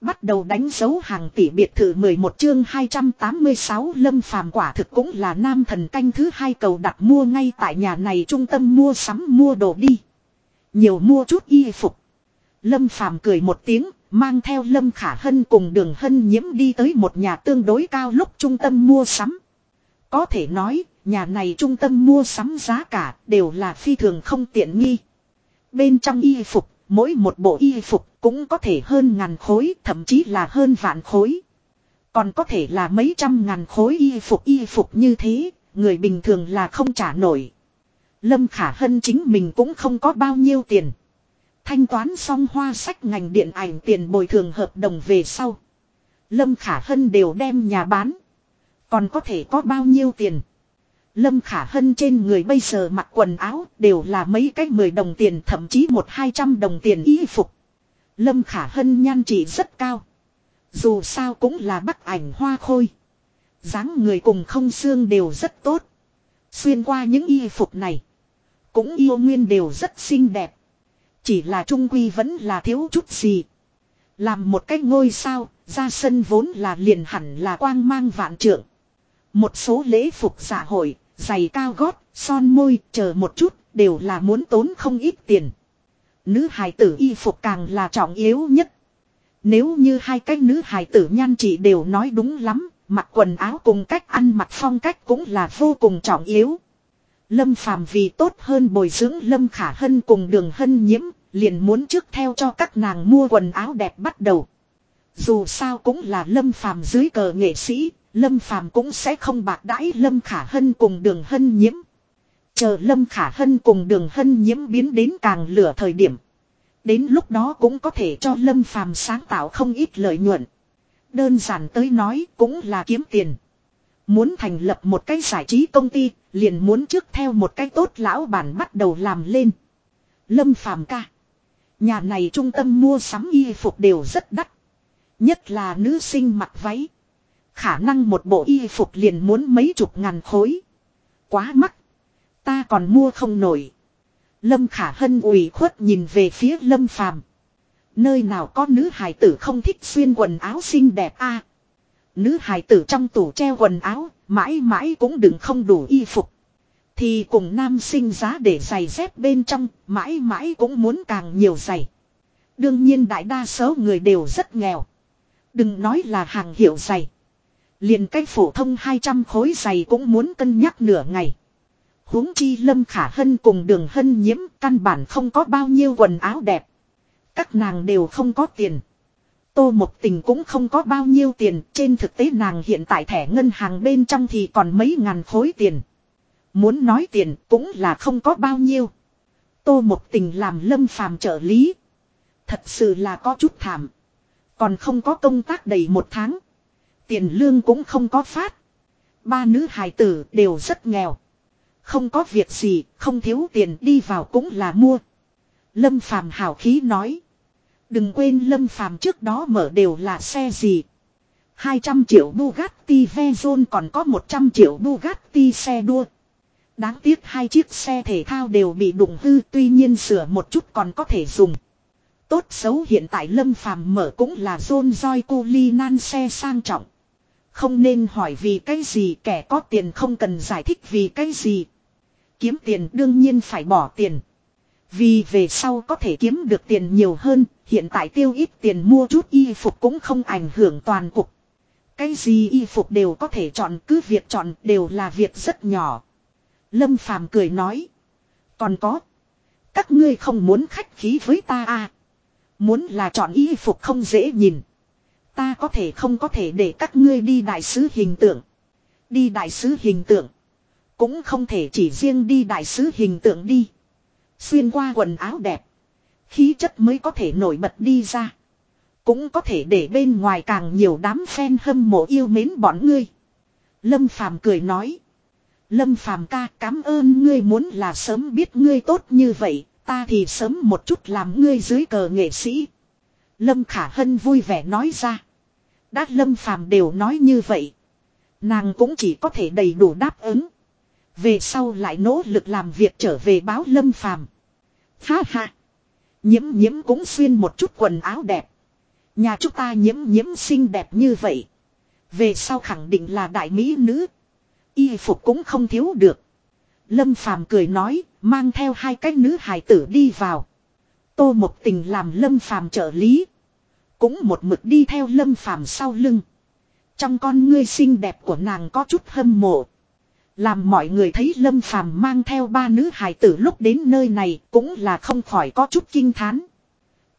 Bắt đầu đánh dấu hàng tỷ biệt thự 11 chương 286 lâm phàm quả thực cũng là nam thần canh thứ hai cầu đặt mua ngay tại nhà này trung tâm mua sắm mua đồ đi. Nhiều mua chút y phục. Lâm phàm cười một tiếng, mang theo lâm khả hân cùng đường hân nhiễm đi tới một nhà tương đối cao lúc trung tâm mua sắm. Có thể nói, nhà này trung tâm mua sắm giá cả đều là phi thường không tiện nghi. Bên trong y phục, mỗi một bộ y phục cũng có thể hơn ngàn khối, thậm chí là hơn vạn khối. Còn có thể là mấy trăm ngàn khối y phục y phục như thế, người bình thường là không trả nổi. Lâm Khả Hân chính mình cũng không có bao nhiêu tiền. Thanh toán xong hoa sách ngành điện ảnh tiền bồi thường hợp đồng về sau. Lâm Khả Hân đều đem nhà bán. Còn có thể có bao nhiêu tiền. Lâm Khả Hân trên người bây giờ mặc quần áo đều là mấy cái mười đồng tiền thậm chí một hai trăm đồng tiền y phục. Lâm Khả Hân nhan trị rất cao. Dù sao cũng là bắc ảnh hoa khôi. dáng người cùng không xương đều rất tốt. Xuyên qua những y phục này. Cũng yêu nguyên đều rất xinh đẹp. Chỉ là trung quy vẫn là thiếu chút gì. Làm một cái ngôi sao, ra sân vốn là liền hẳn là quang mang vạn trượng. Một số lễ phục xã hội, giày cao gót, son môi, chờ một chút, đều là muốn tốn không ít tiền. Nữ hài tử y phục càng là trọng yếu nhất. Nếu như hai cái nữ hài tử nhan chị đều nói đúng lắm, mặc quần áo cùng cách ăn mặc phong cách cũng là vô cùng trọng yếu. Lâm phàm vì tốt hơn bồi dưỡng Lâm Khả Hân cùng đường hân nhiễm, liền muốn trước theo cho các nàng mua quần áo đẹp bắt đầu. Dù sao cũng là Lâm phàm dưới cờ nghệ sĩ, Lâm phàm cũng sẽ không bạc đãi Lâm Khả Hân cùng đường hân nhiễm. Chờ Lâm Khả Hân cùng đường hân nhiễm biến đến càng lửa thời điểm. Đến lúc đó cũng có thể cho Lâm Phàm sáng tạo không ít lợi nhuận. Đơn giản tới nói cũng là kiếm tiền. Muốn thành lập một cái giải trí công ty, liền muốn trước theo một cái tốt lão bản bắt đầu làm lên. Lâm Phàm ca. Nhà này trung tâm mua sắm y phục đều rất đắt. Nhất là nữ sinh mặc váy. Khả năng một bộ y phục liền muốn mấy chục ngàn khối. Quá mắc. Ta còn mua không nổi. Lâm Khả Hân ủy khuất nhìn về phía Lâm Phàm. Nơi nào có nữ hài tử không thích xuyên quần áo xinh đẹp a? nữ hài tử trong tủ treo quần áo, mãi mãi cũng đừng không đủ y phục. Thì cùng nam sinh giá để giày dép bên trong, mãi mãi cũng muốn càng nhiều giày. Đương nhiên đại đa số người đều rất nghèo. Đừng nói là hàng hiệu giày. Liền cách phổ thông 200 khối giày cũng muốn cân nhắc nửa ngày huống chi Lâm Khả Hân cùng đường hân nhiễm căn bản không có bao nhiêu quần áo đẹp. Các nàng đều không có tiền. Tô Mộc Tình cũng không có bao nhiêu tiền, trên thực tế nàng hiện tại thẻ ngân hàng bên trong thì còn mấy ngàn khối tiền. Muốn nói tiền cũng là không có bao nhiêu. Tô Mộc Tình làm lâm phàm trợ lý. Thật sự là có chút thảm. Còn không có công tác đầy một tháng. Tiền lương cũng không có phát. Ba nữ hài tử đều rất nghèo. Không có việc gì, không thiếu tiền đi vào cũng là mua. Lâm Phàm hào khí nói. Đừng quên Lâm Phàm trước đó mở đều là xe gì. 200 triệu Bugatti Veyron còn có 100 triệu Bugatti xe đua. Đáng tiếc hai chiếc xe thể thao đều bị đụng hư tuy nhiên sửa một chút còn có thể dùng. Tốt xấu hiện tại Lâm Phàm mở cũng là rôn roi cô ly nan xe sang trọng. Không nên hỏi vì cái gì kẻ có tiền không cần giải thích vì cái gì. Kiếm tiền đương nhiên phải bỏ tiền. Vì về sau có thể kiếm được tiền nhiều hơn, hiện tại tiêu ít tiền mua chút y phục cũng không ảnh hưởng toàn cục. Cái gì y phục đều có thể chọn cứ việc chọn đều là việc rất nhỏ. Lâm Phàm cười nói. Còn có. Các ngươi không muốn khách khí với ta à. Muốn là chọn y phục không dễ nhìn. Ta có thể không có thể để các ngươi đi đại sứ hình tượng. Đi đại sứ hình tượng. Cũng không thể chỉ riêng đi đại sứ hình tượng đi. Xuyên qua quần áo đẹp. Khí chất mới có thể nổi bật đi ra. Cũng có thể để bên ngoài càng nhiều đám fan hâm mộ yêu mến bọn ngươi. Lâm Phàm cười nói. Lâm Phàm ca cảm ơn ngươi muốn là sớm biết ngươi tốt như vậy, ta thì sớm một chút làm ngươi dưới cờ nghệ sĩ. Lâm Khả Hân vui vẻ nói ra. Đã Lâm Phàm đều nói như vậy. Nàng cũng chỉ có thể đầy đủ đáp ứng. Về sau lại nỗ lực làm việc trở về báo lâm phàm. Ha ha. Nhiễm nhiễm cũng xuyên một chút quần áo đẹp. Nhà chúng ta nhiễm nhiễm xinh đẹp như vậy. Về sau khẳng định là đại mỹ nữ. Y phục cũng không thiếu được. Lâm Phàm cười nói, mang theo hai cái nữ hài tử đi vào. Tô Mộc Tình làm Lâm Phàm trợ lý. Cũng một mực đi theo Lâm Phàm sau lưng. Trong con ngươi xinh đẹp của nàng có chút hâm mộ. Làm mọi người thấy Lâm Phàm mang theo ba nữ hài tử lúc đến nơi này cũng là không khỏi có chút kinh thán.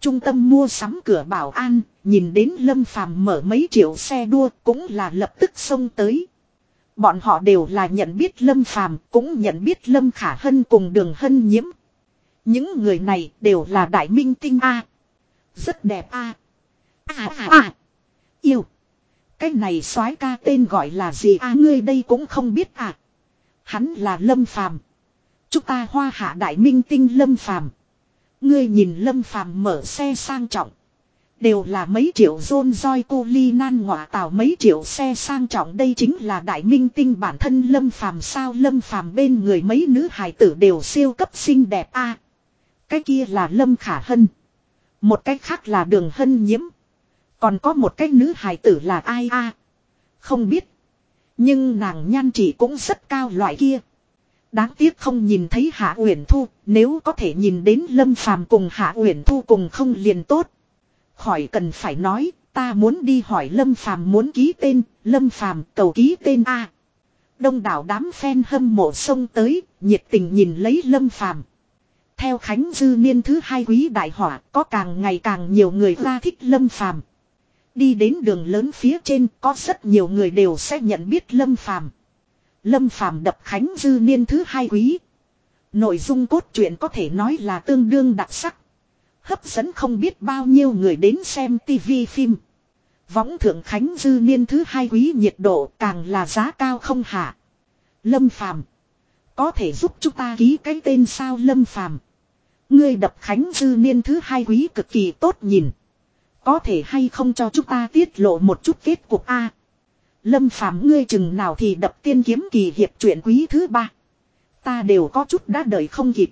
Trung tâm mua sắm cửa bảo an, nhìn đến Lâm Phàm mở mấy triệu xe đua cũng là lập tức xông tới. Bọn họ đều là nhận biết Lâm Phàm, cũng nhận biết Lâm Khả Hân cùng Đường Hân Nhiễm. Những người này đều là đại minh tinh a. Rất đẹp a. À à à. Yêu. Cái này soái ca tên gọi là gì a ngươi đây cũng không biết à. Hắn là Lâm Phàm. Chúng ta hoa hạ đại minh tinh Lâm Phàm. Ngươi nhìn Lâm Phàm mở xe sang trọng. Đều là mấy triệu rôn roi cô ly nan ngọa tàu mấy triệu xe sang trọng đây chính là đại minh tinh bản thân Lâm Phàm sao Lâm Phàm bên người mấy nữ hài tử đều siêu cấp xinh đẹp a. cái kia là Lâm Khả Hân. Một cách khác là Đường Hân Nhiễm. Còn có một cái nữ hài tử là ai a? Không biết. Nhưng nàng nhan chỉ cũng rất cao loại kia. Đáng tiếc không nhìn thấy Hạ Uyển Thu, nếu có thể nhìn đến Lâm Phàm cùng Hạ Uyển Thu cùng không liền tốt. Khỏi cần phải nói, ta muốn đi hỏi Lâm Phàm muốn ký tên, Lâm Phàm cầu ký tên a. Đông đảo đám fan hâm mộ xông tới, nhiệt tình nhìn lấy Lâm Phàm. Theo Khánh Dư niên thứ hai quý đại hỏa, có càng ngày càng nhiều người ra thích Lâm Phàm. Đi đến đường lớn phía trên, có rất nhiều người đều sẽ nhận biết Lâm Phàm. Lâm Phàm đập Khánh Dư niên thứ hai quý. Nội dung cốt truyện có thể nói là tương đương đặc sắc. Hấp dẫn không biết bao nhiêu người đến xem tivi phim. Võng thượng Khánh Dư niên thứ hai quý nhiệt độ càng là giá cao không hạ. Lâm Phàm Có thể giúp chúng ta ký cái tên sao Lâm Phàm Ngươi đập Khánh Dư niên thứ hai quý cực kỳ tốt nhìn. Có thể hay không cho chúng ta tiết lộ một chút kết cục A. Lâm Phàm, ngươi chừng nào thì đập tiên kiếm kỳ hiệp truyện quý thứ ba. Ta đều có chút đã đợi không kịp.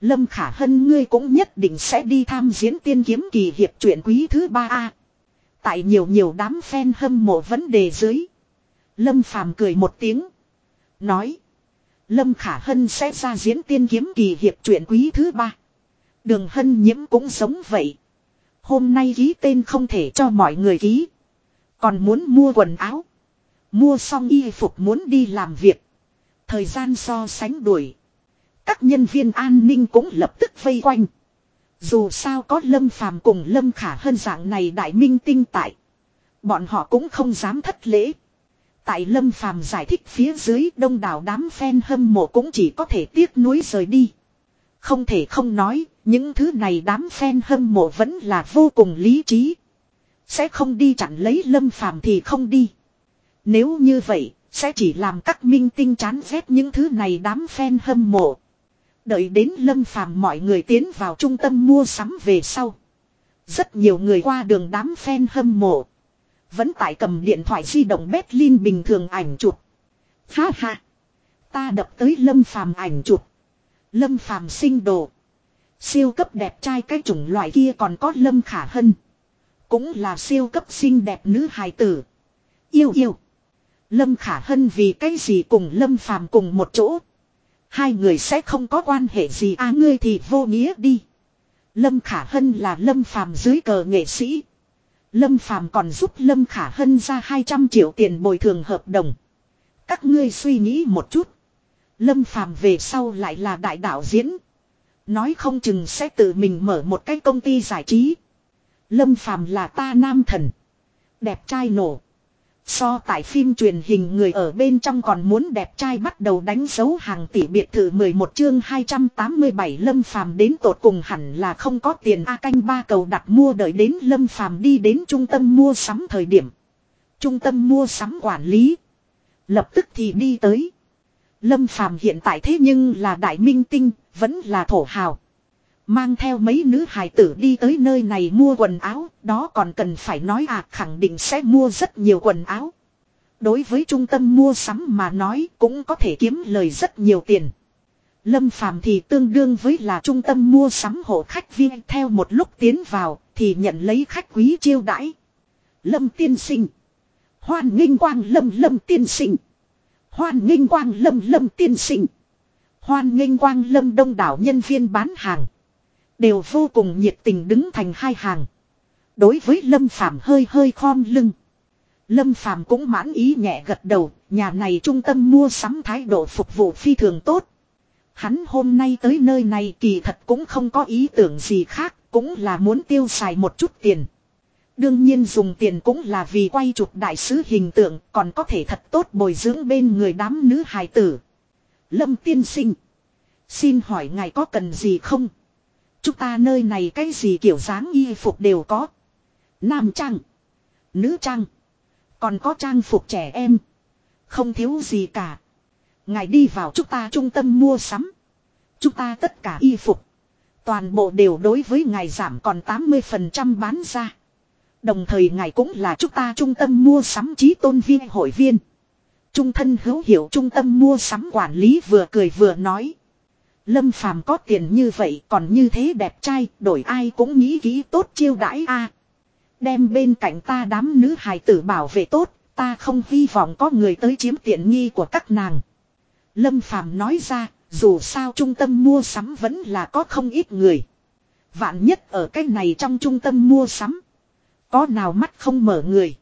Lâm Khả Hân, ngươi cũng nhất định sẽ đi tham diễn tiên kiếm kỳ hiệp truyện quý thứ ba a. Tại nhiều nhiều đám fan hâm mộ vấn đề dưới. Lâm Phàm cười một tiếng. Nói. Lâm Khả Hân sẽ ra diễn tiên kiếm kỳ hiệp truyện quý thứ ba. Đường Hân nhiễm cũng sống vậy. Hôm nay ký tên không thể cho mọi người ký. Còn muốn mua quần áo. Mua xong y phục muốn đi làm việc. Thời gian so sánh đuổi. Các nhân viên an ninh cũng lập tức vây quanh. Dù sao có Lâm Phàm cùng Lâm Khả hơn dạng này đại minh tinh tại. Bọn họ cũng không dám thất lễ. Tại Lâm Phàm giải thích phía dưới đông đảo đám fan hâm mộ cũng chỉ có thể tiếc nuối rời đi. Không thể không nói, những thứ này đám fan hâm mộ vẫn là vô cùng lý trí. Sẽ không đi chặn lấy Lâm Phàm thì không đi. Nếu như vậy, sẽ chỉ làm các minh tinh chán ghét những thứ này đám fan hâm mộ. Đợi đến lâm phàm mọi người tiến vào trung tâm mua sắm về sau. Rất nhiều người qua đường đám fan hâm mộ. Vẫn tại cầm điện thoại di động Berlin bình thường ảnh chụp. Ha ha. Ta đập tới lâm phàm ảnh chụp. Lâm phàm sinh đồ. Siêu cấp đẹp trai cái chủng loại kia còn có lâm khả hân. Cũng là siêu cấp xinh đẹp nữ hài tử. Yêu yêu. Lâm Khả Hân vì cái gì cùng Lâm Phàm cùng một chỗ. Hai người sẽ không có quan hệ gì à ngươi thì vô nghĩa đi. Lâm Khả Hân là Lâm Phàm dưới cờ nghệ sĩ. Lâm Phàm còn giúp Lâm Khả Hân ra 200 triệu tiền bồi thường hợp đồng. Các ngươi suy nghĩ một chút. Lâm Phàm về sau lại là đại đạo diễn. Nói không chừng sẽ tự mình mở một cái công ty giải trí. Lâm Phàm là ta nam thần. Đẹp trai nổ. So tại phim truyền hình người ở bên trong còn muốn đẹp trai bắt đầu đánh dấu hàng tỷ biệt thự 11 chương 287 Lâm Phàm đến tột cùng hẳn là không có tiền A canh ba cầu đặt mua đợi đến Lâm Phàm đi đến trung tâm mua sắm thời điểm. Trung tâm mua sắm quản lý. Lập tức thì đi tới. Lâm Phàm hiện tại thế nhưng là đại minh tinh, vẫn là thổ hào. Mang theo mấy nữ hài tử đi tới nơi này mua quần áo, đó còn cần phải nói à khẳng định sẽ mua rất nhiều quần áo. Đối với trung tâm mua sắm mà nói cũng có thể kiếm lời rất nhiều tiền. Lâm Phàm thì tương đương với là trung tâm mua sắm hộ khách viên theo một lúc tiến vào thì nhận lấy khách quý chiêu đãi. Lâm tiên sinh. Hoan nghênh quang lâm lâm tiên sinh. Hoan nghênh quang lâm lâm tiên sinh. Hoan nghênh quang lâm đông đảo nhân viên bán hàng. Đều vô cùng nhiệt tình đứng thành hai hàng. Đối với lâm phàm hơi hơi khom lưng. Lâm phàm cũng mãn ý nhẹ gật đầu. Nhà này trung tâm mua sắm thái độ phục vụ phi thường tốt. Hắn hôm nay tới nơi này kỳ thật cũng không có ý tưởng gì khác. Cũng là muốn tiêu xài một chút tiền. Đương nhiên dùng tiền cũng là vì quay chụp đại sứ hình tượng, còn có thể thật tốt bồi dưỡng bên người đám nữ hài tử. Lâm tiên sinh. Xin hỏi ngài có cần gì không? Chúng ta nơi này cái gì kiểu dáng y phục đều có. Nam trang. Nữ trang. Còn có trang phục trẻ em. Không thiếu gì cả. Ngài đi vào chúng ta trung tâm mua sắm. Chúng ta tất cả y phục. Toàn bộ đều đối với ngài giảm còn 80% bán ra. Đồng thời ngài cũng là chúng ta trung tâm mua sắm trí tôn viên hội viên. Trung thân hữu hiệu trung tâm mua sắm quản lý vừa cười vừa nói. Lâm phàm có tiền như vậy, còn như thế đẹp trai, đổi ai cũng nghĩ kỹ tốt chiêu đãi a Đem bên cạnh ta đám nữ hài tử bảo vệ tốt, ta không hy vọng có người tới chiếm tiện nghi của các nàng. Lâm phàm nói ra, dù sao trung tâm mua sắm vẫn là có không ít người. Vạn nhất ở cái này trong trung tâm mua sắm. Có nào mắt không mở người.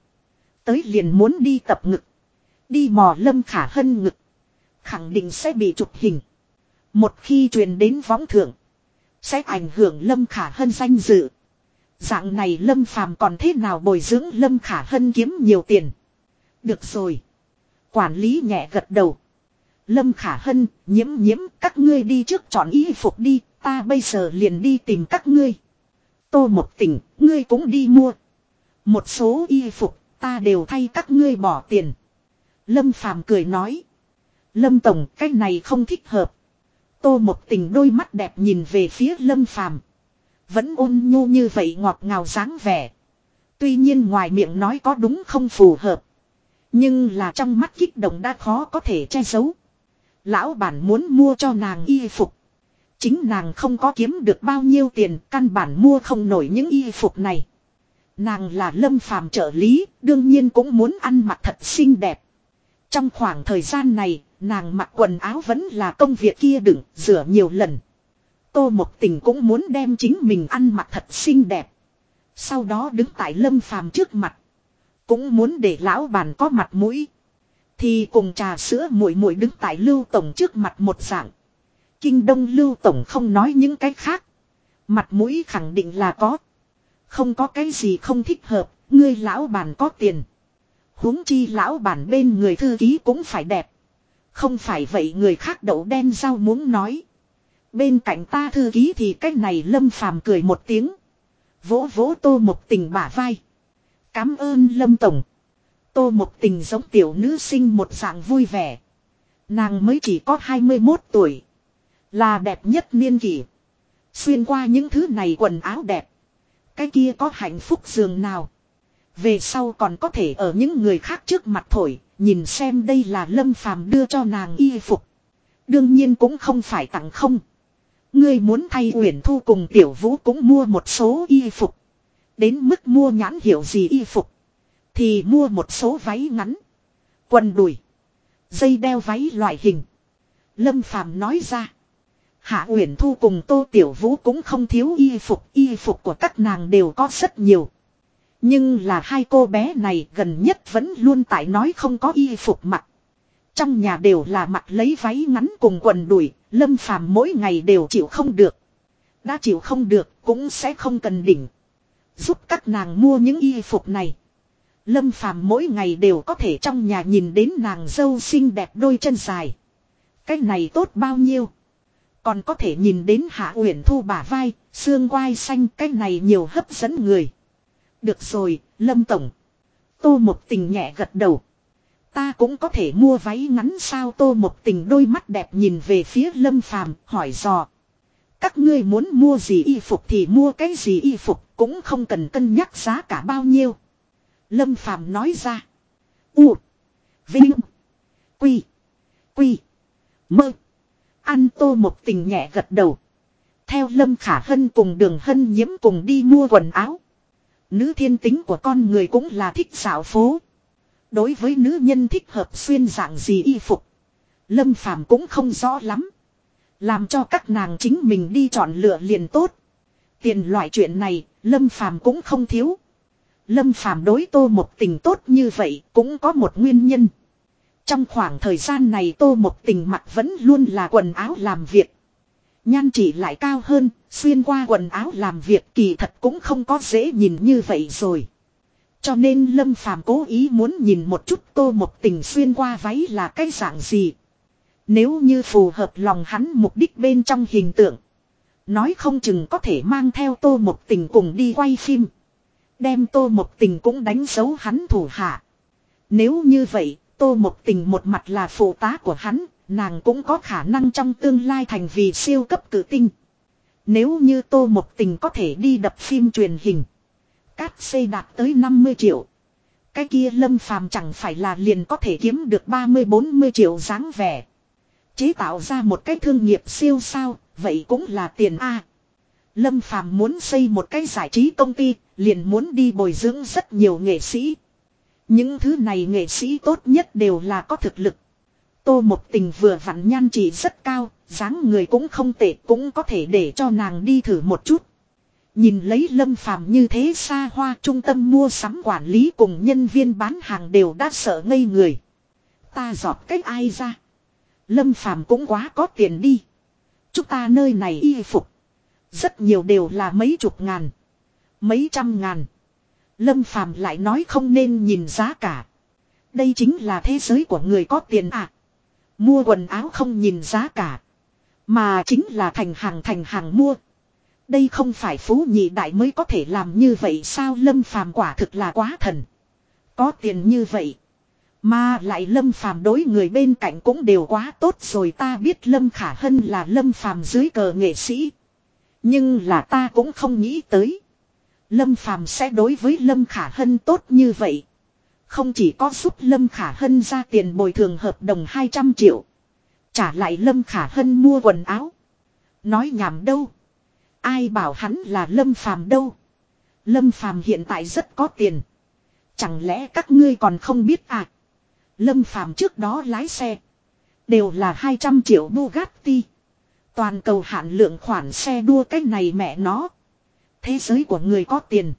Tới liền muốn đi tập ngực. Đi mò lâm khả hân ngực. Khẳng định sẽ bị chụp hình. Một khi truyền đến võng thượng. Sẽ ảnh hưởng lâm khả hân danh dự. Dạng này lâm phàm còn thế nào bồi dưỡng lâm khả hân kiếm nhiều tiền. Được rồi. Quản lý nhẹ gật đầu. Lâm khả hân, nhiễm nhiễm, các ngươi đi trước chọn y phục đi, ta bây giờ liền đi tìm các ngươi. Tô một tỉnh, ngươi cũng đi mua. Một số y phục, ta đều thay các ngươi bỏ tiền. Lâm phàm cười nói. Lâm tổng, cái này không thích hợp. Tô một tình đôi mắt đẹp nhìn về phía lâm phàm. Vẫn ôn nhu như vậy ngọt ngào dáng vẻ. Tuy nhiên ngoài miệng nói có đúng không phù hợp. Nhưng là trong mắt kích động đã khó có thể che giấu. Lão bản muốn mua cho nàng y phục. Chính nàng không có kiếm được bao nhiêu tiền căn bản mua không nổi những y phục này. Nàng là lâm phàm trợ lý, đương nhiên cũng muốn ăn mặc thật xinh đẹp. Trong khoảng thời gian này, nàng mặc quần áo vẫn là công việc kia đựng, rửa nhiều lần. Tô một tình cũng muốn đem chính mình ăn mặc thật xinh đẹp. Sau đó đứng tại lâm phàm trước mặt. Cũng muốn để lão bàn có mặt mũi. Thì cùng trà sữa muội muội đứng tại lưu tổng trước mặt một dạng. Kinh đông lưu tổng không nói những cái khác. Mặt mũi khẳng định là có. Không có cái gì không thích hợp, ngươi lão bản có tiền. huống chi lão bản bên người thư ký cũng phải đẹp. Không phải vậy người khác đậu đen rau muốn nói. Bên cạnh ta thư ký thì cách này lâm phàm cười một tiếng. Vỗ vỗ tô một tình bả vai. Cám ơn lâm tổng. Tô một tình giống tiểu nữ sinh một dạng vui vẻ. Nàng mới chỉ có 21 tuổi. Là đẹp nhất niên kỷ. Xuyên qua những thứ này quần áo đẹp. Cái kia có hạnh phúc dường nào. Về sau còn có thể ở những người khác trước mặt thổi, nhìn xem đây là lâm phàm đưa cho nàng y phục. Đương nhiên cũng không phải tặng không. Ngươi muốn thay Uyển Thu cùng Tiểu Vũ cũng mua một số y phục. Đến mức mua nhãn hiểu gì y phục. Thì mua một số váy ngắn. Quần đùi. Dây đeo váy loại hình. Lâm Phàm nói ra. Hạ Uyển Thu cùng Tô Tiểu Vũ cũng không thiếu y phục, y phục của các nàng đều có rất nhiều. Nhưng là hai cô bé này gần nhất vẫn luôn tại nói không có y phục mặc. Trong nhà đều là mặc lấy váy ngắn cùng quần đùi, Lâm Phàm mỗi ngày đều chịu không được. Đã chịu không được cũng sẽ không cần đỉnh. Giúp các nàng mua những y phục này. Lâm Phàm mỗi ngày đều có thể trong nhà nhìn đến nàng dâu xinh đẹp đôi chân dài. Cái này tốt bao nhiêu. Còn có thể nhìn đến Hạ Uyển Thu bả vai, xương quai xanh cái này nhiều hấp dẫn người. Được rồi, Lâm Tổng. Tô một tình nhẹ gật đầu. Ta cũng có thể mua váy ngắn sao tô một tình đôi mắt đẹp nhìn về phía Lâm Phàm hỏi dò. Các ngươi muốn mua gì y phục thì mua cái gì y phục cũng không cần cân nhắc giá cả bao nhiêu. Lâm Phàm nói ra. U. Vinh. Quy. Quy. Mơ. An tô một tình nhẹ gật đầu. Theo Lâm Khả Hân cùng đường Hân nhiễm cùng đi mua quần áo. Nữ thiên tính của con người cũng là thích xảo phố. Đối với nữ nhân thích hợp xuyên dạng gì y phục. Lâm phàm cũng không rõ lắm. Làm cho các nàng chính mình đi chọn lựa liền tốt. Tiền loại chuyện này, Lâm phàm cũng không thiếu. Lâm phàm đối tô một tình tốt như vậy cũng có một nguyên nhân. Trong khoảng thời gian này tô một tình mặt vẫn luôn là quần áo làm việc. Nhan chỉ lại cao hơn, xuyên qua quần áo làm việc kỳ thật cũng không có dễ nhìn như vậy rồi. Cho nên Lâm Phàm cố ý muốn nhìn một chút tô một tình xuyên qua váy là cái dạng gì. Nếu như phù hợp lòng hắn mục đích bên trong hình tượng. Nói không chừng có thể mang theo tô một tình cùng đi quay phim. Đem tô một tình cũng đánh dấu hắn thủ hạ. Nếu như vậy, tô một tình một mặt là phụ tá của hắn, nàng cũng có khả năng trong tương lai thành vì siêu cấp cử tinh. Nếu như tô một tình có thể đi đập phim truyền hình. Cát xây đạt tới 50 triệu. Cái kia lâm phàm chẳng phải là liền có thể kiếm được 30-40 triệu dáng vẻ. Chế tạo ra một cái thương nghiệp siêu sao, vậy cũng là tiền A. Lâm phàm muốn xây một cái giải trí công ty, liền muốn đi bồi dưỡng rất nhiều nghệ sĩ. Những thứ này nghệ sĩ tốt nhất đều là có thực lực. Tô một tình vừa vặn nhan chỉ rất cao, dáng người cũng không tệ cũng có thể để cho nàng đi thử một chút. Nhìn lấy lâm phàm như thế xa hoa trung tâm mua sắm quản lý cùng nhân viên bán hàng đều đã sợ ngây người. Ta giọt cách ai ra. Lâm phàm cũng quá có tiền đi. Chúng ta nơi này y phục. Rất nhiều đều là mấy chục ngàn. Mấy trăm ngàn. Lâm phàm lại nói không nên nhìn giá cả. Đây chính là thế giới của người có tiền à. Mua quần áo không nhìn giá cả. Mà chính là thành hàng thành hàng mua. Đây không phải phú nhị đại mới có thể làm như vậy sao lâm phàm quả thực là quá thần. Có tiền như vậy. Mà lại lâm phàm đối người bên cạnh cũng đều quá tốt rồi ta biết lâm khả hân là lâm phàm dưới cờ nghệ sĩ. Nhưng là ta cũng không nghĩ tới. Lâm phàm sẽ đối với lâm khả hân tốt như vậy. Không chỉ có giúp lâm khả hân ra tiền bồi thường hợp đồng 200 triệu. Trả lại lâm khả hân mua quần áo. Nói nhảm đâu. Ai bảo hắn là lâm phàm đâu. Lâm phàm hiện tại rất có tiền. Chẳng lẽ các ngươi còn không biết à. Lâm Phàm trước đó lái xe. Đều là 200 triệu Bugatti. Toàn cầu hạn lượng khoản xe đua cái này mẹ nó. Thế giới của người có tiền.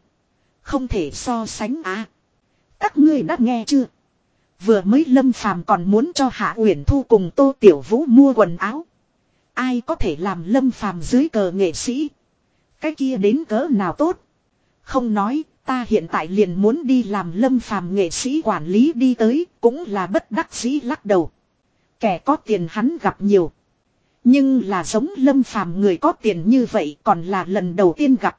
Không thể so sánh à. Các ngươi đã nghe chưa? Vừa mới Lâm Phàm còn muốn cho Hạ Uyển Thu cùng Tô Tiểu Vũ mua quần áo. Ai có thể làm Lâm Phàm dưới cờ nghệ sĩ? Cái kia đến cỡ nào tốt? Không nói, Ta hiện tại liền muốn đi làm lâm phàm nghệ sĩ quản lý đi tới, cũng là bất đắc dĩ lắc đầu. Kẻ có tiền hắn gặp nhiều. Nhưng là giống lâm phàm người có tiền như vậy còn là lần đầu tiên gặp.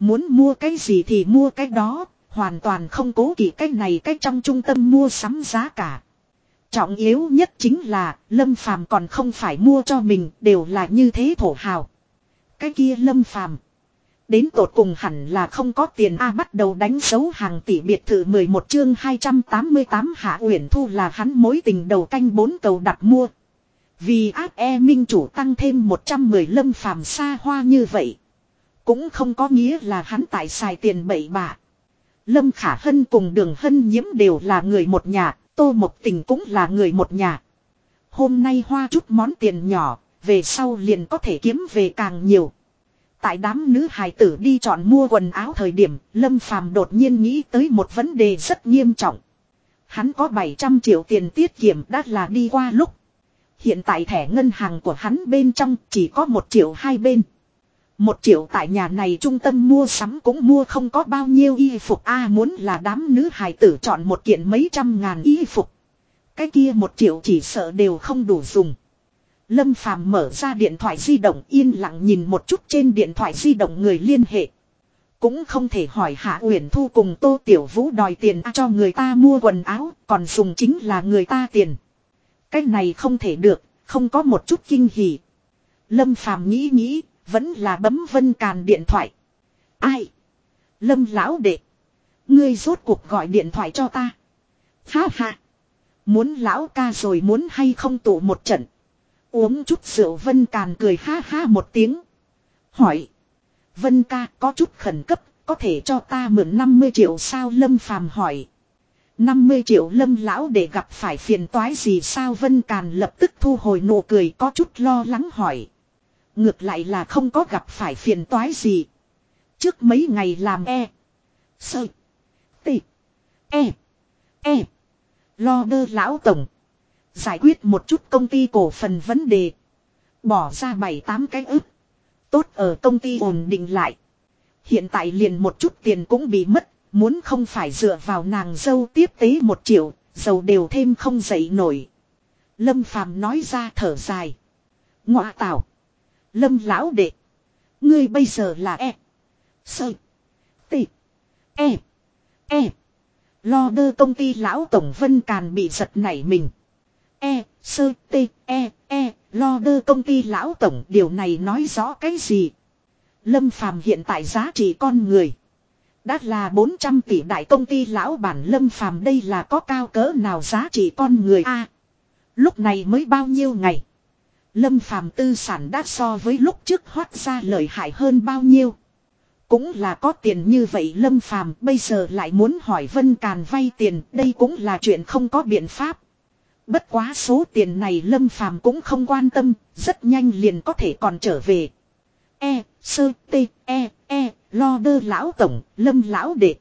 Muốn mua cái gì thì mua cái đó, hoàn toàn không cố kỵ cái này cái trong trung tâm mua sắm giá cả. Trọng yếu nhất chính là lâm phàm còn không phải mua cho mình đều là như thế thổ hào. Cái kia lâm phàm. Đến tột cùng hẳn là không có tiền A bắt đầu đánh dấu hàng tỷ biệt thự 11 chương 288 hạ uyển thu là hắn mối tình đầu canh bốn cầu đặt mua. Vì ác e minh chủ tăng thêm 110 lâm phàm xa hoa như vậy. Cũng không có nghĩa là hắn tại xài tiền bậy bạ. Lâm Khả Hân cùng Đường Hân nhiễm đều là người một nhà, Tô Mộc Tình cũng là người một nhà. Hôm nay hoa chút món tiền nhỏ, về sau liền có thể kiếm về càng nhiều. Tại đám nữ hài tử đi chọn mua quần áo thời điểm, Lâm Phàm đột nhiên nghĩ tới một vấn đề rất nghiêm trọng. Hắn có 700 triệu tiền tiết kiệm đã là đi qua lúc. Hiện tại thẻ ngân hàng của hắn bên trong chỉ có một triệu hai bên. Một triệu tại nhà này trung tâm mua sắm cũng mua không có bao nhiêu y phục a muốn là đám nữ hài tử chọn một kiện mấy trăm ngàn y phục. Cái kia một triệu chỉ sợ đều không đủ dùng. Lâm Phàm mở ra điện thoại di động yên lặng nhìn một chút trên điện thoại di động người liên hệ. Cũng không thể hỏi Hạ Uyển Thu cùng Tô Tiểu Vũ đòi tiền cho người ta mua quần áo, còn dùng chính là người ta tiền. Cái này không thể được, không có một chút kinh hỉ. Lâm Phàm nghĩ nghĩ, vẫn là bấm Vân Càn điện thoại. Ai? Lâm lão đệ. Ngươi rốt cuộc gọi điện thoại cho ta. Ha ha. Muốn lão ca rồi muốn hay không tụ một trận. Uống chút rượu Vân Càn cười ha ha một tiếng. Hỏi. Vân ca có chút khẩn cấp, có thể cho ta mượn 50 triệu sao Lâm Phàm hỏi. 50 triệu Lâm lão để gặp phải phiền toái gì sao Vân Càn lập tức thu hồi nụ cười có chút lo lắng hỏi. Ngược lại là không có gặp phải phiền toái gì. Trước mấy ngày làm e. Sơ. Tị. E. E. Lo đơ lão tổng. Giải quyết một chút công ty cổ phần vấn đề. Bỏ ra 7-8 cái ức. Tốt ở công ty ổn định lại. Hiện tại liền một chút tiền cũng bị mất. Muốn không phải dựa vào nàng dâu tiếp tế một triệu. Dầu đều thêm không dậy nổi. Lâm Phàm nói ra thở dài. Ngọa tảo. Lâm lão đệ. Ngươi bây giờ là e. Sơ. Tị. E. E. Lo đơ công ty lão tổng vân càn bị giật nảy mình. E. Sơ. T. E. E. Lo đơ công ty lão tổng, điều này nói rõ cái gì. Lâm phàm hiện tại giá trị con người. Đã là 400 tỷ đại công ty lão bản lâm phàm đây là có cao cỡ nào giá trị con người a Lúc này mới bao nhiêu ngày. Lâm phàm tư sản đã so với lúc trước hoát ra lợi hại hơn bao nhiêu. Cũng là có tiền như vậy Lâm phàm bây giờ lại muốn hỏi Vân Càn vay tiền đây cũng là chuyện không có biện pháp. Bất quá số tiền này Lâm phàm cũng không quan tâm, rất nhanh liền có thể còn trở về. E, sơ, t, e, e, lo đơ lão tổng, Lâm lão đệ.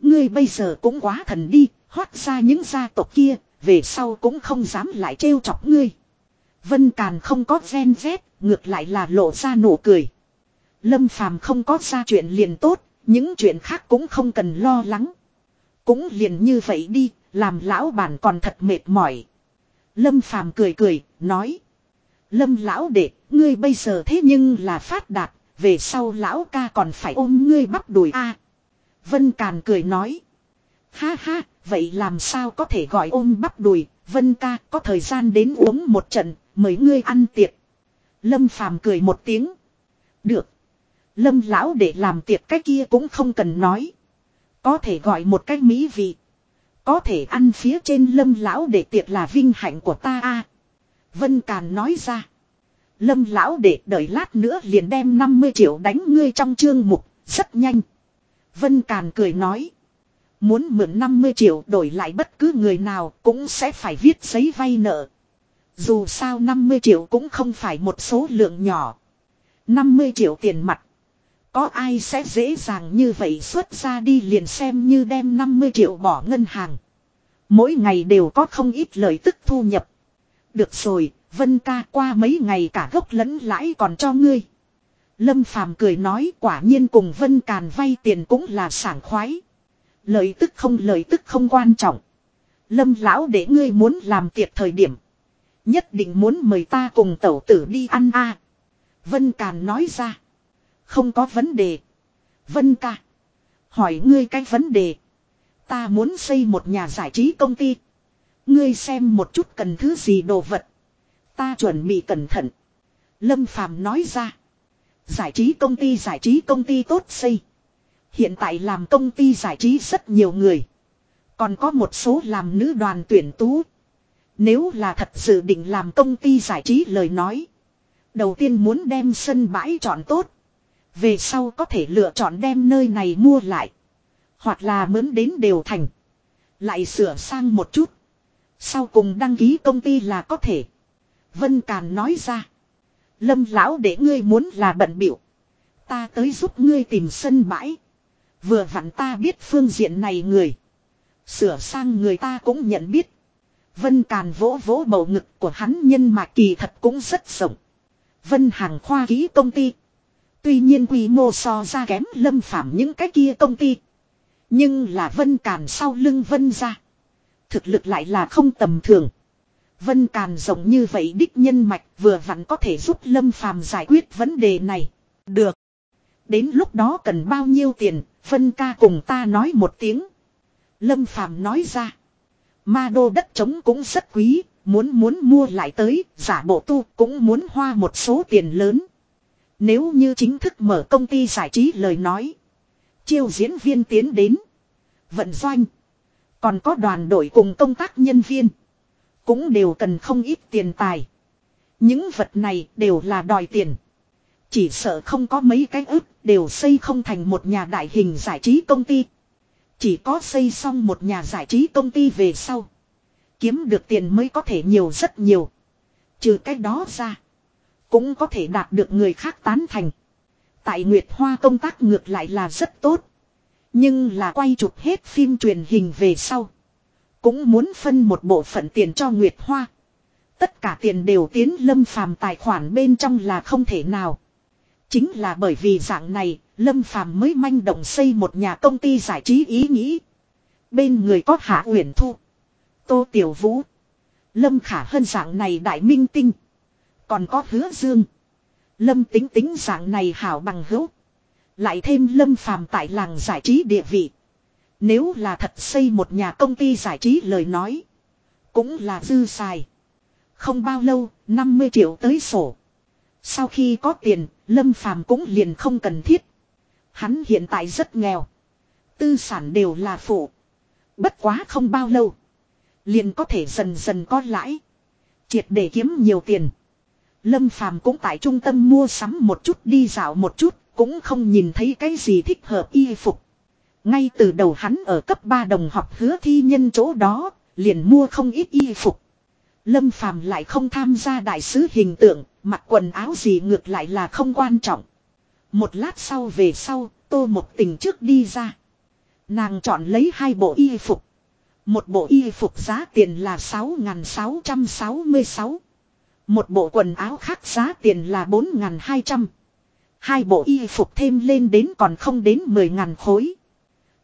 Ngươi bây giờ cũng quá thần đi, hoát ra những gia tộc kia, về sau cũng không dám lại trêu chọc ngươi. Vân Càn không có ven vét, ngược lại là lộ ra nụ cười. Lâm Phàm không có ra chuyện liền tốt, những chuyện khác cũng không cần lo lắng. Cũng liền như vậy đi, làm lão bản còn thật mệt mỏi. Lâm Phàm cười cười, nói. Lâm lão đệ, ngươi bây giờ thế nhưng là phát đạt, về sau lão ca còn phải ôm ngươi bắp đùi a. Vân Càn cười nói. Ha ha, vậy làm sao có thể gọi ôm bắp đùi, Vân ca có thời gian đến uống một trận, mời ngươi ăn tiệc. Lâm Phàm cười một tiếng. Được. Lâm lão để làm tiệc cái kia cũng không cần nói. Có thể gọi một cái mỹ vị. Có thể ăn phía trên lâm lão để tiệc là vinh hạnh của ta a Vân Càn nói ra. Lâm lão để đợi lát nữa liền đem 50 triệu đánh ngươi trong chương mục, rất nhanh. Vân Càn cười nói. Muốn mượn 50 triệu đổi lại bất cứ người nào cũng sẽ phải viết giấy vay nợ. Dù sao 50 triệu cũng không phải một số lượng nhỏ. 50 triệu tiền mặt. Có ai sẽ dễ dàng như vậy xuất ra đi liền xem như đem 50 triệu bỏ ngân hàng. Mỗi ngày đều có không ít lợi tức thu nhập. Được rồi, Vân ca qua mấy ngày cả gốc lẫn lãi còn cho ngươi. Lâm Phàm cười nói quả nhiên cùng Vân Càn vay tiền cũng là sảng khoái. Lợi tức không, lợi tức không quan trọng. Lâm lão để ngươi muốn làm tiệc thời điểm. Nhất định muốn mời ta cùng tẩu tử đi ăn a. Vân Càn nói ra. Không có vấn đề. Vân ca. Hỏi ngươi cái vấn đề. Ta muốn xây một nhà giải trí công ty. Ngươi xem một chút cần thứ gì đồ vật. Ta chuẩn bị cẩn thận. Lâm Phàm nói ra. Giải trí công ty, giải trí công ty tốt xây. Hiện tại làm công ty giải trí rất nhiều người. Còn có một số làm nữ đoàn tuyển tú. Nếu là thật sự định làm công ty giải trí lời nói. Đầu tiên muốn đem sân bãi chọn tốt. Về sau có thể lựa chọn đem nơi này mua lại. Hoặc là mướn đến đều thành. Lại sửa sang một chút. Sau cùng đăng ký công ty là có thể. Vân Càn nói ra. Lâm lão để ngươi muốn là bận biểu. Ta tới giúp ngươi tìm sân bãi. Vừa vặn ta biết phương diện này người. Sửa sang người ta cũng nhận biết. Vân Càn vỗ vỗ bầu ngực của hắn nhân mà kỳ thật cũng rất rộng. Vân Hàng khoa ký công ty. Tuy nhiên quy mô so ra kém lâm phạm những cái kia công ty. Nhưng là Vân Càn sau lưng Vân ra. Thực lực lại là không tầm thường. Vân Càn rộng như vậy đích nhân mạch vừa vặn có thể giúp Lâm Phàm giải quyết vấn đề này. Được. Đến lúc đó cần bao nhiêu tiền, Vân ca cùng ta nói một tiếng. Lâm Phàm nói ra. Ma đô đất trống cũng rất quý, muốn muốn mua lại tới, giả bộ tu cũng muốn hoa một số tiền lớn. Nếu như chính thức mở công ty giải trí lời nói. Chiêu diễn viên tiến đến. Vận doanh. Còn có đoàn đội cùng công tác nhân viên. Cũng đều cần không ít tiền tài. Những vật này đều là đòi tiền. Chỉ sợ không có mấy cái ức, đều xây không thành một nhà đại hình giải trí công ty. Chỉ có xây xong một nhà giải trí công ty về sau. Kiếm được tiền mới có thể nhiều rất nhiều. Trừ cái đó ra. Cũng có thể đạt được người khác tán thành. Tại Nguyệt Hoa công tác ngược lại là rất tốt. Nhưng là quay chụp hết phim truyền hình về sau. Cũng muốn phân một bộ phận tiền cho Nguyệt Hoa. Tất cả tiền đều tiến lâm phàm tài khoản bên trong là không thể nào. Chính là bởi vì dạng này, Lâm Phàm mới manh động xây một nhà công ty giải trí ý nghĩ. Bên người có Hạ Uyển Thu, Tô Tiểu Vũ, Lâm Khả Hân dạng này đại minh tinh. Còn có Hứa Dương, Lâm Tính Tính dạng này hảo bằng hữu. Lại thêm Lâm Phàm tại làng giải trí địa vị. Nếu là thật xây một nhà công ty giải trí lời nói, cũng là dư xài. Không bao lâu, 50 triệu tới sổ. Sau khi có tiền, Lâm Phàm cũng liền không cần thiết. Hắn hiện tại rất nghèo. Tư sản đều là phụ. Bất quá không bao lâu. Liền có thể dần dần có lãi. Triệt để kiếm nhiều tiền. Lâm Phàm cũng tại trung tâm mua sắm một chút đi dạo một chút. Cũng không nhìn thấy cái gì thích hợp y phục. Ngay từ đầu hắn ở cấp 3 đồng học hứa thi nhân chỗ đó. Liền mua không ít y phục. Lâm Phàm lại không tham gia đại sứ hình tượng, mặc quần áo gì ngược lại là không quan trọng. Một lát sau về sau, tô một tình trước đi ra. Nàng chọn lấy hai bộ y phục. Một bộ y phục giá tiền là 6.666. Một bộ quần áo khác giá tiền là 4.200. Hai bộ y phục thêm lên đến còn không đến 10.000 khối.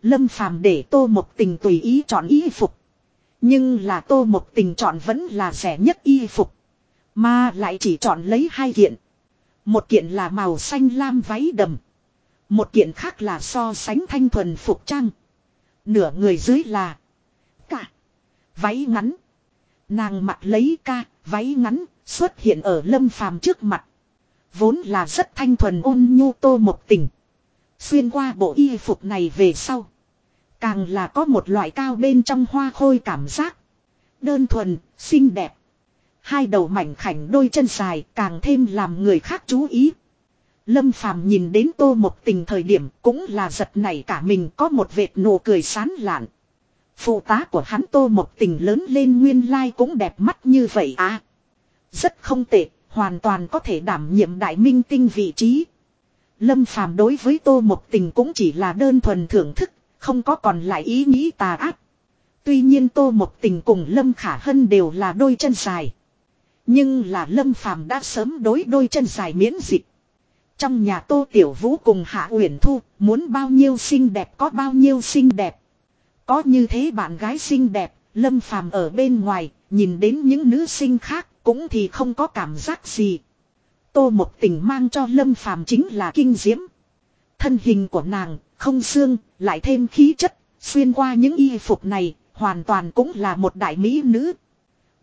Lâm phàm để tô một tình tùy ý chọn y phục. Nhưng là tô một tình chọn vẫn là rẻ nhất y phục. Mà lại chỉ chọn lấy hai kiện. Một kiện là màu xanh lam váy đầm. Một kiện khác là so sánh thanh thuần phục trang. Nửa người dưới là cả váy ngắn. Nàng mặc lấy ca, váy ngắn, xuất hiện ở lâm phàm trước mặt. Vốn là rất thanh thuần ôn nhu tô một tình. Xuyên qua bộ y phục này về sau. Càng là có một loại cao bên trong hoa khôi cảm giác. Đơn thuần, xinh đẹp. Hai đầu mảnh khảnh đôi chân dài càng thêm làm người khác chú ý. Lâm Phàm nhìn đến tô một tình thời điểm cũng là giật nảy cả mình có một vệt nụ cười sán lạn. Phụ tá của hắn tô một tình lớn lên nguyên lai cũng đẹp mắt như vậy à. Rất không tệ, hoàn toàn có thể đảm nhiệm đại minh tinh vị trí. Lâm Phàm đối với tô một tình cũng chỉ là đơn thuần thưởng thức không có còn lại ý nghĩ tà ác. Tuy nhiên Tô Mộc Tình cùng Lâm Khả Hân đều là đôi chân dài. Nhưng là Lâm Phàm đã sớm đối đôi chân dài miễn dịch. Trong nhà Tô Tiểu Vũ cùng Hạ Uyển Thu, muốn bao nhiêu xinh đẹp có bao nhiêu xinh đẹp. Có như thế bạn gái xinh đẹp, Lâm Phàm ở bên ngoài, nhìn đến những nữ sinh khác, cũng thì không có cảm giác gì. Tô Mộc Tình mang cho Lâm Phàm chính là kinh diễm. Thân hình của nàng, không xương, lại thêm khí chất, xuyên qua những y phục này, hoàn toàn cũng là một đại mỹ nữ.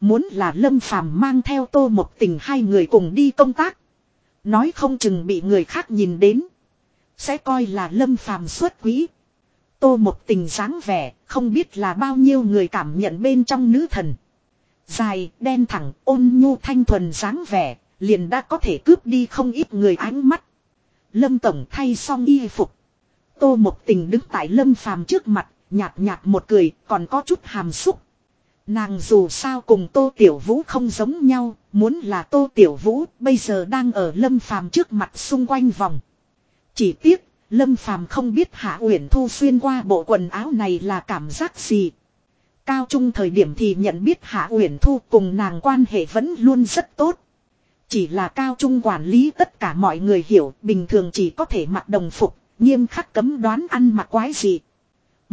Muốn là Lâm Phàm mang theo Tô một Tình hai người cùng đi công tác. Nói không chừng bị người khác nhìn đến. Sẽ coi là Lâm Phàm xuất quý. Tô một Tình dáng vẻ, không biết là bao nhiêu người cảm nhận bên trong nữ thần. Dài, đen thẳng, ôn nhu thanh thuần dáng vẻ, liền đã có thể cướp đi không ít người ánh mắt. Lâm Tổng thay xong y phục. Tô một Tình đứng tại Lâm Phàm trước mặt, nhạt nhạt một cười, còn có chút hàm xúc. Nàng dù sao cùng Tô Tiểu Vũ không giống nhau, muốn là Tô Tiểu Vũ bây giờ đang ở Lâm Phàm trước mặt xung quanh vòng. Chỉ tiếc, Lâm Phàm không biết Hạ Uyển Thu xuyên qua bộ quần áo này là cảm giác gì. Cao trung thời điểm thì nhận biết Hạ Uyển Thu cùng nàng quan hệ vẫn luôn rất tốt. Chỉ là cao trung quản lý tất cả mọi người hiểu bình thường chỉ có thể mặc đồng phục, nghiêm khắc cấm đoán ăn mặc quái gì.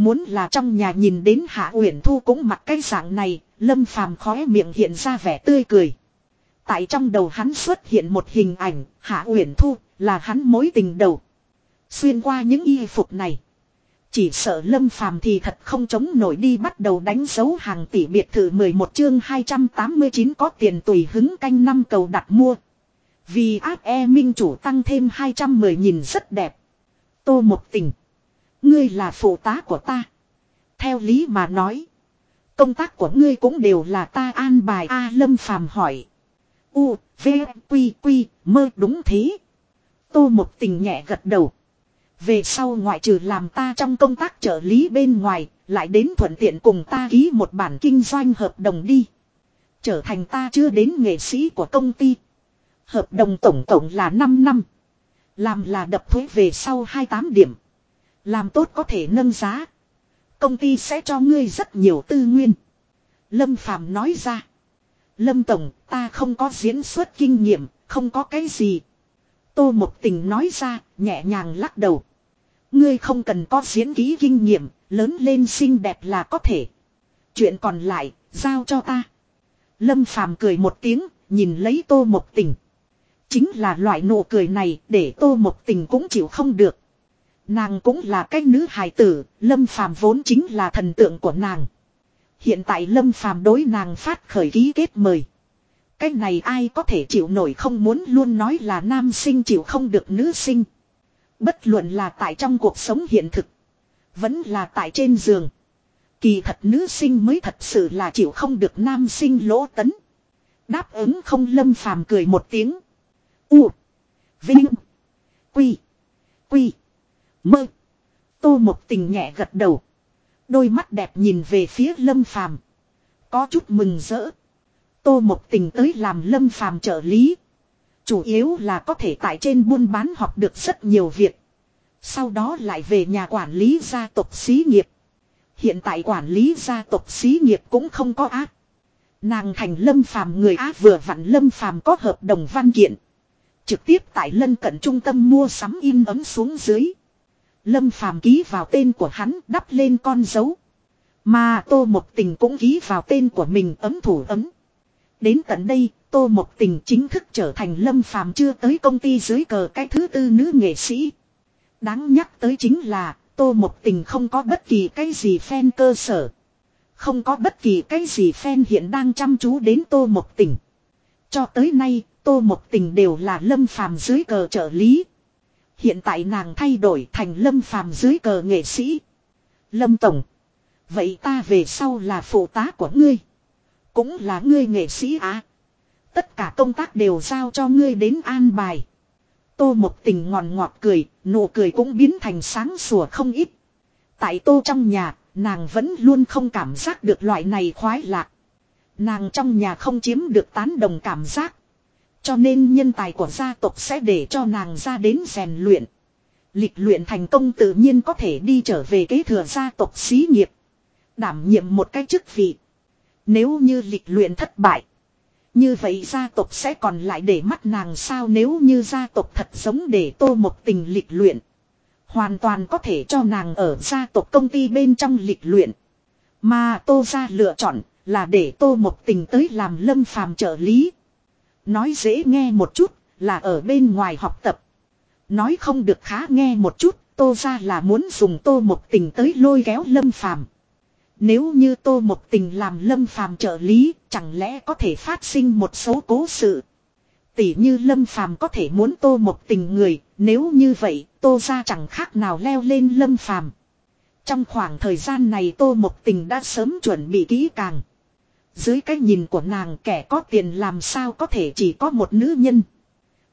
Muốn là trong nhà nhìn đến Hạ Uyển Thu cũng mặc cái dạng này, Lâm Phàm khóe miệng hiện ra vẻ tươi cười. Tại trong đầu hắn xuất hiện một hình ảnh, Hạ Uyển Thu là hắn mối tình đầu. Xuyên qua những y phục này, chỉ sợ Lâm Phàm thì thật không chống nổi đi bắt đầu đánh dấu hàng tỷ biệt thự 11 chương 289 có tiền tùy hứng canh năm cầu đặt mua. Vì ác e minh chủ tăng thêm 210 nhìn rất đẹp. Tô một tình. Ngươi là phụ tá của ta. Theo lý mà nói. Công tác của ngươi cũng đều là ta an bài A Lâm Phàm hỏi. U, V, Quy, Quy, mơ đúng thế. Tô một tình nhẹ gật đầu. Về sau ngoại trừ làm ta trong công tác trợ lý bên ngoài, lại đến thuận tiện cùng ta ký một bản kinh doanh hợp đồng đi. Trở thành ta chưa đến nghệ sĩ của công ty. Hợp đồng tổng tổng là 5 năm. Làm là đập thuế về sau 28 điểm. Làm tốt có thể nâng giá. Công ty sẽ cho ngươi rất nhiều tư nguyên. Lâm Phàm nói ra. Lâm Tổng, ta không có diễn xuất kinh nghiệm, không có cái gì. Tô Mộc Tình nói ra, nhẹ nhàng lắc đầu. Ngươi không cần có diễn ký kinh nghiệm, lớn lên xinh đẹp là có thể. Chuyện còn lại, giao cho ta. Lâm Phàm cười một tiếng, nhìn lấy Tô Mộc Tình. Chính là loại nụ cười này để Tô Mộc Tình cũng chịu không được. Nàng cũng là cái nữ hài tử, Lâm Phàm vốn chính là thần tượng của nàng. Hiện tại Lâm Phàm đối nàng phát khởi ký kết mời. Cái này ai có thể chịu nổi không muốn luôn nói là nam sinh chịu không được nữ sinh. Bất luận là tại trong cuộc sống hiện thực. Vẫn là tại trên giường. Kỳ thật nữ sinh mới thật sự là chịu không được nam sinh lỗ tấn. Đáp ứng không lâm phàm cười một tiếng. U. Vinh. Quy. Quy. Mơ. Tô một tình nhẹ gật đầu. Đôi mắt đẹp nhìn về phía lâm phàm. Có chút mừng rỡ. Tô một tình tới làm lâm phàm trợ lý. Chủ yếu là có thể tại trên buôn bán học được rất nhiều việc. Sau đó lại về nhà quản lý gia tộc xí nghiệp. Hiện tại quản lý gia tộc xí nghiệp cũng không có ác. Nàng thành lâm phàm người á vừa vặn lâm phàm có hợp đồng văn kiện. Trực tiếp tại lân cận trung tâm mua sắm in ấm xuống dưới. Lâm phàm ký vào tên của hắn đắp lên con dấu. Mà tô Mộc tình cũng ký vào tên của mình ấm thủ ấm. Đến tận đây, Tô Mộc Tình chính thức trở thành lâm phàm chưa tới công ty dưới cờ cái thứ tư nữ nghệ sĩ. Đáng nhắc tới chính là, Tô Mộc Tình không có bất kỳ cái gì fan cơ sở. Không có bất kỳ cái gì fan hiện đang chăm chú đến Tô Mộc Tình. Cho tới nay, Tô Mộc Tình đều là lâm phàm dưới cờ trợ lý. Hiện tại nàng thay đổi thành lâm phàm dưới cờ nghệ sĩ. Lâm Tổng. Vậy ta về sau là phụ tá của ngươi. Cũng là ngươi nghệ sĩ á. Tất cả công tác đều giao cho ngươi đến an bài. Tô một tình ngọt ngọt cười, nụ cười cũng biến thành sáng sủa không ít. Tại tô trong nhà, nàng vẫn luôn không cảm giác được loại này khoái lạc. Nàng trong nhà không chiếm được tán đồng cảm giác. Cho nên nhân tài của gia tộc sẽ để cho nàng ra đến rèn luyện. Lịch luyện thành công tự nhiên có thể đi trở về kế thừa gia tộc xí nghiệp. Đảm nhiệm một cái chức vị. Nếu như lịch luyện thất bại. Như vậy gia tộc sẽ còn lại để mắt nàng sao nếu như gia tộc thật giống để tô một tình lịch luyện. Hoàn toàn có thể cho nàng ở gia tộc công ty bên trong lịch luyện. Mà tô ra lựa chọn là để tô một tình tới làm lâm phàm trợ lý. Nói dễ nghe một chút là ở bên ngoài học tập. Nói không được khá nghe một chút tô ra là muốn dùng tô một tình tới lôi kéo lâm phàm. Nếu như tô một tình làm lâm phàm trợ lý, chẳng lẽ có thể phát sinh một số cố sự. Tỷ như lâm phàm có thể muốn tô một tình người, nếu như vậy, tô ra chẳng khác nào leo lên lâm phàm. Trong khoảng thời gian này tô một tình đã sớm chuẩn bị kỹ càng. Dưới cái nhìn của nàng kẻ có tiền làm sao có thể chỉ có một nữ nhân.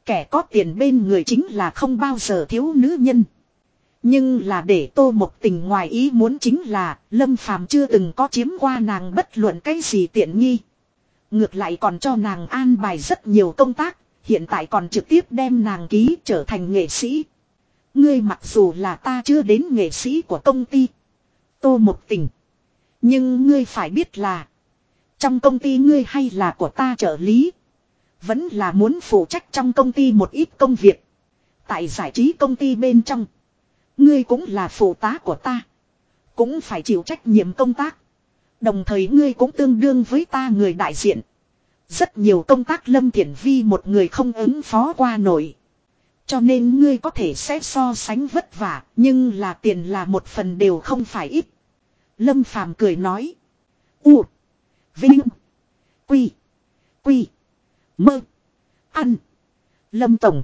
Kẻ có tiền bên người chính là không bao giờ thiếu nữ nhân. Nhưng là để tô một tình ngoài ý muốn chính là Lâm Phàm chưa từng có chiếm qua nàng bất luận cái gì tiện nghi. Ngược lại còn cho nàng an bài rất nhiều công tác, hiện tại còn trực tiếp đem nàng ký trở thành nghệ sĩ. Ngươi mặc dù là ta chưa đến nghệ sĩ của công ty. Tô một tình. Nhưng ngươi phải biết là. Trong công ty ngươi hay là của ta trợ lý. Vẫn là muốn phụ trách trong công ty một ít công việc. Tại giải trí công ty bên trong. Ngươi cũng là phụ tá của ta. Cũng phải chịu trách nhiệm công tác. Đồng thời ngươi cũng tương đương với ta người đại diện. Rất nhiều công tác Lâm Thiển Vi một người không ứng phó qua nổi. Cho nên ngươi có thể sẽ so sánh vất vả, nhưng là tiền là một phần đều không phải ít. Lâm Phàm cười nói. U. Vinh. Quy. Quy. Mơ. Ăn. Lâm Tổng.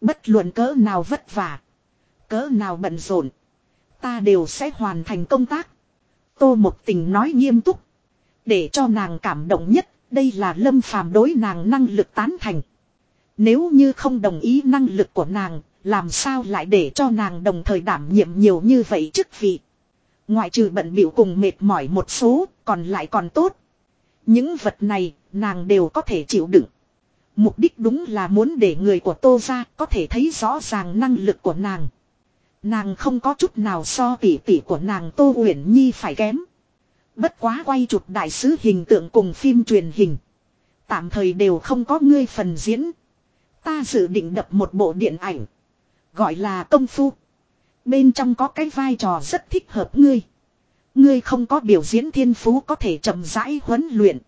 Bất luận cỡ nào vất vả. Cỡ nào bận rộn. Ta đều sẽ hoàn thành công tác. Tô Mộc tình nói nghiêm túc. Để cho nàng cảm động nhất. Đây là lâm phàm đối nàng năng lực tán thành. Nếu như không đồng ý năng lực của nàng, làm sao lại để cho nàng đồng thời đảm nhiệm nhiều như vậy chức vị. Ngoại trừ bận biểu cùng mệt mỏi một số, còn lại còn tốt. Những vật này, nàng đều có thể chịu đựng. Mục đích đúng là muốn để người của Tô ra có thể thấy rõ ràng năng lực của nàng. Nàng không có chút nào so tỉ tỉ của nàng Tô Uyển Nhi phải kém. Bất quá quay chụp đại sứ hình tượng cùng phim truyền hình. Tạm thời đều không có ngươi phần diễn. Ta dự định đập một bộ điện ảnh. Gọi là công phu. Bên trong có cái vai trò rất thích hợp ngươi. Ngươi không có biểu diễn thiên phú có thể chậm rãi huấn luyện.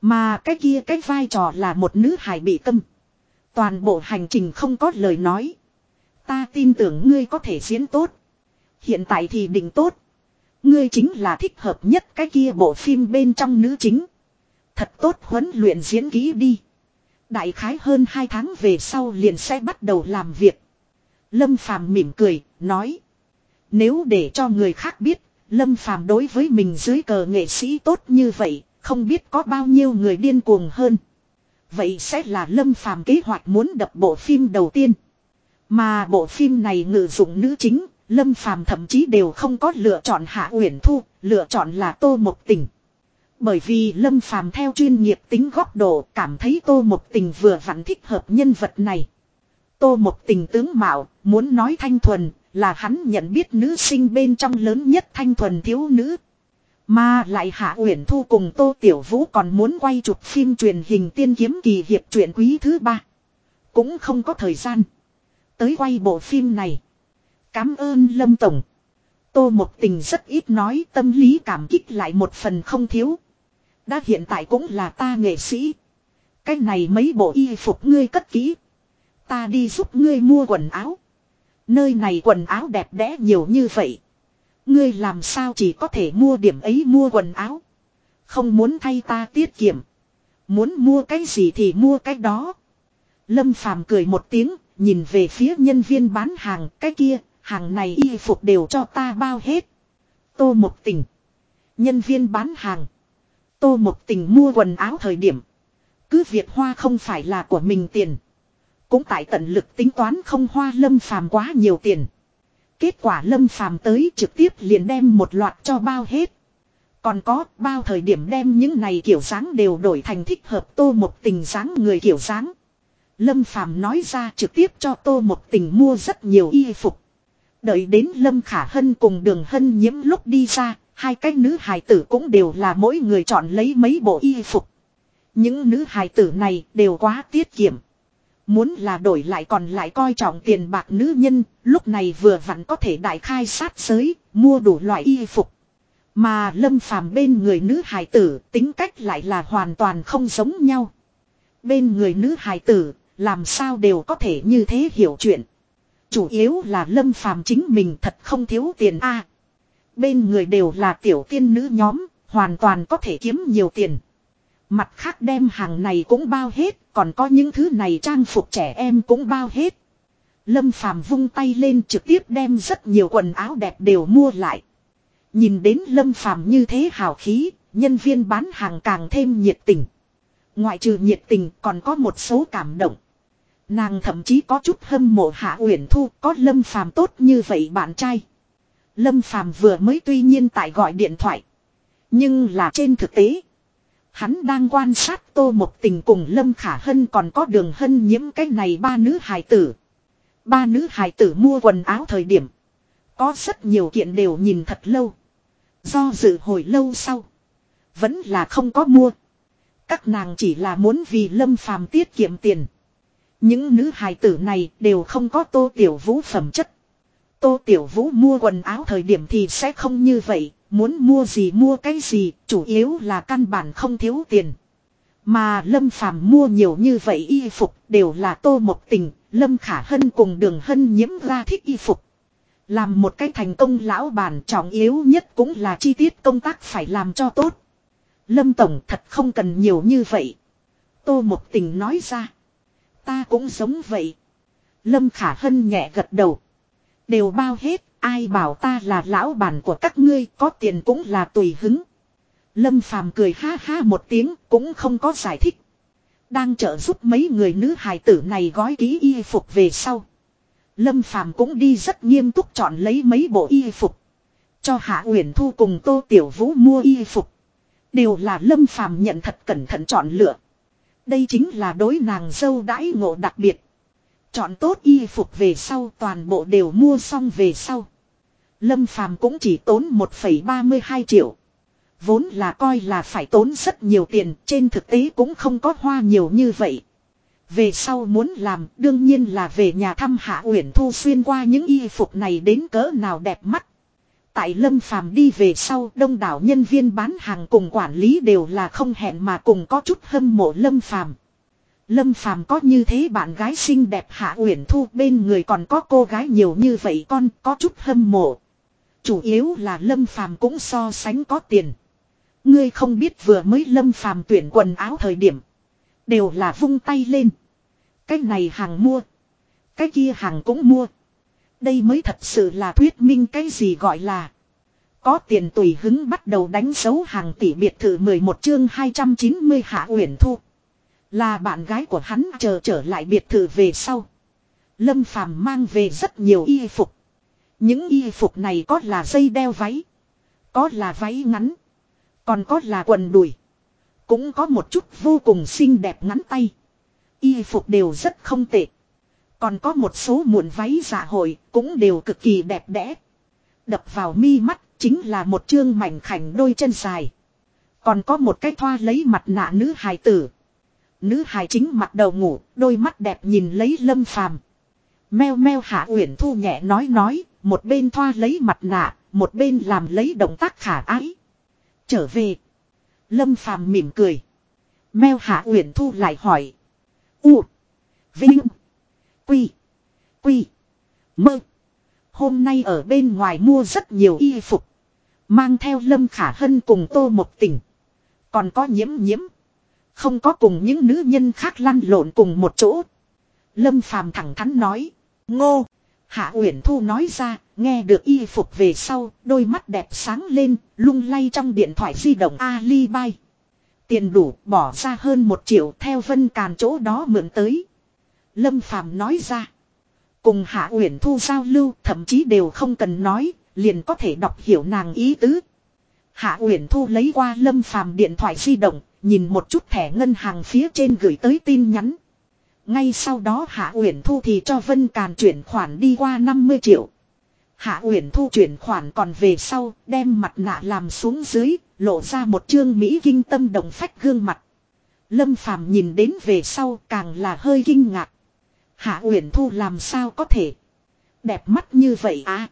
Mà cái kia cái vai trò là một nữ hài bị tâm. Toàn bộ hành trình không có lời nói. Ta tin tưởng ngươi có thể diễn tốt. Hiện tại thì định tốt. Ngươi chính là thích hợp nhất cái kia bộ phim bên trong nữ chính. Thật tốt huấn luyện diễn kỹ đi. Đại khái hơn 2 tháng về sau liền sẽ bắt đầu làm việc. Lâm Phàm mỉm cười, nói. Nếu để cho người khác biết, Lâm Phàm đối với mình dưới cờ nghệ sĩ tốt như vậy, không biết có bao nhiêu người điên cuồng hơn. Vậy sẽ là Lâm Phàm kế hoạch muốn đập bộ phim đầu tiên. Mà bộ phim này ngự dụng nữ chính, Lâm Phàm thậm chí đều không có lựa chọn Hạ Uyển Thu, lựa chọn là Tô Mộc Tình. Bởi vì Lâm Phàm theo chuyên nghiệp tính góc độ cảm thấy Tô Mộc Tình vừa vặn thích hợp nhân vật này. Tô Mộc Tình tướng mạo, muốn nói thanh thuần, là hắn nhận biết nữ sinh bên trong lớn nhất thanh thuần thiếu nữ. Mà lại Hạ Uyển Thu cùng Tô Tiểu Vũ còn muốn quay chụp phim truyền hình tiên kiếm kỳ hiệp truyện quý thứ ba. Cũng không có thời gian. Tới quay bộ phim này. Cám ơn Lâm Tổng. Tô Mộc Tình rất ít nói tâm lý cảm kích lại một phần không thiếu. Đã hiện tại cũng là ta nghệ sĩ. Cái này mấy bộ y phục ngươi cất kỹ. Ta đi giúp ngươi mua quần áo. Nơi này quần áo đẹp đẽ nhiều như vậy. Ngươi làm sao chỉ có thể mua điểm ấy mua quần áo. Không muốn thay ta tiết kiệm. Muốn mua cái gì thì mua cái đó. Lâm Phàm cười một tiếng, nhìn về phía nhân viên bán hàng, cái kia, hàng này y phục đều cho ta bao hết. Tô một tình. Nhân viên bán hàng. Tô một tình mua quần áo thời điểm. Cứ việc hoa không phải là của mình tiền. Cũng tại tận lực tính toán không hoa lâm phàm quá nhiều tiền. Kết quả lâm phàm tới trực tiếp liền đem một loạt cho bao hết. Còn có bao thời điểm đem những này kiểu dáng đều đổi thành thích hợp tô một tình dáng người kiểu dáng. Lâm phàm nói ra trực tiếp cho tô một tình mua rất nhiều y phục. Đợi đến Lâm Khả Hân cùng Đường Hân nhiễm lúc đi ra, hai cái nữ hài tử cũng đều là mỗi người chọn lấy mấy bộ y phục. Những nữ hài tử này đều quá tiết kiệm. Muốn là đổi lại còn lại coi trọng tiền bạc nữ nhân, lúc này vừa vặn có thể đại khai sát giới, mua đủ loại y phục. Mà lâm phàm bên người nữ hài tử tính cách lại là hoàn toàn không giống nhau. Bên người nữ hài tử, làm sao đều có thể như thế hiểu chuyện. Chủ yếu là lâm phàm chính mình thật không thiếu tiền a. bên người đều là tiểu tiên nữ nhóm, hoàn toàn có thể kiếm nhiều tiền. Mặt khác đem hàng này cũng bao hết, còn có những thứ này trang phục trẻ em cũng bao hết. Lâm Phàm vung tay lên trực tiếp đem rất nhiều quần áo đẹp đều mua lại. Nhìn đến Lâm Phàm như thế hào khí, nhân viên bán hàng càng thêm nhiệt tình. Ngoại trừ nhiệt tình còn có một số cảm động. Nàng thậm chí có chút hâm mộ Hạ Uyển Thu có Lâm Phàm tốt như vậy bạn trai. Lâm Phàm vừa mới tuy nhiên tại gọi điện thoại. Nhưng là trên thực tế. Hắn đang quan sát tô một tình cùng Lâm Khả Hân còn có đường hân nhiễm cái này ba nữ hài tử. Ba nữ hài tử mua quần áo thời điểm. Có rất nhiều kiện đều nhìn thật lâu. Do dự hồi lâu sau. Vẫn là không có mua. Các nàng chỉ là muốn vì Lâm Phàm tiết kiệm tiền. Những nữ hài tử này đều không có tô tiểu vũ phẩm chất. Tô tiểu vũ mua quần áo thời điểm thì sẽ không như vậy, muốn mua gì mua cái gì, chủ yếu là căn bản không thiếu tiền. Mà Lâm Phàm mua nhiều như vậy y phục đều là tô một tình, Lâm Khả Hân cùng đường hân nhiễm ra thích y phục. Làm một cái thành công lão bản trọng yếu nhất cũng là chi tiết công tác phải làm cho tốt. Lâm Tổng thật không cần nhiều như vậy. Tô một tình nói ra. Ta cũng giống vậy. Lâm Khả Hân nhẹ gật đầu. Đều bao hết, ai bảo ta là lão bản của các ngươi, có tiền cũng là tùy hứng. Lâm Phàm cười ha ha một tiếng, cũng không có giải thích. Đang trợ giúp mấy người nữ hài tử này gói ký y phục về sau. Lâm Phàm cũng đi rất nghiêm túc chọn lấy mấy bộ y phục. Cho Hạ Uyển Thu cùng Tô Tiểu Vũ mua y phục. Đều là Lâm Phàm nhận thật cẩn thận chọn lựa. Đây chính là đối nàng dâu đãi ngộ đặc biệt. Chọn tốt y phục về sau toàn bộ đều mua xong về sau. Lâm Phàm cũng chỉ tốn 1,32 triệu. Vốn là coi là phải tốn rất nhiều tiền, trên thực tế cũng không có hoa nhiều như vậy. Về sau muốn làm, đương nhiên là về nhà thăm Hạ Uyển Thu xuyên qua những y phục này đến cỡ nào đẹp mắt. Tại Lâm Phàm đi về sau, đông đảo nhân viên bán hàng cùng quản lý đều là không hẹn mà cùng có chút hâm mộ Lâm Phàm. Lâm Phàm có như thế bạn gái xinh đẹp Hạ Uyển Thu bên người còn có cô gái nhiều như vậy con có chút hâm mộ. Chủ yếu là Lâm Phàm cũng so sánh có tiền. Ngươi không biết vừa mới Lâm Phàm tuyển quần áo thời điểm. Đều là vung tay lên. Cái này hàng mua. Cái kia hàng cũng mua. Đây mới thật sự là thuyết minh cái gì gọi là. Có tiền tùy hứng bắt đầu đánh dấu hàng tỷ biệt thự 11 chương 290 Hạ Uyển Thu. Là bạn gái của hắn chờ trở lại biệt thự về sau. Lâm Phàm mang về rất nhiều y phục. Những y phục này có là dây đeo váy. Có là váy ngắn. Còn có là quần đùi. Cũng có một chút vô cùng xinh đẹp ngắn tay. Y phục đều rất không tệ. Còn có một số muộn váy dạ hội cũng đều cực kỳ đẹp đẽ. Đập vào mi mắt chính là một chương mảnh khảnh đôi chân dài. Còn có một cái thoa lấy mặt nạ nữ hài tử. Nữ hài chính mặt đầu ngủ, đôi mắt đẹp nhìn lấy lâm phàm. Meo meo hạ uyển thu nhẹ nói nói, một bên thoa lấy mặt nạ, một bên làm lấy động tác khả ái. Trở về. Lâm phàm mỉm cười. Meo hạ uyển thu lại hỏi. U. Vinh. Quy. Quy. Mơ. Hôm nay ở bên ngoài mua rất nhiều y phục. Mang theo Lâm Khả Hân cùng tô một tỉnh. Còn có nhiễm nhiễm. Không có cùng những nữ nhân khác lăn lộn cùng một chỗ. Lâm Phàm thẳng thắn nói. Ngô. Hạ Uyển Thu nói ra, nghe được y phục về sau, đôi mắt đẹp sáng lên, lung lay trong điện thoại di động Alibay. Tiền đủ, bỏ ra hơn một triệu theo Vân Càn chỗ đó mượn tới. Lâm Phàm nói ra. Cùng Hạ Uyển Thu giao lưu, thậm chí đều không cần nói, liền có thể đọc hiểu nàng ý tứ. Hạ Uyển Thu lấy qua Lâm Phàm điện thoại di động, nhìn một chút thẻ ngân hàng phía trên gửi tới tin nhắn. Ngay sau đó Hạ Uyển Thu thì cho Vân Càn chuyển khoản đi qua 50 triệu. Hạ Uyển Thu chuyển khoản còn về sau, đem mặt nạ làm xuống dưới, lộ ra một chương Mỹ kinh tâm động phách gương mặt. Lâm Phàm nhìn đến về sau càng là hơi kinh ngạc. Hạ Uyển Thu làm sao có thể đẹp mắt như vậy à?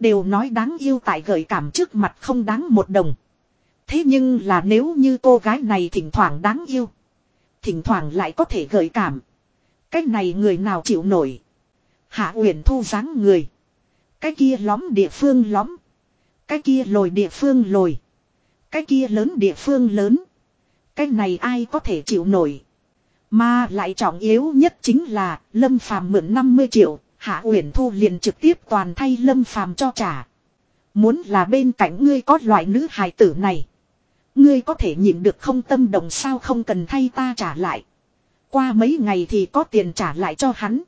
Đều nói đáng yêu tại gợi cảm trước mặt không đáng một đồng. Thế nhưng là nếu như cô gái này thỉnh thoảng đáng yêu. Thỉnh thoảng lại có thể gợi cảm. Cái này người nào chịu nổi. Hạ Uyển Thu dáng người. Cái kia lõm địa phương lõm. Cái kia lồi địa phương lồi. Cái kia lớn địa phương lớn. Cái này ai có thể chịu nổi. Mà lại trọng yếu nhất chính là Lâm Phàm mượn 50 triệu, Hạ Uyển Thu liền trực tiếp toàn thay Lâm Phàm cho trả. Muốn là bên cạnh ngươi có loại nữ hài tử này, ngươi có thể nhịn được không tâm động sao không cần thay ta trả lại. Qua mấy ngày thì có tiền trả lại cho hắn.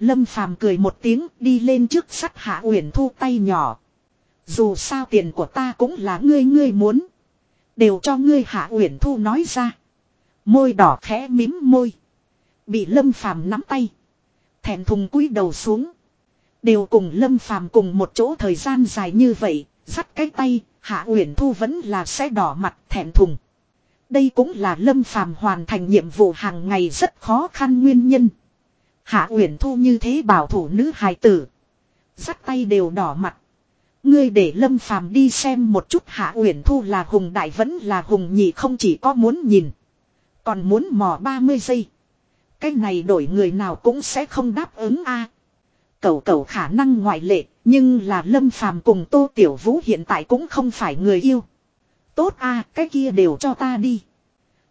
Lâm Phàm cười một tiếng đi lên trước sắt Hạ Uyển Thu tay nhỏ. Dù sao tiền của ta cũng là ngươi ngươi muốn. Đều cho ngươi Hạ Uyển Thu nói ra. Môi đỏ khẽ mím môi. Bị Lâm Phàm nắm tay. Thẹn thùng cúi đầu xuống. Đều cùng Lâm Phàm cùng một chỗ thời gian dài như vậy, dắt cái tay, Hạ Uyển Thu vẫn là sẽ đỏ mặt thẹn thùng. Đây cũng là Lâm Phàm hoàn thành nhiệm vụ hàng ngày rất khó khăn nguyên nhân. Hạ Uyển Thu như thế bảo thủ nữ hài tử, dắt tay đều đỏ mặt. Ngươi để Lâm Phàm đi xem một chút Hạ Uyển Thu là hùng đại vẫn là hùng nhị không chỉ có muốn nhìn, còn muốn mò 30 giây. Cái này đổi người nào cũng sẽ không đáp ứng a. À. cẩu khả năng ngoại lệ, nhưng là Lâm Phàm cùng Tô Tiểu Vũ hiện tại cũng không phải người yêu. Tốt a, cái kia đều cho ta đi.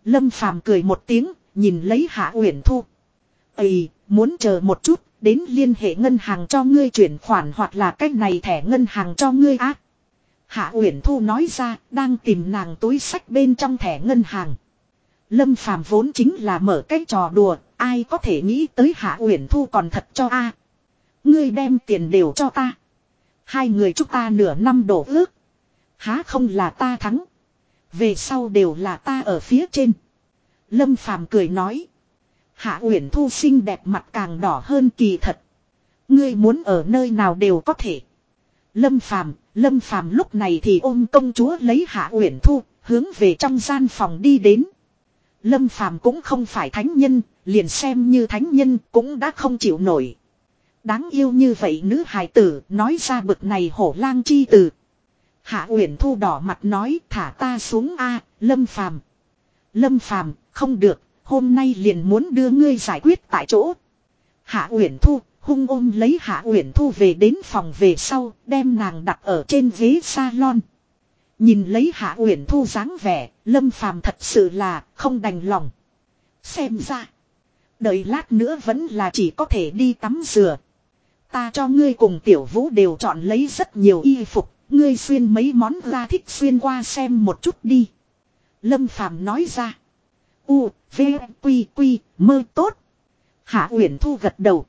Lâm Phàm cười một tiếng, nhìn lấy Hạ Uyển Thu. Ây, muốn chờ một chút, đến liên hệ ngân hàng cho ngươi chuyển khoản hoặc là cách này thẻ ngân hàng cho ngươi á. Hạ Uyển Thu nói ra, đang tìm nàng túi sách bên trong thẻ ngân hàng. Lâm Phàm vốn chính là mở cái trò đùa, ai có thể nghĩ tới Hạ Uyển Thu còn thật cho a. Ngươi đem tiền đều cho ta. Hai người chúng ta nửa năm đổ ước. Há không là ta thắng. Về sau đều là ta ở phía trên. Lâm Phàm cười nói. Hạ Uyển Thu xinh đẹp mặt càng đỏ hơn kỳ thật. Ngươi muốn ở nơi nào đều có thể. Lâm Phàm, Lâm Phàm lúc này thì ôm công chúa lấy Hạ Uyển Thu, hướng về trong gian phòng đi đến. Lâm Phàm cũng không phải thánh nhân, liền xem như thánh nhân cũng đã không chịu nổi. Đáng yêu như vậy nữ hài tử nói ra bực này hổ lang chi từ. Hạ Uyển Thu đỏ mặt nói thả ta xuống a, Lâm Phàm. Lâm Phàm, không được, hôm nay liền muốn đưa ngươi giải quyết tại chỗ. Hạ Uyển Thu hung ôm lấy Hạ Uyển Thu về đến phòng về sau, đem nàng đặt ở trên ghế salon. Nhìn lấy Hạ Uyển Thu dáng vẻ, Lâm Phàm thật sự là không đành lòng. Xem ra, đợi lát nữa vẫn là chỉ có thể đi tắm rửa. Ta cho ngươi cùng Tiểu Vũ đều chọn lấy rất nhiều y phục, ngươi xuyên mấy món ra thích xuyên qua xem một chút đi. Lâm Phàm nói ra. U, V, Quy, Quy, mơ tốt. Hạ Uyển Thu gật đầu.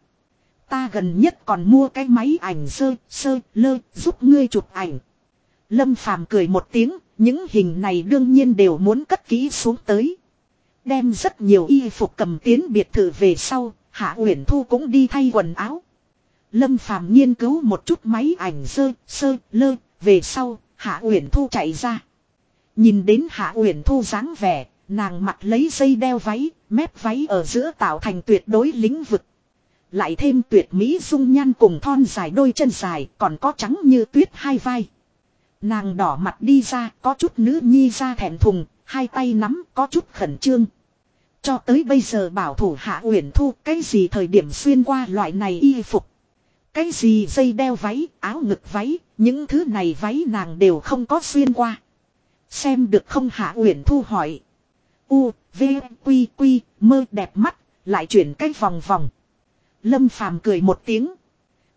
Ta gần nhất còn mua cái máy ảnh sơ, sơ, lơ, giúp ngươi chụp ảnh. Lâm Phàm cười một tiếng, những hình này đương nhiên đều muốn cất kỹ xuống tới. Đem rất nhiều y phục cầm tiến biệt thự về sau, Hạ Uyển Thu cũng đi thay quần áo. Lâm Phàm nghiên cứu một chút máy ảnh sơ, sơ, lơ, về sau, Hạ Uyển Thu chạy ra. Nhìn đến Hạ Uyển Thu dáng vẻ, nàng mặc lấy dây đeo váy, mép váy ở giữa tạo thành tuyệt đối lĩnh vực. Lại thêm tuyệt mỹ dung nhan cùng thon dài đôi chân dài, còn có trắng như tuyết hai vai. Nàng đỏ mặt đi ra, có chút nữ nhi ra thẹn thùng, hai tay nắm, có chút khẩn trương. Cho tới bây giờ bảo thủ hạ uyển thu, cái gì thời điểm xuyên qua loại này y phục. Cái gì dây đeo váy, áo ngực váy, những thứ này váy nàng đều không có xuyên qua. Xem được không hạ uyển thu hỏi. U, V, Quy, Quy, mơ đẹp mắt, lại chuyển cách vòng vòng. Lâm Phàm cười một tiếng.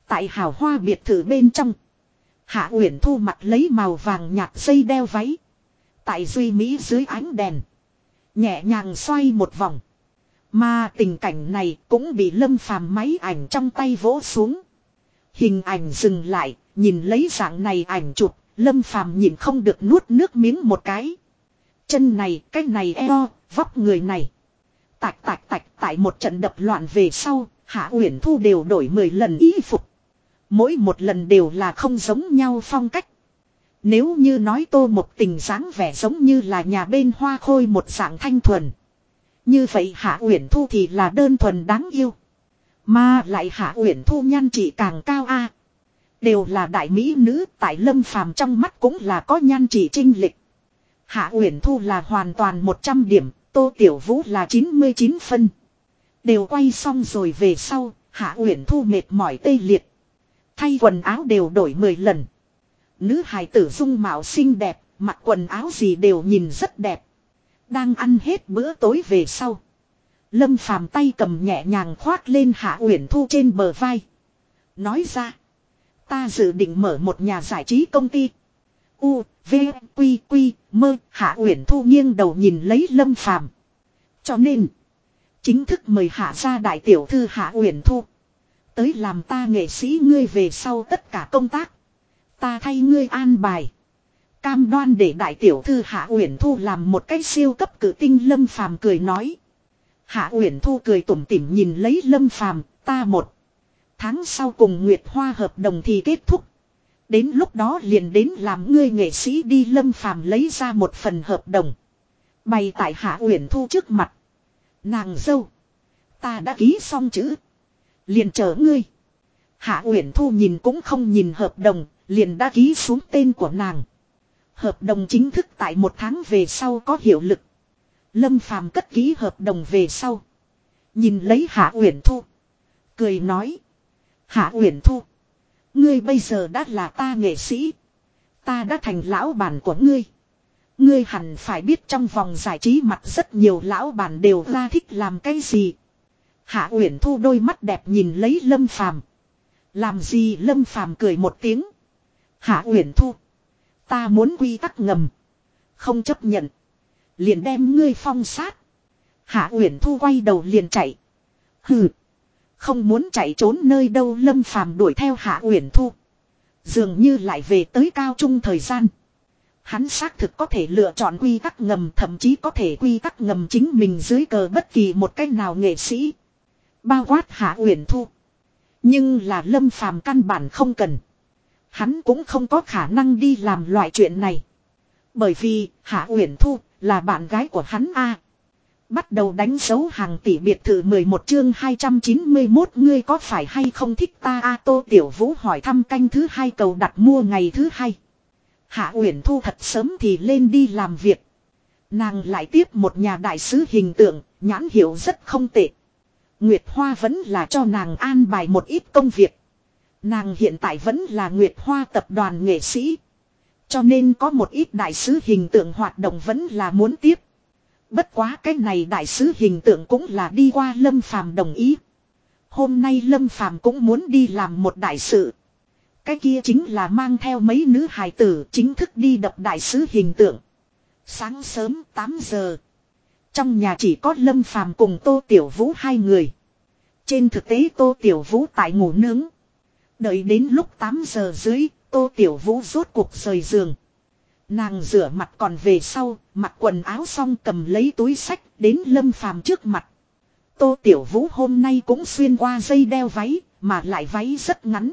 Tại hào hoa biệt thự bên trong. Hạ Uyển Thu mặt lấy màu vàng nhạt dây đeo váy. Tại duy mỹ dưới ánh đèn. Nhẹ nhàng xoay một vòng. Mà tình cảnh này cũng bị Lâm Phàm máy ảnh trong tay vỗ xuống. Hình ảnh dừng lại, nhìn lấy dạng này ảnh chụp, Lâm Phàm nhìn không được nuốt nước miếng một cái. Chân này, cái này eo, vóc người này. Tạch tạch tạch tại một trận đập loạn về sau, Hạ Uyển Thu đều đổi 10 lần y phục. Mỗi một lần đều là không giống nhau phong cách. Nếu như nói tô một tình dáng vẻ giống như là nhà bên hoa khôi một dạng thanh thuần. Như vậy Hạ Uyển Thu thì là đơn thuần đáng yêu. Mà lại Hạ Uyển Thu nhan chỉ càng cao a. Đều là đại mỹ nữ tại lâm phàm trong mắt cũng là có nhan chỉ trinh lịch. Hạ Uyển Thu là hoàn toàn 100 điểm, Tô Tiểu Vũ là 99 phân. Đều quay xong rồi về sau, Hạ Uyển Thu mệt mỏi tê liệt. Thay quần áo đều đổi 10 lần. Nữ hài tử dung mạo xinh đẹp, mặc quần áo gì đều nhìn rất đẹp. Đang ăn hết bữa tối về sau. Lâm phàm tay cầm nhẹ nhàng khoát lên Hạ Uyển Thu trên bờ vai. Nói ra. Ta dự định mở một nhà giải trí công ty. U, V, Quy, Quy, mơ, Hạ Uyển Thu nghiêng đầu nhìn lấy Lâm phàm. Cho nên. Chính thức mời hạ ra đại tiểu thư hạ uyển thu. Tới làm ta nghệ sĩ ngươi về sau tất cả công tác. Ta thay ngươi an bài. Cam đoan để đại tiểu thư hạ uyển thu làm một cái siêu cấp cử tinh lâm phàm cười nói. Hạ uyển thu cười tủm tỉm nhìn lấy lâm phàm, ta một. Tháng sau cùng Nguyệt Hoa hợp đồng thì kết thúc. Đến lúc đó liền đến làm ngươi nghệ sĩ đi lâm phàm lấy ra một phần hợp đồng. Bày tại Hạ Uyển Thu trước mặt. Nàng dâu. Ta đã ký xong chữ. Liền chờ ngươi. Hạ Uyển Thu nhìn cũng không nhìn hợp đồng, liền đã ký xuống tên của nàng. Hợp đồng chính thức tại một tháng về sau có hiệu lực. Lâm Phàm cất ký hợp đồng về sau. Nhìn lấy Hạ Uyển Thu. Cười nói. Hạ Uyển Thu. Ngươi bây giờ đã là ta nghệ sĩ. Ta đã thành lão bản của ngươi. Ngươi hẳn phải biết trong vòng giải trí mặt rất nhiều lão bản đều ra thích làm cái gì. Hạ Uyển Thu đôi mắt đẹp nhìn lấy Lâm Phàm. Làm gì Lâm Phàm cười một tiếng. Hạ Uyển Thu. Ta muốn quy tắc ngầm. Không chấp nhận. Liền đem ngươi phong sát. Hạ Uyển Thu quay đầu liền chạy. Hừ. Không muốn chạy trốn nơi đâu Lâm Phàm đuổi theo Hạ Uyển Thu. Dường như lại về tới cao trung thời gian. Hắn xác thực có thể lựa chọn quy tắc ngầm, thậm chí có thể quy tắc ngầm chính mình dưới cờ bất kỳ một cách nào nghệ sĩ. Bao quát Hạ Uyển Thu. Nhưng là Lâm Phàm căn bản không cần. Hắn cũng không có khả năng đi làm loại chuyện này. Bởi vì Hạ Uyển Thu là bạn gái của hắn a. Bắt đầu đánh dấu hàng tỷ biệt thự 11 chương 291 ngươi có phải hay không thích ta a Tô Tiểu Vũ hỏi thăm canh thứ hai cầu đặt mua ngày thứ hai. Hạ Uyển Thu thật sớm thì lên đi làm việc. Nàng lại tiếp một nhà đại sứ hình tượng, nhãn hiệu rất không tệ. Nguyệt Hoa vẫn là cho nàng an bài một ít công việc. Nàng hiện tại vẫn là Nguyệt Hoa tập đoàn nghệ sĩ. Cho nên có một ít đại sứ hình tượng hoạt động vẫn là muốn tiếp. Bất quá cái này đại sứ hình tượng cũng là đi qua Lâm Phàm đồng ý. Hôm nay Lâm Phàm cũng muốn đi làm một đại sự. Cái kia chính là mang theo mấy nữ hài tử chính thức đi đập đại sứ hình tượng. Sáng sớm 8 giờ. Trong nhà chỉ có Lâm Phàm cùng Tô Tiểu Vũ hai người. Trên thực tế Tô Tiểu Vũ tại ngủ nướng. Đợi đến lúc 8 giờ dưới, Tô Tiểu Vũ rốt cuộc rời giường. Nàng rửa mặt còn về sau, mặc quần áo xong cầm lấy túi sách đến Lâm Phàm trước mặt. Tô Tiểu Vũ hôm nay cũng xuyên qua dây đeo váy, mà lại váy rất ngắn.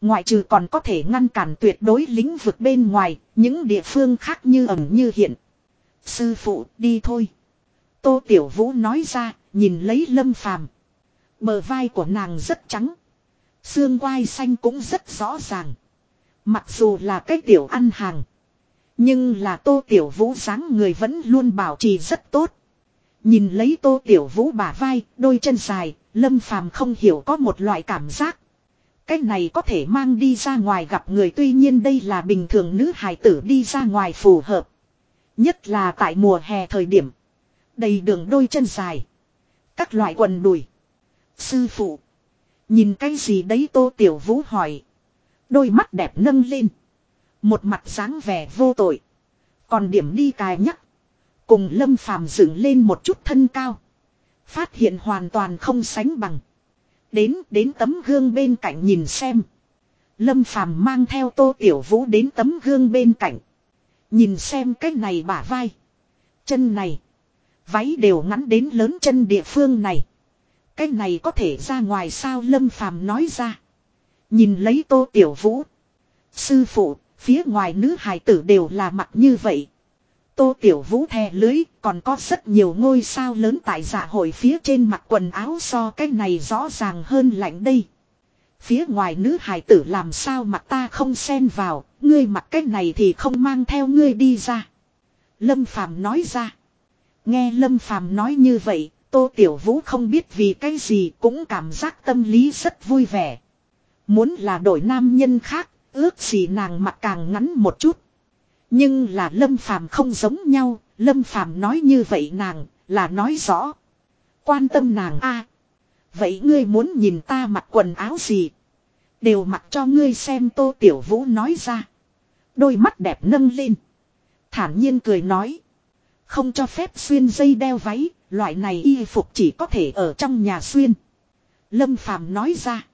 Ngoại trừ còn có thể ngăn cản tuyệt đối lĩnh vực bên ngoài, những địa phương khác như ẩn như hiện. Sư phụ, đi thôi. Tô Tiểu Vũ nói ra, nhìn lấy Lâm Phàm. Bờ vai của nàng rất trắng. Xương quai xanh cũng rất rõ ràng. Mặc dù là cái tiểu ăn hàng. Nhưng là tô tiểu vũ dáng người vẫn luôn bảo trì rất tốt. Nhìn lấy tô tiểu vũ bả vai, đôi chân dài, lâm phàm không hiểu có một loại cảm giác. Cái này có thể mang đi ra ngoài gặp người tuy nhiên đây là bình thường nữ hài tử đi ra ngoài phù hợp. Nhất là tại mùa hè thời điểm. Đầy đường đôi chân dài. Các loại quần đùi. Sư phụ. Nhìn cái gì đấy tô tiểu vũ hỏi. Đôi mắt đẹp nâng lên. Một mặt dáng vẻ vô tội. Còn điểm đi cài nhắc. Cùng lâm phàm dựng lên một chút thân cao. Phát hiện hoàn toàn không sánh bằng. Đến đến tấm gương bên cạnh nhìn xem. Lâm phàm mang theo tô tiểu vũ đến tấm gương bên cạnh. Nhìn xem cái này bả vai. Chân này. Váy đều ngắn đến lớn chân địa phương này. Cái này có thể ra ngoài sao Lâm Phàm nói ra. Nhìn lấy tô tiểu vũ. Sư phụ, phía ngoài nữ hài tử đều là mặt như vậy. Tô tiểu vũ thè lưới, còn có rất nhiều ngôi sao lớn tại dạ hội phía trên mặt quần áo so cái này rõ ràng hơn lạnh đây. Phía ngoài nữ hài tử làm sao mặt ta không xen vào, ngươi mặc cái này thì không mang theo ngươi đi ra. Lâm Phàm nói ra. Nghe Lâm Phàm nói như vậy, Tô Tiểu Vũ không biết vì cái gì cũng cảm giác tâm lý rất vui vẻ. Muốn là đổi nam nhân khác, ước gì nàng mặc càng ngắn một chút. Nhưng là Lâm Phàm không giống nhau, Lâm Phàm nói như vậy nàng là nói rõ. Quan tâm nàng a. vậy ngươi muốn nhìn ta mặc quần áo gì? Đều mặc cho ngươi xem Tô Tiểu Vũ nói ra. Đôi mắt đẹp nâng lên. Thản nhiên cười nói. Không cho phép xuyên dây đeo váy, loại này y phục chỉ có thể ở trong nhà xuyên. Lâm Phàm nói ra.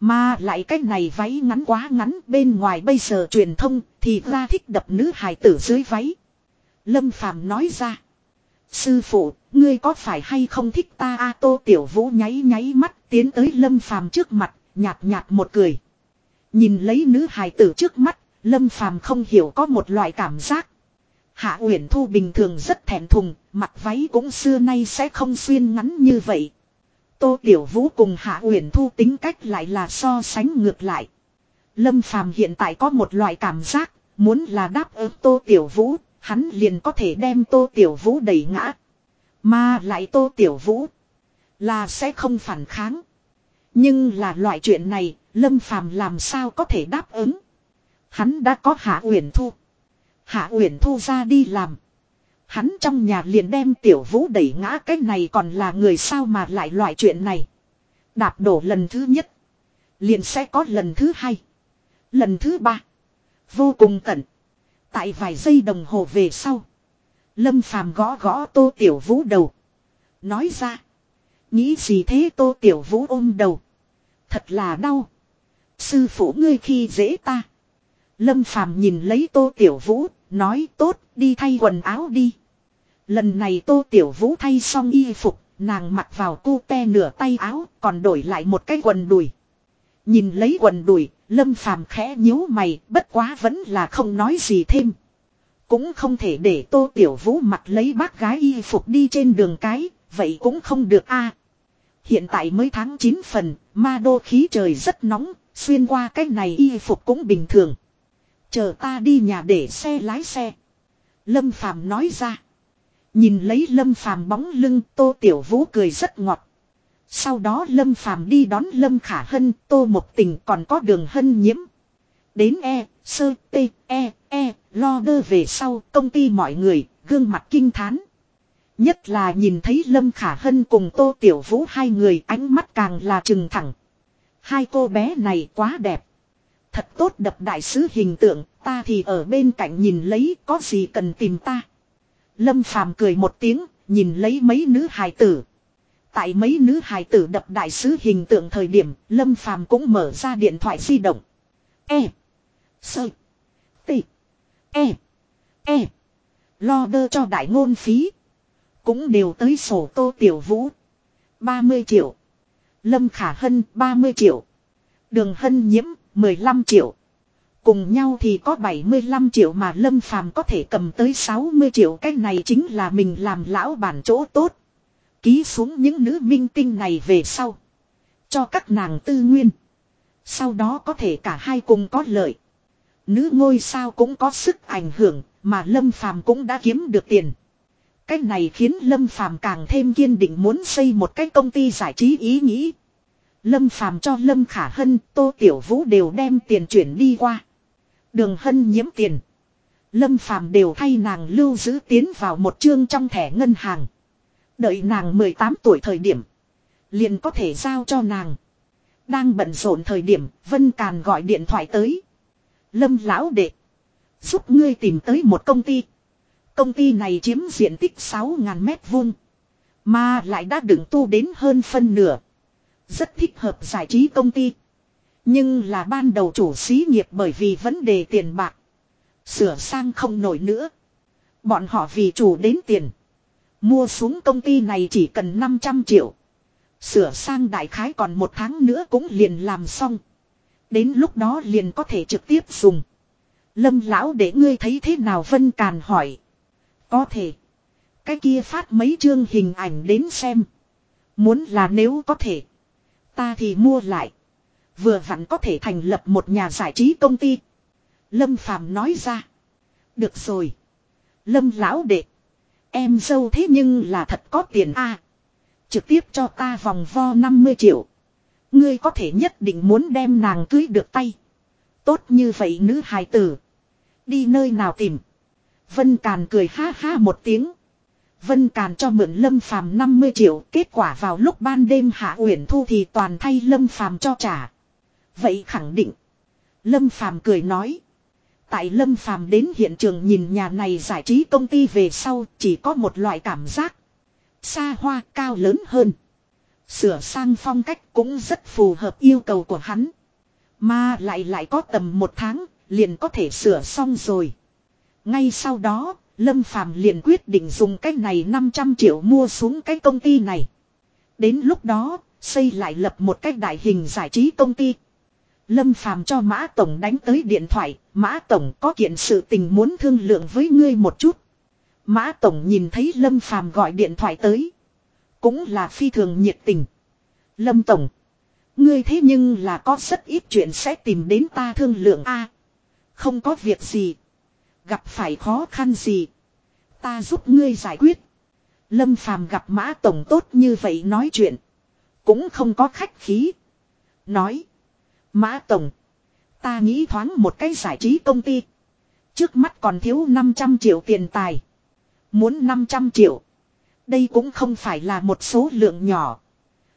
Mà lại cái này váy ngắn quá ngắn bên ngoài bây giờ truyền thông thì ra thích đập nữ hài tử dưới váy. Lâm Phàm nói ra. Sư phụ, ngươi có phải hay không thích ta a tô tiểu vũ nháy nháy mắt tiến tới Lâm Phàm trước mặt, nhạt nhạt một cười. Nhìn lấy nữ hài tử trước mắt, Lâm Phàm không hiểu có một loại cảm giác. Hạ Uyển Thu bình thường rất thẹn thùng, mặc váy cũng xưa nay sẽ không xuyên ngắn như vậy. Tô Tiểu Vũ cùng Hạ Uyển Thu tính cách lại là so sánh ngược lại. Lâm Phàm hiện tại có một loại cảm giác, muốn là đáp ứng Tô Tiểu Vũ, hắn liền có thể đem Tô Tiểu Vũ đẩy ngã. Mà lại Tô Tiểu Vũ là sẽ không phản kháng. Nhưng là loại chuyện này, Lâm Phàm làm sao có thể đáp ứng. Hắn đã có Hạ Uyển Thu. Hạ Uyển Thu ra đi làm. Hắn trong nhà liền đem tiểu vũ đẩy ngã, cái này còn là người sao mà lại loại chuyện này. Đạp đổ lần thứ nhất. Liền sẽ có lần thứ hai. Lần thứ ba. Vô cùng tận. Tại vài giây đồng hồ về sau. Lâm phàm gõ gõ tô tiểu vũ đầu. Nói ra. Nghĩ gì thế tô tiểu vũ ôm đầu. Thật là đau. Sư phụ ngươi khi dễ ta. Lâm phàm nhìn lấy tô tiểu vũ. Nói, tốt, đi thay quần áo đi. Lần này tô tiểu vũ thay xong y phục. Nàng mặc vào cu te nửa tay áo. Còn đổi lại một cái quần đùi. Nhìn lấy quần đùi. Lâm phàm khẽ nhíu mày. Bất quá vẫn là không nói gì thêm. Cũng không thể để tô tiểu vũ mặc lấy bác gái y phục đi trên đường cái. Vậy cũng không được a Hiện tại mới tháng 9 phần, ma đô khí trời rất nóng, xuyên qua cái này y phục cũng bình thường. Chờ ta đi nhà để xe lái xe. Lâm Phàm nói ra. Nhìn lấy Lâm Phàm bóng lưng Tô Tiểu Vũ cười rất ngọt. Sau đó Lâm Phàm đi đón Lâm Khả Hân, Tô Một Tình còn có đường hân nhiễm. Đến E, Sơ, T, E, E, lo đơ về sau công ty mọi người, gương mặt kinh thán. Nhất là nhìn thấy Lâm Khả Hân cùng Tô Tiểu Vũ hai người ánh mắt càng là trừng thẳng. Hai cô bé này quá đẹp. Thật tốt đập đại sứ hình tượng, ta thì ở bên cạnh nhìn lấy có gì cần tìm ta. Lâm Phàm cười một tiếng, nhìn lấy mấy nữ hài tử. Tại mấy nữ hài tử đập đại sứ hình tượng thời điểm, Lâm Phàm cũng mở ra điện thoại di động. E. Sơ. T. E. E. Lo đơ cho đại ngôn phí. Cũng đều tới sổ tô tiểu vũ. 30 triệu. Lâm Khả Hân 30 triệu. Đường Hân Nhiễm 15 triệu. Cùng nhau thì có 75 triệu mà Lâm Phàm có thể cầm tới 60 triệu. Cái này chính là mình làm lão bản chỗ tốt. Ký xuống những nữ minh tinh này về sau. Cho các nàng tư nguyên. Sau đó có thể cả hai cùng có lợi. Nữ ngôi sao cũng có sức ảnh hưởng mà Lâm Phàm cũng đã kiếm được tiền. Cái này khiến Lâm Phàm càng thêm kiên định muốn xây một cái công ty giải trí ý nghĩ. Lâm Phàm cho Lâm Khả Hân, Tô Tiểu Vũ đều đem tiền chuyển đi qua. Đường Hân nhiễm tiền. Lâm Phàm đều thay nàng lưu giữ tiến vào một chương trong thẻ ngân hàng. Đợi nàng 18 tuổi thời điểm. Liền có thể giao cho nàng. Đang bận rộn thời điểm, Vân Càn gọi điện thoại tới. Lâm lão đệ. Giúp ngươi tìm tới một công ty. Công ty này chiếm diện tích 6.000 mét vuông. Mà lại đã đựng tu đến hơn phân nửa. Rất thích hợp giải trí công ty. Nhưng là ban đầu chủ xí nghiệp bởi vì vấn đề tiền bạc. Sửa sang không nổi nữa. Bọn họ vì chủ đến tiền. Mua xuống công ty này chỉ cần 500 triệu. Sửa sang đại khái còn một tháng nữa cũng liền làm xong. Đến lúc đó liền có thể trực tiếp dùng. Lâm lão để ngươi thấy thế nào Vân Càn hỏi. Có thể. Cái kia phát mấy chương hình ảnh đến xem. Muốn là nếu có thể. Ta thì mua lại. Vừa hẳn có thể thành lập một nhà giải trí công ty. Lâm Phàm nói ra. Được rồi. Lâm lão đệ. Em dâu thế nhưng là thật có tiền a Trực tiếp cho ta vòng vo 50 triệu. Ngươi có thể nhất định muốn đem nàng cưới được tay. Tốt như vậy nữ hài tử. Đi nơi nào tìm. Vân Càn cười ha ha một tiếng. Vân Càn cho mượn Lâm Phàm 50 triệu, kết quả vào lúc ban đêm Hạ Uyển Thu thì toàn thay Lâm Phàm cho trả. Vậy khẳng định. Lâm Phàm cười nói. Tại Lâm Phàm đến hiện trường nhìn nhà này giải trí công ty về sau, chỉ có một loại cảm giác. Xa hoa cao lớn hơn. Sửa sang phong cách cũng rất phù hợp yêu cầu của hắn. Mà lại lại có tầm một tháng, liền có thể sửa xong rồi. Ngay sau đó, Lâm Phàm liền quyết định dùng cái này 500 triệu mua xuống cái công ty này. Đến lúc đó, xây lại lập một cách đại hình giải trí công ty. Lâm Phàm cho Mã Tổng đánh tới điện thoại, Mã Tổng có kiện sự tình muốn thương lượng với ngươi một chút. Mã Tổng nhìn thấy Lâm Phàm gọi điện thoại tới. Cũng là phi thường nhiệt tình. Lâm Tổng. Ngươi thế nhưng là có rất ít chuyện sẽ tìm đến ta thương lượng a Không có việc gì. Gặp phải khó khăn gì. Ta giúp ngươi giải quyết. Lâm Phàm gặp Mã Tổng tốt như vậy nói chuyện. Cũng không có khách khí. Nói. Mã Tổng. Ta nghĩ thoáng một cái giải trí công ty. Trước mắt còn thiếu 500 triệu tiền tài. Muốn 500 triệu. Đây cũng không phải là một số lượng nhỏ.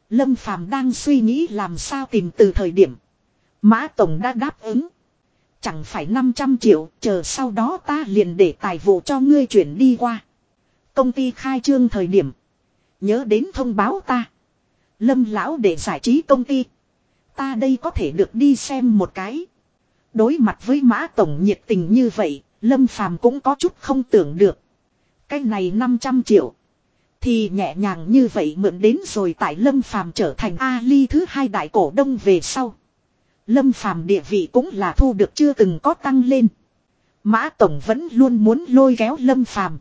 Lâm Phàm đang suy nghĩ làm sao tìm từ thời điểm. Mã Tổng đã đáp ứng. Chẳng phải 500 triệu, chờ sau đó ta liền để tài vụ cho ngươi chuyển đi qua. Công ty khai trương thời điểm. Nhớ đến thông báo ta. Lâm lão để giải trí công ty. Ta đây có thể được đi xem một cái. Đối mặt với mã tổng nhiệt tình như vậy, Lâm Phàm cũng có chút không tưởng được. Cái này 500 triệu. Thì nhẹ nhàng như vậy mượn đến rồi tại Lâm Phàm trở thành Ali thứ hai đại cổ đông về sau. Lâm Phàm địa vị cũng là thu được chưa từng có tăng lên. Mã Tổng vẫn luôn muốn lôi kéo Lâm Phàm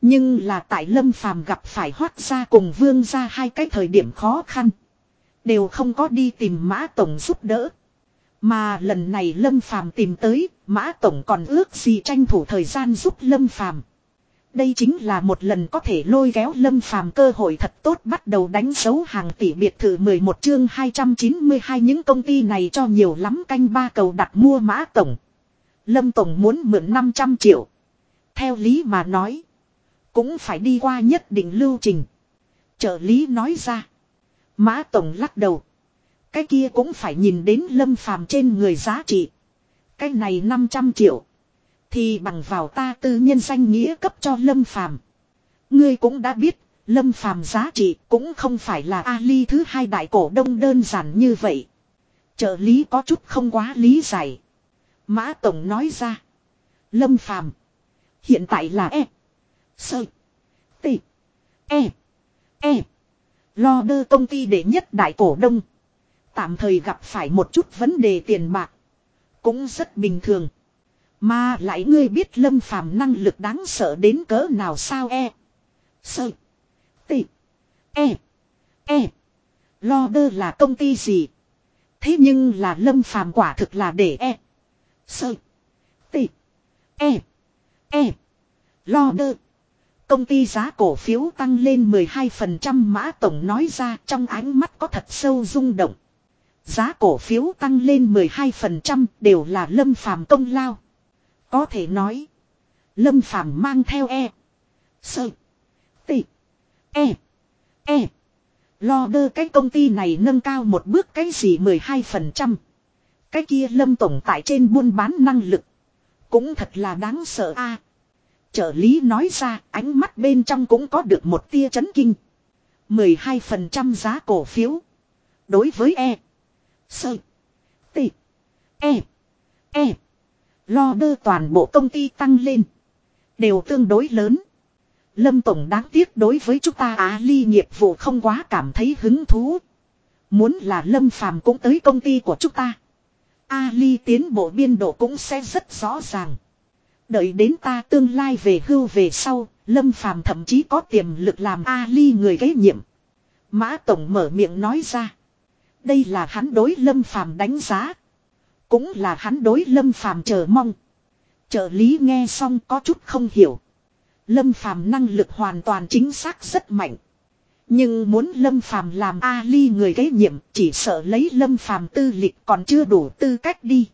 Nhưng là tại Lâm Phàm gặp phải hoát ra cùng vương ra hai cái thời điểm khó khăn. Đều không có đi tìm Mã Tổng giúp đỡ. Mà lần này Lâm Phàm tìm tới, Mã Tổng còn ước gì tranh thủ thời gian giúp Lâm Phàm đây chính là một lần có thể lôi kéo lâm phàm cơ hội thật tốt bắt đầu đánh dấu hàng tỷ biệt thự 11 chương 292 những công ty này cho nhiều lắm canh ba cầu đặt mua mã tổng. Lâm Tổng muốn mượn 500 triệu. Theo lý mà nói. Cũng phải đi qua nhất định lưu trình. Trợ lý nói ra. Mã Tổng lắc đầu. Cái kia cũng phải nhìn đến lâm phàm trên người giá trị. Cái này 500 triệu. Thì bằng vào ta tư nhân danh nghĩa cấp cho Lâm Phàm. Ngươi cũng đã biết, Lâm Phàm giá trị cũng không phải là Ali thứ hai đại cổ đông đơn giản như vậy. Trợ lý có chút không quá lý giải. Mã Tổng nói ra. Lâm Phàm Hiện tại là E. Sơ. T. E. E. Lo đơ công ty đệ nhất đại cổ đông. Tạm thời gặp phải một chút vấn đề tiền bạc. Cũng rất bình thường. Mà lại ngươi biết lâm phàm năng lực đáng sợ đến cỡ nào sao e. Sợ, Tị. E. E. Lo đơ là công ty gì. Thế nhưng là lâm phàm quả thực là để e. sợ, Tị. E. E. Lo đơ. Công ty giá cổ phiếu tăng lên 12% mã tổng nói ra trong ánh mắt có thật sâu rung động. Giá cổ phiếu tăng lên 12% đều là lâm phàm công lao. Có thể nói. Lâm Phàm mang theo E. sợ, tị, E. E. Lo đơ cái công ty này nâng cao một bước cái gì 12%. Cái kia Lâm Tổng tại trên buôn bán năng lực. Cũng thật là đáng sợ a. Trợ lý nói ra, ánh mắt bên trong cũng có được một tia chấn kinh. 12% giá cổ phiếu. Đối với E. Sơ. T. E. E. Lo đơ toàn bộ công ty tăng lên. Đều tương đối lớn. Lâm Tổng đáng tiếc đối với chúng ta Á, Ly nghiệp vụ không quá cảm thấy hứng thú. Muốn là Lâm Phàm cũng tới công ty của chúng ta. A, Ly tiến bộ biên độ cũng sẽ rất rõ ràng. Đợi đến ta tương lai về hưu về sau, Lâm Phàm thậm chí có tiềm lực làm A Ly người kế nhiệm. Mã Tổng mở miệng nói ra. Đây là hắn đối Lâm Phàm đánh giá. Cũng là hắn đối Lâm Phàm chờ mong. Trợ lý nghe xong có chút không hiểu. Lâm Phàm năng lực hoàn toàn chính xác rất mạnh. Nhưng muốn Lâm Phàm làm Ali người kế nhiệm, chỉ sợ lấy Lâm Phàm tư lịch còn chưa đủ tư cách đi.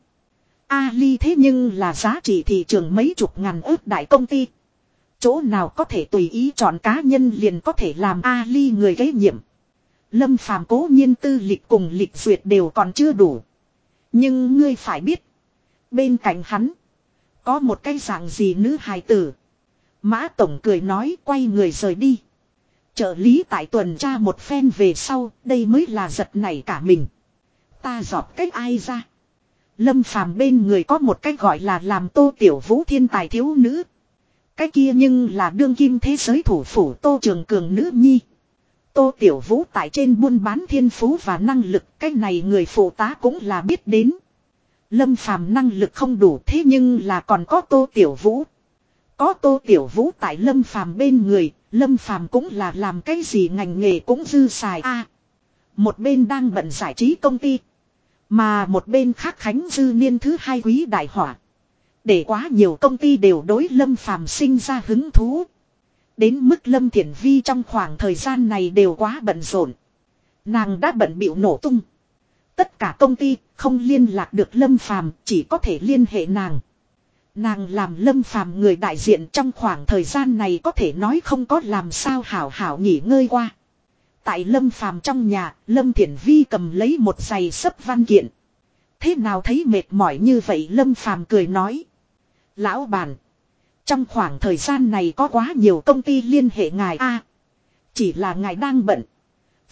Ali thế nhưng là giá trị thị trường mấy chục ngàn ước đại công ty. Chỗ nào có thể tùy ý chọn cá nhân liền có thể làm Ali người gây nhiệm. Lâm Phàm cố nhiên tư lịch cùng lịch duyệt đều còn chưa đủ. Nhưng ngươi phải biết. Bên cạnh hắn. Có một cái dạng gì nữ hài tử. Mã Tổng cười nói quay người rời đi. Trợ lý tại tuần tra một phen về sau. Đây mới là giật nảy cả mình. Ta dọt cách ai ra. Lâm phàm bên người có một cách gọi là làm tô tiểu vũ thiên tài thiếu nữ. Cái kia nhưng là đương kim thế giới thủ phủ tô trường cường nữ nhi. Tô Tiểu Vũ tại trên buôn bán thiên phú và năng lực cái này người phụ tá cũng là biết đến. Lâm Phàm năng lực không đủ thế nhưng là còn có Tô Tiểu Vũ. Có Tô Tiểu Vũ tại Lâm Phàm bên người, Lâm Phàm cũng là làm cái gì ngành nghề cũng dư xài a. một bên đang bận giải trí công ty, mà một bên khác Khánh Dư niên thứ hai quý đại hỏa. Để quá nhiều công ty đều đối Lâm Phàm sinh ra hứng thú. Đến mức Lâm Thiển Vi trong khoảng thời gian này đều quá bận rộn. Nàng đã bận bịu nổ tung. Tất cả công ty không liên lạc được Lâm Phàm, chỉ có thể liên hệ nàng. Nàng làm Lâm Phàm người đại diện trong khoảng thời gian này có thể nói không có làm sao hảo hảo nghỉ ngơi qua. Tại Lâm Phàm trong nhà, Lâm Thiển Vi cầm lấy một giày sấp văn kiện. Thế nào thấy mệt mỏi như vậy Lâm Phàm cười nói. Lão bản. Trong khoảng thời gian này có quá nhiều công ty liên hệ ngài A. Chỉ là ngài đang bận.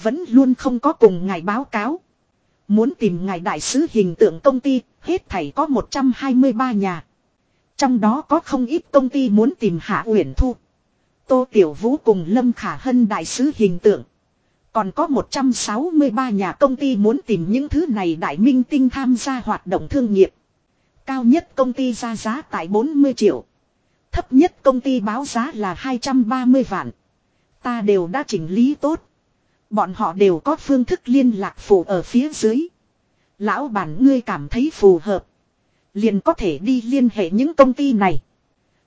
Vẫn luôn không có cùng ngài báo cáo. Muốn tìm ngài đại sứ hình tượng công ty, hết thảy có 123 nhà. Trong đó có không ít công ty muốn tìm Hạ Uyển Thu. Tô Tiểu Vũ cùng Lâm Khả Hân đại sứ hình tượng. Còn có 163 nhà công ty muốn tìm những thứ này đại minh tinh tham gia hoạt động thương nghiệp. Cao nhất công ty ra giá tại 40 triệu. Thấp nhất công ty báo giá là 230 vạn. Ta đều đã chỉnh lý tốt. Bọn họ đều có phương thức liên lạc phù ở phía dưới. Lão bản ngươi cảm thấy phù hợp. Liền có thể đi liên hệ những công ty này.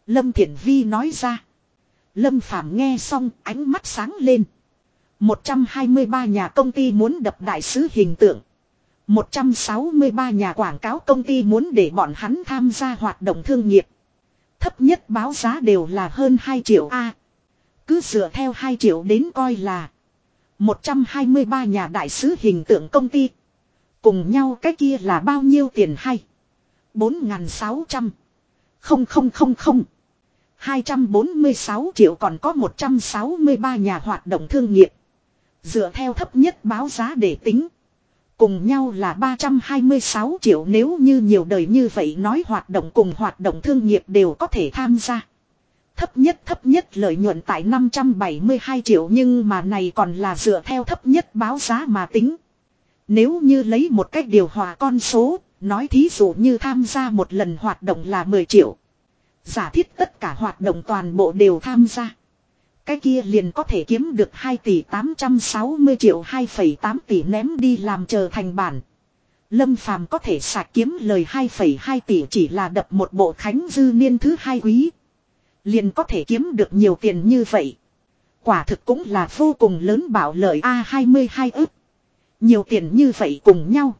Lâm Thiển Vi nói ra. Lâm Phạm nghe xong, ánh mắt sáng lên. 123 nhà công ty muốn đập đại sứ hình tượng. 163 nhà quảng cáo công ty muốn để bọn hắn tham gia hoạt động thương nghiệp. Thấp nhất báo giá đều là hơn 2 triệu A. Cứ dựa theo 2 triệu đến coi là 123 nhà đại sứ hình tượng công ty. Cùng nhau cái kia là bao nhiêu tiền hay? 4.600. Không không không không. 246 triệu còn có 163 nhà hoạt động thương nghiệp. Dựa theo thấp nhất báo giá để tính. Cùng nhau là 326 triệu nếu như nhiều đời như vậy nói hoạt động cùng hoạt động thương nghiệp đều có thể tham gia. Thấp nhất thấp nhất lợi nhuận tại 572 triệu nhưng mà này còn là dựa theo thấp nhất báo giá mà tính. Nếu như lấy một cách điều hòa con số, nói thí dụ như tham gia một lần hoạt động là 10 triệu. Giả thiết tất cả hoạt động toàn bộ đều tham gia. Cái kia liền có thể kiếm được 2 tỷ 860 triệu 2,8 tỷ ném đi làm chờ thành bản. Lâm Phàm có thể sạc kiếm lời 2,2 tỷ chỉ là đập một bộ khánh dư niên thứ hai quý. Liền có thể kiếm được nhiều tiền như vậy. Quả thực cũng là vô cùng lớn bảo lợi A22 ức. Nhiều tiền như vậy cùng nhau.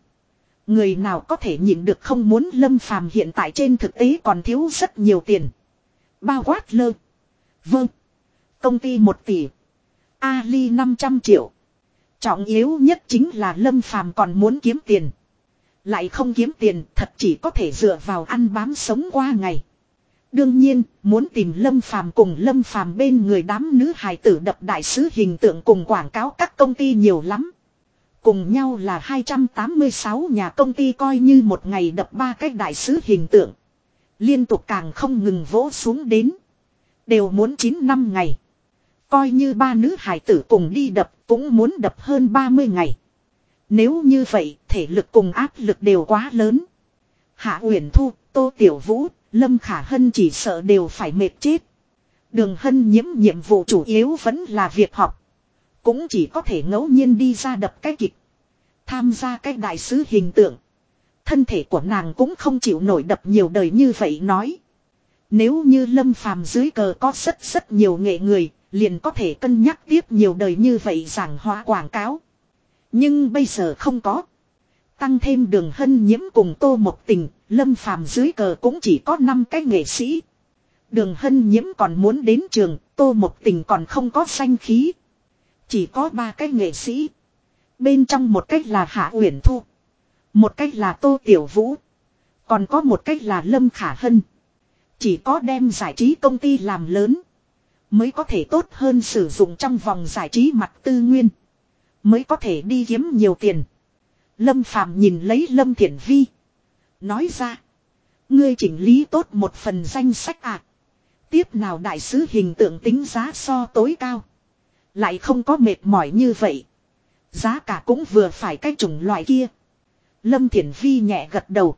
Người nào có thể nhìn được không muốn lâm phàm hiện tại trên thực tế còn thiếu rất nhiều tiền. Bao quát lơ. Vâng. Công ty 1 tỷ. Ali 500 triệu. Trọng yếu nhất chính là lâm phàm còn muốn kiếm tiền. Lại không kiếm tiền thật chỉ có thể dựa vào ăn bám sống qua ngày. Đương nhiên, muốn tìm Lâm Phàm cùng Lâm Phàm bên người đám nữ hài tử đập đại sứ hình tượng cùng quảng cáo các công ty nhiều lắm. Cùng nhau là 286 nhà công ty coi như một ngày đập ba cách đại sứ hình tượng. Liên tục càng không ngừng vỗ xuống đến. Đều muốn 9 năm ngày. Coi như ba nữ hải tử cùng đi đập cũng muốn đập hơn 30 ngày. Nếu như vậy, thể lực cùng áp lực đều quá lớn. Hạ Uyển Thu, Tô Tiểu Vũ, Lâm Khả Hân chỉ sợ đều phải mệt chết. Đường Hân nhiễm nhiệm vụ chủ yếu vẫn là việc học. Cũng chỉ có thể ngẫu nhiên đi ra đập cái kịch. Tham gia cái đại sứ hình tượng. Thân thể của nàng cũng không chịu nổi đập nhiều đời như vậy nói. Nếu như lâm phàm dưới cờ có rất rất nhiều nghệ người, liền có thể cân nhắc tiếp nhiều đời như vậy giảng hóa quảng cáo. Nhưng bây giờ không có. Tăng thêm đường hân nhiễm cùng tô một tình, lâm phàm dưới cờ cũng chỉ có 5 cái nghệ sĩ. Đường hân nhiễm còn muốn đến trường, tô một tình còn không có sanh khí. Chỉ có ba cái nghệ sĩ. Bên trong một cách là Hạ Uyển Thu. Một cách là Tô Tiểu Vũ. Còn có một cách là Lâm Khả Hân. Chỉ có đem giải trí công ty làm lớn. Mới có thể tốt hơn sử dụng trong vòng giải trí mặt tư nguyên. Mới có thể đi kiếm nhiều tiền. Lâm Phạm nhìn lấy Lâm Thiển Vi. Nói ra. Ngươi chỉnh lý tốt một phần danh sách ạ. À. Tiếp nào đại sứ hình tượng tính giá so tối cao. Lại không có mệt mỏi như vậy. Giá cả cũng vừa phải cái chủng loại kia. Lâm Thiển Vi nhẹ gật đầu.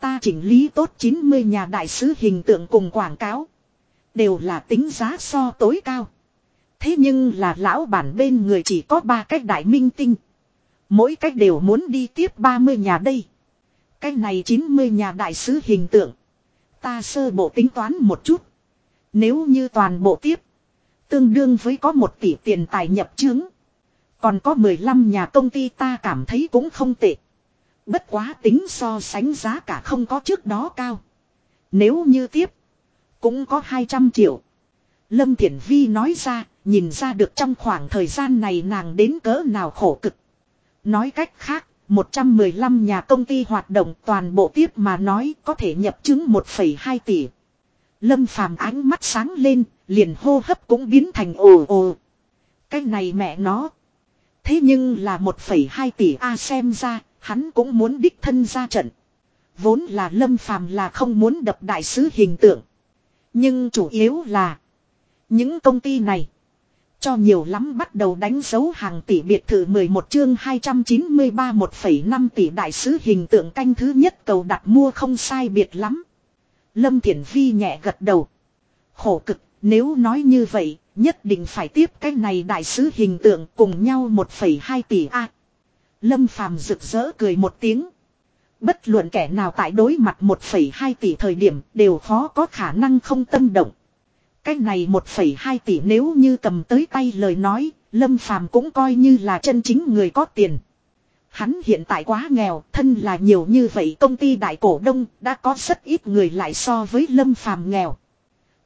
Ta chỉnh lý tốt 90 nhà đại sứ hình tượng cùng quảng cáo. Đều là tính giá so tối cao. Thế nhưng là lão bản bên người chỉ có ba cách đại minh tinh. Mỗi cách đều muốn đi tiếp 30 nhà đây. Cách này 90 nhà đại sứ hình tượng. Ta sơ bộ tính toán một chút. Nếu như toàn bộ tiếp. Tương đương với có một tỷ tiền tài nhập chứng. Còn có 15 nhà công ty ta cảm thấy cũng không tệ. Bất quá tính so sánh giá cả không có trước đó cao. Nếu như tiếp. Cũng có 200 triệu. Lâm Thiển Vi nói ra. Nhìn ra được trong khoảng thời gian này nàng đến cỡ nào khổ cực. Nói cách khác. 115 nhà công ty hoạt động toàn bộ tiếp mà nói có thể nhập chứng 1,2 tỷ. Lâm phàm ánh mắt sáng lên, liền hô hấp cũng biến thành ồ ồ. Cái này mẹ nó. Thế nhưng là 1,2 tỷ A xem ra, hắn cũng muốn đích thân ra trận. Vốn là lâm phàm là không muốn đập đại sứ hình tượng. Nhưng chủ yếu là những công ty này cho nhiều lắm bắt đầu đánh dấu hàng tỷ biệt thự 11 chương 293 1,5 tỷ đại sứ hình tượng canh thứ nhất cầu đặt mua không sai biệt lắm. Lâm Thiển Vi nhẹ gật đầu. Khổ cực, nếu nói như vậy, nhất định phải tiếp cái này đại sứ hình tượng cùng nhau 1,2 tỷ A. Lâm Phàm rực rỡ cười một tiếng. Bất luận kẻ nào tại đối mặt 1,2 tỷ thời điểm đều khó có khả năng không tâm động. Cái này 1,2 tỷ nếu như cầm tới tay lời nói, Lâm Phàm cũng coi như là chân chính người có tiền. Hắn hiện tại quá nghèo, thân là nhiều như vậy công ty đại cổ đông, đã có rất ít người lại so với Lâm Phàm nghèo.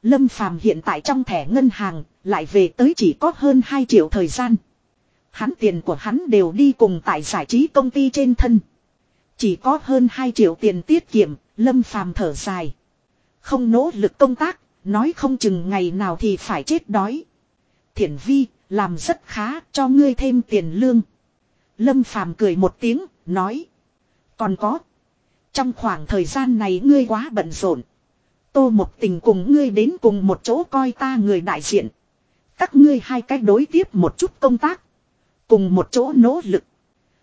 Lâm Phàm hiện tại trong thẻ ngân hàng, lại về tới chỉ có hơn 2 triệu thời gian. Hắn tiền của hắn đều đi cùng tại giải trí công ty trên thân. Chỉ có hơn 2 triệu tiền tiết kiệm, Lâm Phàm thở dài. Không nỗ lực công tác, nói không chừng ngày nào thì phải chết đói. Thiển vi, làm rất khá, cho ngươi thêm tiền lương. Lâm Phàm cười một tiếng, nói. Còn có. Trong khoảng thời gian này ngươi quá bận rộn. Tô một tình cùng ngươi đến cùng một chỗ coi ta người đại diện. Các ngươi hai cách đối tiếp một chút công tác. Cùng một chỗ nỗ lực.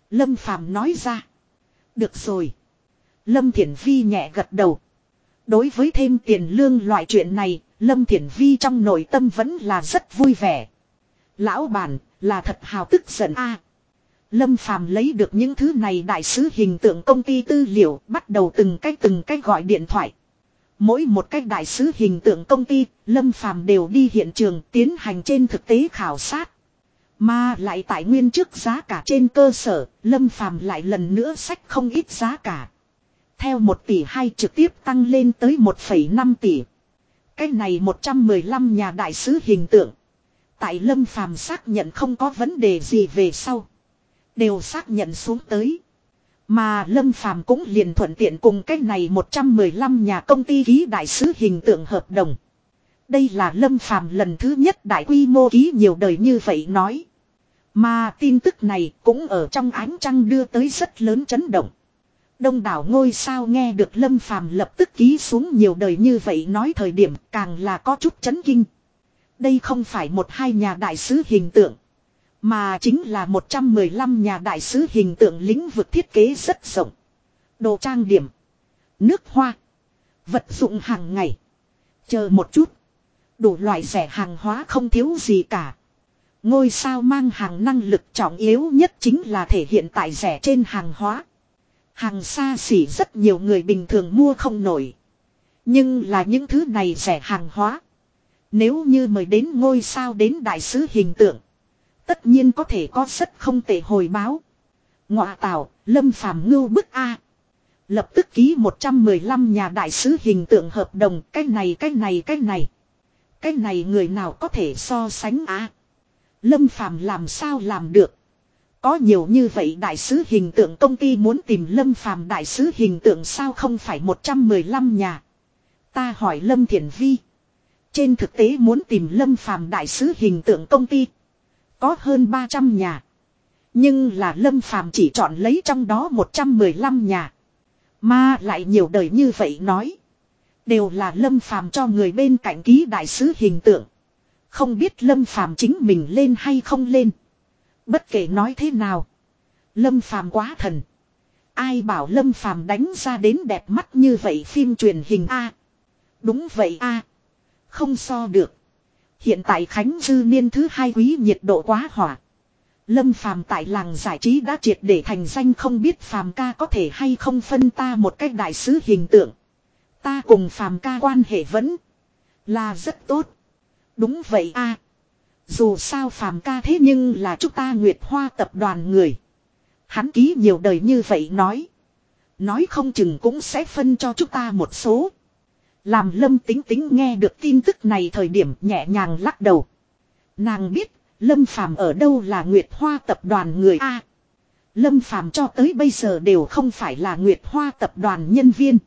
Lâm Phàm nói ra. Được rồi. Lâm Thiển Vi nhẹ gật đầu. Đối với thêm tiền lương loại chuyện này, Lâm Thiển Vi trong nội tâm vẫn là rất vui vẻ. Lão bản, là thật hào tức giận a Lâm Phàm lấy được những thứ này đại sứ hình tượng công ty tư liệu, bắt đầu từng cách từng cách gọi điện thoại. Mỗi một cách đại sứ hình tượng công ty, Lâm Phàm đều đi hiện trường tiến hành trên thực tế khảo sát. Mà lại tại nguyên trước giá cả trên cơ sở, Lâm Phàm lại lần nữa sách không ít giá cả. Theo 1 tỷ 2 trực tiếp tăng lên tới 1,5 tỷ. Cái này 115 nhà đại sứ hình tượng. Tại Lâm Phàm xác nhận không có vấn đề gì về sau. Đều xác nhận xuống tới. Mà Lâm Phàm cũng liền thuận tiện cùng cái này 115 nhà công ty ký đại sứ hình tượng hợp đồng. Đây là Lâm Phàm lần thứ nhất đại quy mô ký nhiều đời như vậy nói. Mà tin tức này cũng ở trong ánh trăng đưa tới rất lớn chấn động. Đông đảo ngôi sao nghe được Lâm Phàm lập tức ký xuống nhiều đời như vậy nói thời điểm càng là có chút chấn kinh. Đây không phải một hai nhà đại sứ hình tượng. Mà chính là 115 nhà đại sứ hình tượng lĩnh vực thiết kế rất rộng. Đồ trang điểm. Nước hoa. Vật dụng hàng ngày. Chờ một chút. Đủ loại rẻ hàng hóa không thiếu gì cả. Ngôi sao mang hàng năng lực trọng yếu nhất chính là thể hiện tại rẻ trên hàng hóa. Hàng xa xỉ rất nhiều người bình thường mua không nổi. Nhưng là những thứ này rẻ hàng hóa. Nếu như mời đến ngôi sao đến đại sứ hình tượng. Tất nhiên có thể có rất không tệ hồi báo. Ngọa tạo, lâm phàm ngưu bức A. Lập tức ký 115 nhà đại sứ hình tượng hợp đồng. Cái này, cái này, cái này. Cái này người nào có thể so sánh á? Lâm phàm làm sao làm được. Có nhiều như vậy đại sứ hình tượng công ty muốn tìm Lâm Phàm đại sứ hình tượng sao không phải 115 nhà. Ta hỏi Lâm Thiển Vi. Trên thực tế muốn tìm Lâm Phàm đại sứ hình tượng công ty. Có hơn 300 nhà. Nhưng là Lâm Phàm chỉ chọn lấy trong đó 115 nhà. Mà lại nhiều đời như vậy nói. Đều là Lâm Phàm cho người bên cạnh ký đại sứ hình tượng. Không biết Lâm Phàm chính mình lên hay không lên. Bất kể nói thế nào. Lâm Phàm quá thần. Ai bảo Lâm Phàm đánh ra đến đẹp mắt như vậy phim truyền hình A. Đúng vậy A. Không so được. Hiện tại Khánh Dư Niên thứ hai quý nhiệt độ quá hỏa. Lâm Phàm tại làng giải trí đã triệt để thành danh không biết Phàm ca có thể hay không phân ta một cách đại sứ hình tượng. Ta cùng Phàm ca quan hệ vẫn là rất tốt. Đúng vậy a. Dù sao phàm ca thế nhưng là chúng ta Nguyệt Hoa tập đoàn người. Hắn ký nhiều đời như vậy nói. Nói không chừng cũng sẽ phân cho chúng ta một số. Làm lâm tính tính nghe được tin tức này thời điểm nhẹ nhàng lắc đầu. Nàng biết lâm phàm ở đâu là Nguyệt Hoa tập đoàn người A. Lâm phàm cho tới bây giờ đều không phải là Nguyệt Hoa tập đoàn nhân viên.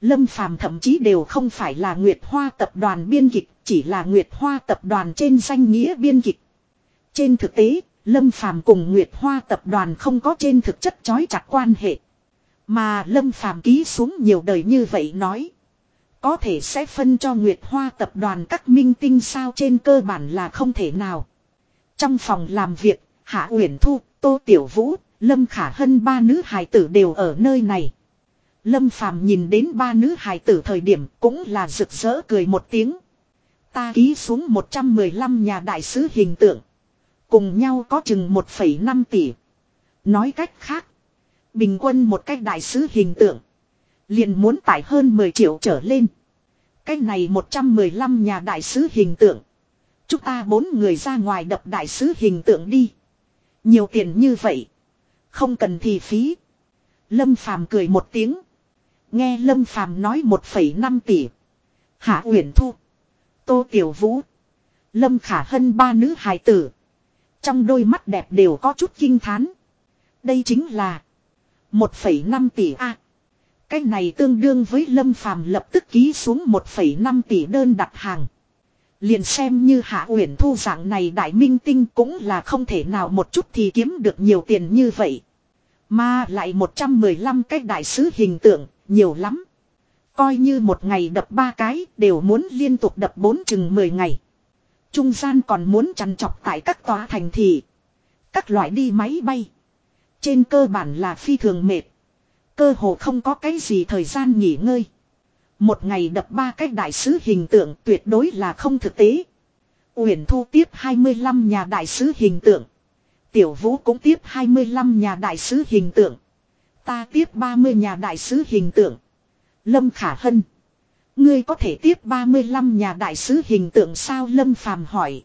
Lâm Phàm thậm chí đều không phải là Nguyệt Hoa tập đoàn biên kịch, chỉ là Nguyệt Hoa tập đoàn trên danh nghĩa biên kịch. Trên thực tế, Lâm Phàm cùng Nguyệt Hoa tập đoàn không có trên thực chất chói chặt quan hệ. Mà Lâm Phàm ký xuống nhiều đời như vậy nói. Có thể sẽ phân cho Nguyệt Hoa tập đoàn các minh tinh sao trên cơ bản là không thể nào. Trong phòng làm việc, Hạ Uyển Thu, Tô Tiểu Vũ, Lâm Khả Hân ba nữ hài tử đều ở nơi này. Lâm Phàm nhìn đến ba nữ hài tử thời điểm cũng là rực rỡ cười một tiếng. Ta ký xuống 115 nhà đại sứ hình tượng. Cùng nhau có chừng 1,5 tỷ. Nói cách khác. Bình quân một cách đại sứ hình tượng. Liền muốn tải hơn 10 triệu trở lên. Cách này 115 nhà đại sứ hình tượng. Chúng ta bốn người ra ngoài đập đại sứ hình tượng đi. Nhiều tiền như vậy. Không cần thì phí. Lâm Phàm cười một tiếng. Nghe Lâm Phàm nói 1,5 tỷ. Hạ Uyển Thu. Tô Tiểu Vũ. Lâm Khả Hân ba nữ hài tử. Trong đôi mắt đẹp đều có chút kinh thán. Đây chính là 1,5 tỷ A. cái này tương đương với Lâm Phàm lập tức ký xuống 1,5 tỷ đơn đặt hàng. Liền xem như Hạ Uyển Thu dạng này đại minh tinh cũng là không thể nào một chút thì kiếm được nhiều tiền như vậy. Mà lại 115 cái đại sứ hình tượng, nhiều lắm. Coi như một ngày đập ba cái, đều muốn liên tục đập bốn chừng 10 ngày. Trung gian còn muốn chăn chọc tại các tòa thành thị. Các loại đi máy bay. Trên cơ bản là phi thường mệt. Cơ hồ không có cái gì thời gian nghỉ ngơi. Một ngày đập ba cái đại sứ hình tượng tuyệt đối là không thực tế. Uyển Thu tiếp 25 nhà đại sứ hình tượng. Tiểu Vũ cũng tiếp 25 nhà đại sứ hình tượng. Ta tiếp 30 nhà đại sứ hình tượng. Lâm Khả Hân. Ngươi có thể tiếp 35 nhà đại sứ hình tượng sao Lâm Phàm hỏi.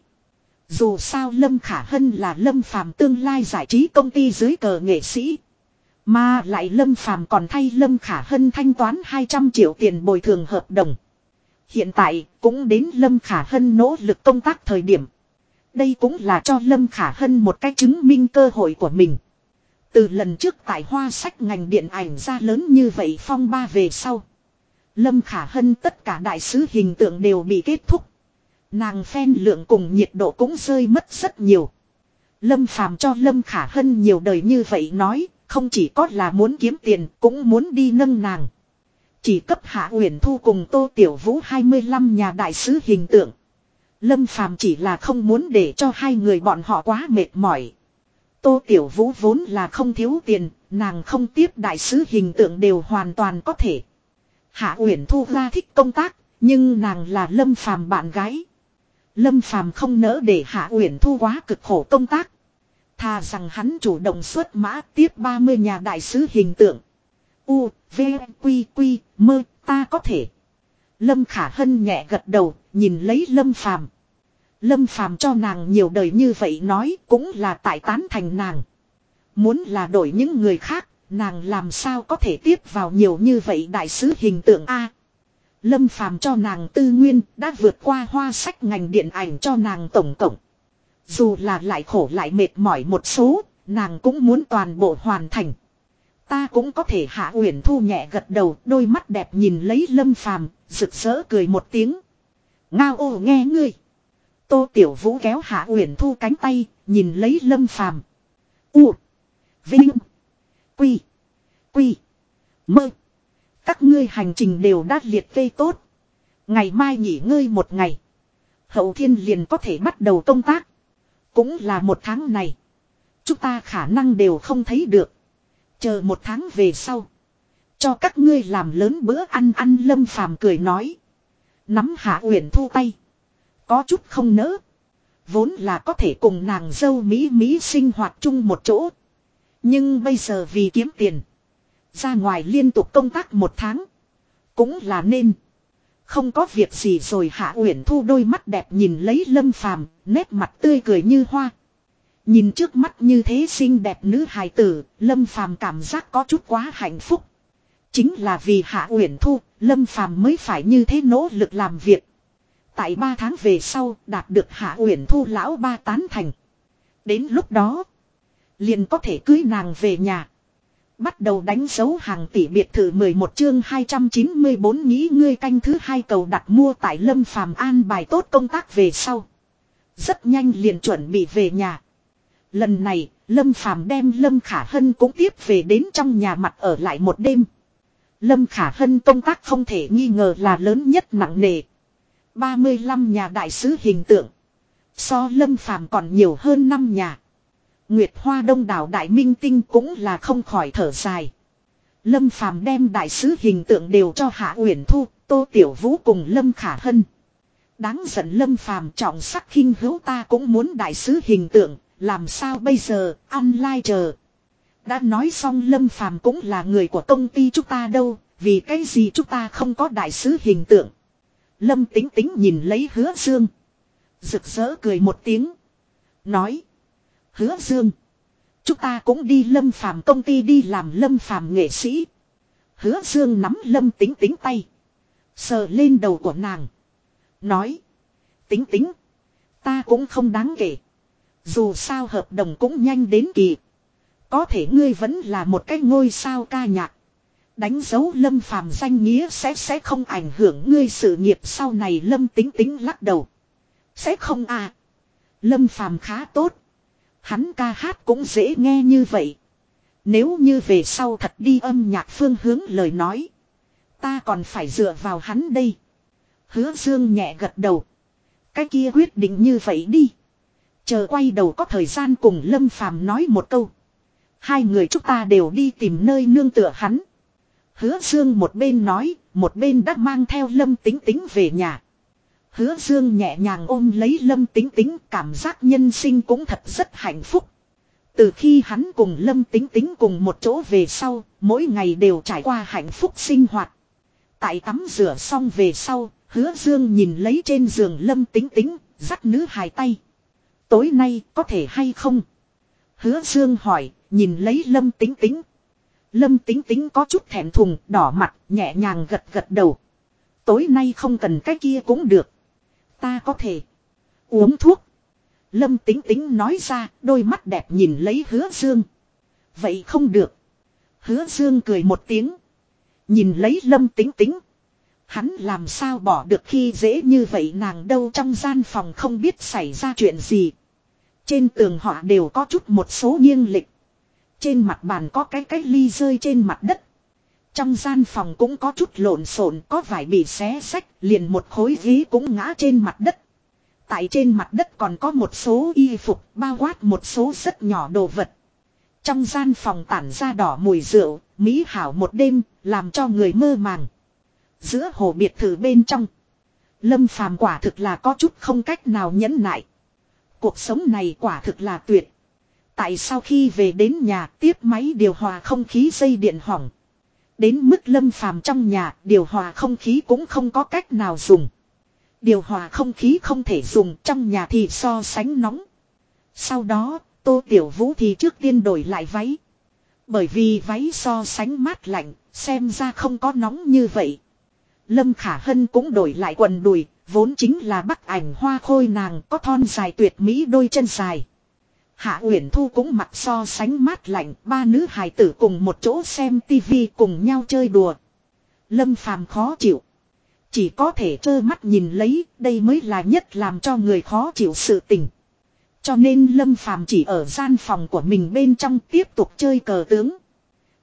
Dù sao Lâm Khả Hân là Lâm Phàm tương lai giải trí công ty dưới cờ nghệ sĩ. Mà lại Lâm Phàm còn thay Lâm Khả Hân thanh toán 200 triệu tiền bồi thường hợp đồng. Hiện tại cũng đến Lâm Khả Hân nỗ lực công tác thời điểm. Đây cũng là cho Lâm Khả Hân một cách chứng minh cơ hội của mình. Từ lần trước tại hoa sách ngành điện ảnh ra lớn như vậy phong ba về sau. Lâm Khả Hân tất cả đại sứ hình tượng đều bị kết thúc. Nàng phen lượng cùng nhiệt độ cũng rơi mất rất nhiều. Lâm Phàm cho Lâm Khả Hân nhiều đời như vậy nói, không chỉ có là muốn kiếm tiền, cũng muốn đi nâng nàng. Chỉ cấp Hạ Uyển Thu cùng Tô Tiểu Vũ 25 nhà đại sứ hình tượng. Lâm Phàm chỉ là không muốn để cho hai người bọn họ quá mệt mỏi. Tô Tiểu Vũ vốn là không thiếu tiền, nàng không tiếp đại sứ hình tượng đều hoàn toàn có thể. Hạ Uyển Thu ra thích công tác, nhưng nàng là Lâm Phàm bạn gái. Lâm Phàm không nỡ để Hạ Uyển Thu quá cực khổ công tác. Thà rằng hắn chủ động xuất mã tiếp 30 nhà đại sứ hình tượng. U, V, Quy, Quy, mơ, ta có thể. Lâm Khả Hân nhẹ gật đầu, nhìn lấy Lâm Phàm. Lâm Phàm cho nàng nhiều đời như vậy nói cũng là tại tán thành nàng. Muốn là đổi những người khác, nàng làm sao có thể tiếp vào nhiều như vậy đại sứ hình tượng A. Lâm Phàm cho nàng tư nguyên đã vượt qua hoa sách ngành điện ảnh cho nàng tổng cộng. Dù là lại khổ lại mệt mỏi một số, nàng cũng muốn toàn bộ hoàn thành. Ta cũng có thể hạ uyển thu nhẹ gật đầu, đôi mắt đẹp nhìn lấy Lâm Phàm, rực rỡ cười một tiếng. Ngao ô nghe ngươi. Tô Tiểu Vũ kéo Hạ Uyển Thu cánh tay, nhìn lấy Lâm Phàm. U. Vinh. Quy. Quy. Mơ. Các ngươi hành trình đều đã liệt kê tốt. Ngày mai nghỉ ngơi một ngày. Hậu thiên liền có thể bắt đầu công tác. Cũng là một tháng này. Chúng ta khả năng đều không thấy được. Chờ một tháng về sau. Cho các ngươi làm lớn bữa ăn ăn lâm phàm cười nói. Nắm hạ uyển thu tay. Có chút không nỡ. Vốn là có thể cùng nàng dâu Mỹ Mỹ sinh hoạt chung một chỗ. Nhưng bây giờ vì kiếm tiền. Ra ngoài liên tục công tác một tháng. Cũng là nên. Không có việc gì rồi Hạ Uyển Thu đôi mắt đẹp nhìn lấy Lâm Phàm, nét mặt tươi cười như hoa. Nhìn trước mắt như thế xinh đẹp nữ hài tử, Lâm Phàm cảm giác có chút quá hạnh phúc. Chính là vì Hạ Uyển Thu, Lâm Phàm mới phải như thế nỗ lực làm việc. Tại ba tháng về sau, đạt được Hạ Uyển Thu lão ba tán thành. Đến lúc đó, liền có thể cưới nàng về nhà. Bắt đầu đánh dấu hàng tỷ biệt thự 11 chương 294 nghĩ ngươi canh thứ hai cầu đặt mua tại Lâm Phàm an bài tốt công tác về sau. Rất nhanh liền chuẩn bị về nhà. Lần này, Lâm Phàm đem Lâm Khả Hân cũng tiếp về đến trong nhà mặt ở lại một đêm. Lâm Khả Hân công tác không thể nghi ngờ là lớn nhất nặng nề. 35 nhà đại sứ hình tượng. So Lâm Phàm còn nhiều hơn 5 nhà. Nguyệt Hoa Đông đảo Đại Minh Tinh cũng là không khỏi thở dài. Lâm Phàm đem đại sứ hình tượng đều cho Hạ Uyển Thu, Tô Tiểu Vũ cùng Lâm Khả Hân. Đáng giận Lâm Phàm trọng sắc khinh hữu ta cũng muốn đại sứ hình tượng, làm sao bây giờ, ăn lai chờ. Đã nói xong Lâm Phàm cũng là người của công ty chúng ta đâu, vì cái gì chúng ta không có đại sứ hình tượng. Lâm tính tính nhìn lấy hứa dương. Rực rỡ cười một tiếng. Nói. Hứa dương. Chúng ta cũng đi lâm phàm công ty đi làm lâm phàm nghệ sĩ. Hứa dương nắm lâm tính tính tay. Sờ lên đầu của nàng. Nói. Tính tính. Ta cũng không đáng kể. Dù sao hợp đồng cũng nhanh đến kỳ. Có thể ngươi vẫn là một cái ngôi sao ca nhạc. Đánh dấu lâm phàm danh nghĩa sẽ sẽ không ảnh hưởng ngươi sự nghiệp sau này lâm tính tính lắc đầu. Sẽ không à. Lâm phàm khá tốt. Hắn ca hát cũng dễ nghe như vậy. Nếu như về sau thật đi âm nhạc phương hướng lời nói. Ta còn phải dựa vào hắn đây. Hứa dương nhẹ gật đầu. Cái kia quyết định như vậy đi. Chờ quay đầu có thời gian cùng Lâm Phàm nói một câu. Hai người chúng ta đều đi tìm nơi nương tựa hắn. Hứa Dương một bên nói, một bên đã mang theo Lâm Tính Tính về nhà. Hứa Dương nhẹ nhàng ôm lấy Lâm Tính Tính, cảm giác nhân sinh cũng thật rất hạnh phúc. Từ khi hắn cùng Lâm Tính Tính cùng một chỗ về sau, mỗi ngày đều trải qua hạnh phúc sinh hoạt. Tại tắm rửa xong về sau, Hứa Dương nhìn lấy trên giường Lâm Tính Tính, dắt nữ hài tay. Tối nay có thể hay không? Hứa Dương hỏi, nhìn lấy Lâm Tính Tính. Lâm Tính Tính có chút thẹn thùng, đỏ mặt, nhẹ nhàng gật gật đầu. Tối nay không cần cái kia cũng được. Ta có thể uống thuốc. Lâm Tính Tính nói ra, đôi mắt đẹp nhìn lấy Hứa Dương. Vậy không được. Hứa Dương cười một tiếng. Nhìn lấy Lâm Tính Tính. Hắn làm sao bỏ được khi dễ như vậy nàng đâu trong gian phòng không biết xảy ra chuyện gì. Trên tường họ đều có chút một số nghiêng lịch. Trên mặt bàn có cái cái ly rơi trên mặt đất. Trong gian phòng cũng có chút lộn xộn, có vải bị xé sách, liền một khối ghế cũng ngã trên mặt đất. Tại trên mặt đất còn có một số y phục, bao quát một số rất nhỏ đồ vật. Trong gian phòng tản ra đỏ mùi rượu, mỹ hảo một đêm, làm cho người mơ màng. Giữa hồ biệt thự bên trong. Lâm phàm quả thực là có chút không cách nào nhẫn nại. Cuộc sống này quả thực là tuyệt. Tại sau khi về đến nhà tiếp máy điều hòa không khí dây điện hỏng. Đến mức lâm phàm trong nhà điều hòa không khí cũng không có cách nào dùng. Điều hòa không khí không thể dùng trong nhà thì so sánh nóng. Sau đó, Tô Tiểu Vũ thì trước tiên đổi lại váy. Bởi vì váy so sánh mát lạnh, xem ra không có nóng như vậy. Lâm Khả Hân cũng đổi lại quần đùi, vốn chính là bắc ảnh hoa khôi nàng có thon dài tuyệt mỹ đôi chân dài. Hạ Uyển Thu cũng mặt so sánh mát lạnh, ba nữ hài tử cùng một chỗ xem tivi cùng nhau chơi đùa. Lâm Phàm khó chịu. Chỉ có thể trơ mắt nhìn lấy, đây mới là nhất làm cho người khó chịu sự tình. Cho nên Lâm Phàm chỉ ở gian phòng của mình bên trong tiếp tục chơi cờ tướng.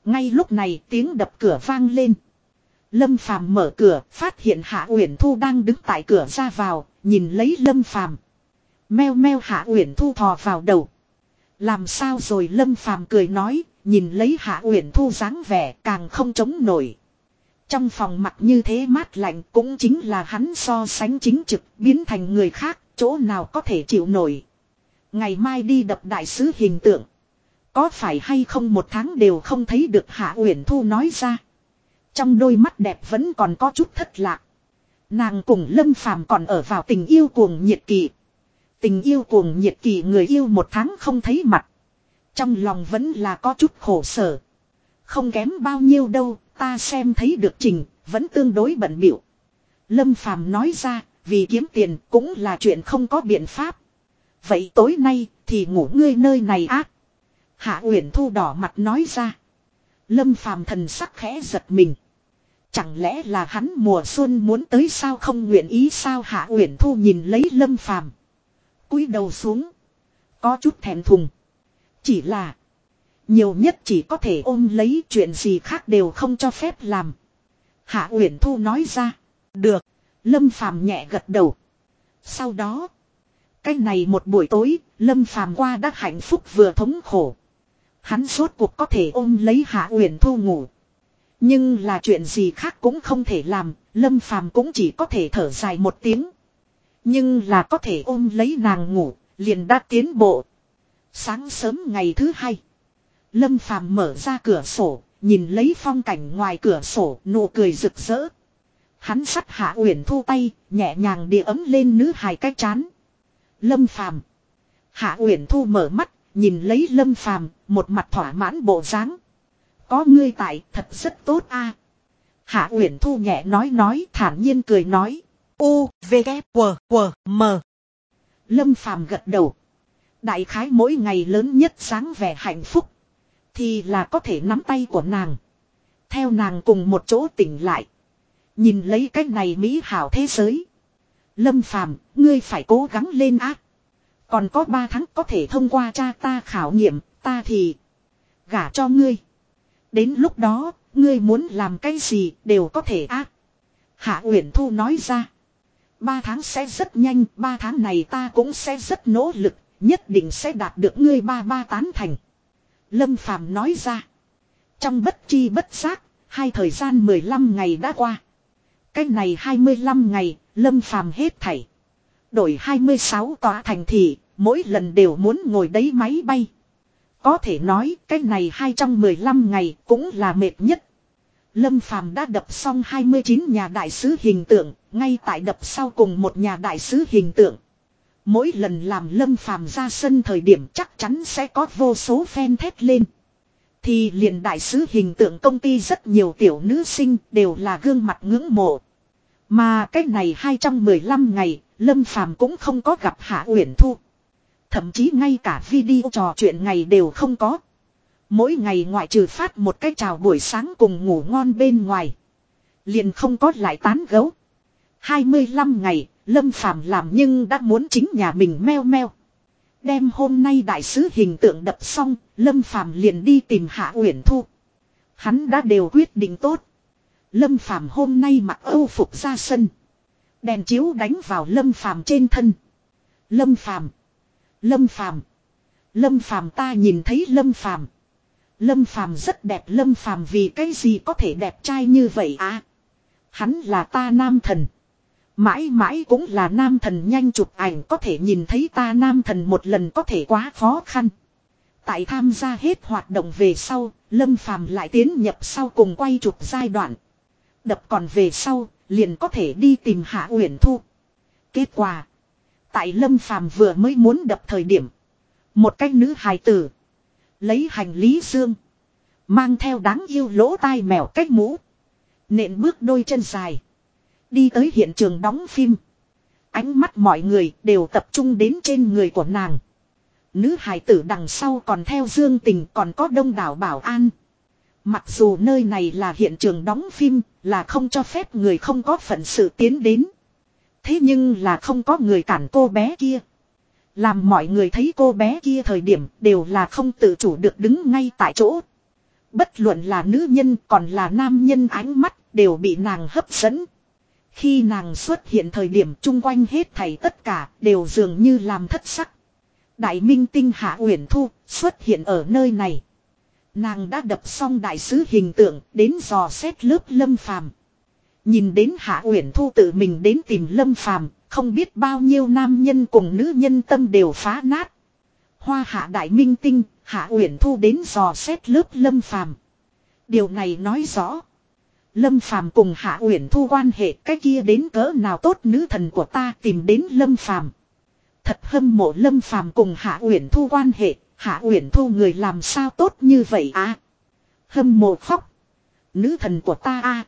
Ngay lúc này tiếng đập cửa vang lên. Lâm Phàm mở cửa, phát hiện Hạ Uyển Thu đang đứng tại cửa ra vào, nhìn lấy Lâm Phàm. Meo meo Hạ Uyển Thu thò vào đầu. Làm sao rồi Lâm Phàm cười nói, nhìn lấy Hạ Uyển Thu dáng vẻ càng không chống nổi. Trong phòng mặt như thế mát lạnh cũng chính là hắn so sánh chính trực biến thành người khác, chỗ nào có thể chịu nổi. Ngày mai đi đập đại sứ hình tượng. Có phải hay không một tháng đều không thấy được Hạ Uyển Thu nói ra. Trong đôi mắt đẹp vẫn còn có chút thất lạc. Nàng cùng Lâm Phàm còn ở vào tình yêu cuồng nhiệt kỳ. Tình yêu cuồng nhiệt kỳ người yêu một tháng không thấy mặt. Trong lòng vẫn là có chút khổ sở. Không kém bao nhiêu đâu, ta xem thấy được trình, vẫn tương đối bận biểu. Lâm Phàm nói ra, vì kiếm tiền cũng là chuyện không có biện pháp. Vậy tối nay thì ngủ ngươi nơi này ác. Hạ Uyển Thu đỏ mặt nói ra. Lâm Phàm thần sắc khẽ giật mình. Chẳng lẽ là hắn mùa xuân muốn tới sao không nguyện ý sao Hạ Uyển Thu nhìn lấy Lâm Phàm cúi đầu xuống. Có chút thẹn thùng. Chỉ là. Nhiều nhất chỉ có thể ôm lấy chuyện gì khác đều không cho phép làm. Hạ Uyển Thu nói ra. Được. Lâm Phàm nhẹ gật đầu. Sau đó. Cái này một buổi tối, Lâm Phàm qua đã hạnh phúc vừa thống khổ. Hắn suốt cuộc có thể ôm lấy Hạ Uyển Thu ngủ. Nhưng là chuyện gì khác cũng không thể làm, Lâm Phàm cũng chỉ có thể thở dài một tiếng. Nhưng là có thể ôm lấy nàng ngủ, liền đã tiến bộ. Sáng sớm ngày thứ hai, Lâm Phàm mở ra cửa sổ, nhìn lấy phong cảnh ngoài cửa sổ, nụ cười rực rỡ. Hắn sắt Hạ Uyển Thu tay, nhẹ nhàng địa ấm lên nữ hài cái chán. Lâm Phàm. Hạ Uyển Thu mở mắt, nhìn lấy Lâm Phàm, một mặt thỏa mãn bộ dáng. Có ngươi tại, thật rất tốt a. Hạ Uyển Thu nhẹ nói nói, thản nhiên cười nói. U, V, K, W, W, M. Lâm Phàm gật đầu. Đại khái mỗi ngày lớn nhất sáng vẻ hạnh phúc. Thì là có thể nắm tay của nàng. Theo nàng cùng một chỗ tỉnh lại. Nhìn lấy cái này mỹ hảo thế giới. Lâm Phàm, ngươi phải cố gắng lên ác. Còn có ba tháng có thể thông qua cha ta khảo nghiệm, ta thì gả cho ngươi. Đến lúc đó, ngươi muốn làm cái gì đều có thể ác. Hạ Uyển Thu nói ra. Ba tháng sẽ rất nhanh, ba tháng này ta cũng sẽ rất nỗ lực, nhất định sẽ đạt được ngươi ba ba tán thành. Lâm Phàm nói ra. Trong bất chi bất giác, hai thời gian 15 ngày đã qua. Cái này 25 ngày, Lâm Phàm hết thảy. Đổi 26 tòa thành thị, mỗi lần đều muốn ngồi đấy máy bay. Có thể nói cái này hai trong 15 ngày cũng là mệt nhất. Lâm Phàm đã đập xong 29 nhà đại sứ hình tượng, ngay tại đập sau cùng một nhà đại sứ hình tượng. Mỗi lần làm Lâm Phàm ra sân thời điểm chắc chắn sẽ có vô số fan thét lên. Thì liền đại sứ hình tượng công ty rất nhiều tiểu nữ sinh đều là gương mặt ngưỡng mộ. Mà cái này hai trong 15 ngày, Lâm Phàm cũng không có gặp Hạ Uyển Thu. Thậm chí ngay cả video trò chuyện ngày đều không có. Mỗi ngày ngoại trừ phát một cái chào buổi sáng cùng ngủ ngon bên ngoài. Liền không có lại tán gấu. 25 ngày, Lâm Phàm làm nhưng đã muốn chính nhà mình meo meo. Đem hôm nay đại sứ hình tượng đập xong, Lâm Phàm liền đi tìm Hạ Uyển Thu. Hắn đã đều quyết định tốt. Lâm Phàm hôm nay mặc âu phục ra sân. Đèn chiếu đánh vào Lâm Phàm trên thân. Lâm Phàm Lâm Phàm Lâm Phàm ta nhìn thấy Lâm Phàm Lâm Phàm rất đẹp Lâm Phàm vì cái gì có thể đẹp trai như vậy à? Hắn là ta nam thần. Mãi mãi cũng là nam thần nhanh chụp ảnh có thể nhìn thấy ta nam thần một lần có thể quá khó khăn. Tại tham gia hết hoạt động về sau, Lâm Phàm lại tiến nhập sau cùng quay chụp giai đoạn. Đập còn về sau, liền có thể đi tìm Hạ Uyển Thu. Kết quả, tại Lâm Phàm vừa mới muốn đập thời điểm, một cách nữ hài tử lấy hành lý dương, mang theo đáng yêu lỗ tai mèo cách mũ, nện bước đôi chân dài, đi tới hiện trường đóng phim. Ánh mắt mọi người đều tập trung đến trên người của nàng. Nữ hài tử đằng sau còn theo Dương Tình còn có đông đảo bảo an. Mặc dù nơi này là hiện trường đóng phim, là không cho phép người không có phận sự tiến đến. Thế nhưng là không có người cản cô bé kia. Làm mọi người thấy cô bé kia thời điểm đều là không tự chủ được đứng ngay tại chỗ. Bất luận là nữ nhân còn là nam nhân ánh mắt đều bị nàng hấp dẫn. Khi nàng xuất hiện thời điểm chung quanh hết thảy tất cả đều dường như làm thất sắc. Đại minh tinh Hạ Uyển Thu xuất hiện ở nơi này. Nàng đã đập xong đại sứ hình tượng đến dò xét lớp lâm phàm. Nhìn đến Hạ Uyển Thu tự mình đến tìm lâm phàm, không biết bao nhiêu nam nhân cùng nữ nhân tâm đều phá nát. Hoa hạ đại minh tinh, Hạ Uyển Thu đến dò xét lớp lâm phàm. Điều này nói rõ. Lâm Phàm cùng Hạ Uyển Thu quan hệ cái kia đến cỡ nào tốt nữ thần của ta tìm đến Lâm Phàm. Thật hâm mộ Lâm Phàm cùng Hạ Uyển Thu quan hệ, Hạ Uyển Thu người làm sao tốt như vậy à? Hâm mộ khóc. Nữ thần của ta a à?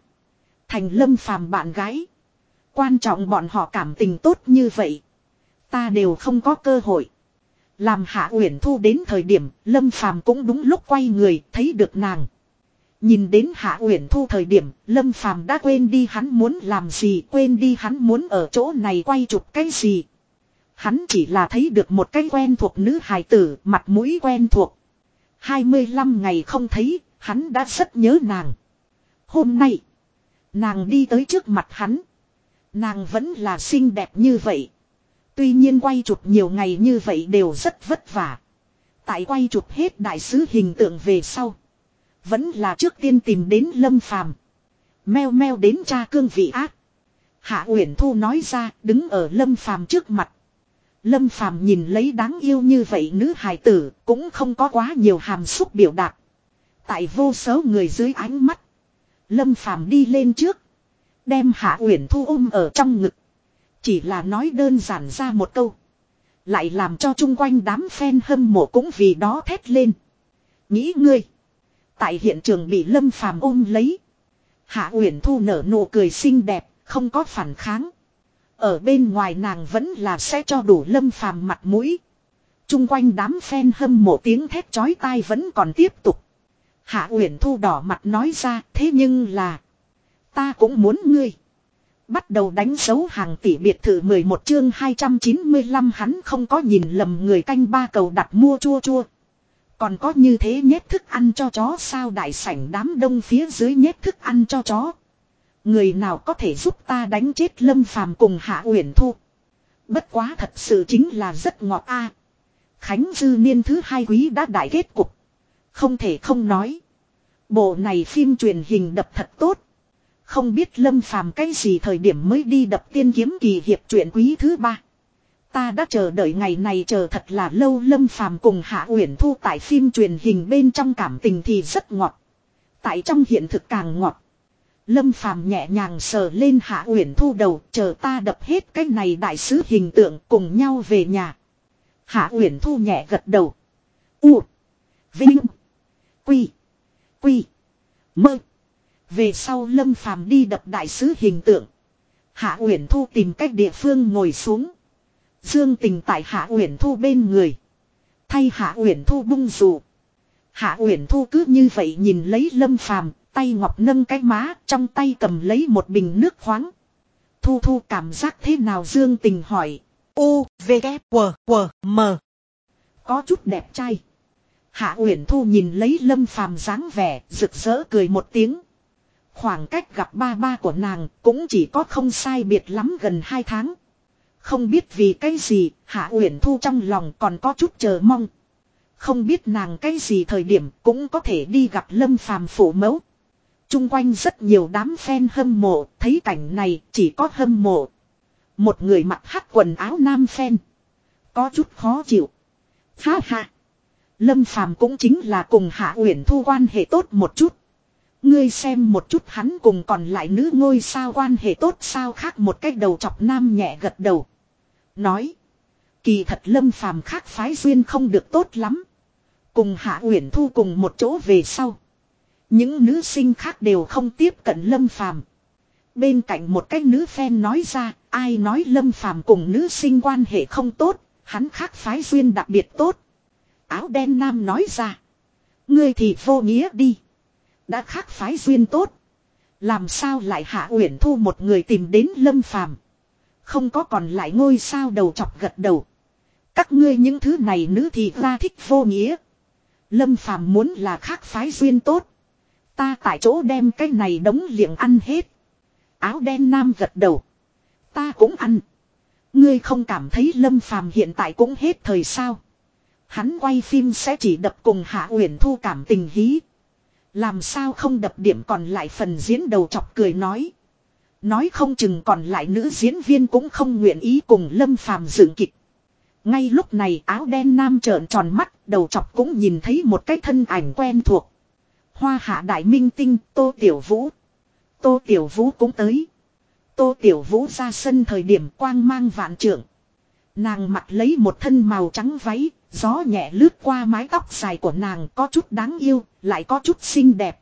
Thành Lâm Phàm bạn gái. Quan trọng bọn họ cảm tình tốt như vậy. Ta đều không có cơ hội. Làm Hạ Uyển Thu đến thời điểm, Lâm Phàm cũng đúng lúc quay người, thấy được nàng. Nhìn đến Hạ Uyển Thu thời điểm, Lâm Phàm đã quên đi hắn muốn làm gì, quên đi hắn muốn ở chỗ này quay chụp cái gì. Hắn chỉ là thấy được một cái quen thuộc nữ hài tử, mặt mũi quen thuộc. 25 ngày không thấy, hắn đã rất nhớ nàng. Hôm nay, nàng đi tới trước mặt hắn. Nàng vẫn là xinh đẹp như vậy. Tuy nhiên quay chụp nhiều ngày như vậy đều rất vất vả. Tại quay chụp hết đại sứ hình tượng về sau. Vẫn là trước tiên tìm đến Lâm Phàm Meo meo đến cha cương vị ác. Hạ Uyển Thu nói ra, đứng ở Lâm Phàm trước mặt. Lâm Phàm nhìn lấy đáng yêu như vậy nữ hài tử, cũng không có quá nhiều hàm xúc biểu đạt. Tại vô số người dưới ánh mắt. Lâm Phàm đi lên trước. Đem Hạ Uyển Thu ôm ở trong ngực. Chỉ là nói đơn giản ra một câu. Lại làm cho chung quanh đám fan hâm mộ cũng vì đó thét lên. Nghĩ ngươi. Tại hiện trường bị Lâm Phàm ôm lấy. Hạ Uyển Thu nở nụ cười xinh đẹp, không có phản kháng. Ở bên ngoài nàng vẫn là sẽ cho đủ Lâm Phàm mặt mũi. chung quanh đám fan hâm mộ tiếng thét chói tai vẫn còn tiếp tục. Hạ Uyển Thu đỏ mặt nói ra, thế nhưng là ta cũng muốn ngươi. Bắt đầu đánh dấu hàng tỷ biệt thự 11 chương 295 hắn không có nhìn lầm người canh ba cầu đặt mua chua chua. Còn có như thế nhét thức ăn cho chó sao đại sảnh đám đông phía dưới nhét thức ăn cho chó. Người nào có thể giúp ta đánh chết lâm phàm cùng hạ uyển thu. Bất quá thật sự chính là rất ngọt a. Khánh dư niên thứ hai quý đã đại kết cục. Không thể không nói. Bộ này phim truyền hình đập thật tốt. Không biết lâm phàm cái gì thời điểm mới đi đập tiên kiếm kỳ hiệp truyện quý thứ ba. Ta đã chờ đợi ngày này chờ thật là lâu lâm phàm cùng Hạ Uyển Thu tại phim truyền hình bên trong cảm tình thì rất ngọt. Tại trong hiện thực càng ngọt. Lâm phàm nhẹ nhàng sờ lên Hạ Uyển Thu đầu, chờ ta đập hết cái này đại sứ hình tượng cùng nhau về nhà. Hạ Uyển Thu nhẹ gật đầu. U. Vinh. Quy. Quy. Mơ. Về sau Lâm phàm đi đập đại sứ hình tượng. Hạ Uyển Thu tìm cách địa phương ngồi xuống. Dương Tình tại Hạ Uyển Thu bên người, thay Hạ Uyển Thu bung dù. Hạ Uyển Thu cứ như vậy nhìn lấy Lâm Phàm, tay ngọc nâng cái má, trong tay cầm lấy một bình nước khoáng. Thu Thu cảm giác thế nào Dương Tình hỏi. U, V, K, W, W, M. Có chút đẹp trai. Hạ Uyển Thu nhìn lấy Lâm Phàm dáng vẻ, rực rỡ cười một tiếng. Khoảng cách gặp ba ba của nàng cũng chỉ có không sai biệt lắm gần hai tháng. Không biết vì cái gì, Hạ Uyển Thu trong lòng còn có chút chờ mong. Không biết nàng cái gì thời điểm cũng có thể đi gặp Lâm Phàm phủ mẫu. Trung quanh rất nhiều đám fan hâm mộ, thấy cảnh này chỉ có hâm mộ. Một người mặc hắc quần áo nam fan. Có chút khó chịu. Ha ha. Lâm Phàm cũng chính là cùng Hạ Uyển Thu quan hệ tốt một chút. Ngươi xem một chút hắn cùng còn lại nữ ngôi sao quan hệ tốt sao khác một cách đầu chọc nam nhẹ gật đầu. Nói. Kỳ thật lâm phàm khác phái duyên không được tốt lắm. Cùng Hạ Uyển Thu cùng một chỗ về sau. Những nữ sinh khác đều không tiếp cận lâm phàm. Bên cạnh một cái nữ phen nói ra, ai nói lâm phàm cùng nữ sinh quan hệ không tốt, hắn khác phái duyên đặc biệt tốt. Áo đen nam nói ra. Ngươi thì vô nghĩa đi. Đã khác phái duyên tốt. Làm sao lại hạ uyển thu một người tìm đến lâm phàm. Không có còn lại ngôi sao đầu chọc gật đầu. Các ngươi những thứ này nữ thì ra thích vô nghĩa. Lâm phàm muốn là khác phái duyên tốt. Ta tại chỗ đem cái này đống liệng ăn hết. Áo đen nam gật đầu. Ta cũng ăn. Ngươi không cảm thấy lâm phàm hiện tại cũng hết thời sao. Hắn quay phim sẽ chỉ đập cùng Hạ Uyển Thu cảm tình hí. Làm sao không đập điểm còn lại phần diễn đầu chọc cười nói. Nói không chừng còn lại nữ diễn viên cũng không nguyện ý cùng Lâm Phàm dựng kịch. Ngay lúc này áo đen nam trợn tròn mắt, đầu chọc cũng nhìn thấy một cái thân ảnh quen thuộc. Hoa hạ đại minh tinh, Tô Tiểu Vũ. Tô Tiểu Vũ cũng tới. Tô Tiểu Vũ ra sân thời điểm quang mang vạn trưởng, Nàng mặc lấy một thân màu trắng váy, gió nhẹ lướt qua mái tóc dài của nàng có chút đáng yêu, lại có chút xinh đẹp.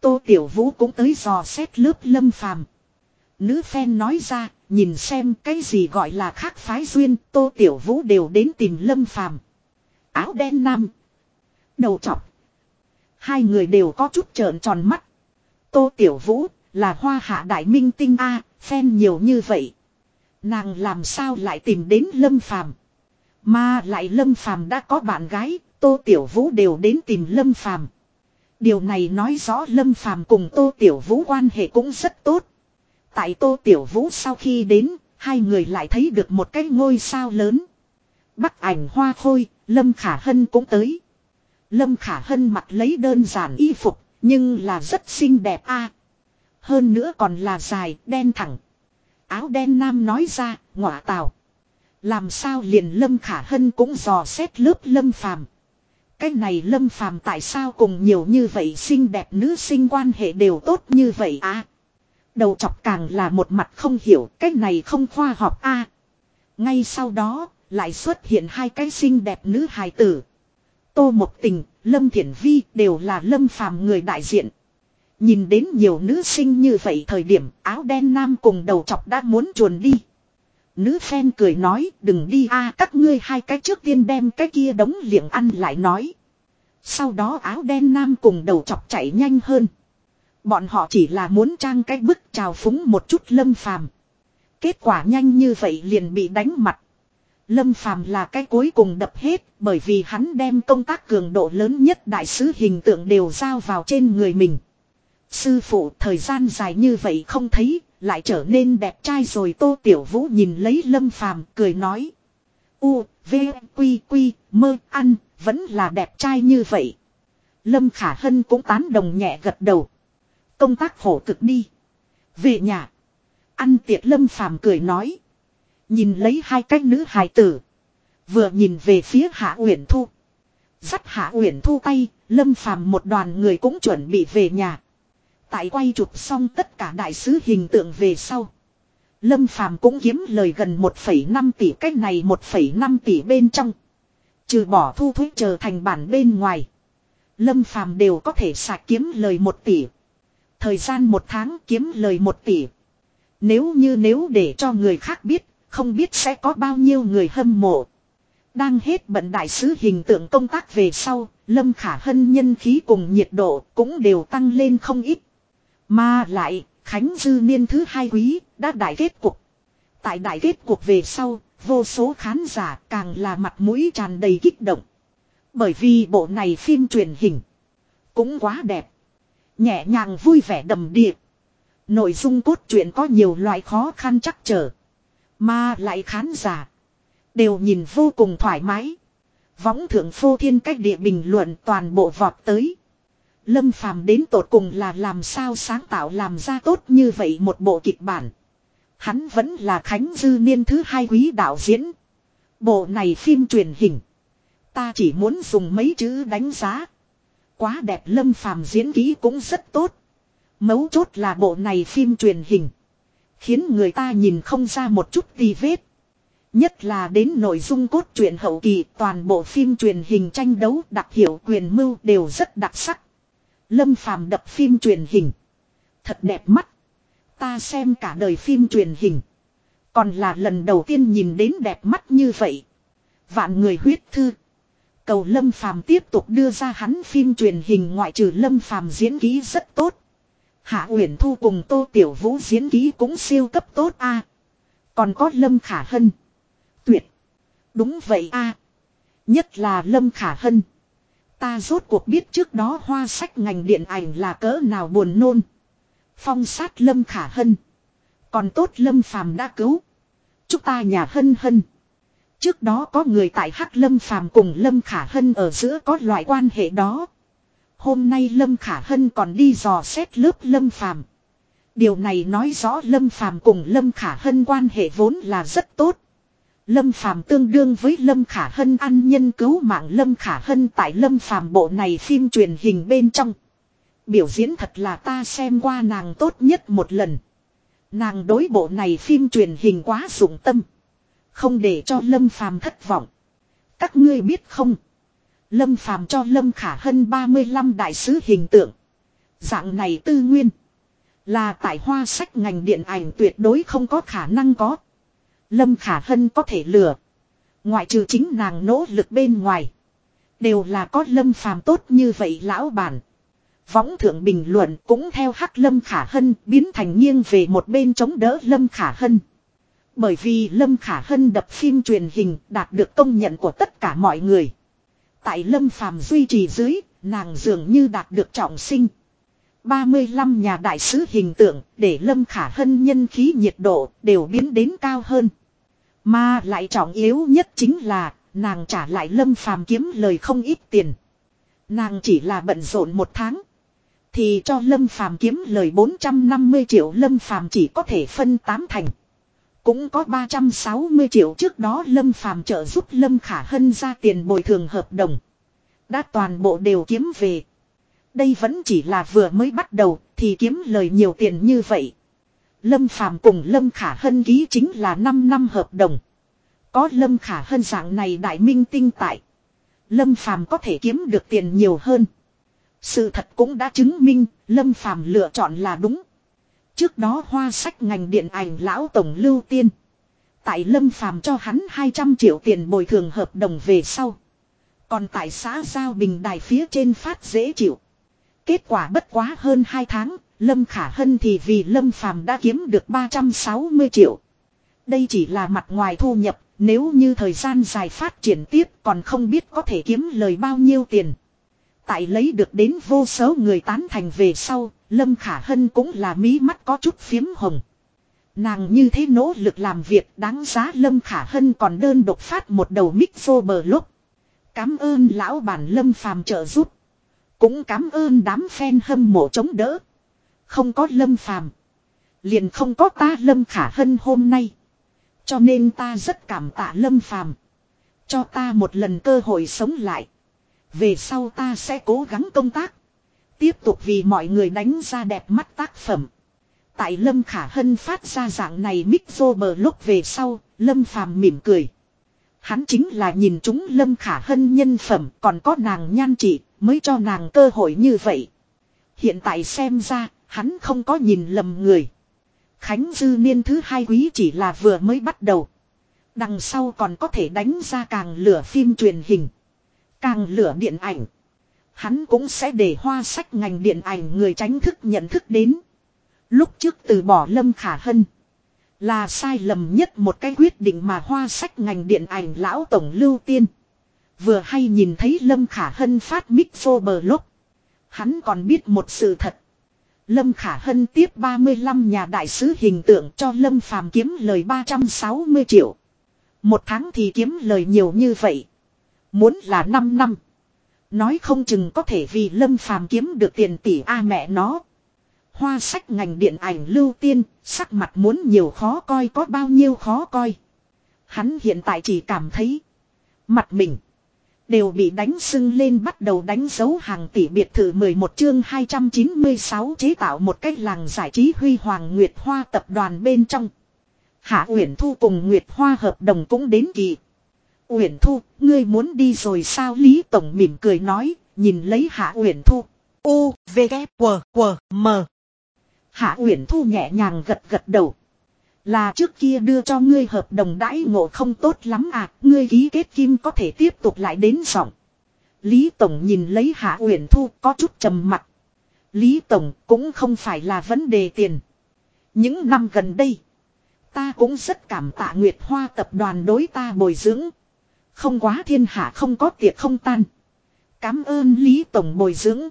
Tô Tiểu Vũ cũng tới dò xét lớp lâm phàm. Nữ phen nói ra, nhìn xem cái gì gọi là khác phái duyên, tô tiểu vũ đều đến tìm lâm phàm. Áo đen nam. Đầu chọc. Hai người đều có chút trợn tròn mắt. Tô tiểu vũ, là hoa hạ đại minh tinh A, phen nhiều như vậy. Nàng làm sao lại tìm đến Lâm Phàm Mà lại Lâm Phàm đã có bạn gái, Tô Tiểu Vũ đều đến tìm Lâm Phàm Điều này nói rõ Lâm Phàm cùng Tô Tiểu Vũ quan hệ cũng rất tốt. Tại Tô Tiểu Vũ sau khi đến, hai người lại thấy được một cái ngôi sao lớn. Bắc ảnh hoa khôi, Lâm Khả Hân cũng tới. Lâm Khả Hân mặc lấy đơn giản y phục, nhưng là rất xinh đẹp a. Hơn nữa còn là dài, đen thẳng. Áo đen nam nói ra, ngọa tào. Làm sao liền Lâm Khả Hân cũng dò xét lớp Lâm Phàm. Cái này Lâm Phàm tại sao cùng nhiều như vậy xinh đẹp nữ sinh quan hệ đều tốt như vậy à? Đầu chọc càng là một mặt không hiểu, cái này không khoa học a. Ngay sau đó, lại xuất hiện hai cái xinh đẹp nữ hài tử. Tô Mộc Tình, Lâm Thiển Vi đều là Lâm Phàm người đại diện. Nhìn đến nhiều nữ sinh như vậy thời điểm áo đen nam cùng đầu chọc đã muốn chuồn đi. Nữ phen cười nói đừng đi a các ngươi hai cái trước tiên đem cái kia đống liệng ăn lại nói. Sau đó áo đen nam cùng đầu chọc chạy nhanh hơn. Bọn họ chỉ là muốn trang cái bức chào phúng một chút lâm phàm. Kết quả nhanh như vậy liền bị đánh mặt. Lâm phàm là cái cuối cùng đập hết bởi vì hắn đem công tác cường độ lớn nhất đại sứ hình tượng đều giao vào trên người mình. Sư phụ thời gian dài như vậy không thấy, lại trở nên đẹp trai rồi Tô Tiểu Vũ nhìn lấy Lâm Phàm cười nói. U, V, q q mơ, ăn, vẫn là đẹp trai như vậy. Lâm Khả Hân cũng tán đồng nhẹ gật đầu. Công tác khổ cực đi. Về nhà. Ăn tiệc Lâm Phàm cười nói. Nhìn lấy hai cách nữ hài tử. Vừa nhìn về phía Hạ Uyển Thu. Dắt Hạ Uyển Thu tay, Lâm Phàm một đoàn người cũng chuẩn bị về nhà. Tại quay chụp xong tất cả đại sứ hình tượng về sau. Lâm Phàm cũng kiếm lời gần 1,5 tỷ cách này 1,5 tỷ bên trong. Trừ bỏ thu thuế trở thành bản bên ngoài. Lâm Phàm đều có thể sạc kiếm lời 1 tỷ. Thời gian một tháng kiếm lời 1 tỷ. Nếu như nếu để cho người khác biết, không biết sẽ có bao nhiêu người hâm mộ. Đang hết bận đại sứ hình tượng công tác về sau, Lâm Khả Hân nhân khí cùng nhiệt độ cũng đều tăng lên không ít. Mà lại, Khánh Dư Niên thứ hai quý, đã đại kết cục. Tại đại kết cuộc về sau, vô số khán giả càng là mặt mũi tràn đầy kích động. Bởi vì bộ này phim truyền hình cũng quá đẹp. Nhẹ nhàng vui vẻ đầm điệp Nội dung cốt truyện có nhiều loại khó khăn chắc trở. Mà lại khán giả. Đều nhìn vô cùng thoải mái. Võng thượng phô thiên cách địa bình luận toàn bộ vọt tới. Lâm phàm đến tột cùng là làm sao sáng tạo làm ra tốt như vậy một bộ kịch bản. Hắn vẫn là Khánh Dư Niên thứ hai quý đạo diễn. Bộ này phim truyền hình. Ta chỉ muốn dùng mấy chữ đánh giá. Quá đẹp Lâm Phàm diễn ký cũng rất tốt. Mấu chốt là bộ này phim truyền hình. Khiến người ta nhìn không ra một chút tì vết. Nhất là đến nội dung cốt truyện hậu kỳ toàn bộ phim truyền hình tranh đấu đặc hiệu quyền mưu đều rất đặc sắc. Lâm Phàm đập phim truyền hình. Thật đẹp mắt. Ta xem cả đời phim truyền hình. Còn là lần đầu tiên nhìn đến đẹp mắt như vậy. Vạn người huyết thư. Cầu Lâm Phàm tiếp tục đưa ra hắn phim truyền hình ngoại trừ Lâm Phàm diễn ký rất tốt. Hạ Uyển Thu cùng Tô Tiểu Vũ diễn ký cũng siêu cấp tốt a. Còn có Lâm Khả Hân. Tuyệt. Đúng vậy a. Nhất là Lâm Khả Hân. Ta rốt cuộc biết trước đó hoa sách ngành điện ảnh là cỡ nào buồn nôn. Phong sát Lâm Khả Hân. Còn tốt Lâm Phàm đã cứu. Chúc ta nhà Hân Hân. Trước đó có người tại Hắc Lâm Phàm cùng Lâm Khả Hân ở giữa có loại quan hệ đó. Hôm nay Lâm Khả Hân còn đi dò xét lớp Lâm Phàm. Điều này nói rõ Lâm Phàm cùng Lâm Khả Hân quan hệ vốn là rất tốt. Lâm Phàm tương đương với Lâm Khả Hân ăn nhân cứu mạng Lâm Khả Hân tại Lâm Phàm bộ này phim truyền hình bên trong. Biểu diễn thật là ta xem qua nàng tốt nhất một lần. Nàng đối bộ này phim truyền hình quá dụng tâm. Không để cho Lâm Phàm thất vọng. Các ngươi biết không? Lâm Phàm cho Lâm Khả Hân 35 đại sứ hình tượng. Dạng này tư nguyên. Là tại hoa sách ngành điện ảnh tuyệt đối không có khả năng có. Lâm Khả Hân có thể lừa. Ngoại trừ chính nàng nỗ lực bên ngoài. Đều là có Lâm Phàm tốt như vậy lão bản. Võng thượng bình luận cũng theo hắc Lâm Khả Hân biến thành nghiêng về một bên chống đỡ Lâm Khả Hân. Bởi vì Lâm Khả Hân đập phim truyền hình đạt được công nhận của tất cả mọi người. Tại Lâm Phàm duy trì dưới, nàng dường như đạt được trọng sinh. 35 nhà đại sứ hình tượng để Lâm Khả Hân nhân khí nhiệt độ đều biến đến cao hơn. Mà lại trọng yếu nhất chính là, nàng trả lại Lâm Phàm kiếm lời không ít tiền. Nàng chỉ là bận rộn một tháng. Thì cho Lâm Phàm kiếm lời 450 triệu Lâm Phàm chỉ có thể phân tám thành. Cũng có 360 triệu trước đó Lâm Phàm trợ giúp Lâm Khả Hân ra tiền bồi thường hợp đồng. Đã toàn bộ đều kiếm về. Đây vẫn chỉ là vừa mới bắt đầu, thì kiếm lời nhiều tiền như vậy. Lâm Phàm cùng Lâm Khả Hân ký chính là 5 năm hợp đồng. Có Lâm Khả Hân dạng này đại minh tinh tại. Lâm Phàm có thể kiếm được tiền nhiều hơn. Sự thật cũng đã chứng minh, Lâm Phàm lựa chọn là đúng. Trước đó hoa sách ngành điện ảnh lão tổng lưu tiên. Tại Lâm Phàm cho hắn 200 triệu tiền bồi thường hợp đồng về sau. Còn tại xã Giao Bình Đài phía trên phát dễ chịu. Kết quả bất quá hơn 2 tháng, Lâm Khả Hân thì vì Lâm Phàm đã kiếm được 360 triệu. Đây chỉ là mặt ngoài thu nhập, nếu như thời gian dài phát triển tiếp còn không biết có thể kiếm lời bao nhiêu tiền. Tại lấy được đến vô số người tán thành về sau, Lâm Khả Hân cũng là mí mắt có chút phiếm hồng. Nàng như thế nỗ lực làm việc đáng giá Lâm Khả Hân còn đơn độc phát một đầu mic vô bờ lúc. Cám ơn lão bản Lâm Phàm trợ giúp. Cũng cảm ơn đám fan hâm mộ chống đỡ. Không có Lâm Phàm Liền không có ta Lâm Khả Hân hôm nay. Cho nên ta rất cảm tạ Lâm Phàm Cho ta một lần cơ hội sống lại. Về sau ta sẽ cố gắng công tác. Tiếp tục vì mọi người đánh ra đẹp mắt tác phẩm. Tại Lâm Khả Hân phát ra dạng này mixo bờ lúc về sau, Lâm Phàm mỉm cười. Hắn chính là nhìn chúng Lâm Khả Hân nhân phẩm còn có nàng nhan trị mới cho nàng cơ hội như vậy. Hiện tại xem ra, hắn không có nhìn lầm người. Khánh Dư Niên thứ hai quý chỉ là vừa mới bắt đầu. Đằng sau còn có thể đánh ra càng lửa phim truyền hình. Càng lửa điện ảnh. Hắn cũng sẽ để hoa sách ngành điện ảnh người tránh thức nhận thức đến. Lúc trước từ bỏ Lâm Khả Hân. Là sai lầm nhất một cái quyết định mà hoa sách ngành điện ảnh lão tổng lưu tiên. Vừa hay nhìn thấy Lâm Khả Hân phát mic vô bờ lúc. Hắn còn biết một sự thật. Lâm Khả Hân tiếp 35 nhà đại sứ hình tượng cho Lâm Phàm kiếm lời 360 triệu. Một tháng thì kiếm lời nhiều như vậy. Muốn là 5 năm. Nói không chừng có thể vì Lâm Phàm kiếm được tiền tỷ A mẹ nó. Hoa sách ngành điện ảnh lưu tiên, sắc mặt muốn nhiều khó coi có bao nhiêu khó coi. Hắn hiện tại chỉ cảm thấy mặt mình đều bị đánh sưng lên bắt đầu đánh dấu hàng tỷ biệt thự 11 chương 296 chế tạo một cách làng giải trí huy hoàng Nguyệt Hoa tập đoàn bên trong. Hạ Uyển Thu cùng Nguyệt Hoa hợp đồng cũng đến kỳ. Uyển Thu, ngươi muốn đi rồi sao Lý Tổng mỉm cười nói, nhìn lấy Hạ Uyển Thu. U, V, K, W, W, M. Hạ Uyển Thu nhẹ nhàng gật gật đầu. Là trước kia đưa cho ngươi hợp đồng đãi ngộ không tốt lắm à, ngươi ký kết kim có thể tiếp tục lại đến giọng. Lý Tổng nhìn lấy Hạ Uyển Thu có chút trầm mặt. Lý Tổng cũng không phải là vấn đề tiền. Những năm gần đây, ta cũng rất cảm tạ Nguyệt Hoa tập đoàn đối ta bồi dưỡng. Không quá thiên hạ không có tiệc không tan. Cảm ơn Lý Tổng bồi dưỡng.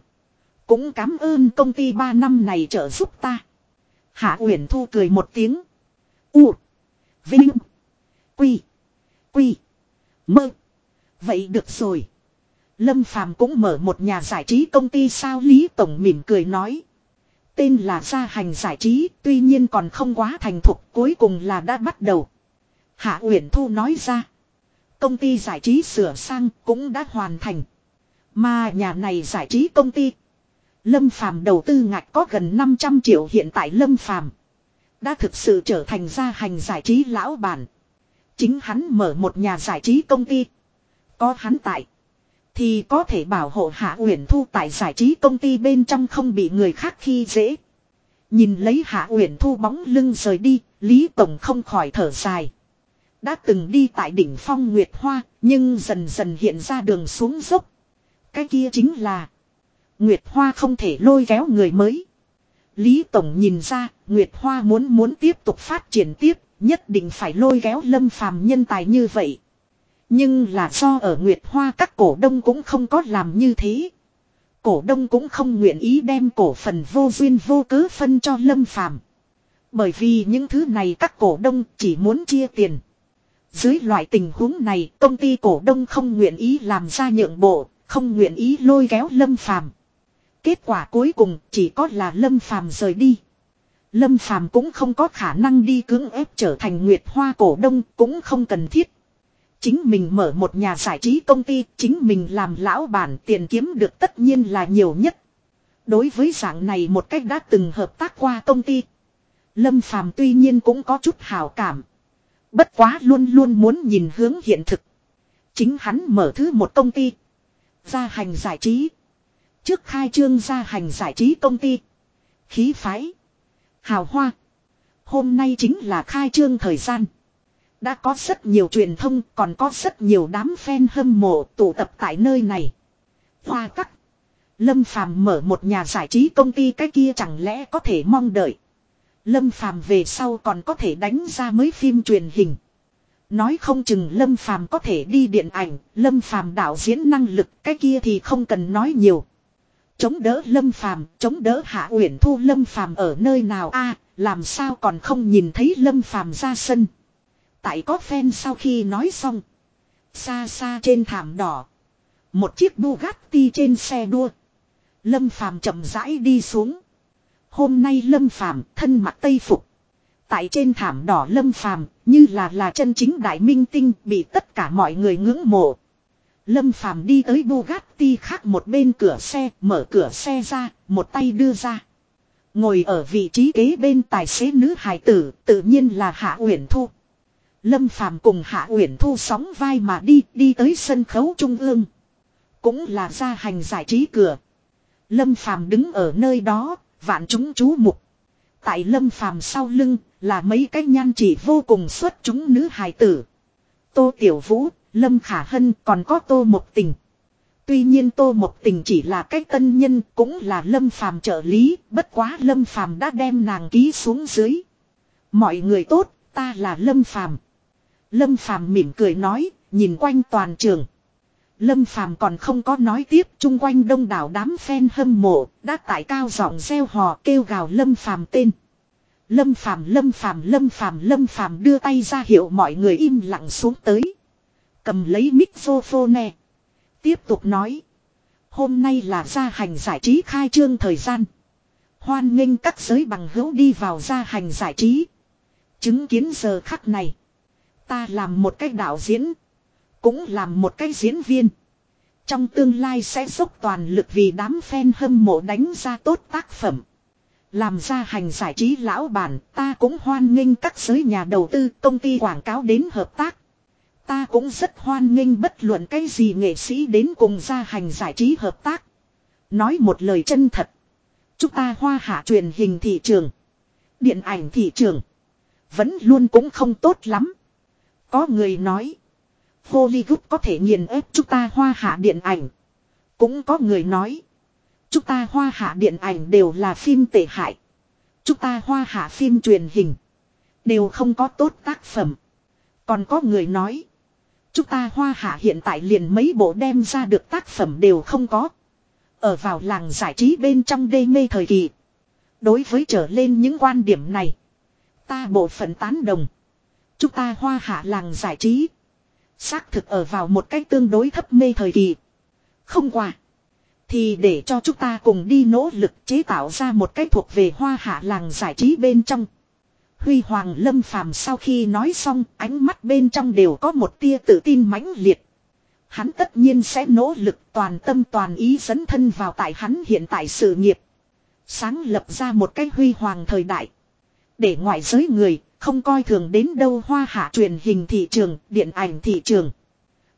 Cũng cảm ơn công ty 3 năm này trợ giúp ta. Hạ Uyển Thu cười một tiếng. U. Vinh. Quy. Quy. Mơ. Vậy được rồi. Lâm Phàm cũng mở một nhà giải trí công ty sao Lý Tổng mỉm cười nói. Tên là gia hành giải trí, tuy nhiên còn không quá thành thục, cuối cùng là đã bắt đầu. Hạ Uyển Thu nói ra. Công ty giải trí sửa sang cũng đã hoàn thành. Mà nhà này giải trí công ty. Lâm Phàm đầu tư ngạch có gần 500 triệu, hiện tại Lâm Phàm đã thực sự trở thành gia hành giải trí lão bản. Chính hắn mở một nhà giải trí công ty. Có hắn tại. Thì có thể bảo hộ Hạ Uyển Thu tại giải trí công ty bên trong không bị người khác khi dễ. Nhìn lấy Hạ Uyển Thu bóng lưng rời đi, Lý Tổng không khỏi thở dài. Đã từng đi tại đỉnh phong Nguyệt Hoa, nhưng dần dần hiện ra đường xuống dốc. Cái kia chính là Nguyệt Hoa không thể lôi kéo người mới. Lý Tổng nhìn ra, Nguyệt Hoa muốn muốn tiếp tục phát triển tiếp, nhất định phải lôi kéo lâm phàm nhân tài như vậy. Nhưng là do ở Nguyệt Hoa các cổ đông cũng không có làm như thế. Cổ đông cũng không nguyện ý đem cổ phần vô duyên vô cớ phân cho lâm phàm. Bởi vì những thứ này các cổ đông chỉ muốn chia tiền. Dưới loại tình huống này công ty cổ đông không nguyện ý làm ra nhượng bộ, không nguyện ý lôi kéo lâm phàm. Kết quả cuối cùng chỉ có là lâm phàm rời đi. Lâm phàm cũng không có khả năng đi cưỡng ép trở thành nguyệt hoa cổ đông cũng không cần thiết. Chính mình mở một nhà giải trí công ty, chính mình làm lão bản tiền kiếm được tất nhiên là nhiều nhất. Đối với dạng này một cách đã từng hợp tác qua công ty. Lâm Phàm tuy nhiên cũng có chút hào cảm. Bất quá luôn luôn muốn nhìn hướng hiện thực. Chính hắn mở thứ một công ty. Gia hành giải trí. Trước khai trương gia hành giải trí công ty. Khí phái. Hào hoa. Hôm nay chính là khai trương thời gian. Đã có rất nhiều truyền thông còn có rất nhiều đám fan hâm mộ tụ tập tại nơi này. Hoa cắt. Lâm Phàm mở một nhà giải trí công ty cái kia chẳng lẽ có thể mong đợi. Lâm Phàm về sau còn có thể đánh ra mới phim truyền hình. Nói không chừng Lâm Phàm có thể đi điện ảnh, Lâm Phàm đạo diễn năng lực, cái kia thì không cần nói nhiều. Chống đỡ Lâm Phàm, chống đỡ Hạ Uyển Thu Lâm Phàm ở nơi nào a, làm sao còn không nhìn thấy Lâm Phàm ra sân. Tại có phen sau khi nói xong, xa xa trên thảm đỏ, một chiếc Bugatti trên xe đua, Lâm Phàm chậm rãi đi xuống. Hôm nay Lâm Phàm thân mặc tây phục. Tại trên thảm đỏ Lâm Phàm như là là chân chính đại minh tinh bị tất cả mọi người ngưỡng mộ. Lâm Phàm đi tới Bugatti khác một bên cửa xe, mở cửa xe ra, một tay đưa ra. Ngồi ở vị trí kế bên tài xế nữ hài tử, tự nhiên là Hạ Uyển Thu. Lâm Phàm cùng Hạ Uyển Thu sóng vai mà đi, đi tới sân khấu trung ương. Cũng là ra hành giải trí cửa. Lâm Phàm đứng ở nơi đó, Vạn chúng chú mục. Tại lâm phàm sau lưng là mấy cái nhan chỉ vô cùng xuất chúng nữ hài tử. Tô Tiểu Vũ, Lâm Khả Hân còn có Tô Mộc Tình. Tuy nhiên Tô Mộc Tình chỉ là cách tân nhân cũng là Lâm Phàm trợ lý, bất quá Lâm Phàm đã đem nàng ký xuống dưới. Mọi người tốt, ta là Lâm Phàm. Lâm Phàm mỉm cười nói, nhìn quanh toàn trường. Lâm Phàm còn không có nói tiếp, chung quanh đông đảo đám fan hâm mộ, đã tại cao giọng reo hò kêu gào Lâm Phàm tên. Lâm Phàm Lâm Phàm Lâm Phàm Lâm Phàm đưa tay ra hiệu mọi người im lặng xuống tới. Cầm lấy microphone. Tiếp tục nói. Hôm nay là gia hành giải trí khai trương thời gian. Hoan nghênh các giới bằng hữu đi vào gia hành giải trí. Chứng kiến giờ khắc này. Ta làm một cách đạo diễn. Cũng làm một cái diễn viên. Trong tương lai sẽ dốc toàn lực vì đám fan hâm mộ đánh ra tốt tác phẩm. Làm ra hành giải trí lão bản, ta cũng hoan nghênh các giới nhà đầu tư, công ty quảng cáo đến hợp tác. Ta cũng rất hoan nghênh bất luận cái gì nghệ sĩ đến cùng gia hành giải trí hợp tác. Nói một lời chân thật. Chúng ta hoa hạ truyền hình thị trường. Điện ảnh thị trường. Vẫn luôn cũng không tốt lắm. Có người nói. Hollywood có thể nghiền ép chúng ta hoa hạ điện ảnh. Cũng có người nói. Chúng ta hoa hạ điện ảnh đều là phim tệ hại. Chúng ta hoa hạ phim truyền hình. Đều không có tốt tác phẩm. Còn có người nói. Chúng ta hoa hạ hiện tại liền mấy bộ đem ra được tác phẩm đều không có. Ở vào làng giải trí bên trong đê mê thời kỳ. Đối với trở lên những quan điểm này. Ta bộ phận tán đồng. Chúng ta hoa hạ làng giải trí. Xác thực ở vào một cách tương đối thấp mê thời kỳ. Không qua. Thì để cho chúng ta cùng đi nỗ lực chế tạo ra một cách thuộc về hoa hạ làng giải trí bên trong. Huy Hoàng Lâm Phàm sau khi nói xong ánh mắt bên trong đều có một tia tự tin mãnh liệt. Hắn tất nhiên sẽ nỗ lực toàn tâm toàn ý dẫn thân vào tại hắn hiện tại sự nghiệp. Sáng lập ra một cái huy hoàng thời đại. Để ngoại giới người không coi thường đến đâu hoa hạ truyền hình thị trường, điện ảnh thị trường.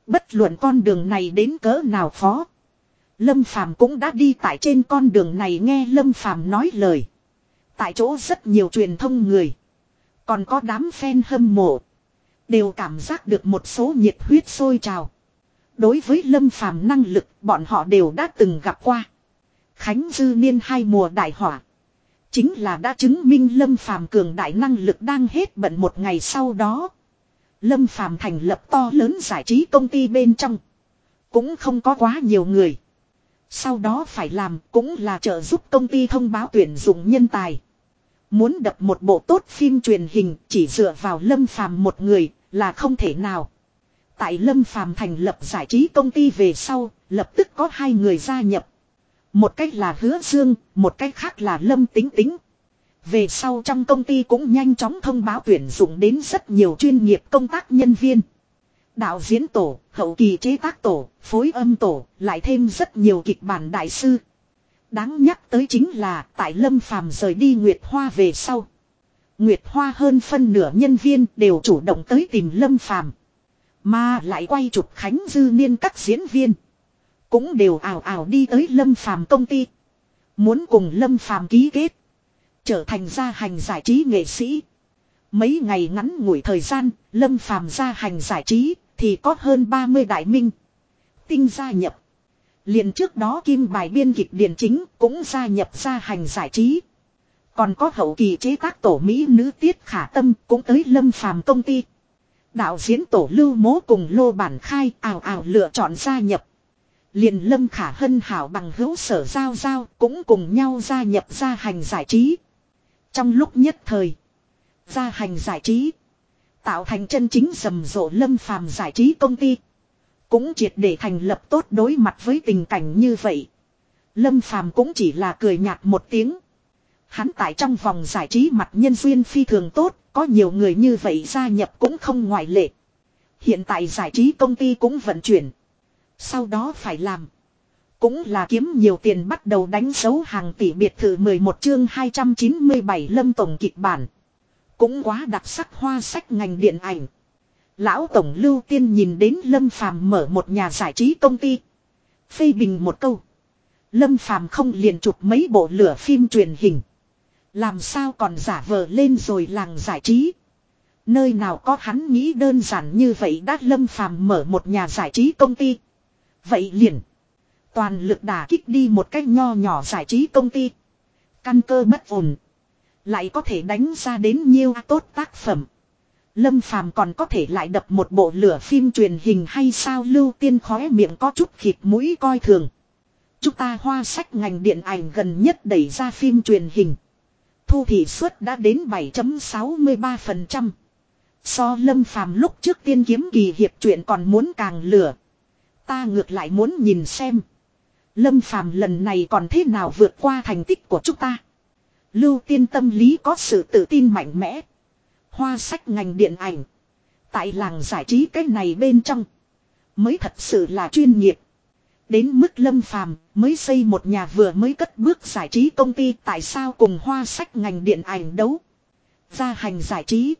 Bất luận con đường này đến cỡ nào phó Lâm Phàm cũng đã đi tại trên con đường này nghe Lâm Phàm nói lời. Tại chỗ rất nhiều truyền thông người. Còn có đám fan hâm mộ. Đều cảm giác được một số nhiệt huyết sôi trào. Đối với Lâm Phàm năng lực, bọn họ đều đã từng gặp qua. Khánh Dư Niên hai mùa đại hỏa. Chính là đã chứng minh Lâm Phàm cường đại năng lực đang hết bận một ngày sau đó. Lâm Phàm thành lập to lớn giải trí công ty bên trong. Cũng không có quá nhiều người. Sau đó phải làm cũng là trợ giúp công ty thông báo tuyển dụng nhân tài. Muốn đập một bộ tốt phim truyền hình chỉ dựa vào Lâm Phàm một người là không thể nào. Tại Lâm Phàm thành lập giải trí công ty về sau, lập tức có hai người gia nhập. Một cách là Hứa Dương, một cách khác là Lâm Tính Tính. Về sau trong công ty cũng nhanh chóng thông báo tuyển dụng đến rất nhiều chuyên nghiệp công tác nhân viên. Đạo diễn tổ, hậu kỳ chế tác tổ, phối âm tổ, lại thêm rất nhiều kịch bản đại sư. Đáng nhắc tới chính là tại Lâm Phàm rời đi Nguyệt Hoa về sau. Nguyệt Hoa hơn phân nửa nhân viên đều chủ động tới tìm Lâm Phàm Mà lại quay chụp Khánh Dư Niên các diễn viên. Cũng đều ảo ảo đi tới Lâm Phàm công ty. Muốn cùng Lâm Phàm ký kết. Trở thành gia hành giải trí nghệ sĩ. Mấy ngày ngắn ngủi thời gian, Lâm Phàm gia hành giải trí, thì có hơn 30 đại minh. Tinh gia nhập liền trước đó kim bài biên kịch điển chính cũng gia nhập gia hành giải trí. Còn có hậu kỳ chế tác tổ Mỹ nữ tiết khả tâm cũng tới lâm phàm công ty. Đạo diễn tổ lưu mố cùng lô bản khai ảo ảo lựa chọn gia nhập. Liền lâm khả hân hảo bằng hữu sở giao giao cũng cùng nhau gia nhập gia hành giải trí. Trong lúc nhất thời, gia hành giải trí Tạo thành chân chính rầm rộ lâm phàm giải trí công ty. Cũng triệt để thành lập tốt đối mặt với tình cảnh như vậy. Lâm phàm cũng chỉ là cười nhạt một tiếng. Hắn tại trong vòng giải trí mặt nhân duyên phi thường tốt, có nhiều người như vậy gia nhập cũng không ngoại lệ. Hiện tại giải trí công ty cũng vận chuyển. Sau đó phải làm. Cũng là kiếm nhiều tiền bắt đầu đánh dấu hàng tỷ biệt thự 11 chương 297 lâm tổng kịch bản. Cũng quá đặc sắc hoa sách ngành điện ảnh. Lão Tổng Lưu Tiên nhìn đến Lâm Phàm mở một nhà giải trí công ty. Phê bình một câu. Lâm Phàm không liền chụp mấy bộ lửa phim truyền hình. Làm sao còn giả vờ lên rồi làng giải trí. Nơi nào có hắn nghĩ đơn giản như vậy đã Lâm Phàm mở một nhà giải trí công ty. Vậy liền. Toàn lực đả kích đi một cách nho nhỏ giải trí công ty. Căn cơ bất ổn. Lại có thể đánh ra đến nhiêu tốt tác phẩm. Lâm Phàm còn có thể lại đập một bộ lửa phim truyền hình hay sao lưu tiên khóe miệng có chút khịt mũi coi thường. Chúng ta hoa sách ngành điện ảnh gần nhất đẩy ra phim truyền hình. Thu thị suất đã đến 7.63%. So lâm phàm lúc trước tiên kiếm kỳ hiệp truyện còn muốn càng lửa. Ta ngược lại muốn nhìn xem. Lâm phàm lần này còn thế nào vượt qua thành tích của chúng ta. Lưu tiên tâm lý có sự tự tin mạnh mẽ. Hoa sách ngành điện ảnh. Tại làng giải trí cái này bên trong. Mới thật sự là chuyên nghiệp. Đến mức lâm phàm mới xây một nhà vừa mới cất bước giải trí công ty tại sao cùng hoa sách ngành điện ảnh đấu. Gia hành giải trí.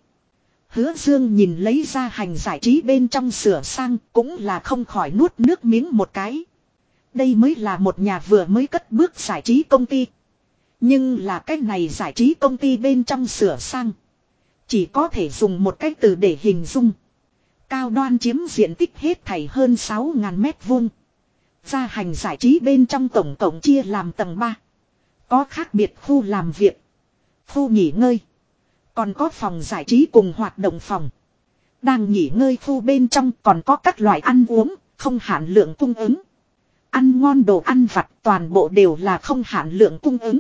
Hứa Dương nhìn lấy ra hành giải trí bên trong sửa sang cũng là không khỏi nuốt nước miếng một cái. Đây mới là một nhà vừa mới cất bước giải trí công ty. Nhưng là cái này giải trí công ty bên trong sửa sang. Chỉ có thể dùng một cách từ để hình dung. Cao đoan chiếm diện tích hết thảy hơn 6.000 mét vuông. Gia hành giải trí bên trong tổng cộng chia làm tầng 3. Có khác biệt khu làm việc. Khu nghỉ ngơi. Còn có phòng giải trí cùng hoạt động phòng. Đang nghỉ ngơi khu bên trong còn có các loại ăn uống, không hạn lượng cung ứng. Ăn ngon đồ ăn vặt toàn bộ đều là không hạn lượng cung ứng.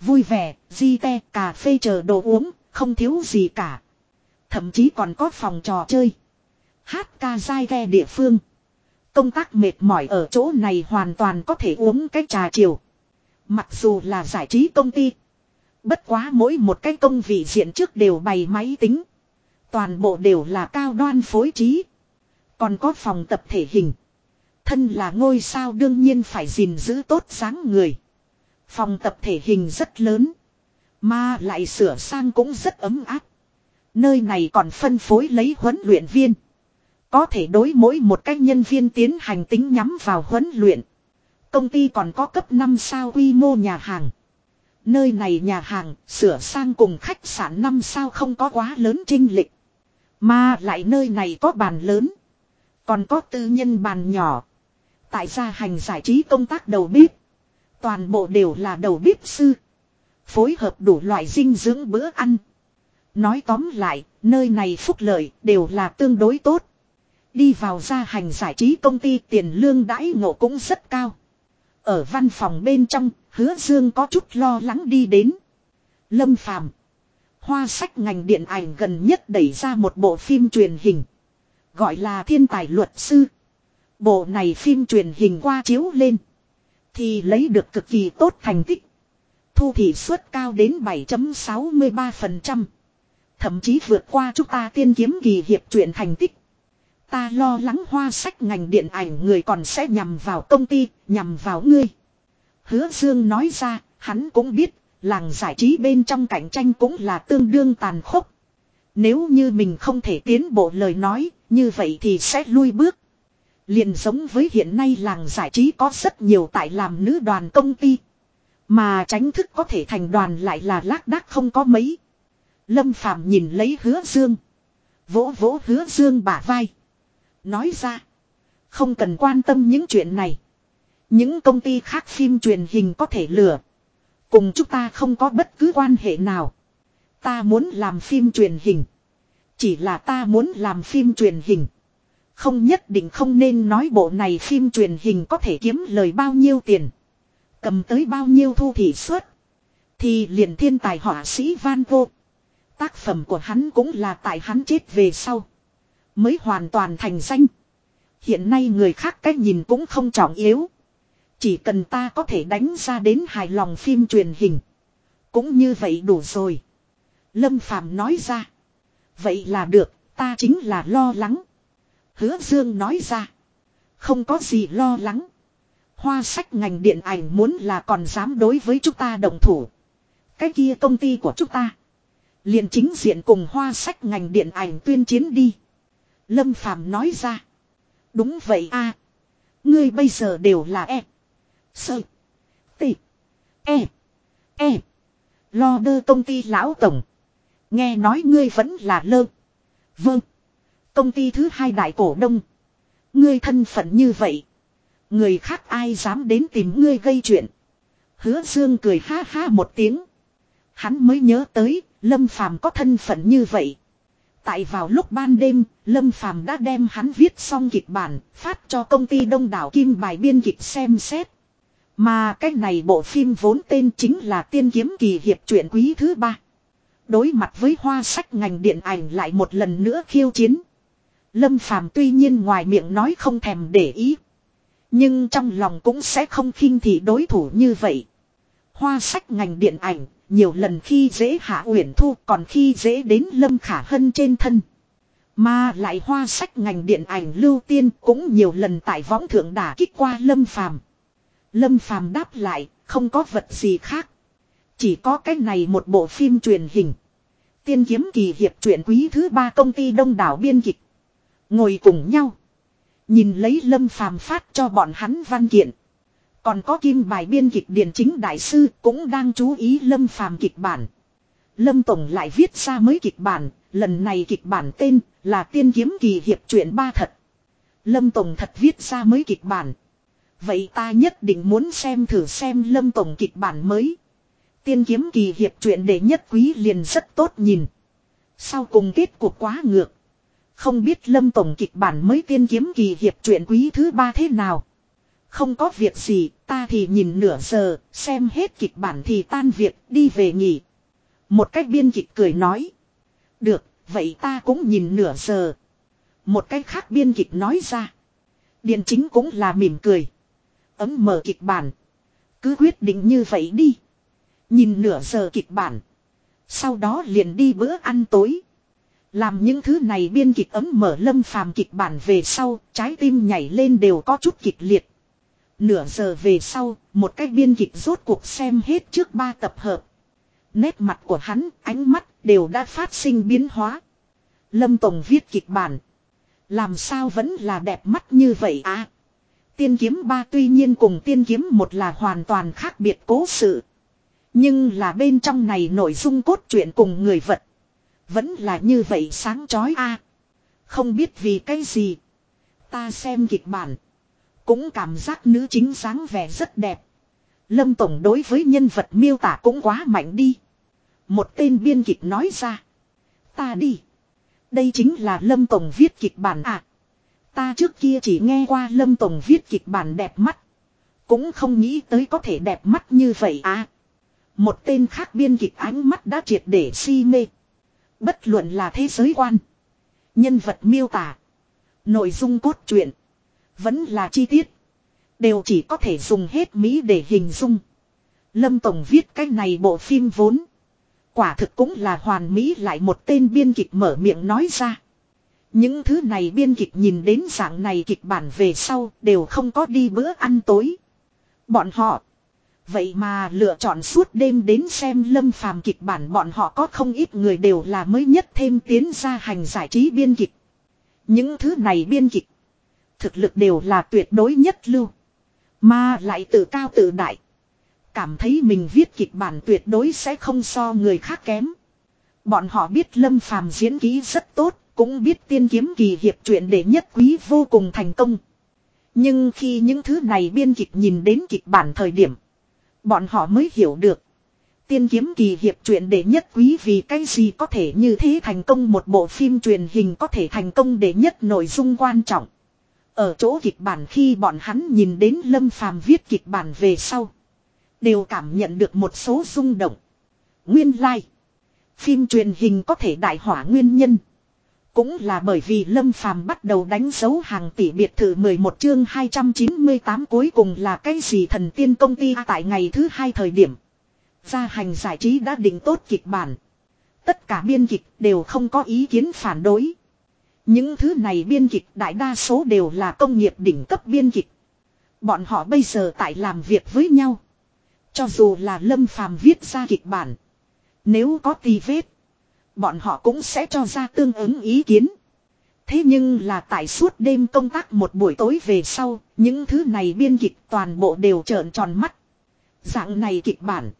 Vui vẻ, di te, cà phê chờ đồ uống, không thiếu gì cả. Thậm chí còn có phòng trò chơi. Hát ca dai ghe địa phương. Công tác mệt mỏi ở chỗ này hoàn toàn có thể uống cái trà chiều. Mặc dù là giải trí công ty. Bất quá mỗi một cái công vị diện trước đều bày máy tính. Toàn bộ đều là cao đoan phối trí. Còn có phòng tập thể hình. Thân là ngôi sao đương nhiên phải gìn giữ tốt dáng người. Phòng tập thể hình rất lớn. Mà lại sửa sang cũng rất ấm áp. Nơi này còn phân phối lấy huấn luyện viên. Có thể đối mỗi một cách nhân viên tiến hành tính nhắm vào huấn luyện. Công ty còn có cấp 5 sao quy mô nhà hàng. Nơi này nhà hàng, sửa sang cùng khách sạn 5 sao không có quá lớn trinh lịch. Mà lại nơi này có bàn lớn. Còn có tư nhân bàn nhỏ. Tại gia hành giải trí công tác đầu bếp. Toàn bộ đều là đầu bếp sư. Phối hợp đủ loại dinh dưỡng bữa ăn. Nói tóm lại, nơi này phúc lợi đều là tương đối tốt. Đi vào gia hành giải trí công ty tiền lương đãi ngộ cũng rất cao. Ở văn phòng bên trong, hứa dương có chút lo lắng đi đến. Lâm Phàm Hoa sách ngành điện ảnh gần nhất đẩy ra một bộ phim truyền hình. Gọi là thiên tài luật sư. Bộ này phim truyền hình qua chiếu lên. Thì lấy được cực kỳ tốt thành tích. Thu thị suất cao đến 7.63%. Thậm chí vượt qua chúng ta tiên kiếm kỳ hiệp truyện thành tích. Ta lo lắng hoa sách ngành điện ảnh người còn sẽ nhằm vào công ty, nhằm vào ngươi. Hứa Dương nói ra, hắn cũng biết, làng giải trí bên trong cạnh tranh cũng là tương đương tàn khốc. Nếu như mình không thể tiến bộ lời nói, như vậy thì sẽ lui bước. Liền giống với hiện nay làng giải trí có rất nhiều tại làm nữ đoàn công ty. Mà tránh thức có thể thành đoàn lại là lác đác không có mấy. Lâm Phàm nhìn lấy hứa dương. Vỗ vỗ hứa dương bả vai. Nói ra. Không cần quan tâm những chuyện này. Những công ty khác phim truyền hình có thể lừa. Cùng chúng ta không có bất cứ quan hệ nào. Ta muốn làm phim truyền hình. Chỉ là ta muốn làm phim truyền hình. Không nhất định không nên nói bộ này phim truyền hình có thể kiếm lời bao nhiêu tiền. Cầm tới bao nhiêu thu thị suất. Thì liền thiên tài họa sĩ Van Gogh. Tác phẩm của hắn cũng là tại hắn chết về sau. Mới hoàn toàn thành danh. Hiện nay người khác cách nhìn cũng không trọng yếu. Chỉ cần ta có thể đánh ra đến hài lòng phim truyền hình. Cũng như vậy đủ rồi. Lâm Phàm nói ra. Vậy là được, ta chính là lo lắng. Hứa Dương nói ra. Không có gì lo lắng. Hoa sách ngành điện ảnh muốn là còn dám đối với chúng ta đồng thủ. Cái kia công ty của chúng ta. liền chính diện cùng hoa sách ngành điện ảnh tuyên chiến đi. Lâm Phàm nói ra. Đúng vậy a Ngươi bây giờ đều là e. Sơ. Tị. E. E. Lo đơ công ty lão tổng. Nghe nói ngươi vẫn là lơ. Vâng. Công ty thứ hai đại cổ đông. Ngươi thân phận như vậy. Người khác ai dám đến tìm ngươi gây chuyện. Hứa Dương cười ha ha một tiếng. Hắn mới nhớ tới, Lâm Phàm có thân phận như vậy. Tại vào lúc ban đêm, Lâm Phàm đã đem hắn viết xong kịch bản, phát cho công ty Đông đảo Kim bài biên kịch xem xét. Mà cái này bộ phim vốn tên chính là Tiên kiếm kỳ hiệp truyện quý thứ ba. Đối mặt với hoa sách ngành điện ảnh lại một lần nữa khiêu chiến. Lâm Phàm tuy nhiên ngoài miệng nói không thèm để ý. Nhưng trong lòng cũng sẽ không khinh thị đối thủ như vậy. Hoa sách ngành điện ảnh, nhiều lần khi dễ hạ uyển thu còn khi dễ đến Lâm Khả Hân trên thân. Mà lại hoa sách ngành điện ảnh lưu tiên cũng nhiều lần tại võng thượng đả kích qua Lâm Phàm. Lâm Phàm đáp lại, không có vật gì khác. Chỉ có cái này một bộ phim truyền hình. Tiên kiếm kỳ hiệp truyện quý thứ ba công ty đông đảo biên kịch. Ngồi cùng nhau. Nhìn lấy lâm phàm phát cho bọn hắn văn kiện. Còn có kim bài biên kịch điển chính đại sư cũng đang chú ý lâm phàm kịch bản. Lâm Tổng lại viết ra mới kịch bản, lần này kịch bản tên là tiên kiếm kỳ hiệp truyện ba thật. Lâm Tổng thật viết ra mới kịch bản. Vậy ta nhất định muốn xem thử xem Lâm Tổng kịch bản mới. Tiên kiếm kỳ hiệp truyện đệ nhất quý liền rất tốt nhìn. Sau cùng kết cuộc quá ngược. Không biết Lâm Tổng kịch bản mới tiên kiếm kỳ hiệp truyện quý thứ ba thế nào. Không có việc gì, ta thì nhìn nửa giờ, xem hết kịch bản thì tan việc, đi về nghỉ. Một cách biên kịch cười nói. Được, vậy ta cũng nhìn nửa giờ. Một cách khác biên kịch nói ra. Điện chính cũng là mỉm cười. Ấm mở kịch bản. Cứ quyết định như vậy đi. Nhìn nửa giờ kịch bản. Sau đó liền đi bữa ăn tối. Làm những thứ này biên kịch ấm mở lâm phàm kịch bản về sau, trái tim nhảy lên đều có chút kịch liệt. Nửa giờ về sau, một cái biên kịch rốt cuộc xem hết trước ba tập hợp. Nét mặt của hắn, ánh mắt đều đã phát sinh biến hóa. Lâm Tổng viết kịch bản. Làm sao vẫn là đẹp mắt như vậy à? Tiên kiếm ba tuy nhiên cùng tiên kiếm một là hoàn toàn khác biệt cố sự. Nhưng là bên trong này nội dung cốt truyện cùng người vật. Vẫn là như vậy sáng chói a. Không biết vì cái gì. Ta xem kịch bản. Cũng cảm giác nữ chính dáng vẻ rất đẹp. Lâm Tổng đối với nhân vật miêu tả cũng quá mạnh đi. Một tên biên kịch nói ra. Ta đi. Đây chính là Lâm Tổng viết kịch bản à. Ta trước kia chỉ nghe qua Lâm Tổng viết kịch bản đẹp mắt. Cũng không nghĩ tới có thể đẹp mắt như vậy à. Một tên khác biên kịch ánh mắt đã triệt để si mê. Bất luận là thế giới quan. Nhân vật miêu tả. Nội dung cốt truyện. Vẫn là chi tiết. Đều chỉ có thể dùng hết Mỹ để hình dung. Lâm Tổng viết cái này bộ phim vốn. Quả thực cũng là hoàn Mỹ lại một tên biên kịch mở miệng nói ra. Những thứ này biên kịch nhìn đến dạng này kịch bản về sau đều không có đi bữa ăn tối. Bọn họ. Vậy mà lựa chọn suốt đêm đến xem lâm phàm kịch bản bọn họ có không ít người đều là mới nhất thêm tiến ra hành giải trí biên kịch. Những thứ này biên kịch. Thực lực đều là tuyệt đối nhất lưu. Mà lại tự cao tự đại. Cảm thấy mình viết kịch bản tuyệt đối sẽ không so người khác kém. Bọn họ biết Lâm Phàm diễn ký rất tốt, cũng biết tiên kiếm kỳ hiệp truyện để nhất quý vô cùng thành công. Nhưng khi những thứ này biên kịch nhìn đến kịch bản thời điểm, bọn họ mới hiểu được. Tiên kiếm kỳ hiệp truyện để nhất quý vì cái gì có thể như thế thành công, một bộ phim truyền hình có thể thành công để nhất nội dung quan trọng. Ở chỗ kịch bản khi bọn hắn nhìn đến Lâm Phàm viết kịch bản về sau. Đều cảm nhận được một số rung động. Nguyên lai. Like. Phim truyền hình có thể đại hỏa nguyên nhân. Cũng là bởi vì Lâm Phàm bắt đầu đánh dấu hàng tỷ biệt thự 11 chương 298 cuối cùng là cái gì thần tiên công ty tại ngày thứ hai thời điểm. Gia hành giải trí đã định tốt kịch bản. Tất cả biên kịch đều không có ý kiến phản đối. Những thứ này biên kịch đại đa số đều là công nghiệp đỉnh cấp biên kịch. Bọn họ bây giờ tại làm việc với nhau. Cho dù là Lâm Phàm viết ra kịch bản. Nếu có tì vết. Bọn họ cũng sẽ cho ra tương ứng ý kiến. Thế nhưng là tại suốt đêm công tác một buổi tối về sau, những thứ này biên kịch toàn bộ đều trợn tròn mắt. Dạng này kịch bản.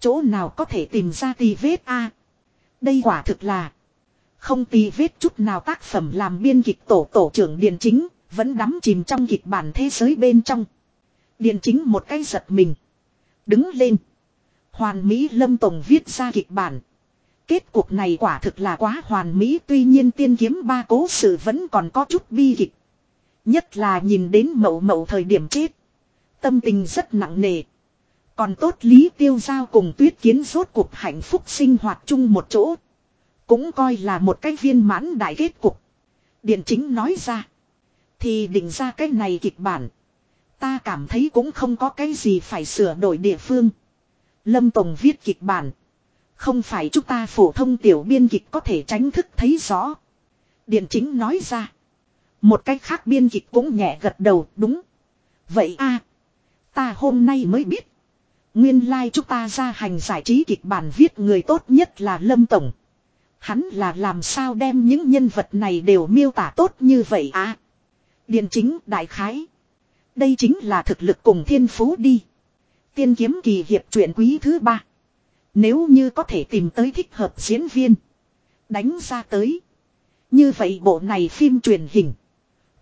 Chỗ nào có thể tìm ra tì vết a Đây quả thực là không tì vết chút nào tác phẩm làm biên kịch tổ tổ trưởng Điền Chính, vẫn đắm chìm trong kịch bản thế giới bên trong. Điền Chính một cái giật mình. Đứng lên. Hoàn Mỹ Lâm Tổng viết ra kịch bản. Kết cục này quả thực là quá hoàn mỹ, tuy nhiên tiên kiếm ba cố sự vẫn còn có chút bi kịch. Nhất là nhìn đến mậu mậu thời điểm chết. Tâm tình rất nặng nề. Còn tốt Lý Tiêu Giao cùng Tuyết Kiến rốt cuộc hạnh phúc sinh hoạt chung một chỗ. Cũng coi là một cái viên mãn đại kết cục. Điện chính nói ra. Thì định ra cái này kịch bản. Ta cảm thấy cũng không có cái gì phải sửa đổi địa phương. Lâm tổng viết kịch bản. Không phải chúng ta phổ thông tiểu biên kịch có thể tránh thức thấy rõ. Điện chính nói ra. Một cách khác biên kịch cũng nhẹ gật đầu, đúng. Vậy a, Ta hôm nay mới biết. Nguyên lai like chúng ta ra hành giải trí kịch bản viết người tốt nhất là Lâm Tổng. Hắn là làm sao đem những nhân vật này đều miêu tả tốt như vậy à. Điện chính đại khái. Đây chính là thực lực cùng thiên phú đi. Tiên kiếm kỳ hiệp truyện quý thứ ba. Nếu như có thể tìm tới thích hợp diễn viên. Đánh ra tới. Như vậy bộ này phim truyền hình.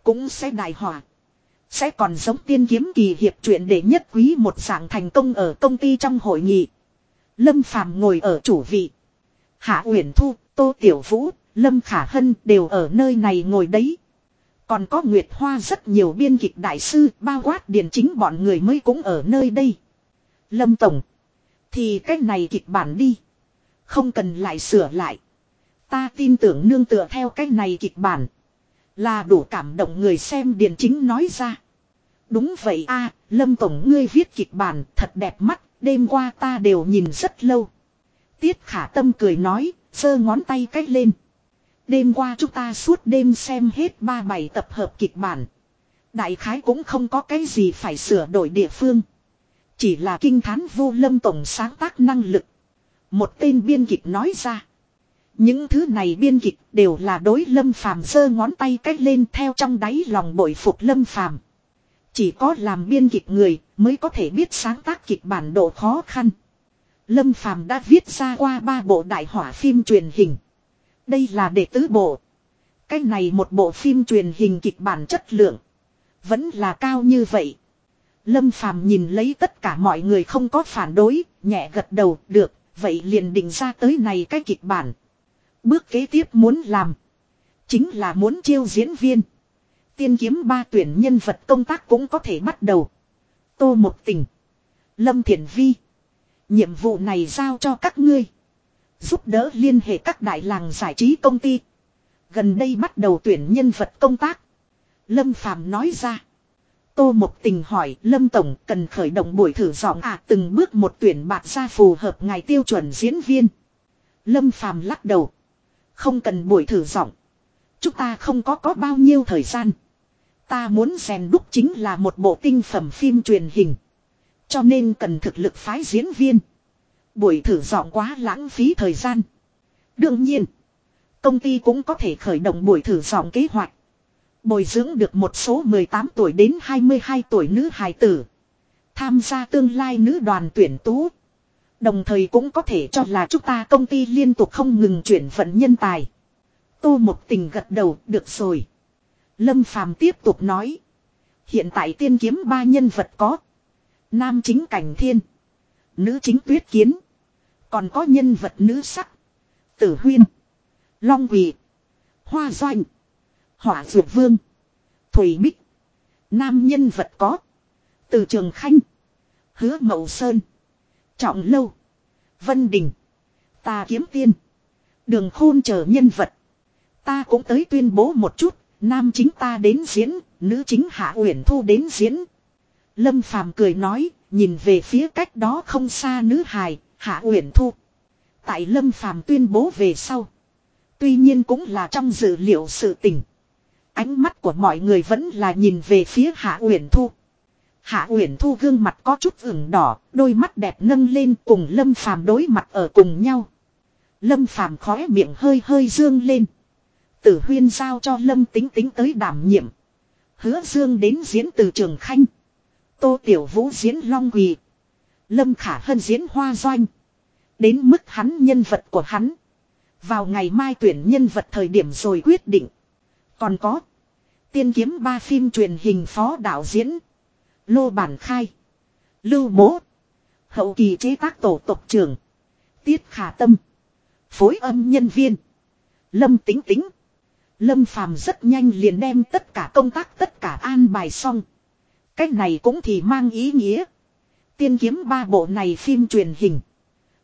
Cũng sẽ đại hỏa. Sẽ còn giống tiên kiếm kỳ hiệp truyện để nhất quý một dạng thành công ở công ty trong hội nghị. Lâm Phàm ngồi ở chủ vị. Hạ Uyển Thu, Tô Tiểu Vũ, Lâm Khả Hân đều ở nơi này ngồi đấy. Còn có Nguyệt Hoa rất nhiều biên kịch đại sư, bao quát điển chính bọn người mới cũng ở nơi đây. Lâm Tổng. Thì cái này kịch bản đi. Không cần lại sửa lại. Ta tin tưởng nương tựa theo cái này kịch bản. Là đủ cảm động người xem điền chính nói ra. Đúng vậy a Lâm Tổng ngươi viết kịch bản thật đẹp mắt, đêm qua ta đều nhìn rất lâu. Tiết khả tâm cười nói, sơ ngón tay cách lên. Đêm qua chúng ta suốt đêm xem hết ba bảy tập hợp kịch bản. Đại khái cũng không có cái gì phải sửa đổi địa phương. Chỉ là kinh thán vô lâm tổng sáng tác năng lực. Một tên biên kịch nói ra. Những thứ này biên kịch đều là đối lâm phàm giơ ngón tay cách lên theo trong đáy lòng bội phục lâm phàm. Chỉ có làm biên kịch người mới có thể biết sáng tác kịch bản độ khó khăn. Lâm Phàm đã viết ra qua ba bộ đại hỏa phim truyền hình. Đây là đệ tứ bộ. Cái này một bộ phim truyền hình kịch bản chất lượng. Vẫn là cao như vậy. Lâm Phàm nhìn lấy tất cả mọi người không có phản đối, nhẹ gật đầu, được, vậy liền định ra tới này cái kịch bản. Bước kế tiếp muốn làm, chính là muốn chiêu diễn viên. Tiên kiếm ba tuyển nhân vật công tác cũng có thể bắt đầu. Tô một tình. Lâm Thiển Vi. Nhiệm vụ này giao cho các ngươi. Giúp đỡ liên hệ các đại làng giải trí công ty. Gần đây bắt đầu tuyển nhân vật công tác. Lâm Phàm nói ra. Tô Mộc Tình hỏi Lâm Tổng cần khởi động buổi thử giọng à từng bước một tuyển bạc ra phù hợp ngài tiêu chuẩn diễn viên. Lâm Phàm lắc đầu. Không cần buổi thử giọng. Chúng ta không có có bao nhiêu thời gian. Ta muốn rèn đúc chính là một bộ tinh phẩm phim truyền hình. Cho nên cần thực lực phái diễn viên. Buổi thử giọng quá lãng phí thời gian. Đương nhiên, công ty cũng có thể khởi động buổi thử giọng kế hoạch. Bồi dưỡng được một số 18 tuổi đến 22 tuổi nữ hài tử. Tham gia tương lai nữ đoàn tuyển tú. Đồng thời cũng có thể cho là chúng ta công ty liên tục không ngừng chuyển vận nhân tài. Tô một tình gật đầu, được rồi. Lâm Phàm tiếp tục nói. Hiện tại tiên kiếm ba nhân vật có. Nam chính cảnh thiên. Nữ chính tuyết kiến. Còn có nhân vật nữ sắc. Tử huyên. Long quỳ. Hoa doanh. Hỏa dược vương. Thủy bích. Nam nhân vật có. Từ trường khanh. Hứa mậu sơn. Trọng lâu. Vân đình. Ta kiếm tiên. Đường khôn chờ nhân vật. Ta cũng tới tuyên bố một chút. Nam chính ta đến diễn. Nữ chính hạ uyển thu đến diễn. Lâm phàm cười nói. Nhìn về phía cách đó không xa nữ hài. Hạ uyển thu. Tại Lâm phàm tuyên bố về sau. Tuy nhiên cũng là trong dự liệu sự tình. Ánh mắt của mọi người vẫn là nhìn về phía Hạ Uyển Thu. Hạ Uyển Thu gương mặt có chút ửng đỏ, đôi mắt đẹp nâng lên cùng Lâm Phàm đối mặt ở cùng nhau. Lâm Phàm khóe miệng hơi hơi dương lên. Tử Huyên giao cho Lâm Tính Tính tới đảm nhiệm. Hứa Dương đến diễn từ Trường Khanh. Tô Tiểu Vũ diễn Long Quỳ. Lâm Khả Hân diễn Hoa Doanh. Đến mức hắn nhân vật của hắn. Vào ngày mai tuyển nhân vật thời điểm rồi quyết định. Còn có. Tiên kiếm ba phim truyền hình phó đạo diễn. Lô Bản Khai. Lưu Bố. Hậu kỳ chế tác tổ tộc trưởng. Tiết Khả Tâm. Phối âm nhân viên. Lâm Tính Tính. Lâm Phàm rất nhanh liền đem tất cả công tác, tất cả an bài xong. Cách này cũng thì mang ý nghĩa. Tiên kiếm ba bộ này phim truyền hình.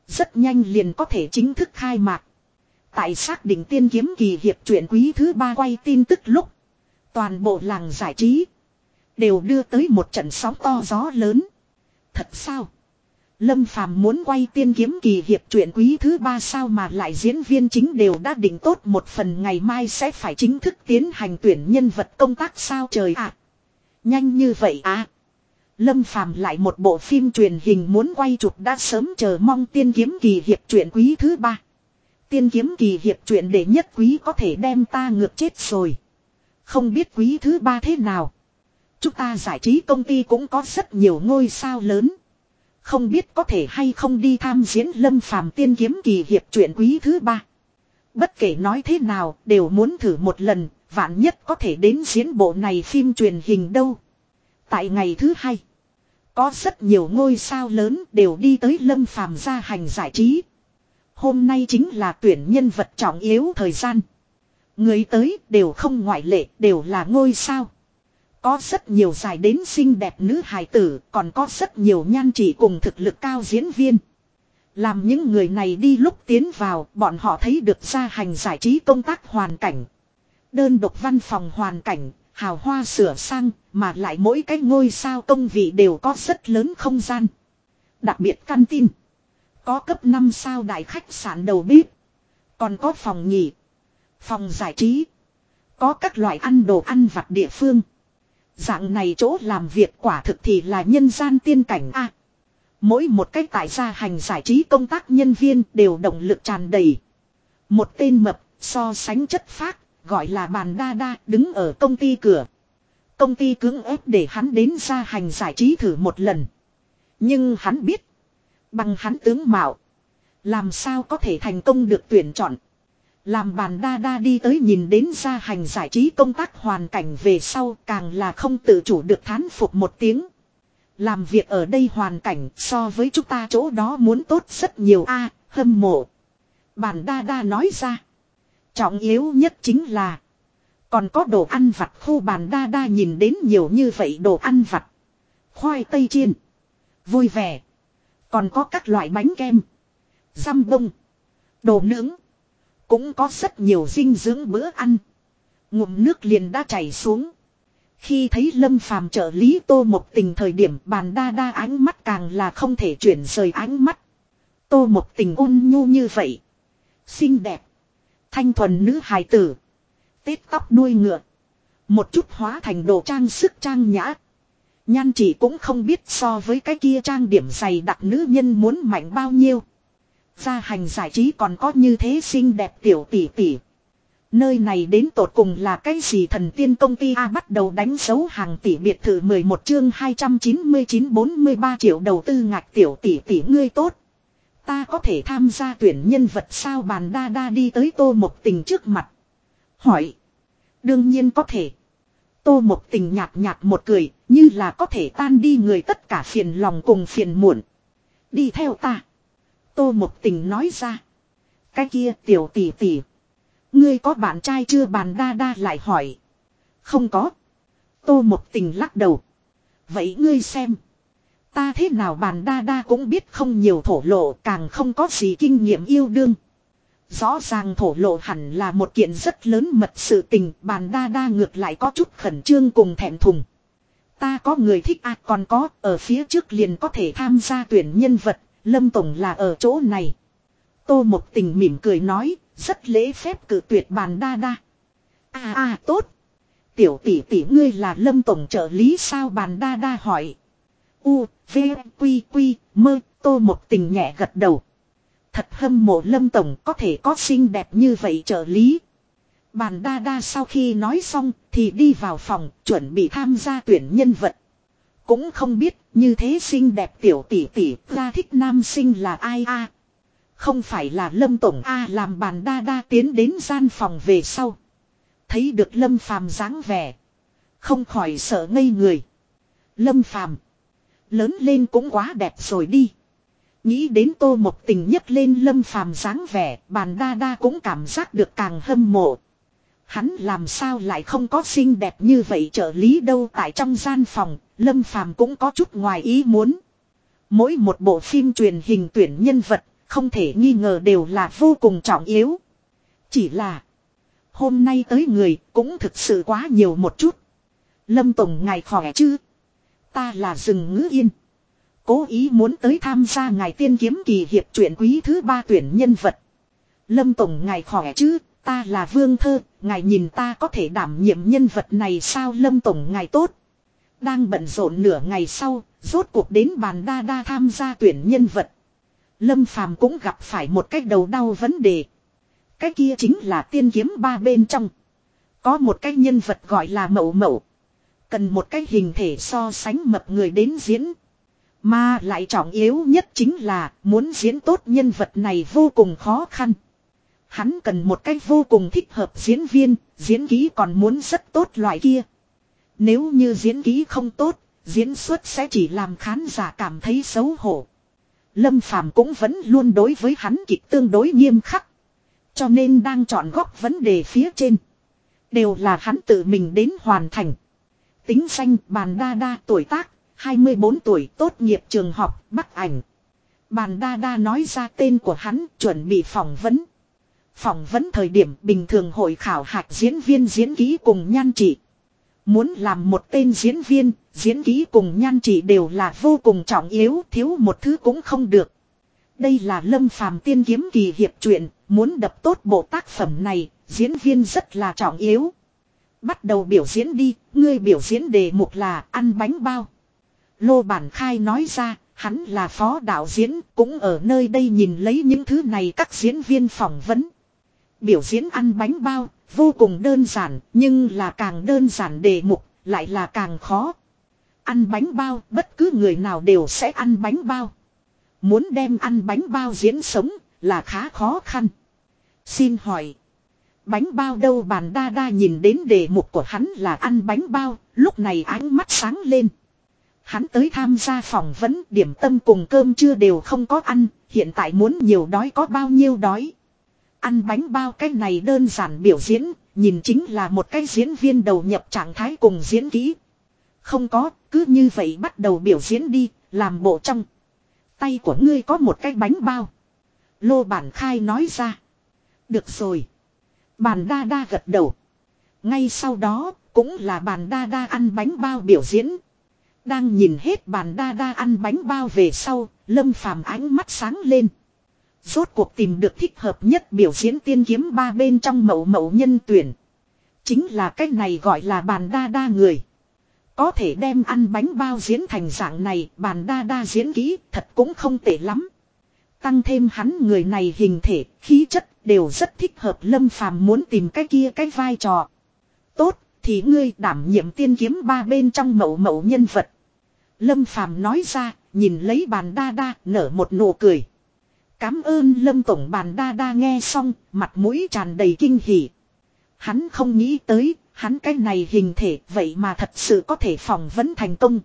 Rất nhanh liền có thể chính thức khai mạc. Tại xác định tiên kiếm kỳ hiệp truyện quý thứ ba quay tin tức lúc. Toàn bộ làng giải trí. Đều đưa tới một trận sóng to gió lớn. Thật sao? Lâm Phàm muốn quay tiên kiếm kỳ hiệp truyện quý thứ ba sao mà lại diễn viên chính đều đã định tốt một phần ngày mai sẽ phải chính thức tiến hành tuyển nhân vật công tác sao trời ạ. Nhanh như vậy à. Lâm Phàm lại một bộ phim truyền hình muốn quay chụp đã sớm chờ mong tiên kiếm kỳ hiệp truyện quý thứ ba. Tiên kiếm kỳ hiệp truyện để nhất quý có thể đem ta ngược chết rồi. Không biết quý thứ ba thế nào. Chúng ta giải trí công ty cũng có rất nhiều ngôi sao lớn. Không biết có thể hay không đi tham diễn lâm phàm tiên kiếm kỳ hiệp truyện quý thứ ba. Bất kể nói thế nào đều muốn thử một lần, vạn nhất có thể đến diễn bộ này phim truyền hình đâu. Tại ngày thứ hai, có rất nhiều ngôi sao lớn đều đi tới lâm phàm gia hành giải trí. Hôm nay chính là tuyển nhân vật trọng yếu thời gian. Người tới đều không ngoại lệ, đều là ngôi sao. Có rất nhiều dài đến xinh đẹp nữ hài tử, còn có rất nhiều nhan chỉ cùng thực lực cao diễn viên. Làm những người này đi lúc tiến vào, bọn họ thấy được gia hành giải trí công tác hoàn cảnh. Đơn độc văn phòng hoàn cảnh, hào hoa sửa sang, mà lại mỗi cái ngôi sao công vị đều có rất lớn không gian. Đặc biệt căn tin. Có cấp 5 sao đại khách sạn đầu bếp. Còn có phòng nghỉ. Phòng giải trí. Có các loại ăn đồ ăn vặt địa phương. Dạng này chỗ làm việc quả thực thì là nhân gian tiên cảnh a. mỗi một cách tại gia hành giải trí công tác nhân viên đều động lực tràn đầy. Một tên mập, so sánh chất phác, gọi là bàn đa đa, đứng ở công ty cửa. Công ty cưỡng ép để hắn đến gia hành giải trí thử một lần. Nhưng hắn biết. Bằng hắn tướng mạo. Làm sao có thể thành công được tuyển chọn. Làm bàn đa đa đi tới nhìn đến gia hành giải trí công tác hoàn cảnh về sau càng là không tự chủ được thán phục một tiếng. Làm việc ở đây hoàn cảnh so với chúng ta chỗ đó muốn tốt rất nhiều a, hâm mộ. Bàn đa đa nói ra. Trọng yếu nhất chính là. Còn có đồ ăn vặt khu bàn đa đa nhìn đến nhiều như vậy đồ ăn vặt. Khoai tây chiên. Vui vẻ. Còn có các loại bánh kem. xăm bông. Đồ nướng. Cũng có rất nhiều dinh dưỡng bữa ăn. Ngụm nước liền đã chảy xuống. Khi thấy Lâm Phàm trợ lý Tô Mộc Tình thời điểm, bàn đa đa ánh mắt càng là không thể chuyển rời ánh mắt. Tô Mộc Tình ôn nhu như vậy. Xinh đẹp. Thanh thuần nữ hài tử. Tết tóc đuôi ngựa. Một chút hóa thành đồ trang sức trang nhã. Nhan chỉ cũng không biết so với cái kia trang điểm dày đặc nữ nhân muốn mạnh bao nhiêu. Gia hành giải trí còn có như thế xinh đẹp tiểu tỷ tỷ. Nơi này đến tột cùng là cái gì thần tiên công ty A bắt đầu đánh dấu hàng tỷ biệt thự 11 chương 299-43 triệu đầu tư ngạch tiểu tỷ tỷ ngươi tốt. Ta có thể tham gia tuyển nhân vật sao bàn đa đa đi tới tô một tình trước mặt. Hỏi. Đương nhiên có thể. Tô một tình nhạt nhạt một cười như là có thể tan đi người tất cả phiền lòng cùng phiền muộn. Đi theo ta. Tô một tình nói ra. Cái kia, tiểu tỷ tỷ. Ngươi có bạn trai chưa bàn đa đa lại hỏi. Không có. Tô một tình lắc đầu. Vậy ngươi xem. Ta thế nào bàn đa đa cũng biết không nhiều thổ lộ, càng không có gì kinh nghiệm yêu đương. Rõ ràng thổ lộ hẳn là một kiện rất lớn mật sự tình, bàn đa đa ngược lại có chút khẩn trương cùng thẹn thùng. Ta có người thích à còn có ở phía trước liền có thể tham gia tuyển nhân vật, Lâm Tổng là ở chỗ này. Tô Mộc Tình mỉm cười nói, rất lễ phép cử tuyệt bàn đa đa. À à tốt. Tiểu tỷ tỷ ngươi là Lâm Tổng trợ lý sao bàn đa đa hỏi. U, V, Quy, Quy, mơ, Tô Mộc Tình nhẹ gật đầu. Thật hâm mộ Lâm Tổng có thể có xinh đẹp như vậy trợ lý. Bàn đa đa sau khi nói xong thì đi vào phòng chuẩn bị tham gia tuyển nhân vật. Cũng không biết như thế xinh đẹp tiểu tỷ tỷ ra thích nam sinh là ai a Không phải là Lâm Tổng A làm bàn đa đa tiến đến gian phòng về sau. Thấy được Lâm Phàm dáng vẻ. Không khỏi sợ ngây người. Lâm Phàm Lớn lên cũng quá đẹp rồi đi. Nghĩ đến tô một tình nhất lên lâm phàm dáng vẻ, bàn đa đa cũng cảm giác được càng hâm mộ. Hắn làm sao lại không có xinh đẹp như vậy trợ lý đâu tại trong gian phòng, lâm phàm cũng có chút ngoài ý muốn. Mỗi một bộ phim truyền hình tuyển nhân vật, không thể nghi ngờ đều là vô cùng trọng yếu. Chỉ là, hôm nay tới người cũng thực sự quá nhiều một chút. Lâm Tổng ngài khỏe chứ? Ta là rừng ngữ yên. Cố ý muốn tới tham gia ngài tiên kiếm kỳ hiệp truyện quý thứ ba tuyển nhân vật. Lâm Tổng ngài khỏe chứ, ta là Vương Thơ, ngài nhìn ta có thể đảm nhiệm nhân vật này sao Lâm Tổng ngài tốt. Đang bận rộn nửa ngày sau, rốt cuộc đến bàn đa đa tham gia tuyển nhân vật. Lâm Phàm cũng gặp phải một cách đầu đau vấn đề. Cái kia chính là tiên kiếm ba bên trong. Có một cái nhân vật gọi là mậu mậu. Cần một cái hình thể so sánh mập người đến diễn. Mà lại trọng yếu nhất chính là muốn diễn tốt nhân vật này vô cùng khó khăn. Hắn cần một cách vô cùng thích hợp diễn viên, diễn ký còn muốn rất tốt loại kia. Nếu như diễn ký không tốt, diễn xuất sẽ chỉ làm khán giả cảm thấy xấu hổ. Lâm Phàm cũng vẫn luôn đối với hắn kịch tương đối nghiêm khắc. Cho nên đang chọn góc vấn đề phía trên. Đều là hắn tự mình đến hoàn thành. Tính xanh bàn đa đa tuổi tác 24 tuổi tốt nghiệp trường học Bắc ảnh. Bàn đa đa nói ra tên của hắn chuẩn bị phỏng vấn. Phỏng vấn thời điểm bình thường hội khảo hạch diễn viên diễn ký cùng nhan trị. Muốn làm một tên diễn viên, diễn ký cùng nhan trị đều là vô cùng trọng yếu, thiếu một thứ cũng không được. Đây là lâm phàm tiên kiếm kỳ hiệp truyện, muốn đập tốt bộ tác phẩm này, diễn viên rất là trọng yếu. Bắt đầu biểu diễn đi, ngươi biểu diễn đề mục là ăn bánh bao. Lô Bản Khai nói ra, hắn là phó đạo diễn, cũng ở nơi đây nhìn lấy những thứ này các diễn viên phỏng vấn. Biểu diễn ăn bánh bao, vô cùng đơn giản, nhưng là càng đơn giản đề mục, lại là càng khó. Ăn bánh bao, bất cứ người nào đều sẽ ăn bánh bao. Muốn đem ăn bánh bao diễn sống, là khá khó khăn. Xin hỏi, bánh bao đâu bàn đa đa nhìn đến đề mục của hắn là ăn bánh bao, lúc này ánh mắt sáng lên. Hắn tới tham gia phỏng vấn điểm tâm cùng cơm chưa đều không có ăn, hiện tại muốn nhiều đói có bao nhiêu đói. Ăn bánh bao cái này đơn giản biểu diễn, nhìn chính là một cái diễn viên đầu nhập trạng thái cùng diễn kỹ. Không có, cứ như vậy bắt đầu biểu diễn đi, làm bộ trong. Tay của ngươi có một cái bánh bao. Lô bản khai nói ra. Được rồi. Bàn đa đa gật đầu. Ngay sau đó, cũng là bàn đa đa ăn bánh bao biểu diễn. Đang nhìn hết bàn đa đa ăn bánh bao về sau, lâm phàm ánh mắt sáng lên. Rốt cuộc tìm được thích hợp nhất biểu diễn tiên kiếm ba bên trong mẫu mẫu nhân tuyển. Chính là cách này gọi là bàn đa đa người. Có thể đem ăn bánh bao diễn thành dạng này, bàn đa đa diễn kỹ, thật cũng không tệ lắm. Tăng thêm hắn người này hình thể, khí chất, đều rất thích hợp lâm phàm muốn tìm cái kia cái vai trò. Tốt, thì ngươi đảm nhiệm tiên kiếm ba bên trong mẫu mẫu nhân vật. Lâm phàm nói ra, nhìn lấy bàn đa đa, nở một nụ cười. Cám ơn lâm tổng bàn đa đa nghe xong, mặt mũi tràn đầy kinh hỉ. Hắn không nghĩ tới, hắn cái này hình thể vậy mà thật sự có thể phỏng vấn thành công.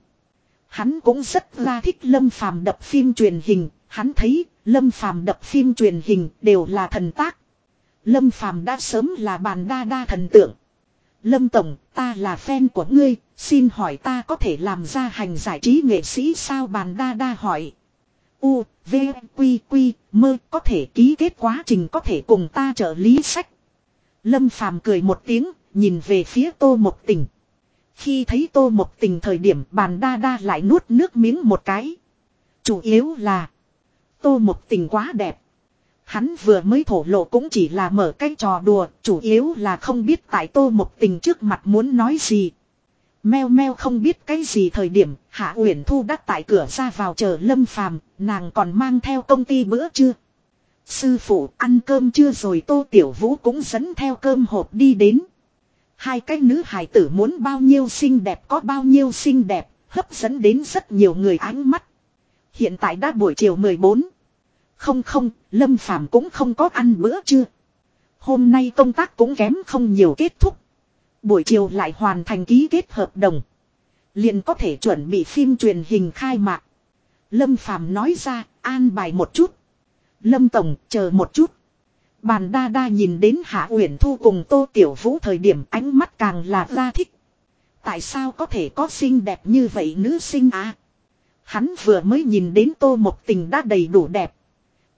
Hắn cũng rất ra thích lâm phàm đập phim truyền hình, hắn thấy lâm phàm đập phim truyền hình đều là thần tác. Lâm phàm đã sớm là bàn đa đa thần tượng. Lâm Tổng, ta là fan của ngươi, xin hỏi ta có thể làm ra hành giải trí nghệ sĩ sao bàn đa đa hỏi. U, V, Quy, Quy, mơ có thể ký kết quá trình có thể cùng ta trợ lý sách. Lâm Phàm cười một tiếng, nhìn về phía Tô Mộc Tình. Khi thấy Tô Mộc Tình thời điểm bàn đa đa lại nuốt nước miếng một cái. Chủ yếu là Tô Mộc Tình quá đẹp. Hắn vừa mới thổ lộ cũng chỉ là mở cái trò đùa, chủ yếu là không biết tại Tô Mộc Tình trước mặt muốn nói gì. Meo meo không biết cái gì thời điểm, Hạ Uyển Thu đắc tại cửa ra vào chờ Lâm Phàm, nàng còn mang theo công ty bữa trưa. Sư phụ ăn cơm chưa rồi Tô Tiểu Vũ cũng dẫn theo cơm hộp đi đến. Hai cái nữ hài tử muốn bao nhiêu xinh đẹp có bao nhiêu xinh đẹp, hấp dẫn đến rất nhiều người ánh mắt. Hiện tại đã buổi chiều 14. Không không, Lâm Phàm cũng không có ăn bữa trưa. Hôm nay công tác cũng kém không nhiều kết thúc. Buổi chiều lại hoàn thành ký kết hợp đồng. Liền có thể chuẩn bị phim truyền hình khai mạc. Lâm Phàm nói ra, an bài một chút. Lâm Tổng, chờ một chút. Bàn đa đa nhìn đến Hạ Uyển Thu cùng Tô Tiểu Vũ thời điểm ánh mắt càng là ra thích. Tại sao có thể có xinh đẹp như vậy nữ sinh à? Hắn vừa mới nhìn đến Tô Một Tình đã đầy đủ đẹp.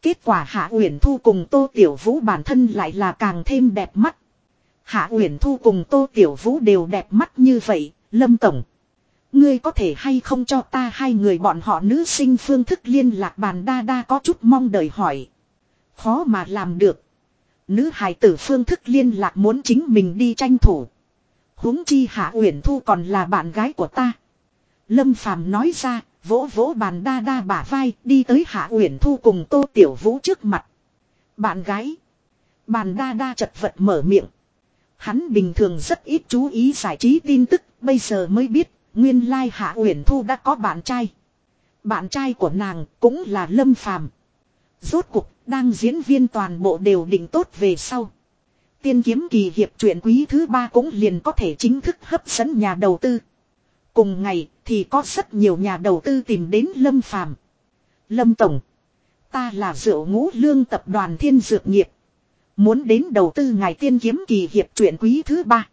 Kết quả Hạ Uyển Thu cùng Tô Tiểu Vũ bản thân lại là càng thêm đẹp mắt. Hạ Uyển Thu cùng Tô Tiểu Vũ đều đẹp mắt như vậy, Lâm Tổng. Ngươi có thể hay không cho ta hai người bọn họ nữ sinh phương thức liên lạc bàn đa đa có chút mong đợi hỏi. Khó mà làm được. Nữ hài tử phương thức liên lạc muốn chính mình đi tranh thủ. huống chi Hạ Uyển Thu còn là bạn gái của ta. Lâm Phàm nói ra, vỗ vỗ bàn đa đa bả vai, đi tới Hạ Uyển Thu cùng Tô Tiểu Vũ trước mặt. Bạn gái. Bàn đa đa chật vật mở miệng. Hắn bình thường rất ít chú ý giải trí tin tức, bây giờ mới biết, nguyên lai Hạ Uyển Thu đã có bạn trai. Bạn trai của nàng cũng là Lâm Phàm. Rốt cuộc, đang diễn viên toàn bộ đều định tốt về sau. Tiên kiếm kỳ hiệp truyện quý thứ ba cũng liền có thể chính thức hấp dẫn nhà đầu tư. Cùng ngày thì có rất nhiều nhà đầu tư tìm đến Lâm Phàm. Lâm Tổng. Ta là rượu ngũ lương tập đoàn thiên dược nghiệp. Muốn đến đầu tư ngài tiên kiếm kỳ hiệp truyện quý thứ ba.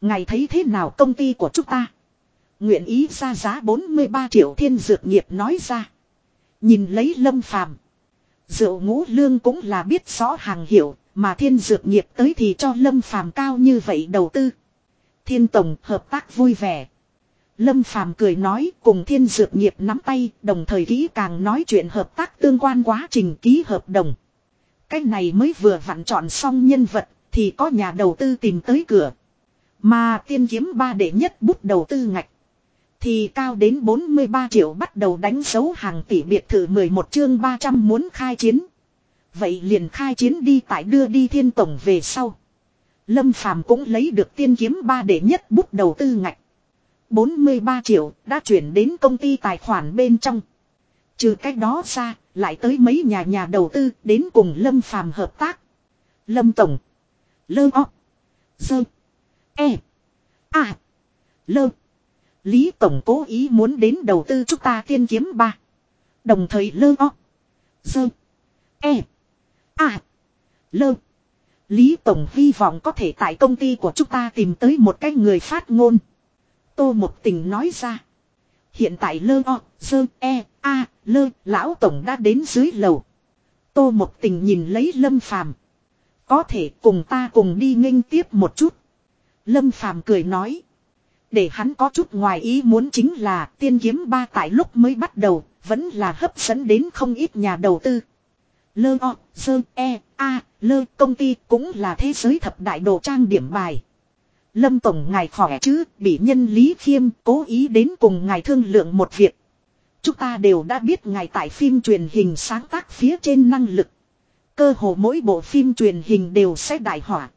Ngài thấy thế nào công ty của chúng ta? Nguyện ý ra giá 43 triệu thiên dược nghiệp nói ra. Nhìn lấy lâm phàm. Rượu ngũ lương cũng là biết rõ hàng hiệu, mà thiên dược nghiệp tới thì cho lâm phàm cao như vậy đầu tư. Thiên tổng hợp tác vui vẻ. Lâm phàm cười nói cùng thiên dược nghiệp nắm tay, đồng thời kỹ càng nói chuyện hợp tác tương quan quá trình ký hợp đồng. Cái này mới vừa vặn chọn xong nhân vật, thì có nhà đầu tư tìm tới cửa. Mà tiên kiếm ba đệ nhất bút đầu tư ngạch. Thì cao đến 43 triệu bắt đầu đánh dấu hàng tỷ biệt thự 11 chương 300 muốn khai chiến. Vậy liền khai chiến đi tại đưa đi thiên tổng về sau. Lâm Phàm cũng lấy được tiên kiếm ba đệ nhất bút đầu tư ngạch. 43 triệu đã chuyển đến công ty tài khoản bên trong. Trừ cách đó ra, lại tới mấy nhà nhà đầu tư đến cùng Lâm Phàm hợp tác. Lâm Tổng. Lơ o. Dơ. E. À. Lơ. Lý Tổng cố ý muốn đến đầu tư chúng ta tiên kiếm ba. Đồng thời lơ o. Dơ. E. À. Lơ. Lý Tổng hy vọng có thể tại công ty của chúng ta tìm tới một cái người phát ngôn. Tô Một Tình nói ra. Hiện tại lơ o, dơ, e, a, lơ, lão Tổng đã đến dưới lầu. Tô Một Tình nhìn lấy Lâm Phàm Có thể cùng ta cùng đi nghênh tiếp một chút. Lâm Phàm cười nói. Để hắn có chút ngoài ý muốn chính là tiên kiếm ba tại lúc mới bắt đầu, vẫn là hấp dẫn đến không ít nhà đầu tư. Lơ o, dơ, e, a, lơ công ty cũng là thế giới thập đại đồ trang điểm bài. Lâm Tổng ngài khỏe chứ, bị nhân Lý Khiêm cố ý đến cùng ngài thương lượng một việc. Chúng ta đều đã biết ngài tại phim truyền hình sáng tác phía trên năng lực. Cơ hồ mỗi bộ phim truyền hình đều sẽ đại hỏa.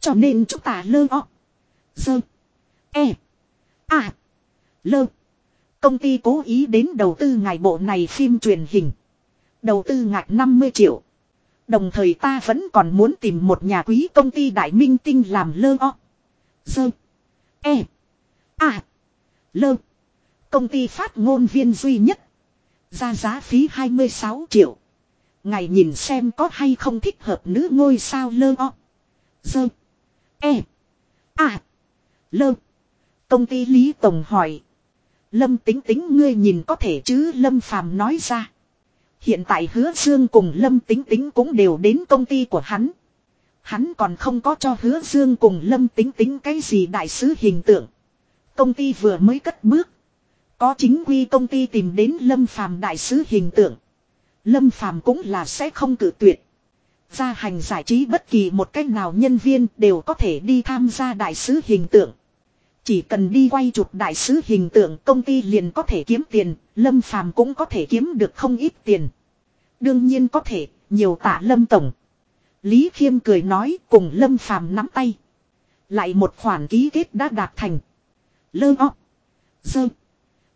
Cho nên chúng ta lơ o. Dơ. E. À. Lơ. Công ty cố ý đến đầu tư ngài bộ này phim truyền hình. Đầu tư ngạch 50 triệu. Đồng thời ta vẫn còn muốn tìm một nhà quý công ty đại minh tinh làm lơ o. Dơ. E. À. Lơ. Công ty phát ngôn viên duy nhất. Ra giá phí 26 triệu. Ngài nhìn xem có hay không thích hợp nữ ngôi sao lơ o. Dơ. E. À. Lơ. Công ty Lý Tổng hỏi. Lâm tính tính ngươi nhìn có thể chứ Lâm Phàm nói ra. Hiện tại hứa Dương cùng Lâm tính tính cũng đều đến công ty của hắn. Hắn còn không có cho hứa Dương cùng Lâm tính tính cái gì đại sứ hình tượng. Công ty vừa mới cất bước. Có chính quy công ty tìm đến Lâm Phàm đại sứ hình tượng. Lâm Phàm cũng là sẽ không cử tuyệt. Gia hành giải trí bất kỳ một cách nào nhân viên đều có thể đi tham gia đại sứ hình tượng. Chỉ cần đi quay chụp đại sứ hình tượng công ty liền có thể kiếm tiền, Lâm Phàm cũng có thể kiếm được không ít tiền. Đương nhiên có thể, nhiều tạ Lâm Tổng. Lý Khiêm cười nói cùng Lâm Phàm nắm tay. Lại một khoản ký kết đã đạt thành. Lơ o. Dơ.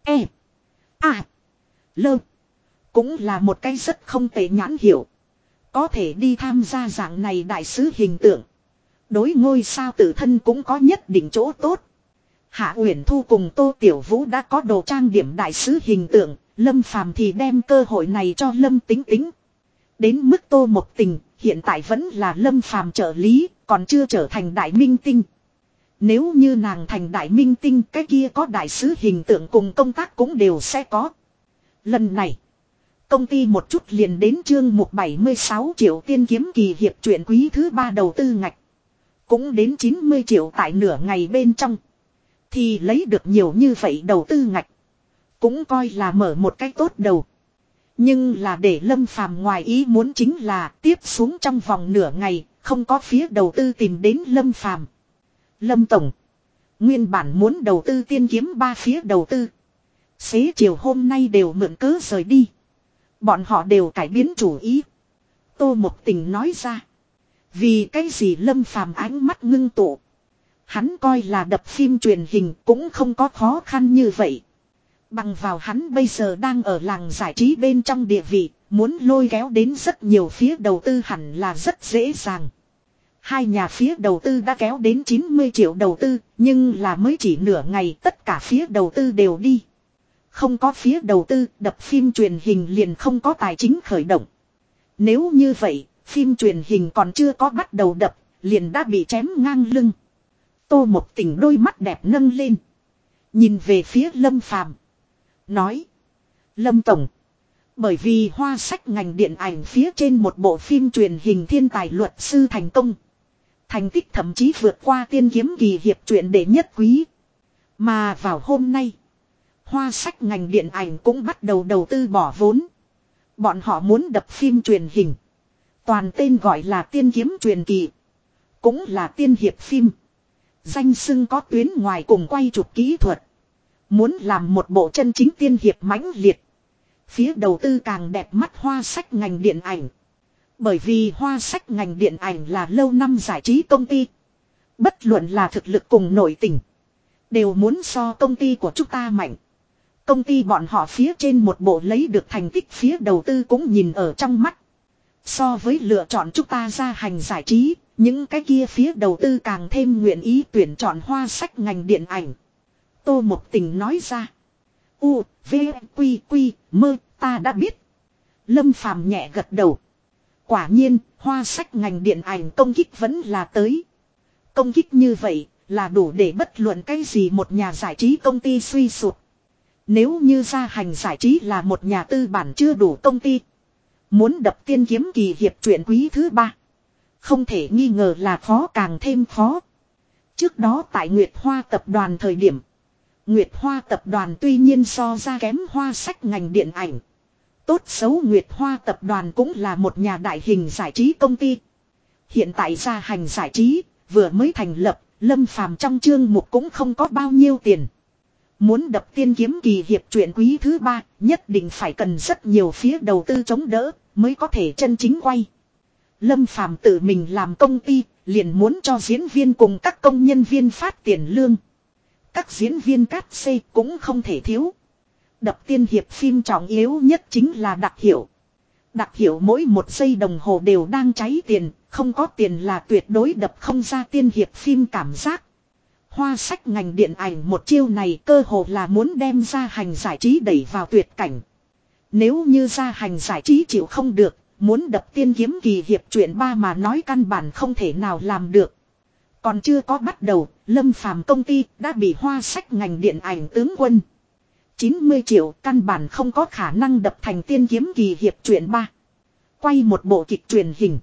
E. À. Lơ. Cũng là một cái rất không tệ nhãn hiệu. Có thể đi tham gia dạng này đại sứ hình tượng. Đối ngôi sao tự thân cũng có nhất định chỗ tốt. Hạ Uyển Thu cùng Tô Tiểu Vũ đã có đồ trang điểm đại sứ hình tượng, Lâm Phàm thì đem cơ hội này cho Lâm Tính Tính. Đến mức Tô Một Tình, hiện tại vẫn là Lâm Phàm trợ lý, còn chưa trở thành đại minh tinh. Nếu như nàng thành đại minh tinh, cái kia có đại sứ hình tượng cùng công tác cũng đều sẽ có. Lần này, công ty một chút liền đến chương 176 triệu tiên kiếm kỳ hiệp truyện quý thứ ba đầu tư ngạch. Cũng đến 90 triệu tại nửa ngày bên trong. Thì lấy được nhiều như vậy đầu tư ngạch. Cũng coi là mở một cách tốt đầu. Nhưng là để Lâm Phàm ngoài ý muốn chính là tiếp xuống trong vòng nửa ngày, không có phía đầu tư tìm đến Lâm Phàm. Lâm Tổng. Nguyên bản muốn đầu tư tiên kiếm ba phía đầu tư. Xế chiều hôm nay đều mượn cớ rời đi. Bọn họ đều cải biến chủ ý. Tô Mộc Tình nói ra. Vì cái gì Lâm Phàm ánh mắt ngưng tụ. Hắn coi là đập phim truyền hình cũng không có khó khăn như vậy. Bằng vào hắn bây giờ đang ở làng giải trí bên trong địa vị, muốn lôi kéo đến rất nhiều phía đầu tư hẳn là rất dễ dàng. Hai nhà phía đầu tư đã kéo đến 90 triệu đầu tư, nhưng là mới chỉ nửa ngày tất cả phía đầu tư đều đi. Không có phía đầu tư, đập phim truyền hình liền không có tài chính khởi động. Nếu như vậy, phim truyền hình còn chưa có bắt đầu đập, liền đã bị chém ngang lưng. Tô một tỉnh đôi mắt đẹp nâng lên. Nhìn về phía Lâm Phàm Nói. Lâm Tổng. Bởi vì hoa sách ngành điện ảnh phía trên một bộ phim truyền hình thiên tài luật sư thành công. Thành tích thậm chí vượt qua tiên kiếm kỳ hiệp truyện đệ nhất quý. Mà vào hôm nay. Hoa sách ngành điện ảnh cũng bắt đầu đầu tư bỏ vốn. Bọn họ muốn đập phim truyền hình. Toàn tên gọi là tiên kiếm truyền kỳ. Cũng là tiên hiệp phim. Danh sưng có tuyến ngoài cùng quay chụp kỹ thuật. Muốn làm một bộ chân chính tiên hiệp mãnh liệt. Phía đầu tư càng đẹp mắt hoa sách ngành điện ảnh. Bởi vì hoa sách ngành điện ảnh là lâu năm giải trí công ty. Bất luận là thực lực cùng nội tình. Đều muốn so công ty của chúng ta mạnh. Công ty bọn họ phía trên một bộ lấy được thành tích phía đầu tư cũng nhìn ở trong mắt. So với lựa chọn chúng ta ra hành giải trí, những cái kia phía đầu tư càng thêm nguyện ý tuyển chọn hoa sách ngành điện ảnh. Tô Mộc Tình nói ra. U, V, Quy, Quy, mơ, ta đã biết. Lâm Phàm nhẹ gật đầu. Quả nhiên, hoa sách ngành điện ảnh công kích vẫn là tới. Công kích như vậy, là đủ để bất luận cái gì một nhà giải trí công ty suy sụp. Nếu như gia hành giải trí là một nhà tư bản chưa đủ công ty. Muốn đập tiên kiếm kỳ hiệp truyện quý thứ ba. Không thể nghi ngờ là khó càng thêm khó. Trước đó tại Nguyệt Hoa tập đoàn thời điểm. Nguyệt Hoa tập đoàn tuy nhiên so ra kém hoa sách ngành điện ảnh. Tốt xấu Nguyệt Hoa tập đoàn cũng là một nhà đại hình giải trí công ty. Hiện tại gia hành giải trí, vừa mới thành lập, lâm phàm trong chương mục cũng không có bao nhiêu tiền. Muốn đập tiên kiếm kỳ hiệp truyện quý thứ ba, nhất định phải cần rất nhiều phía đầu tư chống đỡ, mới có thể chân chính quay. Lâm Phàm tự mình làm công ty, liền muốn cho diễn viên cùng các công nhân viên phát tiền lương. Các diễn viên cát xê cũng không thể thiếu. Đập tiên hiệp phim trọng yếu nhất chính là đặc hiệu. Đặc hiệu mỗi một giây đồng hồ đều đang cháy tiền, không có tiền là tuyệt đối đập không ra tiên hiệp phim cảm giác. Hoa sách ngành điện ảnh một chiêu này cơ hồ là muốn đem ra hành giải trí đẩy vào tuyệt cảnh. Nếu như ra hành giải trí chịu không được, muốn đập tiên kiếm kỳ hiệp chuyện ba mà nói căn bản không thể nào làm được. Còn chưa có bắt đầu, lâm phàm công ty đã bị hoa sách ngành điện ảnh tướng quân. 90 triệu căn bản không có khả năng đập thành tiên kiếm kỳ hiệp truyện ba. Quay một bộ kịch truyền hình.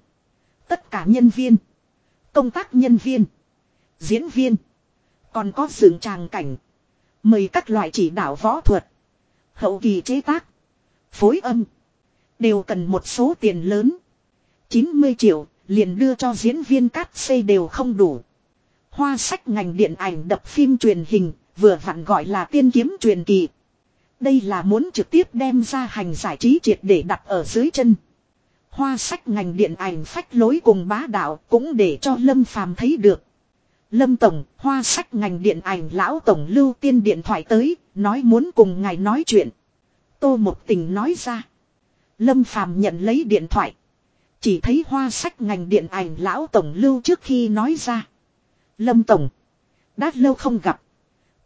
Tất cả nhân viên. Công tác nhân viên. Diễn viên. Còn có dựng tràng cảnh. Mời các loại chỉ đạo võ thuật. Hậu kỳ chế tác. Phối âm. Đều cần một số tiền lớn. 90 triệu liền đưa cho diễn viên cát xây đều không đủ. Hoa sách ngành điện ảnh đập phim truyền hình vừa vặn gọi là tiên kiếm truyền kỳ. Đây là muốn trực tiếp đem ra hành giải trí triệt để đặt ở dưới chân. Hoa sách ngành điện ảnh phách lối cùng bá đạo cũng để cho Lâm Phàm thấy được. Lâm Tổng, hoa sách ngành điện ảnh lão Tổng lưu tiên điện thoại tới, nói muốn cùng ngài nói chuyện. Tô Mộc Tình nói ra. Lâm Phàm nhận lấy điện thoại. Chỉ thấy hoa sách ngành điện ảnh lão Tổng lưu trước khi nói ra. Lâm Tổng. Đã lâu không gặp.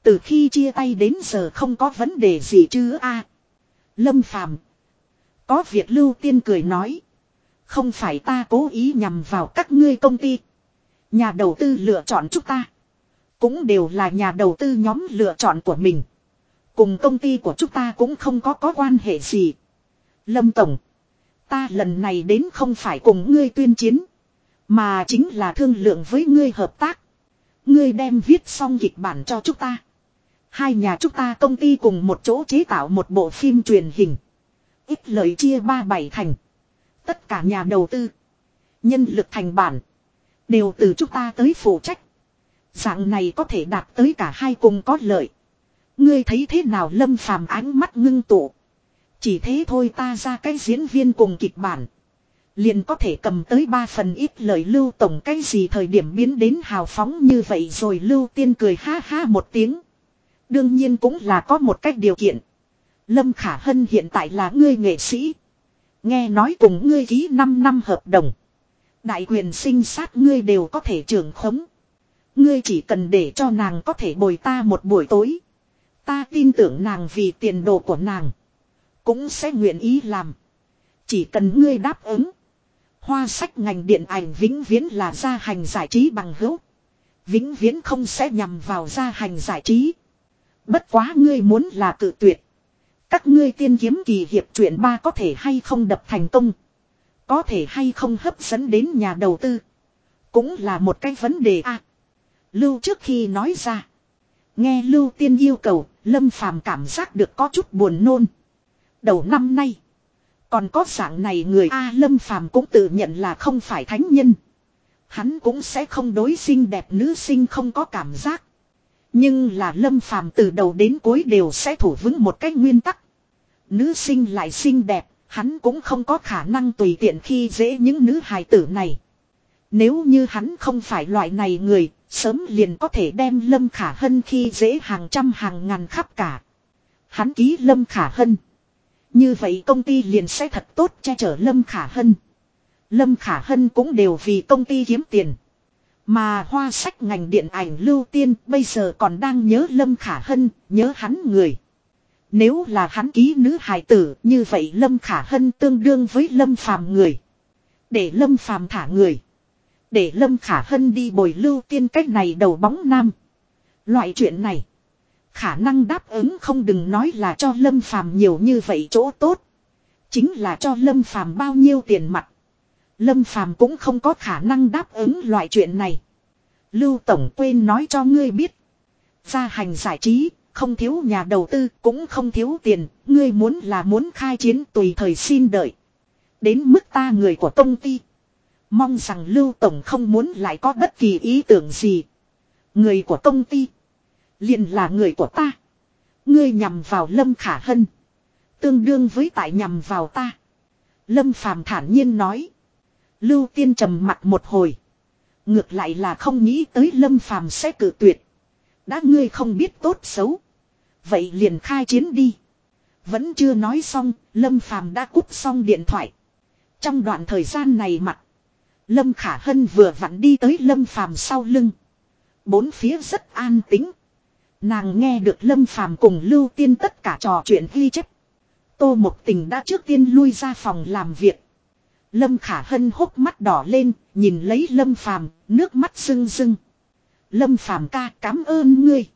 Từ khi chia tay đến giờ không có vấn đề gì chứ a Lâm Phàm Có việc Lưu Tiên cười nói. Không phải ta cố ý nhằm vào các ngươi công ty. Nhà đầu tư lựa chọn chúng ta. Cũng đều là nhà đầu tư nhóm lựa chọn của mình. Cùng công ty của chúng ta cũng không có có quan hệ gì. Lâm Tổng. Ta lần này đến không phải cùng ngươi tuyên chiến. Mà chính là thương lượng với ngươi hợp tác. Ngươi đem viết xong kịch bản cho chúng ta. Hai nhà chúng ta công ty cùng một chỗ chế tạo một bộ phim truyền hình. Ít lợi chia ba bảy thành. Tất cả nhà đầu tư. Nhân lực thành bản. Đều từ chúng ta tới phụ trách. Dạng này có thể đạt tới cả hai cùng có lợi. Ngươi thấy thế nào lâm phàm ánh mắt ngưng tụ. Chỉ thế thôi ta ra cái diễn viên cùng kịch bản. Liền có thể cầm tới ba phần ít lời lưu tổng cái gì thời điểm biến đến hào phóng như vậy rồi lưu tiên cười ha ha một tiếng. Đương nhiên cũng là có một cách điều kiện. Lâm Khả Hân hiện tại là ngươi nghệ sĩ. Nghe nói cùng ngươi ký 5 năm hợp đồng. Đại quyền sinh sát ngươi đều có thể trưởng khống. Ngươi chỉ cần để cho nàng có thể bồi ta một buổi tối. Ta tin tưởng nàng vì tiền đồ của nàng. Cũng sẽ nguyện ý làm. Chỉ cần ngươi đáp ứng. Hoa sách ngành điện ảnh vĩnh viễn là gia hành giải trí bằng hữu. Vĩnh viễn không sẽ nhằm vào gia hành giải trí. Bất quá ngươi muốn là tự tuyệt. Các ngươi tiên kiếm kỳ hiệp truyện ba có thể hay không đập thành công. Có thể hay không hấp dẫn đến nhà đầu tư. Cũng là một cái vấn đề a. Lưu trước khi nói ra. Nghe Lưu tiên yêu cầu, Lâm Phàm cảm giác được có chút buồn nôn. Đầu năm nay. Còn có dạng này người A Lâm Phàm cũng tự nhận là không phải thánh nhân. Hắn cũng sẽ không đối sinh đẹp nữ sinh không có cảm giác. Nhưng là lâm phàm từ đầu đến cuối đều sẽ thủ vững một cách nguyên tắc. Nữ sinh lại xinh đẹp, hắn cũng không có khả năng tùy tiện khi dễ những nữ hài tử này. Nếu như hắn không phải loại này người, sớm liền có thể đem Lâm Khả Hân khi dễ hàng trăm hàng ngàn khắp cả. Hắn ký Lâm Khả Hân. Như vậy công ty liền sẽ thật tốt che chở Lâm Khả Hân. Lâm Khả Hân cũng đều vì công ty kiếm tiền. Mà hoa sách ngành điện ảnh lưu tiên bây giờ còn đang nhớ Lâm Khả Hân, nhớ hắn người. Nếu là hắn ký nữ hài tử như vậy Lâm Khả Hân tương đương với Lâm Phàm người. Để Lâm Phàm thả người. Để Lâm Khả Hân đi bồi lưu tiên cách này đầu bóng nam. Loại chuyện này. Khả năng đáp ứng không đừng nói là cho Lâm Phàm nhiều như vậy chỗ tốt. Chính là cho Lâm Phàm bao nhiêu tiền mặt. Lâm Phàm cũng không có khả năng đáp ứng loại chuyện này. Lưu Tổng quên nói cho ngươi biết. Gia hành giải trí, không thiếu nhà đầu tư, cũng không thiếu tiền, ngươi muốn là muốn khai chiến tùy thời xin đợi. Đến mức ta người của công ty. Mong rằng Lưu Tổng không muốn lại có bất kỳ ý tưởng gì. Người của công ty liền là người của ta. Ngươi nhằm vào Lâm Khả Hân. Tương đương với tại nhằm vào ta. Lâm Phàm thản nhiên nói. Lưu Tiên trầm mặt một hồi. Ngược lại là không nghĩ tới Lâm Phàm sẽ cự tuyệt. Đã ngươi không biết tốt xấu. Vậy liền khai chiến đi. Vẫn chưa nói xong, Lâm Phàm đã cúp xong điện thoại. Trong đoạn thời gian này mặt. Lâm Khả Hân vừa vặn đi tới Lâm Phàm sau lưng. Bốn phía rất an tĩnh. Nàng nghe được Lâm Phàm cùng Lưu Tiên tất cả trò chuyện ghi chép. Tô Mộc Tình đã trước tiên lui ra phòng làm việc. Lâm Khả Hân hốc mắt đỏ lên, nhìn lấy Lâm Phàm, nước mắt rưng rưng. Lâm Phàm ca cảm ơn ngươi.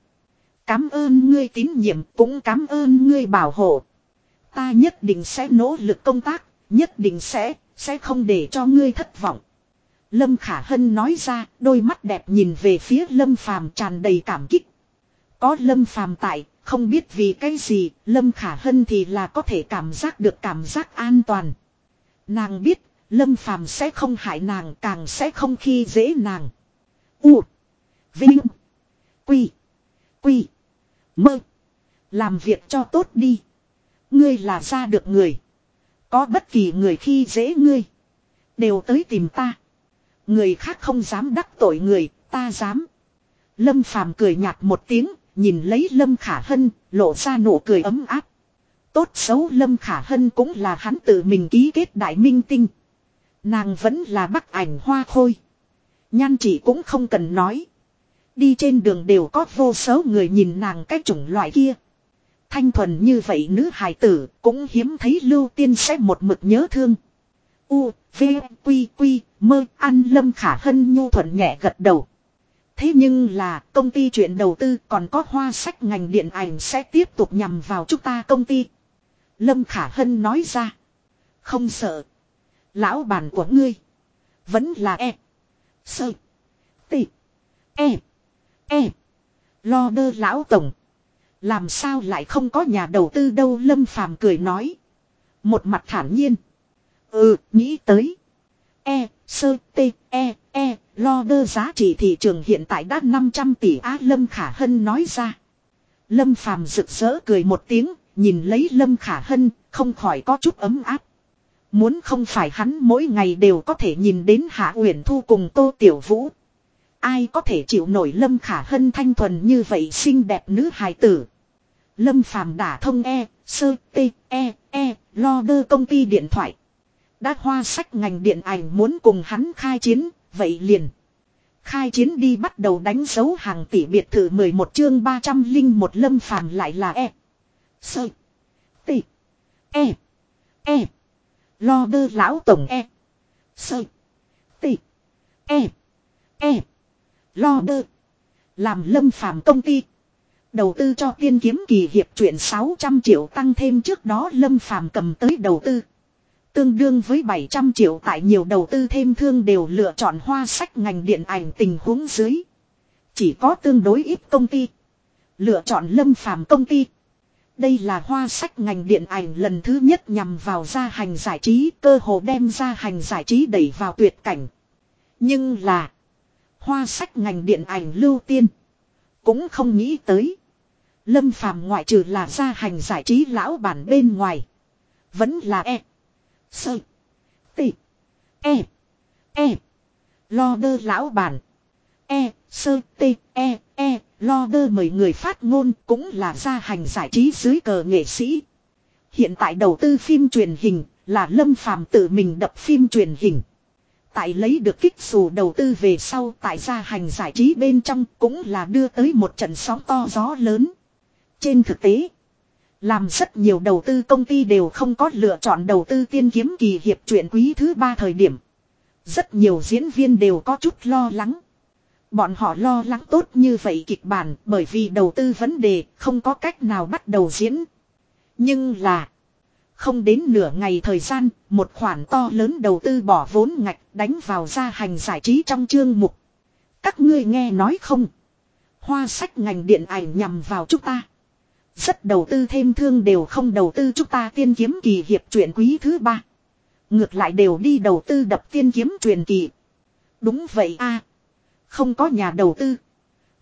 Cảm ơn ngươi tín nhiệm, cũng cảm ơn ngươi bảo hộ. Ta nhất định sẽ nỗ lực công tác, nhất định sẽ, sẽ không để cho ngươi thất vọng. Lâm Khả Hân nói ra, đôi mắt đẹp nhìn về phía Lâm Phàm tràn đầy cảm kích. Có Lâm Phàm tại, không biết vì cái gì, Lâm Khả Hân thì là có thể cảm giác được cảm giác an toàn. Nàng biết, Lâm Phàm sẽ không hại nàng, càng sẽ không khi dễ nàng. U. Vinh. Quy. Quy. Mơ. Làm việc cho tốt đi. Ngươi là ra được người. Có bất kỳ người khi dễ ngươi. Đều tới tìm ta. Người khác không dám đắc tội người, ta dám. Lâm Phàm cười nhạt một tiếng, nhìn lấy Lâm Khả Hân, lộ ra nụ cười ấm áp. Tốt xấu Lâm Khả Hân cũng là hắn tự mình ký kết đại minh tinh. Nàng vẫn là bắc ảnh hoa khôi. Nhan chỉ cũng không cần nói. Đi trên đường đều có vô số người nhìn nàng cái chủng loại kia. Thanh thuần như vậy nữ hài tử cũng hiếm thấy lưu tiên sẽ một mực nhớ thương. U, V, Quy, Quy, mơ, ăn lâm khả hân nhu thuận nhẹ gật đầu. Thế nhưng là công ty chuyện đầu tư còn có hoa sách ngành điện ảnh sẽ tiếp tục nhằm vào chúng ta công ty. Lâm Khả Hân nói ra. Không sợ. Lão bản của ngươi. Vẫn là e. Sợ. Tị. E. E. Lo đơ lão tổng. Làm sao lại không có nhà đầu tư đâu Lâm Phàm cười nói. Một mặt thản nhiên. Ừ, nghĩ tới. E, sơ, t, e, e, lo đơ giá trị thị trường hiện tại đã 500 tỷ Á Lâm Khả Hân nói ra. Lâm Phàm rực rỡ cười một tiếng, nhìn lấy Lâm Khả Hân, không khỏi có chút ấm áp. Muốn không phải hắn mỗi ngày đều có thể nhìn đến Hạ Uyển Thu cùng Tô Tiểu Vũ. Ai có thể chịu nổi Lâm Khả Hân thanh thuần như vậy xinh đẹp nữ hài tử. Lâm Phàm đả thông E, sơ, t, e, e, lo đơ công ty điện thoại. Đã hoa sách ngành điện ảnh muốn cùng hắn khai chiến, vậy liền. Khai chiến đi bắt đầu đánh dấu hàng tỷ biệt thự 11 chương 300 linh một lâm phàm lại là E. Sơ. T. E. E. Lo đơ lão tổng E. Sơ. T. E. E. Lo đơ. Làm lâm phàm công ty. Đầu tư cho tiên kiếm kỳ hiệp chuyện 600 triệu tăng thêm trước đó lâm phàm cầm tới đầu tư. Tương đương với 700 triệu tại nhiều đầu tư thêm thương đều lựa chọn hoa sách ngành điện ảnh tình huống dưới. Chỉ có tương đối ít công ty. Lựa chọn lâm phàm công ty. Đây là hoa sách ngành điện ảnh lần thứ nhất nhằm vào gia hành giải trí, cơ hồ đem gia hành giải trí đẩy vào tuyệt cảnh. Nhưng là, hoa sách ngành điện ảnh lưu tiên. Cũng không nghĩ tới. Lâm phàm ngoại trừ là gia hành giải trí lão bản bên ngoài. Vẫn là e. Sơ. Tị. E. E. Lo đơ lão bản. E. Sơ. Tị. E. E. Lo đơ mời người phát ngôn cũng là gia hành giải trí dưới cờ nghệ sĩ. Hiện tại đầu tư phim truyền hình là Lâm Phàm tự mình đập phim truyền hình. Tại lấy được kích dù đầu tư về sau tại gia hành giải trí bên trong cũng là đưa tới một trận sóng to gió lớn. Trên thực tế, làm rất nhiều đầu tư công ty đều không có lựa chọn đầu tư tiên kiếm kỳ hiệp truyện quý thứ ba thời điểm. Rất nhiều diễn viên đều có chút lo lắng. Bọn họ lo lắng tốt như vậy kịch bản bởi vì đầu tư vấn đề không có cách nào bắt đầu diễn. Nhưng là không đến nửa ngày thời gian, một khoản to lớn đầu tư bỏ vốn ngạch đánh vào gia hành giải trí trong chương mục. Các ngươi nghe nói không? Hoa sách ngành điện ảnh nhằm vào chúng ta. Rất đầu tư thêm thương đều không đầu tư chúng ta tiên kiếm kỳ hiệp truyện quý thứ ba. Ngược lại đều đi đầu tư đập tiên kiếm truyền kỳ. Đúng vậy a Không có nhà đầu tư.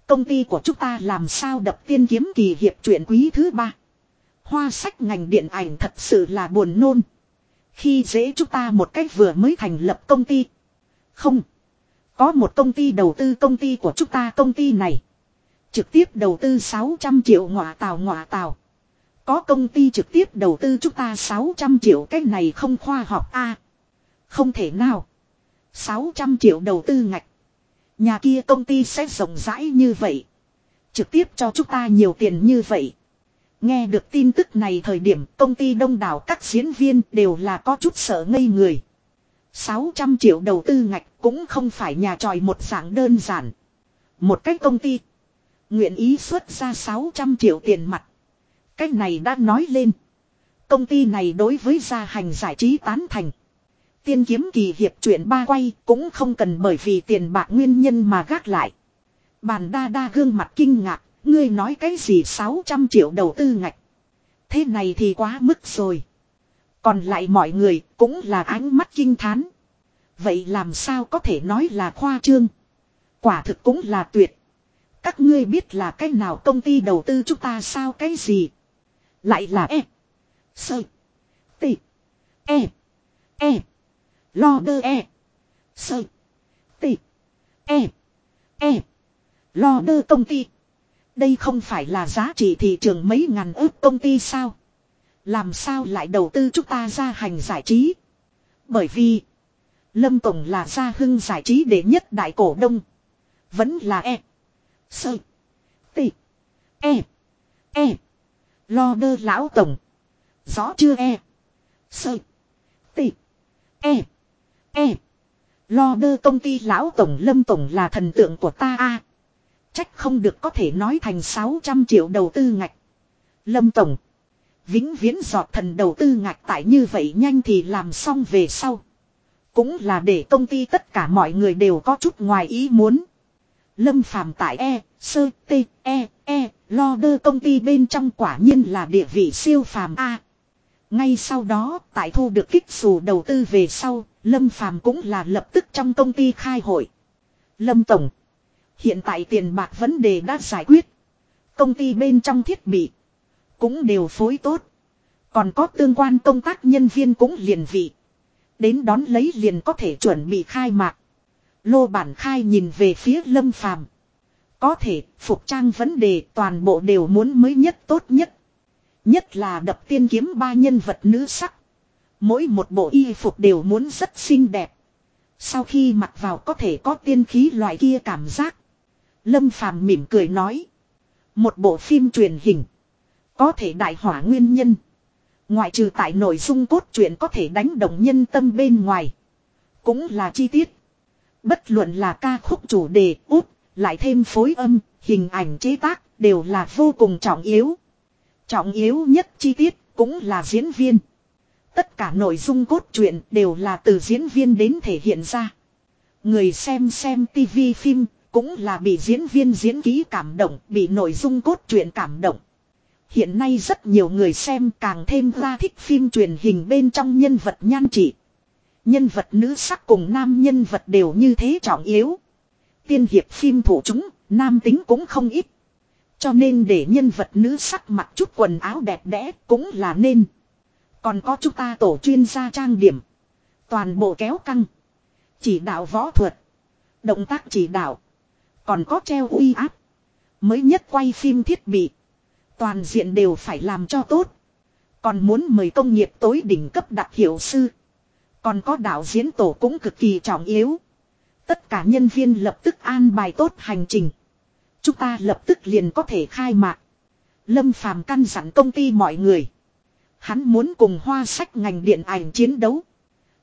Công ty của chúng ta làm sao đập tiên kiếm kỳ hiệp truyện quý thứ ba. Hoa sách ngành điện ảnh thật sự là buồn nôn. Khi dễ chúng ta một cách vừa mới thành lập công ty. Không. Có một công ty đầu tư công ty của chúng ta công ty này. Trực tiếp đầu tư 600 triệu ngọa tàu ngọa tàu. Có công ty trực tiếp đầu tư chúng ta 600 triệu, cái này không khoa học a Không thể nào. 600 triệu đầu tư ngạch. Nhà kia công ty sẽ rộng rãi như vậy. Trực tiếp cho chúng ta nhiều tiền như vậy. Nghe được tin tức này thời điểm, công ty đông đảo các diễn viên đều là có chút sợ ngây người. 600 triệu đầu tư ngạch cũng không phải nhà tròi một dạng đơn giản. Một cách công ty. Nguyện ý xuất ra 600 triệu tiền mặt. cách này đã nói lên. Công ty này đối với gia hành giải trí tán thành. Tiên kiếm kỳ hiệp chuyện ba quay cũng không cần bởi vì tiền bạc nguyên nhân mà gác lại. Bàn đa đa gương mặt kinh ngạc, Ngươi nói cái gì 600 triệu đầu tư ngạch. Thế này thì quá mức rồi. Còn lại mọi người cũng là ánh mắt kinh thán. Vậy làm sao có thể nói là khoa trương. Quả thực cũng là tuyệt. Các ngươi biết là cái nào công ty đầu tư chúng ta sao cái gì. Lại là E. Sơ. T. E. E. Lo đơ E. Sơ. T. E. E. Lo đơ công ty. Đây không phải là giá trị thị trường mấy ngàn ước công ty sao. Làm sao lại đầu tư chúng ta ra hành giải trí. Bởi vì. Lâm Tổng là gia hưng giải trí đệ nhất đại cổ đông. Vẫn là E. Sơ. tị E. E. Lo đơ lão tổng. Rõ chưa E. Sơ. tị E. E. Lo đơ công ty lão tổng lâm tổng là thần tượng của ta a Trách không được có thể nói thành 600 triệu đầu tư ngạch. Lâm Tổng. Vĩnh viễn giọt thần đầu tư ngạch tại như vậy nhanh thì làm xong về sau. Cũng là để công ty tất cả mọi người đều có chút ngoài ý muốn. Lâm phàm tại E, sơ, T, E, E, lo đơ công ty bên trong quả nhiên là địa vị siêu phàm A. Ngay sau đó, tại thu được kích xù đầu tư về sau, Lâm phàm cũng là lập tức trong công ty khai hội. Lâm Tổng. Hiện tại tiền bạc vấn đề đã giải quyết. Công ty bên trong thiết bị. Cũng đều phối tốt. Còn có tương quan công tác nhân viên cũng liền vị. Đến đón lấy liền có thể chuẩn bị khai mạc. Lô bản khai nhìn về phía lâm phàm. Có thể, phục trang vấn đề toàn bộ đều muốn mới nhất tốt nhất. Nhất là đập tiên kiếm ba nhân vật nữ sắc. Mỗi một bộ y phục đều muốn rất xinh đẹp. Sau khi mặc vào có thể có tiên khí loại kia cảm giác. Lâm Phàm mỉm cười nói. Một bộ phim truyền hình. Có thể đại hỏa nguyên nhân. Ngoại trừ tại nội dung cốt truyện có thể đánh động nhân tâm bên ngoài. Cũng là chi tiết. Bất luận là ca khúc chủ đề út, lại thêm phối âm, hình ảnh chế tác, đều là vô cùng trọng yếu. Trọng yếu nhất chi tiết, cũng là diễn viên. Tất cả nội dung cốt truyện đều là từ diễn viên đến thể hiện ra. Người xem xem tivi phim, cũng là bị diễn viên diễn ký cảm động, bị nội dung cốt truyện cảm động. Hiện nay rất nhiều người xem càng thêm ra thích phim truyền hình bên trong nhân vật nhan trị. Nhân vật nữ sắc cùng nam nhân vật đều như thế trọng yếu. Tiên hiệp phim thủ chúng, nam tính cũng không ít. Cho nên để nhân vật nữ sắc mặc chút quần áo đẹp đẽ cũng là nên. Còn có chúng ta tổ chuyên gia trang điểm. Toàn bộ kéo căng. Chỉ đạo võ thuật. Động tác chỉ đạo. Còn có treo uy áp. Mới nhất quay phim thiết bị. Toàn diện đều phải làm cho tốt. Còn muốn mời công nghiệp tối đỉnh cấp đặc hiệu sư. Còn có đạo diễn tổ cũng cực kỳ trọng yếu. Tất cả nhân viên lập tức an bài tốt hành trình. Chúng ta lập tức liền có thể khai mạc. Lâm Phàm căn dặn công ty mọi người. Hắn muốn cùng hoa sách ngành điện ảnh chiến đấu.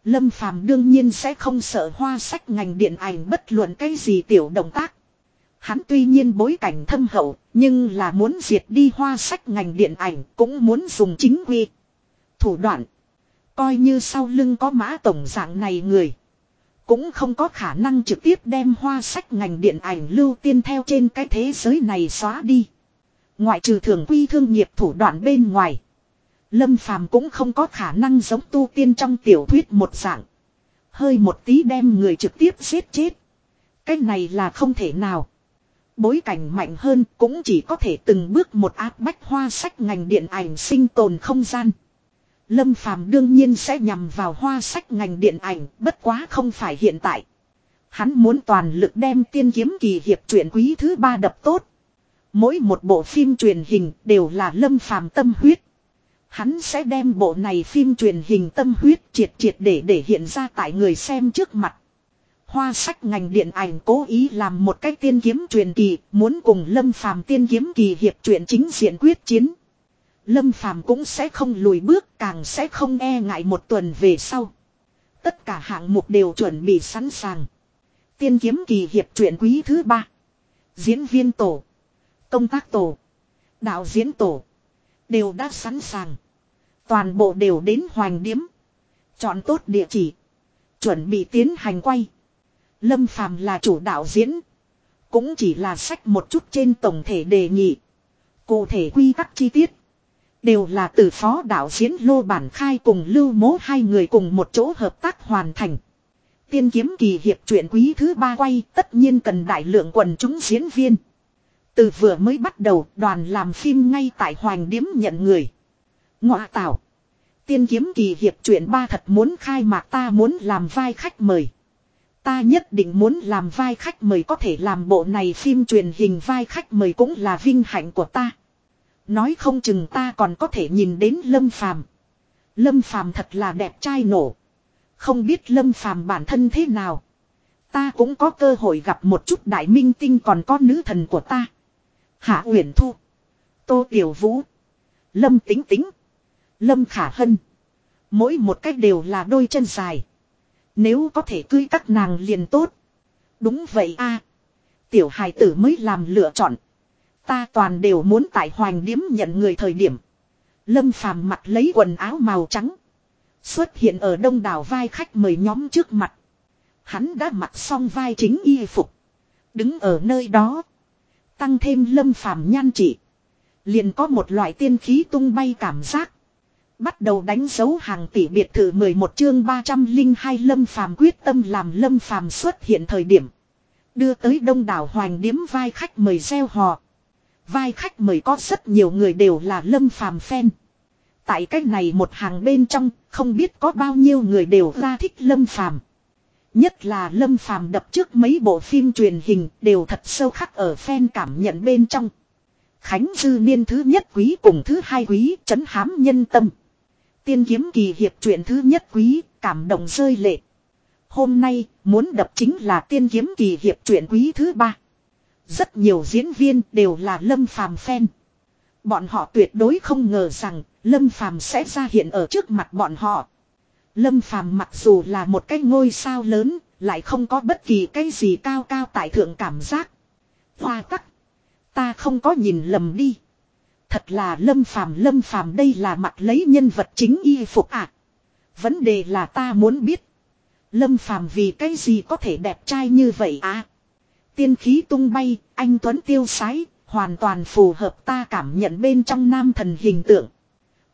Lâm Phàm đương nhiên sẽ không sợ hoa sách ngành điện ảnh bất luận cái gì tiểu động tác. Hắn tuy nhiên bối cảnh thâm hậu, nhưng là muốn diệt đi hoa sách ngành điện ảnh cũng muốn dùng chính quy. Thủ đoạn. Coi như sau lưng có mã tổng dạng này người. Cũng không có khả năng trực tiếp đem hoa sách ngành điện ảnh lưu tiên theo trên cái thế giới này xóa đi. Ngoại trừ thường quy thương nghiệp thủ đoạn bên ngoài. Lâm phàm cũng không có khả năng giống tu tiên trong tiểu thuyết một dạng. Hơi một tí đem người trực tiếp giết chết. Cái này là không thể nào. Bối cảnh mạnh hơn cũng chỉ có thể từng bước một áp bách hoa sách ngành điện ảnh sinh tồn không gian. Lâm Phàm đương nhiên sẽ nhằm vào hoa sách ngành điện ảnh, bất quá không phải hiện tại. Hắn muốn toàn lực đem tiên kiếm kỳ hiệp truyện quý thứ ba đập tốt. Mỗi một bộ phim truyền hình đều là Lâm Phàm tâm huyết. Hắn sẽ đem bộ này phim truyền hình tâm huyết triệt triệt để để hiện ra tại người xem trước mặt. Hoa sách ngành điện ảnh cố ý làm một cách tiên kiếm truyền kỳ, muốn cùng Lâm Phàm tiên kiếm kỳ hiệp truyện chính diện quyết chiến. Lâm Phàm cũng sẽ không lùi bước, càng sẽ không e ngại một tuần về sau. Tất cả hạng mục đều chuẩn bị sẵn sàng. Tiên kiếm kỳ hiệp truyện quý thứ ba. Diễn viên tổ. Công tác tổ. Đạo diễn tổ. Đều đã sẵn sàng. Toàn bộ đều đến hoành điếm. Chọn tốt địa chỉ. Chuẩn bị tiến hành quay. Lâm Phàm là chủ đạo diễn. Cũng chỉ là sách một chút trên tổng thể đề nghị. Cụ thể quy tắc chi tiết. Đều là từ phó đạo diễn Lô Bản Khai cùng Lưu Mố hai người cùng một chỗ hợp tác hoàn thành. Tiên kiếm kỳ hiệp truyện quý thứ ba quay, tất nhiên cần đại lượng quần chúng diễn viên. Từ vừa mới bắt đầu, đoàn làm phim ngay tại Hoàng Điếm nhận người. Ngọa tạo. Tiên kiếm kỳ hiệp truyện ba thật muốn khai mạc ta muốn làm vai khách mời. Ta nhất định muốn làm vai khách mời, có thể làm bộ này phim truyền hình vai khách mời cũng là vinh hạnh của ta. Nói không chừng ta còn có thể nhìn đến Lâm Phàm. Lâm Phàm thật là đẹp trai nổ. Không biết Lâm Phàm bản thân thế nào. Ta cũng có cơ hội gặp một chút đại minh tinh còn có nữ thần của ta. Hạ Uyển Thu. Tô Tiểu Vũ. Lâm Tính Tính. Lâm Khả Hân. Mỗi một cách đều là đôi chân dài. Nếu có thể cưới các nàng liền tốt. Đúng vậy a Tiểu hài tử mới làm lựa chọn. Ta toàn đều muốn tại hoành điếm nhận người thời điểm. Lâm phàm mặt lấy quần áo màu trắng. Xuất hiện ở đông đảo vai khách mời nhóm trước mặt. Hắn đã mặc xong vai chính y phục. Đứng ở nơi đó. Tăng thêm lâm phàm nhan trị. Liền có một loại tiên khí tung bay cảm giác. Bắt đầu đánh dấu hàng tỷ biệt thự 11 chương 302 lâm phàm quyết tâm làm lâm phàm xuất hiện thời điểm. Đưa tới đông đảo hoành điếm vai khách mời gieo hò. Vai khách mời có rất nhiều người đều là lâm phàm fan. Tại cách này một hàng bên trong, không biết có bao nhiêu người đều ra thích lâm phàm. Nhất là lâm phàm đập trước mấy bộ phim truyền hình đều thật sâu khắc ở fan cảm nhận bên trong. Khánh Dư Niên thứ nhất quý cùng thứ hai quý chấn hám nhân tâm. Tiên kiếm kỳ hiệp truyện thứ nhất quý, cảm động rơi lệ. Hôm nay, muốn đập chính là tiên kiếm kỳ hiệp truyện quý thứ ba. Rất nhiều diễn viên đều là Lâm Phàm fan. Bọn họ tuyệt đối không ngờ rằng Lâm Phàm sẽ ra hiện ở trước mặt bọn họ. Lâm Phàm mặc dù là một cái ngôi sao lớn, lại không có bất kỳ cái gì cao cao tại thượng cảm giác. Hoa tắc. Ta không có nhìn lầm đi. Thật là lâm phàm lâm phàm đây là mặt lấy nhân vật chính y phục à. Vấn đề là ta muốn biết. Lâm phàm vì cái gì có thể đẹp trai như vậy à. Tiên khí tung bay, anh Tuấn tiêu sái, hoàn toàn phù hợp ta cảm nhận bên trong nam thần hình tượng.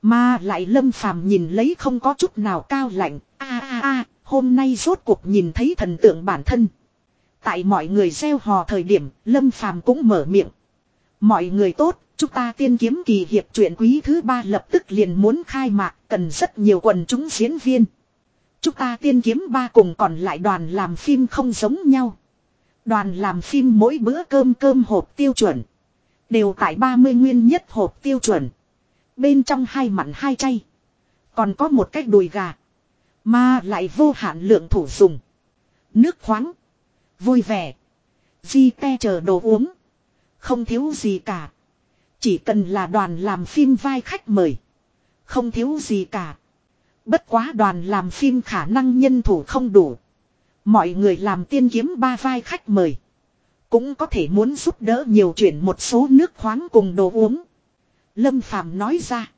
Mà lại lâm phàm nhìn lấy không có chút nào cao lạnh, a a a, hôm nay rốt cuộc nhìn thấy thần tượng bản thân. Tại mọi người gieo hò thời điểm, lâm phàm cũng mở miệng. Mọi người tốt, chúng ta tiên kiếm kỳ hiệp truyện quý thứ ba lập tức liền muốn khai mạc, cần rất nhiều quần chúng diễn viên. Chúng ta tiên kiếm ba cùng còn lại đoàn làm phim không giống nhau. Đoàn làm phim mỗi bữa cơm cơm hộp tiêu chuẩn. Đều tại 30 nguyên nhất hộp tiêu chuẩn. Bên trong hai mặn hai chay. Còn có một cách đùi gà. Mà lại vô hạn lượng thủ dùng. Nước khoáng. Vui vẻ. Di te chờ đồ uống. Không thiếu gì cả. Chỉ cần là đoàn làm phim vai khách mời. Không thiếu gì cả. Bất quá đoàn làm phim khả năng nhân thủ không đủ. Mọi người làm tiên kiếm ba vai khách mời. Cũng có thể muốn giúp đỡ nhiều chuyện một số nước khoáng cùng đồ uống. Lâm Phàm nói ra.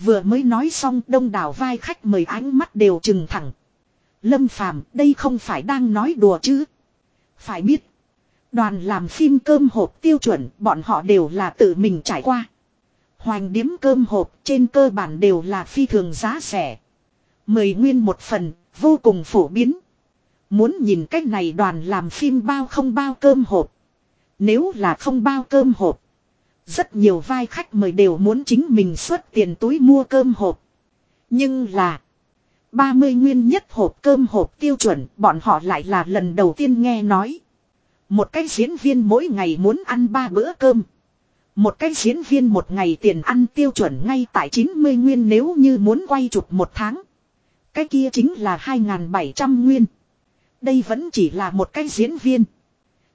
Vừa mới nói xong đông đảo vai khách mời ánh mắt đều trừng thẳng. Lâm Phàm đây không phải đang nói đùa chứ. Phải biết. Đoàn làm phim cơm hộp tiêu chuẩn bọn họ đều là tự mình trải qua. Hoành điếm cơm hộp trên cơ bản đều là phi thường giá rẻ. Mười nguyên một phần, vô cùng phổ biến. Muốn nhìn cách này đoàn làm phim bao không bao cơm hộp. Nếu là không bao cơm hộp. Rất nhiều vai khách mời đều muốn chính mình xuất tiền túi mua cơm hộp. Nhưng là 30 nguyên nhất hộp cơm hộp tiêu chuẩn, bọn họ lại là lần đầu tiên nghe nói. Một cái diễn viên mỗi ngày muốn ăn ba bữa cơm. Một cái diễn viên một ngày tiền ăn tiêu chuẩn ngay tại 90 nguyên nếu như muốn quay chụp một tháng. Cái kia chính là 2.700 nguyên. Đây vẫn chỉ là một cái diễn viên.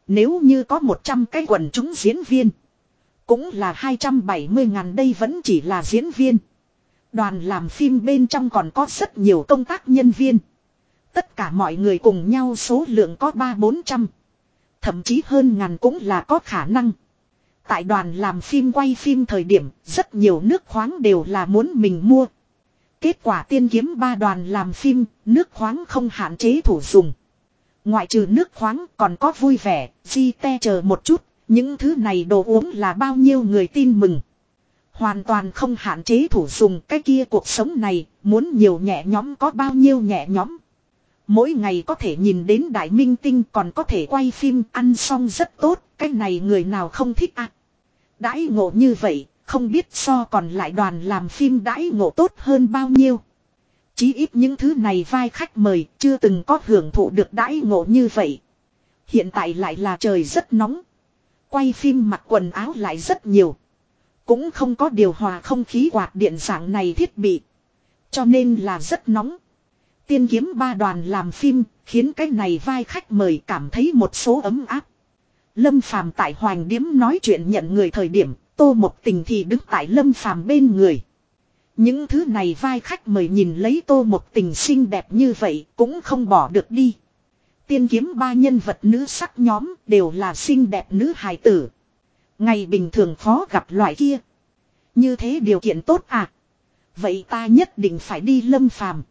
Nếu như có 100 cái quần chúng diễn viên. Cũng là 270 ngàn đây vẫn chỉ là diễn viên. Đoàn làm phim bên trong còn có rất nhiều công tác nhân viên. Tất cả mọi người cùng nhau số lượng có 3-400. Thậm chí hơn ngàn cũng là có khả năng. Tại đoàn làm phim quay phim thời điểm, rất nhiều nước khoáng đều là muốn mình mua. Kết quả tiên kiếm ba đoàn làm phim, nước khoáng không hạn chế thủ dùng. Ngoại trừ nước khoáng còn có vui vẻ, di te chờ một chút, những thứ này đồ uống là bao nhiêu người tin mừng. Hoàn toàn không hạn chế thủ dùng cái kia cuộc sống này, muốn nhiều nhẹ nhóm có bao nhiêu nhẹ nhóm. Mỗi ngày có thể nhìn đến đại minh tinh còn có thể quay phim ăn xong rất tốt, cái này người nào không thích à. Đãi ngộ như vậy, không biết so còn lại đoàn làm phim đãi ngộ tốt hơn bao nhiêu. Chí ít những thứ này vai khách mời chưa từng có hưởng thụ được đãi ngộ như vậy. Hiện tại lại là trời rất nóng. Quay phim mặc quần áo lại rất nhiều. Cũng không có điều hòa không khí quạt điện dạng này thiết bị. Cho nên là rất nóng. Tiên kiếm ba đoàn làm phim, khiến cái này vai khách mời cảm thấy một số ấm áp. Lâm Phàm tại Hoàng Điếm nói chuyện nhận người thời điểm, Tô Một Tình thì đứng tại Lâm Phàm bên người. Những thứ này vai khách mời nhìn lấy Tô Một Tình xinh đẹp như vậy, cũng không bỏ được đi. Tiên kiếm ba nhân vật nữ sắc nhóm đều là xinh đẹp nữ hài tử. Ngày bình thường khó gặp loại kia. Như thế điều kiện tốt à? Vậy ta nhất định phải đi lâm phàm.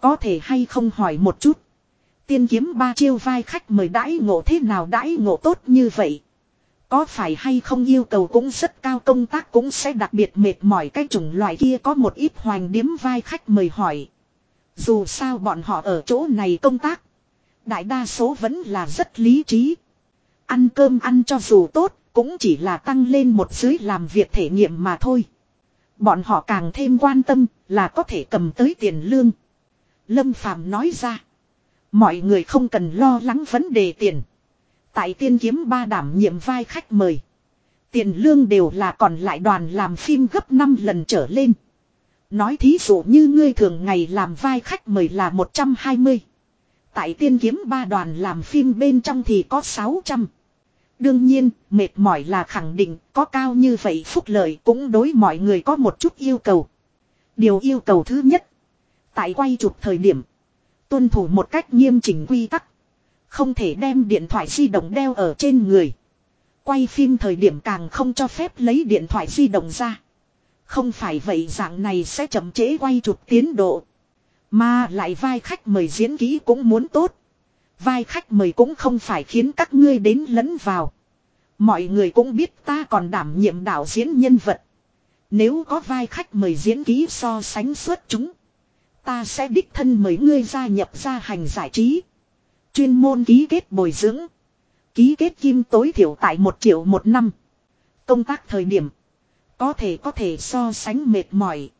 Có thể hay không hỏi một chút. Tiên kiếm ba chiêu vai khách mời đãi ngộ thế nào đãi ngộ tốt như vậy. Có phải hay không yêu cầu cũng rất cao, công tác cũng sẽ đặc biệt mệt mỏi cái chủng loại kia có một ít hoành điếm vai khách mời hỏi. Dù sao bọn họ ở chỗ này công tác. Đại đa số vẫn là rất lý trí. Ăn cơm ăn cho dù tốt, cũng chỉ là tăng lên một dưới làm việc thể nghiệm mà thôi. Bọn họ càng thêm quan tâm là có thể cầm tới tiền lương. Lâm Phàm nói ra. Mọi người không cần lo lắng vấn đề tiền. Tại tiên kiếm ba đảm nhiệm vai khách mời. Tiền lương đều là còn lại đoàn làm phim gấp 5 lần trở lên. Nói thí dụ như ngươi thường ngày làm vai khách mời là 120. Tại tiên kiếm ba đoàn làm phim bên trong thì có 600. Đương nhiên, mệt mỏi là khẳng định có cao như vậy phúc lợi cũng đối mọi người có một chút yêu cầu. Điều yêu cầu thứ nhất. Tại quay chụp thời điểm. Tuân thủ một cách nghiêm chỉnh quy tắc. Không thể đem điện thoại di động đeo ở trên người. Quay phim thời điểm càng không cho phép lấy điện thoại di động ra. Không phải vậy dạng này sẽ chậm trễ quay chụp tiến độ. Mà lại vai khách mời diễn kỹ cũng muốn tốt. Vai khách mời cũng không phải khiến các ngươi đến lẫn vào. Mọi người cũng biết ta còn đảm nhiệm đạo diễn nhân vật. Nếu có vai khách mời diễn ký so sánh suốt chúng. Ta sẽ đích thân mời ngươi gia nhập gia hành giải trí. Chuyên môn ký kết bồi dưỡng. Ký kết kim tối thiểu tại một triệu một năm. Công tác thời điểm. Có thể có thể so sánh mệt mỏi.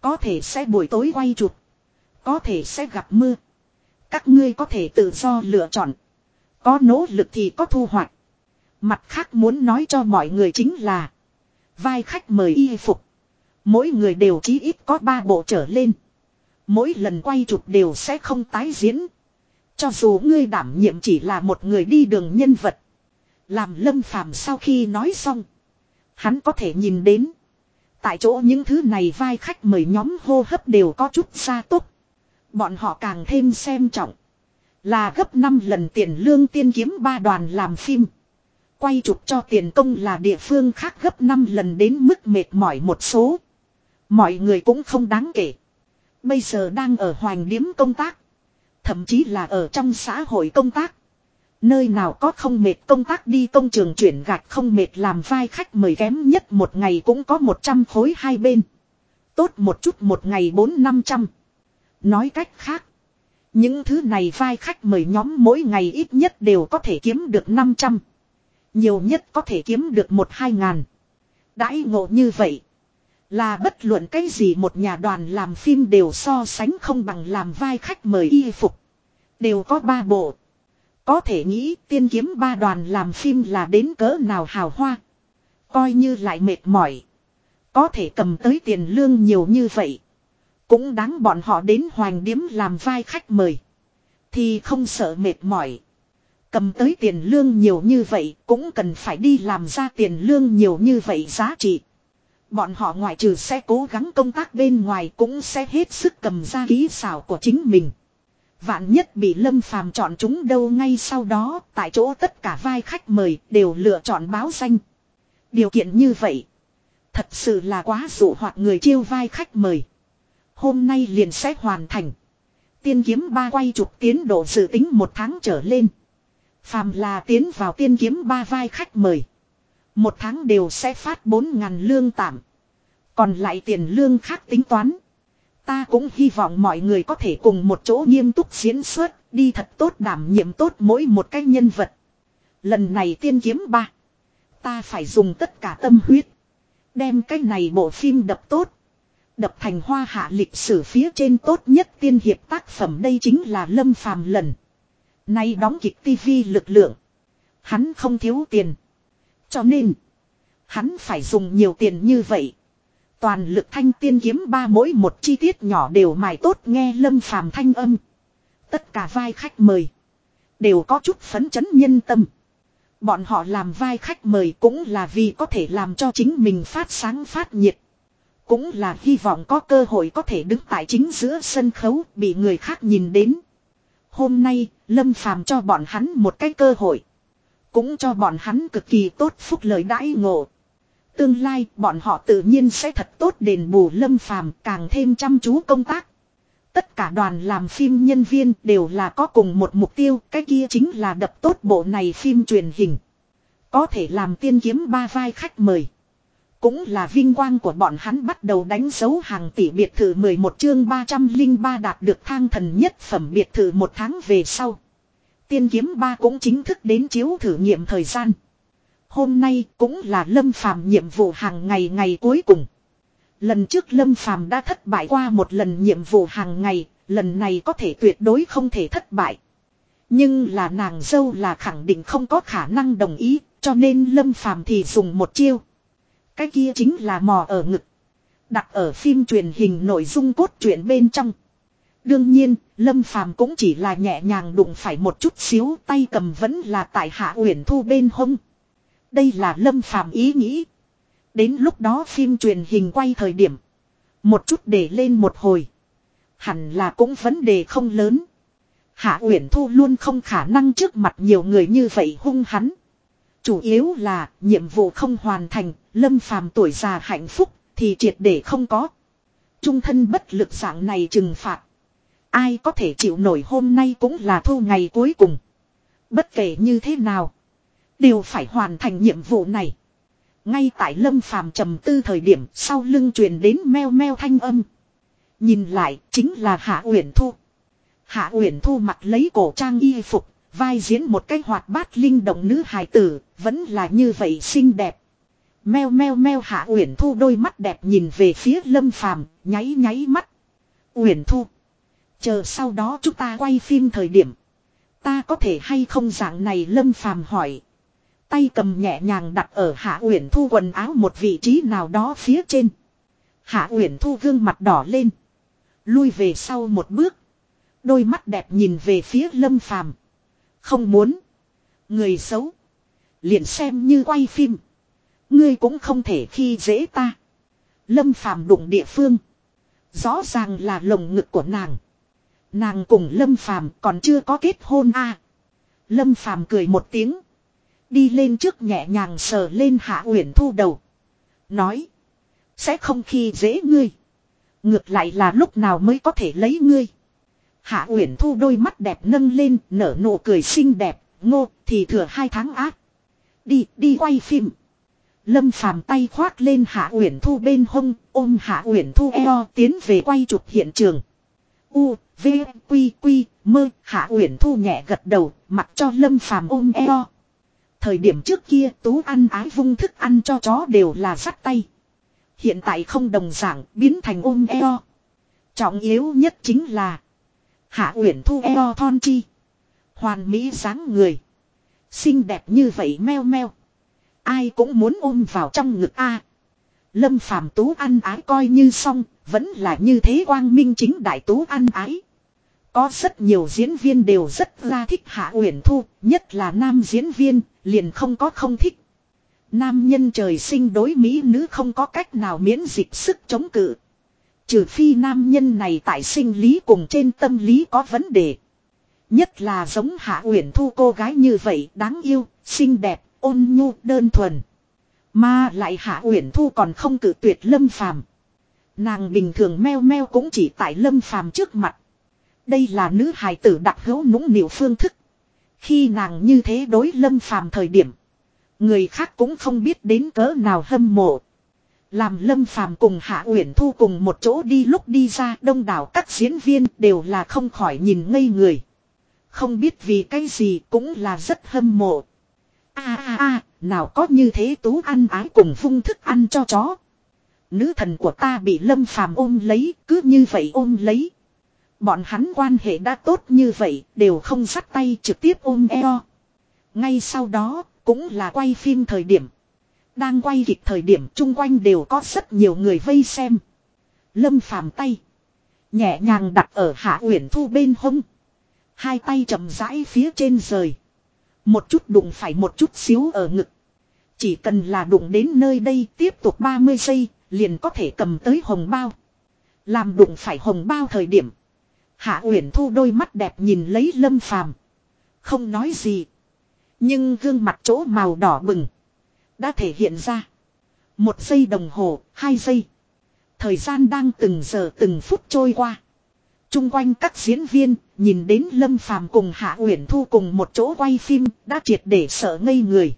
Có thể sẽ buổi tối quay chụp. Có thể sẽ gặp mưa. Các ngươi có thể tự do lựa chọn. Có nỗ lực thì có thu hoạch. Mặt khác muốn nói cho mọi người chính là. Vai khách mời y phục. Mỗi người đều chí ít có ba bộ trở lên. Mỗi lần quay chụp đều sẽ không tái diễn. Cho dù ngươi đảm nhiệm chỉ là một người đi đường nhân vật. Làm lâm phàm sau khi nói xong. Hắn có thể nhìn đến. Tại chỗ những thứ này vai khách mời nhóm hô hấp đều có chút xa tốt. Bọn họ càng thêm xem trọng. Là gấp 5 lần tiền lương tiên kiếm ba đoàn làm phim. Quay chụp cho tiền công là địa phương khác gấp 5 lần đến mức mệt mỏi một số. Mọi người cũng không đáng kể. Bây giờ đang ở hoành điếm công tác. Thậm chí là ở trong xã hội công tác. Nơi nào có không mệt công tác đi công trường chuyển gạch không mệt làm vai khách mời kém nhất một ngày cũng có 100 khối hai bên. Tốt một chút một ngày 4-500. Nói cách khác. Những thứ này vai khách mời nhóm mỗi ngày ít nhất đều có thể kiếm được 500. Nhiều nhất có thể kiếm được 1-2 ngàn. Đãi ngộ như vậy. Là bất luận cái gì một nhà đoàn làm phim đều so sánh không bằng làm vai khách mời y phục. Đều có ba bộ. Có thể nghĩ tiên kiếm ba đoàn làm phim là đến cỡ nào hào hoa. Coi như lại mệt mỏi. Có thể cầm tới tiền lương nhiều như vậy. Cũng đáng bọn họ đến hoàng điếm làm vai khách mời. Thì không sợ mệt mỏi. Cầm tới tiền lương nhiều như vậy cũng cần phải đi làm ra tiền lương nhiều như vậy giá trị. Bọn họ ngoại trừ sẽ cố gắng công tác bên ngoài cũng sẽ hết sức cầm ra ký xảo của chính mình. Vạn nhất bị Lâm Phàm chọn chúng đâu ngay sau đó, tại chỗ tất cả vai khách mời đều lựa chọn báo danh. Điều kiện như vậy, thật sự là quá dụ hoặc người chiêu vai khách mời. Hôm nay liền sẽ hoàn thành. Tiên kiếm ba quay chụp tiến độ dự tính một tháng trở lên. Phàm là tiến vào tiên kiếm ba vai khách mời. Một tháng đều sẽ phát bốn ngàn lương tạm. Còn lại tiền lương khác tính toán. Ta cũng hy vọng mọi người có thể cùng một chỗ nghiêm túc diễn xuất, đi thật tốt đảm nhiệm tốt mỗi một cái nhân vật. Lần này tiên kiếm ba. Ta phải dùng tất cả tâm huyết. Đem cái này bộ phim đập tốt. Đập thành hoa hạ lịch sử phía trên tốt nhất tiên hiệp tác phẩm đây chính là Lâm Phàm lần. Nay đóng kịch tivi lực lượng. Hắn không thiếu tiền. Cho nên. Hắn phải dùng nhiều tiền như vậy. Toàn lực thanh tiên kiếm ba mỗi một chi tiết nhỏ đều mài tốt nghe lâm phàm thanh âm. Tất cả vai khách mời. Đều có chút phấn chấn nhân tâm. Bọn họ làm vai khách mời cũng là vì có thể làm cho chính mình phát sáng phát nhiệt. Cũng là hy vọng có cơ hội có thể đứng tại chính giữa sân khấu bị người khác nhìn đến. Hôm nay, Lâm Phàm cho bọn hắn một cái cơ hội. Cũng cho bọn hắn cực kỳ tốt phúc lời đãi ngộ. Tương lai bọn họ tự nhiên sẽ thật tốt đền bù lâm phàm càng thêm chăm chú công tác. Tất cả đoàn làm phim nhân viên đều là có cùng một mục tiêu, cái kia chính là đập tốt bộ này phim truyền hình. Có thể làm tiên kiếm ba vai khách mời. Cũng là vinh quang của bọn hắn bắt đầu đánh dấu hàng tỷ biệt thự 11 chương 303 đạt được thang thần nhất phẩm biệt thự một tháng về sau. Tiên kiếm ba cũng chính thức đến chiếu thử nghiệm thời gian. Hôm nay cũng là Lâm Phàm nhiệm vụ hàng ngày ngày cuối cùng. Lần trước Lâm Phàm đã thất bại qua một lần nhiệm vụ hàng ngày, lần này có thể tuyệt đối không thể thất bại. Nhưng là nàng dâu là khẳng định không có khả năng đồng ý, cho nên Lâm Phàm thì dùng một chiêu. Cái kia chính là mò ở ngực. Đặt ở phim truyền hình nội dung cốt truyện bên trong. Đương nhiên, Lâm Phàm cũng chỉ là nhẹ nhàng đụng phải một chút xíu tay cầm vẫn là tại Hạ Uyển Thu bên hông. Đây là lâm phàm ý nghĩ. Đến lúc đó phim truyền hình quay thời điểm. Một chút để lên một hồi. Hẳn là cũng vấn đề không lớn. Hạ Uyển Thu luôn không khả năng trước mặt nhiều người như vậy hung hắn. Chủ yếu là nhiệm vụ không hoàn thành, lâm phàm tuổi già hạnh phúc thì triệt để không có. Trung thân bất lực dạng này trừng phạt. Ai có thể chịu nổi hôm nay cũng là thu ngày cuối cùng. Bất kể như thế nào. Đều phải hoàn thành nhiệm vụ này. Ngay tại lâm phàm trầm tư thời điểm sau lưng truyền đến meo meo thanh âm. Nhìn lại chính là Hạ Uyển Thu. Hạ Uyển Thu mặc lấy cổ trang y phục, vai diễn một cái hoạt bát linh động nữ hài tử, vẫn là như vậy xinh đẹp. Meo meo meo Hạ Uyển Thu đôi mắt đẹp nhìn về phía Lâm Phàm, nháy nháy mắt. Uyển Thu, chờ sau đó chúng ta quay phim thời điểm, ta có thể hay không dạng này Lâm Phàm hỏi. Tay cầm nhẹ nhàng đặt ở Hạ Uyển Thu quần áo một vị trí nào đó phía trên. Hạ Uyển Thu gương mặt đỏ lên. Lui về sau một bước. Đôi mắt đẹp nhìn về phía lâm phàm. Không muốn. Người xấu. Liền xem như quay phim. Ngươi cũng không thể khi dễ ta. Lâm phàm đụng địa phương. Rõ ràng là lồng ngực của nàng. Nàng cùng Lâm phàm còn chưa có kết hôn a. À. Lâm phàm cười một tiếng. Đi lên trước nhẹ nhàng sờ lên hạ uyển thu đầu. Nói. Sẽ không khi dễ ngươi. Ngược lại là lúc nào mới có thể lấy ngươi. Hạ Uyển Thu đôi mắt đẹp nâng lên, nở nụ cười xinh đẹp, ngô, thì thừa hai tháng ác. Đi, đi quay phim. Lâm Phàm tay khoác lên Hạ Uyển Thu bên hông, ôm Hạ Uyển Thu eo tiến về quay chụp hiện trường. U, V, Quy, Quy, mơ, Hạ Uyển Thu nhẹ gật đầu, mặc cho Lâm Phàm ôm eo. Thời điểm trước kia Tú ăn ái vung thức ăn cho chó đều là sắt tay. Hiện tại không đồng dạng, biến thành ôm eo. Trọng yếu nhất chính là Hạ Uyển Thu eo thon chi. Hoàn mỹ dáng người. Xinh đẹp như vậy meo meo. Ai cũng muốn ôm vào trong ngực A. Lâm Phàm Tú ăn ái coi như xong, vẫn là như thế quang minh chính đại Tú ăn ái. Có rất nhiều diễn viên đều rất ra thích Hạ Uyển Thu, nhất là nam diễn viên, liền không có không thích. Nam nhân trời sinh đối mỹ nữ không có cách nào miễn dịch sức chống cự. Trừ phi nam nhân này tại sinh lý cùng trên tâm lý có vấn đề. Nhất là giống Hạ Uyển Thu cô gái như vậy đáng yêu, xinh đẹp, ôn nhu, đơn thuần. Mà lại Hạ Uyển Thu còn không cử tuyệt Lâm Phàm. Nàng bình thường meo meo cũng chỉ tại Lâm Phàm trước mặt. Đây là nữ hài tử đặc hữu nũng nịu phương thức. Khi nàng như thế đối Lâm Phàm thời điểm, người khác cũng không biết đến cỡ nào hâm mộ. Làm Lâm Phàm cùng Hạ Uyển Thu cùng một chỗ đi lúc đi ra, đông đảo các diễn viên đều là không khỏi nhìn ngây người. Không biết vì cái gì cũng là rất hâm mộ. A a a, nào có như thế tú ăn ái cùng phung thức ăn cho chó. Nữ thần của ta bị Lâm Phàm ôm lấy, cứ như vậy ôm lấy. Bọn hắn quan hệ đã tốt như vậy, đều không sắt tay trực tiếp ôm eo. Ngay sau đó, cũng là quay phim thời điểm. Đang quay kịch thời điểm chung quanh đều có rất nhiều người vây xem. Lâm phàm tay. Nhẹ nhàng đặt ở hạ uyển thu bên hông. Hai tay chậm rãi phía trên rời. Một chút đụng phải một chút xíu ở ngực. Chỉ cần là đụng đến nơi đây tiếp tục 30 giây, liền có thể cầm tới hồng bao. Làm đụng phải hồng bao thời điểm. Hạ Uyển Thu đôi mắt đẹp nhìn lấy Lâm Phàm, không nói gì, nhưng gương mặt chỗ màu đỏ bừng đã thể hiện ra. Một giây đồng hồ, hai giây. Thời gian đang từng giờ từng phút trôi qua. Trung quanh các diễn viên, nhìn đến Lâm Phàm cùng Hạ Uyển Thu cùng một chỗ quay phim, đã triệt để sợ ngây người.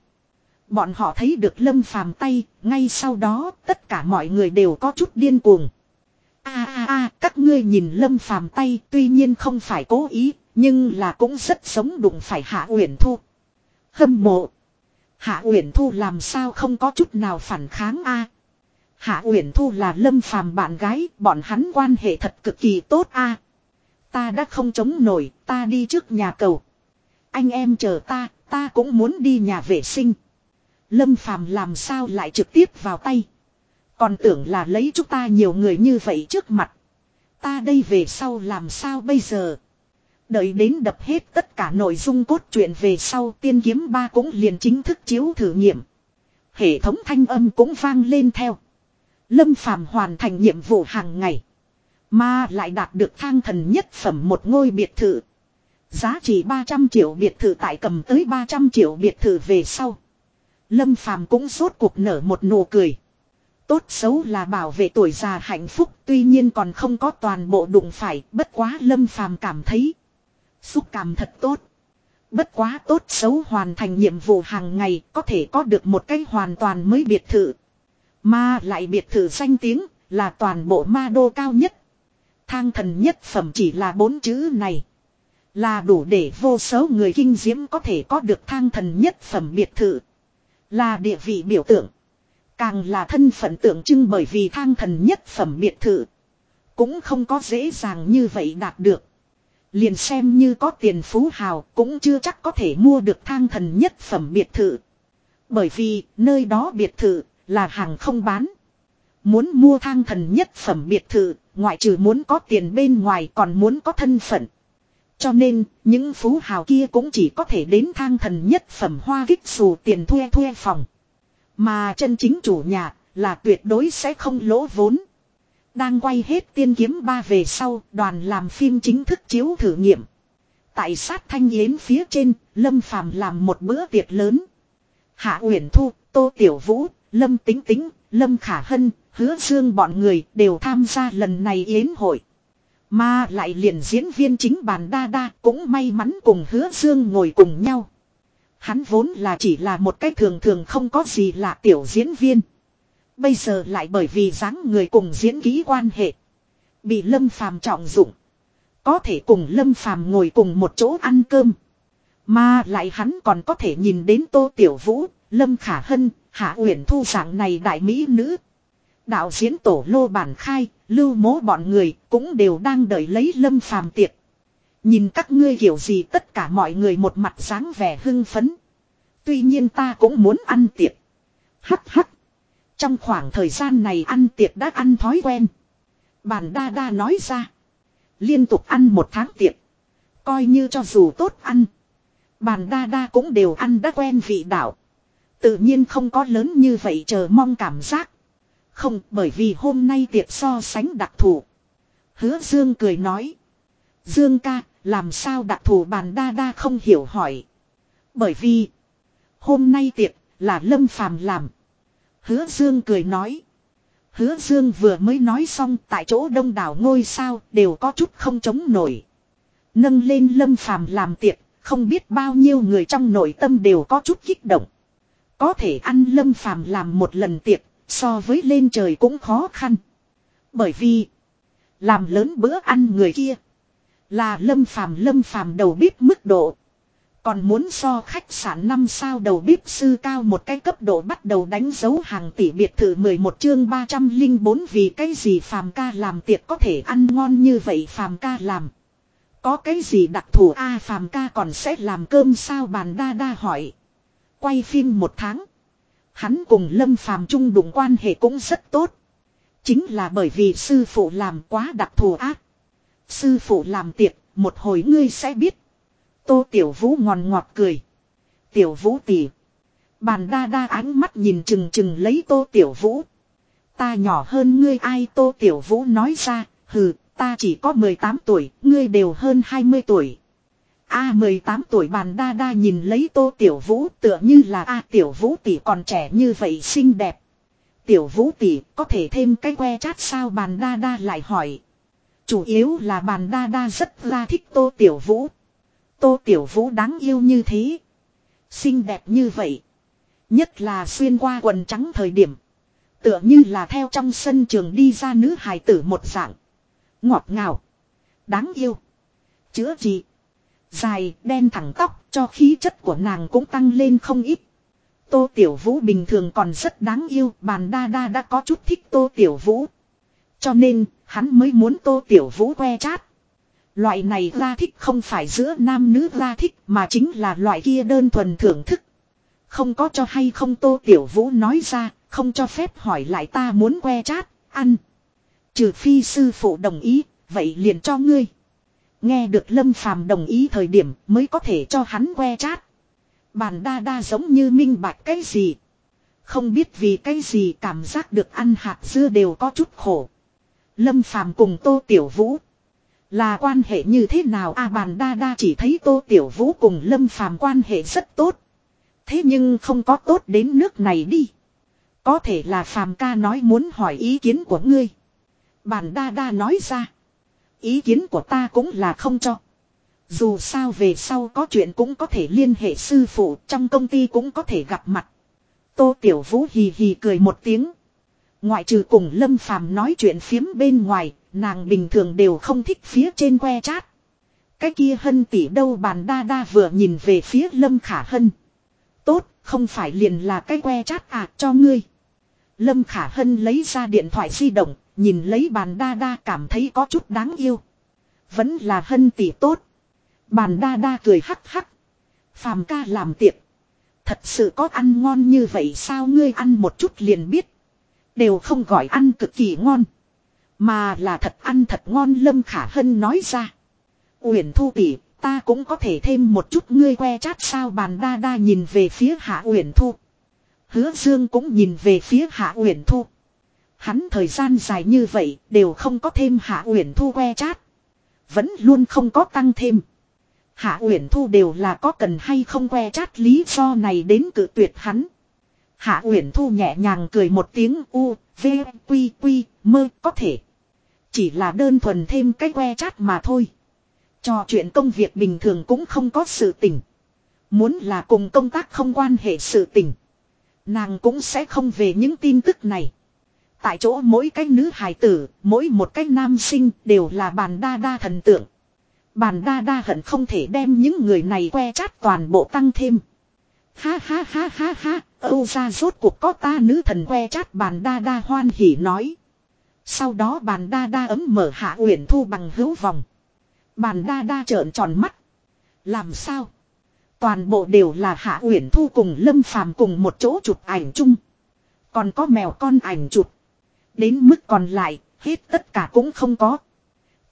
Bọn họ thấy được Lâm Phàm tay, ngay sau đó, tất cả mọi người đều có chút điên cuồng. A a a, các ngươi nhìn Lâm Phàm tay, tuy nhiên không phải cố ý, nhưng là cũng rất sống đụng phải Hạ Uyển Thu. Hâm mộ. Hạ Uyển Thu làm sao không có chút nào phản kháng a? Hạ Uyển Thu là Lâm Phàm bạn gái, bọn hắn quan hệ thật cực kỳ tốt a. Ta đã không chống nổi, ta đi trước nhà cầu. Anh em chờ ta, ta cũng muốn đi nhà vệ sinh. Lâm Phàm làm sao lại trực tiếp vào tay. Còn tưởng là lấy chúng ta nhiều người như vậy trước mặt. Ta đây về sau làm sao bây giờ? Đợi đến đập hết tất cả nội dung cốt truyện về sau, tiên kiếm ba cũng liền chính thức chiếu thử nghiệm. Hệ thống thanh âm cũng vang lên theo. Lâm Phàm hoàn thành nhiệm vụ hàng ngày. Mà lại đạt được thang thần nhất phẩm một ngôi biệt thự. Giá trị 300 triệu biệt thự tại cầm tới 300 triệu biệt thự về sau. Lâm Phàm cũng rốt cuộc nở một nụ cười. Tốt xấu là bảo vệ tuổi già hạnh phúc, tuy nhiên còn không có toàn bộ đụng phải, bất quá Lâm Phàm cảm thấy. Xúc cảm thật tốt. Bất quá tốt xấu hoàn thành nhiệm vụ hàng ngày, có thể có được một cái hoàn toàn mới biệt thự. Mà lại biệt thự danh tiếng là toàn bộ ma đô cao nhất. Thang thần nhất phẩm chỉ là bốn chữ này. Là đủ để vô số người kinh diễm có thể có được thang thần nhất phẩm biệt thự. Là địa vị biểu tượng. Càng là thân phận tượng trưng bởi vì thang thần nhất phẩm biệt thự. Cũng không có dễ dàng như vậy đạt được. Liền xem như có tiền phú hào cũng chưa chắc có thể mua được thang thần nhất phẩm biệt thự. Bởi vì nơi đó biệt thự là hàng không bán. Muốn mua thang thần nhất phẩm biệt thự ngoại trừ muốn có tiền bên ngoài còn muốn có thân phận. Cho nên, những phú hào kia cũng chỉ có thể đến thang thần nhất phẩm hoa kích xù tiền thuê thuê phòng. Mà chân chính chủ nhà là tuyệt đối sẽ không lỗ vốn. Đang quay hết tiên kiếm ba về sau, đoàn làm phim chính thức chiếu thử nghiệm. Tại sát thanh yến phía trên, Lâm Phàm làm một bữa tiệc lớn. Hạ Uyển Thu, Tô Tiểu Vũ, Lâm Tính Tính, Lâm Khả Hân, Hứa Dương bọn người đều tham gia lần này yến hội. Mà lại liền diễn viên chính bàn đa đa cũng may mắn cùng Hứa Dương ngồi cùng nhau. Hắn vốn là chỉ là một cái thường thường không có gì là tiểu diễn viên. Bây giờ lại bởi vì dáng người cùng diễn ký quan hệ. Bị Lâm Phàm trọng dụng. Có thể cùng Lâm Phàm ngồi cùng một chỗ ăn cơm. Mà lại hắn còn có thể nhìn đến Tô Tiểu Vũ, Lâm Khả Hân, Hạ Uyển Thu dạng này đại mỹ nữ. Đạo diễn tổ lô bản khai, lưu mố bọn người cũng đều đang đợi lấy Lâm Phàm tiệc. Nhìn các ngươi hiểu gì tất cả mọi người một mặt dáng vẻ hưng phấn. Tuy nhiên ta cũng muốn ăn tiệc. Hắc hắc. Trong khoảng thời gian này ăn tiệc đã ăn thói quen. bàn đa đa nói ra. Liên tục ăn một tháng tiệc. Coi như cho dù tốt ăn. Bàn đa đa cũng đều ăn đã quen vị đạo. Tự nhiên không có lớn như vậy chờ mong cảm giác. Không bởi vì hôm nay tiệc so sánh đặc thù. Hứa Dương cười nói. Dương ca, làm sao đặc thù bàn đa đa không hiểu hỏi. Bởi vì, hôm nay tiệc, là Lâm Phàm làm. Hứa Dương cười nói. Hứa Dương vừa mới nói xong tại chỗ đông đảo ngôi sao đều có chút không chống nổi. Nâng lên Lâm Phàm làm tiệc, không biết bao nhiêu người trong nội tâm đều có chút kích động. Có thể ăn Lâm Phàm làm một lần tiệc, so với lên trời cũng khó khăn. Bởi vì, làm lớn bữa ăn người kia, là Lâm Phàm Lâm Phàm đầu bếp mức độ. Còn muốn so khách sạn năm sao đầu bếp sư cao một cái cấp độ bắt đầu đánh dấu hàng tỷ biệt thự 11 chương 304 vì cái gì phàm ca làm tiệc có thể ăn ngon như vậy phàm ca làm. Có cái gì đặc thù a, phàm ca còn sẽ làm cơm sao bàn đa đa hỏi. Quay phim một tháng. Hắn cùng lâm phàm chung đụng quan hệ cũng rất tốt. Chính là bởi vì sư phụ làm quá đặc thù ác. Sư phụ làm tiệc, một hồi ngươi sẽ biết. Tô Tiểu Vũ ngòn ngọt cười. Tiểu Vũ tỉ. Bàn đa đa ánh mắt nhìn chừng chừng lấy Tô Tiểu Vũ. Ta nhỏ hơn ngươi ai Tô Tiểu Vũ nói ra, hừ, ta chỉ có 18 tuổi, ngươi đều hơn 20 tuổi. A 18 tuổi bàn đa đa nhìn lấy Tô Tiểu Vũ tựa như là A Tiểu Vũ tỷ còn trẻ như vậy xinh đẹp. Tiểu Vũ tỷ có thể thêm cái que chát sao bàn đa đa lại hỏi. Chủ yếu là bàn đa đa rất ra thích Tô Tiểu Vũ. Tô Tiểu Vũ đáng yêu như thế. Xinh đẹp như vậy. Nhất là xuyên qua quần trắng thời điểm. Tựa như là theo trong sân trường đi ra nữ hài tử một dạng. Ngọt ngào. Đáng yêu. Chữa trị. Dài, đen thẳng tóc, cho khí chất của nàng cũng tăng lên không ít. Tô Tiểu Vũ bình thường còn rất đáng yêu, bàn đa đa đã có chút thích Tô Tiểu Vũ. Cho nên, hắn mới muốn Tô Tiểu Vũ que chát. Loại này ra thích không phải giữa nam nữ ra thích mà chính là loại kia đơn thuần thưởng thức. Không có cho hay không Tô Tiểu Vũ nói ra, không cho phép hỏi lại ta muốn que chát, ăn. Trừ phi sư phụ đồng ý, vậy liền cho ngươi. Nghe được Lâm Phàm đồng ý thời điểm mới có thể cho hắn que chát. Bàn đa đa giống như minh bạch cái gì. Không biết vì cái gì cảm giác được ăn hạt dưa đều có chút khổ. Lâm Phàm cùng Tô Tiểu Vũ. Là quan hệ như thế nào a à, bàn đa đa chỉ thấy Tô Tiểu Vũ cùng Lâm Phàm quan hệ rất tốt. Thế nhưng không có tốt đến nước này đi. Có thể là Phàm ca nói muốn hỏi ý kiến của ngươi. Bàn đa đa nói ra. Ý kiến của ta cũng là không cho. Dù sao về sau có chuyện cũng có thể liên hệ sư phụ trong công ty cũng có thể gặp mặt. Tô Tiểu Vũ hì hì cười một tiếng. Ngoại trừ cùng Lâm Phàm nói chuyện phiếm bên ngoài, nàng bình thường đều không thích phía trên que chát. Cái kia hân tỷ đâu bàn đa đa vừa nhìn về phía Lâm Khả Hân. Tốt, không phải liền là cái que chát à cho ngươi. Lâm Khả Hân lấy ra điện thoại di động, nhìn lấy bàn đa đa cảm thấy có chút đáng yêu. Vẫn là hân tỷ tốt. Bàn đa đa cười hắc hắc. Phàm ca làm tiệc. Thật sự có ăn ngon như vậy sao ngươi ăn một chút liền biết. Đều không gọi ăn cực kỳ ngon. Mà là thật ăn thật ngon Lâm Khả Hân nói ra. Uyển Thu tỷ, ta cũng có thể thêm một chút ngươi que chát sao bàn đa đa nhìn về phía Hạ Uyển Thu. Hứa Dương cũng nhìn về phía Hạ Uyển Thu. Hắn thời gian dài như vậy đều không có thêm Hạ Uyển Thu que chát. Vẫn luôn không có tăng thêm. Hạ Uyển Thu đều là có cần hay không que chát lý do này đến cự tuyệt hắn. Hạ Uyển Thu nhẹ nhàng cười một tiếng u, v, quy quy, mơ có thể. Chỉ là đơn thuần thêm cái que chát mà thôi. Cho chuyện công việc bình thường cũng không có sự tình. Muốn là cùng công tác không quan hệ sự tình. Nàng cũng sẽ không về những tin tức này. Tại chỗ mỗi cái nữ hài tử, mỗi một cái nam sinh đều là bàn đa đa thần tượng. Bàn đa đa hận không thể đem những người này que chát toàn bộ tăng thêm. Ha ha ha ha ha, Âu ra rốt cuộc có ta nữ thần que chát bàn đa đa hoan hỉ nói. Sau đó bàn đa đa ấm mở hạ uyển thu bằng hữu vòng. Bàn đa đa trợn tròn mắt. Làm sao? Toàn bộ đều là hạ uyển thu cùng lâm phàm cùng một chỗ chụp ảnh chung. Còn có mèo con ảnh chụp. Đến mức còn lại, hết tất cả cũng không có.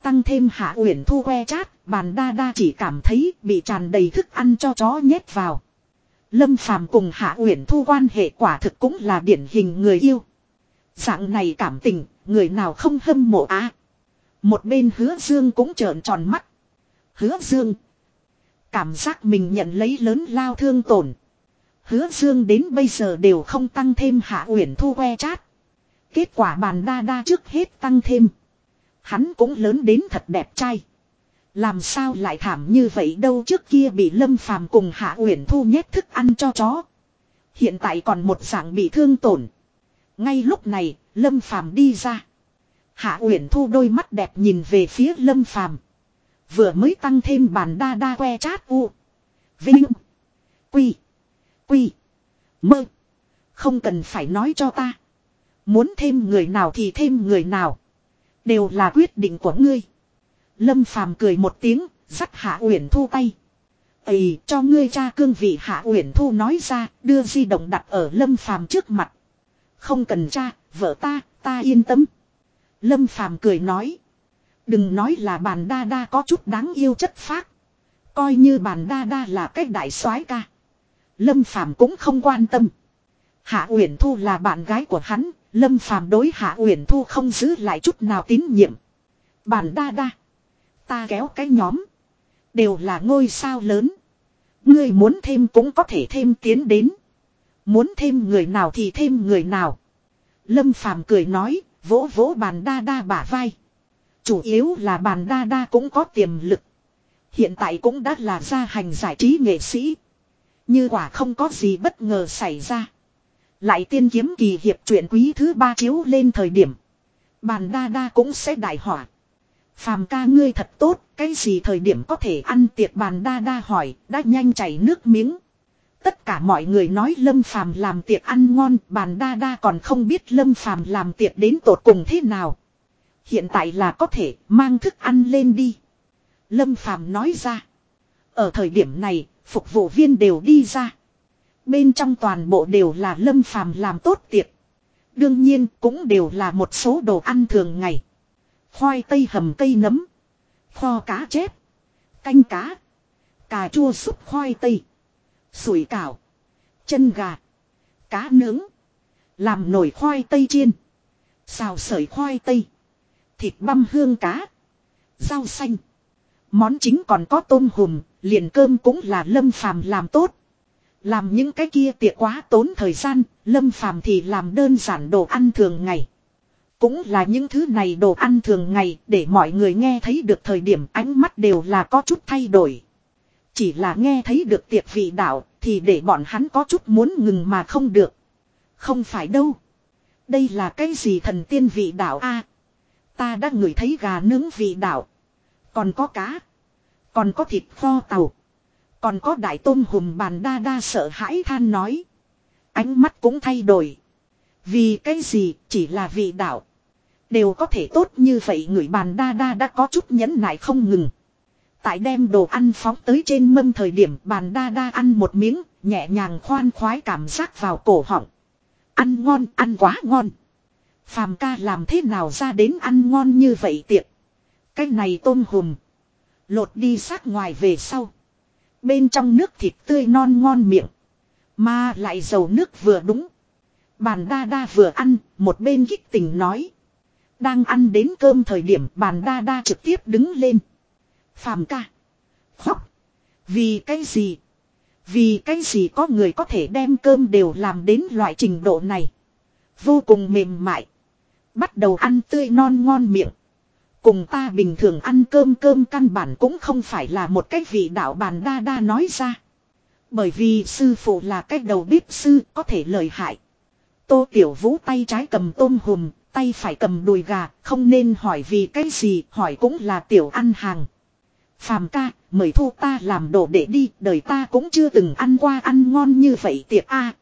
Tăng thêm hạ uyển thu que chát, bàn đa đa chỉ cảm thấy bị tràn đầy thức ăn cho chó nhét vào. Lâm phàm cùng hạ uyển thu quan hệ quả thực cũng là điển hình người yêu. Dạng này cảm tình, người nào không hâm mộ á. Một bên hứa dương cũng trợn tròn mắt. Hứa dương. Cảm giác mình nhận lấy lớn lao thương tổn. Hứa dương đến bây giờ đều không tăng thêm hạ uyển thu que chát. Kết quả bàn đa đa trước hết tăng thêm. Hắn cũng lớn đến thật đẹp trai. Làm sao lại thảm như vậy đâu trước kia bị lâm phàm cùng hạ uyển thu nhét thức ăn cho chó. Hiện tại còn một dạng bị thương tổn. Ngay lúc này, lâm phàm đi ra. Hạ uyển thu đôi mắt đẹp nhìn về phía lâm phàm. Vừa mới tăng thêm bàn đa đa que chát u. Vinh. Quy. Quy. Mơ. Không cần phải nói cho ta. Muốn thêm người nào thì thêm người nào. Đều là quyết định của ngươi. Lâm phàm cười một tiếng, dắt hạ uyển thu tay. "Ầy, cho ngươi cha cương vị hạ uyển thu nói ra, đưa di động đặt ở lâm phàm trước mặt. Không cần cha, vợ ta, ta yên tâm. Lâm phàm cười nói. Đừng nói là bàn đa đa có chút đáng yêu chất phác. Coi như bàn đa đa là cách đại soái ca. Lâm phàm cũng không quan tâm. Hạ Uyển Thu là bạn gái của hắn, Lâm Phàm đối Hạ Uyển Thu không giữ lại chút nào tín nhiệm. Bàn đa đa, ta kéo cái nhóm, đều là ngôi sao lớn. Ngươi muốn thêm cũng có thể thêm tiến đến. Muốn thêm người nào thì thêm người nào. Lâm Phàm cười nói, vỗ vỗ bàn đa đa bả vai. Chủ yếu là bàn đa đa cũng có tiềm lực. Hiện tại cũng đã là gia hành giải trí nghệ sĩ. Như quả không có gì bất ngờ xảy ra. Lại tiên kiếm kỳ hiệp truyện quý thứ ba chiếu lên thời điểm. Bàn đa đa cũng sẽ đại hỏa. Phàm ca ngươi thật tốt, cái gì thời điểm có thể ăn tiệc bàn đa đa hỏi, đã nhanh chảy nước miếng. Tất cả mọi người nói Lâm Phàm làm tiệc ăn ngon, bàn đa đa còn không biết Lâm Phàm làm tiệc đến tột cùng thế nào. Hiện tại là có thể mang thức ăn lên đi. Lâm Phàm nói ra. Ở thời điểm này, phục vụ viên đều đi ra. Bên trong toàn bộ đều là Lâm Phàm làm tốt tiệc. Đương nhiên cũng đều là một số đồ ăn thường ngày. Khoai tây hầm cây nấm. Kho cá chép. Canh cá. Cà chua súp khoai tây. Sủi cảo. Chân gà. Cá nướng. Làm nổi khoai tây chiên. Xào sợi khoai tây. Thịt băm hương cá. Rau xanh. Món chính còn có tôm hùm, liền cơm cũng là lâm phàm làm tốt. Làm những cái kia tiệc quá tốn thời gian, lâm phàm thì làm đơn giản đồ ăn thường ngày. Cũng là những thứ này đồ ăn thường ngày, để mọi người nghe thấy được thời điểm ánh mắt đều là có chút thay đổi. Chỉ là nghe thấy được tiệc vị đạo, thì để bọn hắn có chút muốn ngừng mà không được. Không phải đâu. Đây là cái gì thần tiên vị đạo a? ta đã ngửi thấy gà nướng vị đạo. Còn có cá. Còn có thịt kho tàu. Còn có đại tôm hùm bàn đa đa sợ hãi than nói. Ánh mắt cũng thay đổi. Vì cái gì chỉ là vị đạo. Đều có thể tốt như vậy người bàn đa đa đã có chút nhẫn nại không ngừng. Tại đem đồ ăn phóng tới trên mâm thời điểm bàn đa đa ăn một miếng, nhẹ nhàng khoan khoái cảm giác vào cổ họng. Ăn ngon, ăn quá ngon. Phàm ca làm thế nào ra đến ăn ngon như vậy tiệc. Cái này tôm hùm. Lột đi sát ngoài về sau. Bên trong nước thịt tươi non ngon miệng. Mà lại dầu nước vừa đúng. Bàn đa đa vừa ăn, một bên kích tình nói. Đang ăn đến cơm thời điểm bàn đa đa trực tiếp đứng lên. Phàm ca. Khóc. Vì cái gì? Vì cái gì có người có thể đem cơm đều làm đến loại trình độ này. Vô cùng mềm mại. Bắt đầu ăn tươi non ngon miệng. Cùng ta bình thường ăn cơm cơm căn bản cũng không phải là một cách vị đạo bàn đa đa nói ra. Bởi vì sư phụ là cách đầu bếp sư có thể lợi hại. Tô Tiểu Vũ tay trái cầm tôm hùm, tay phải cầm đùi gà, không nên hỏi vì cái gì, hỏi cũng là tiểu ăn hàng. Phàm ca, mời thu ta làm đồ để đi, đời ta cũng chưa từng ăn qua ăn ngon như vậy tiệc a.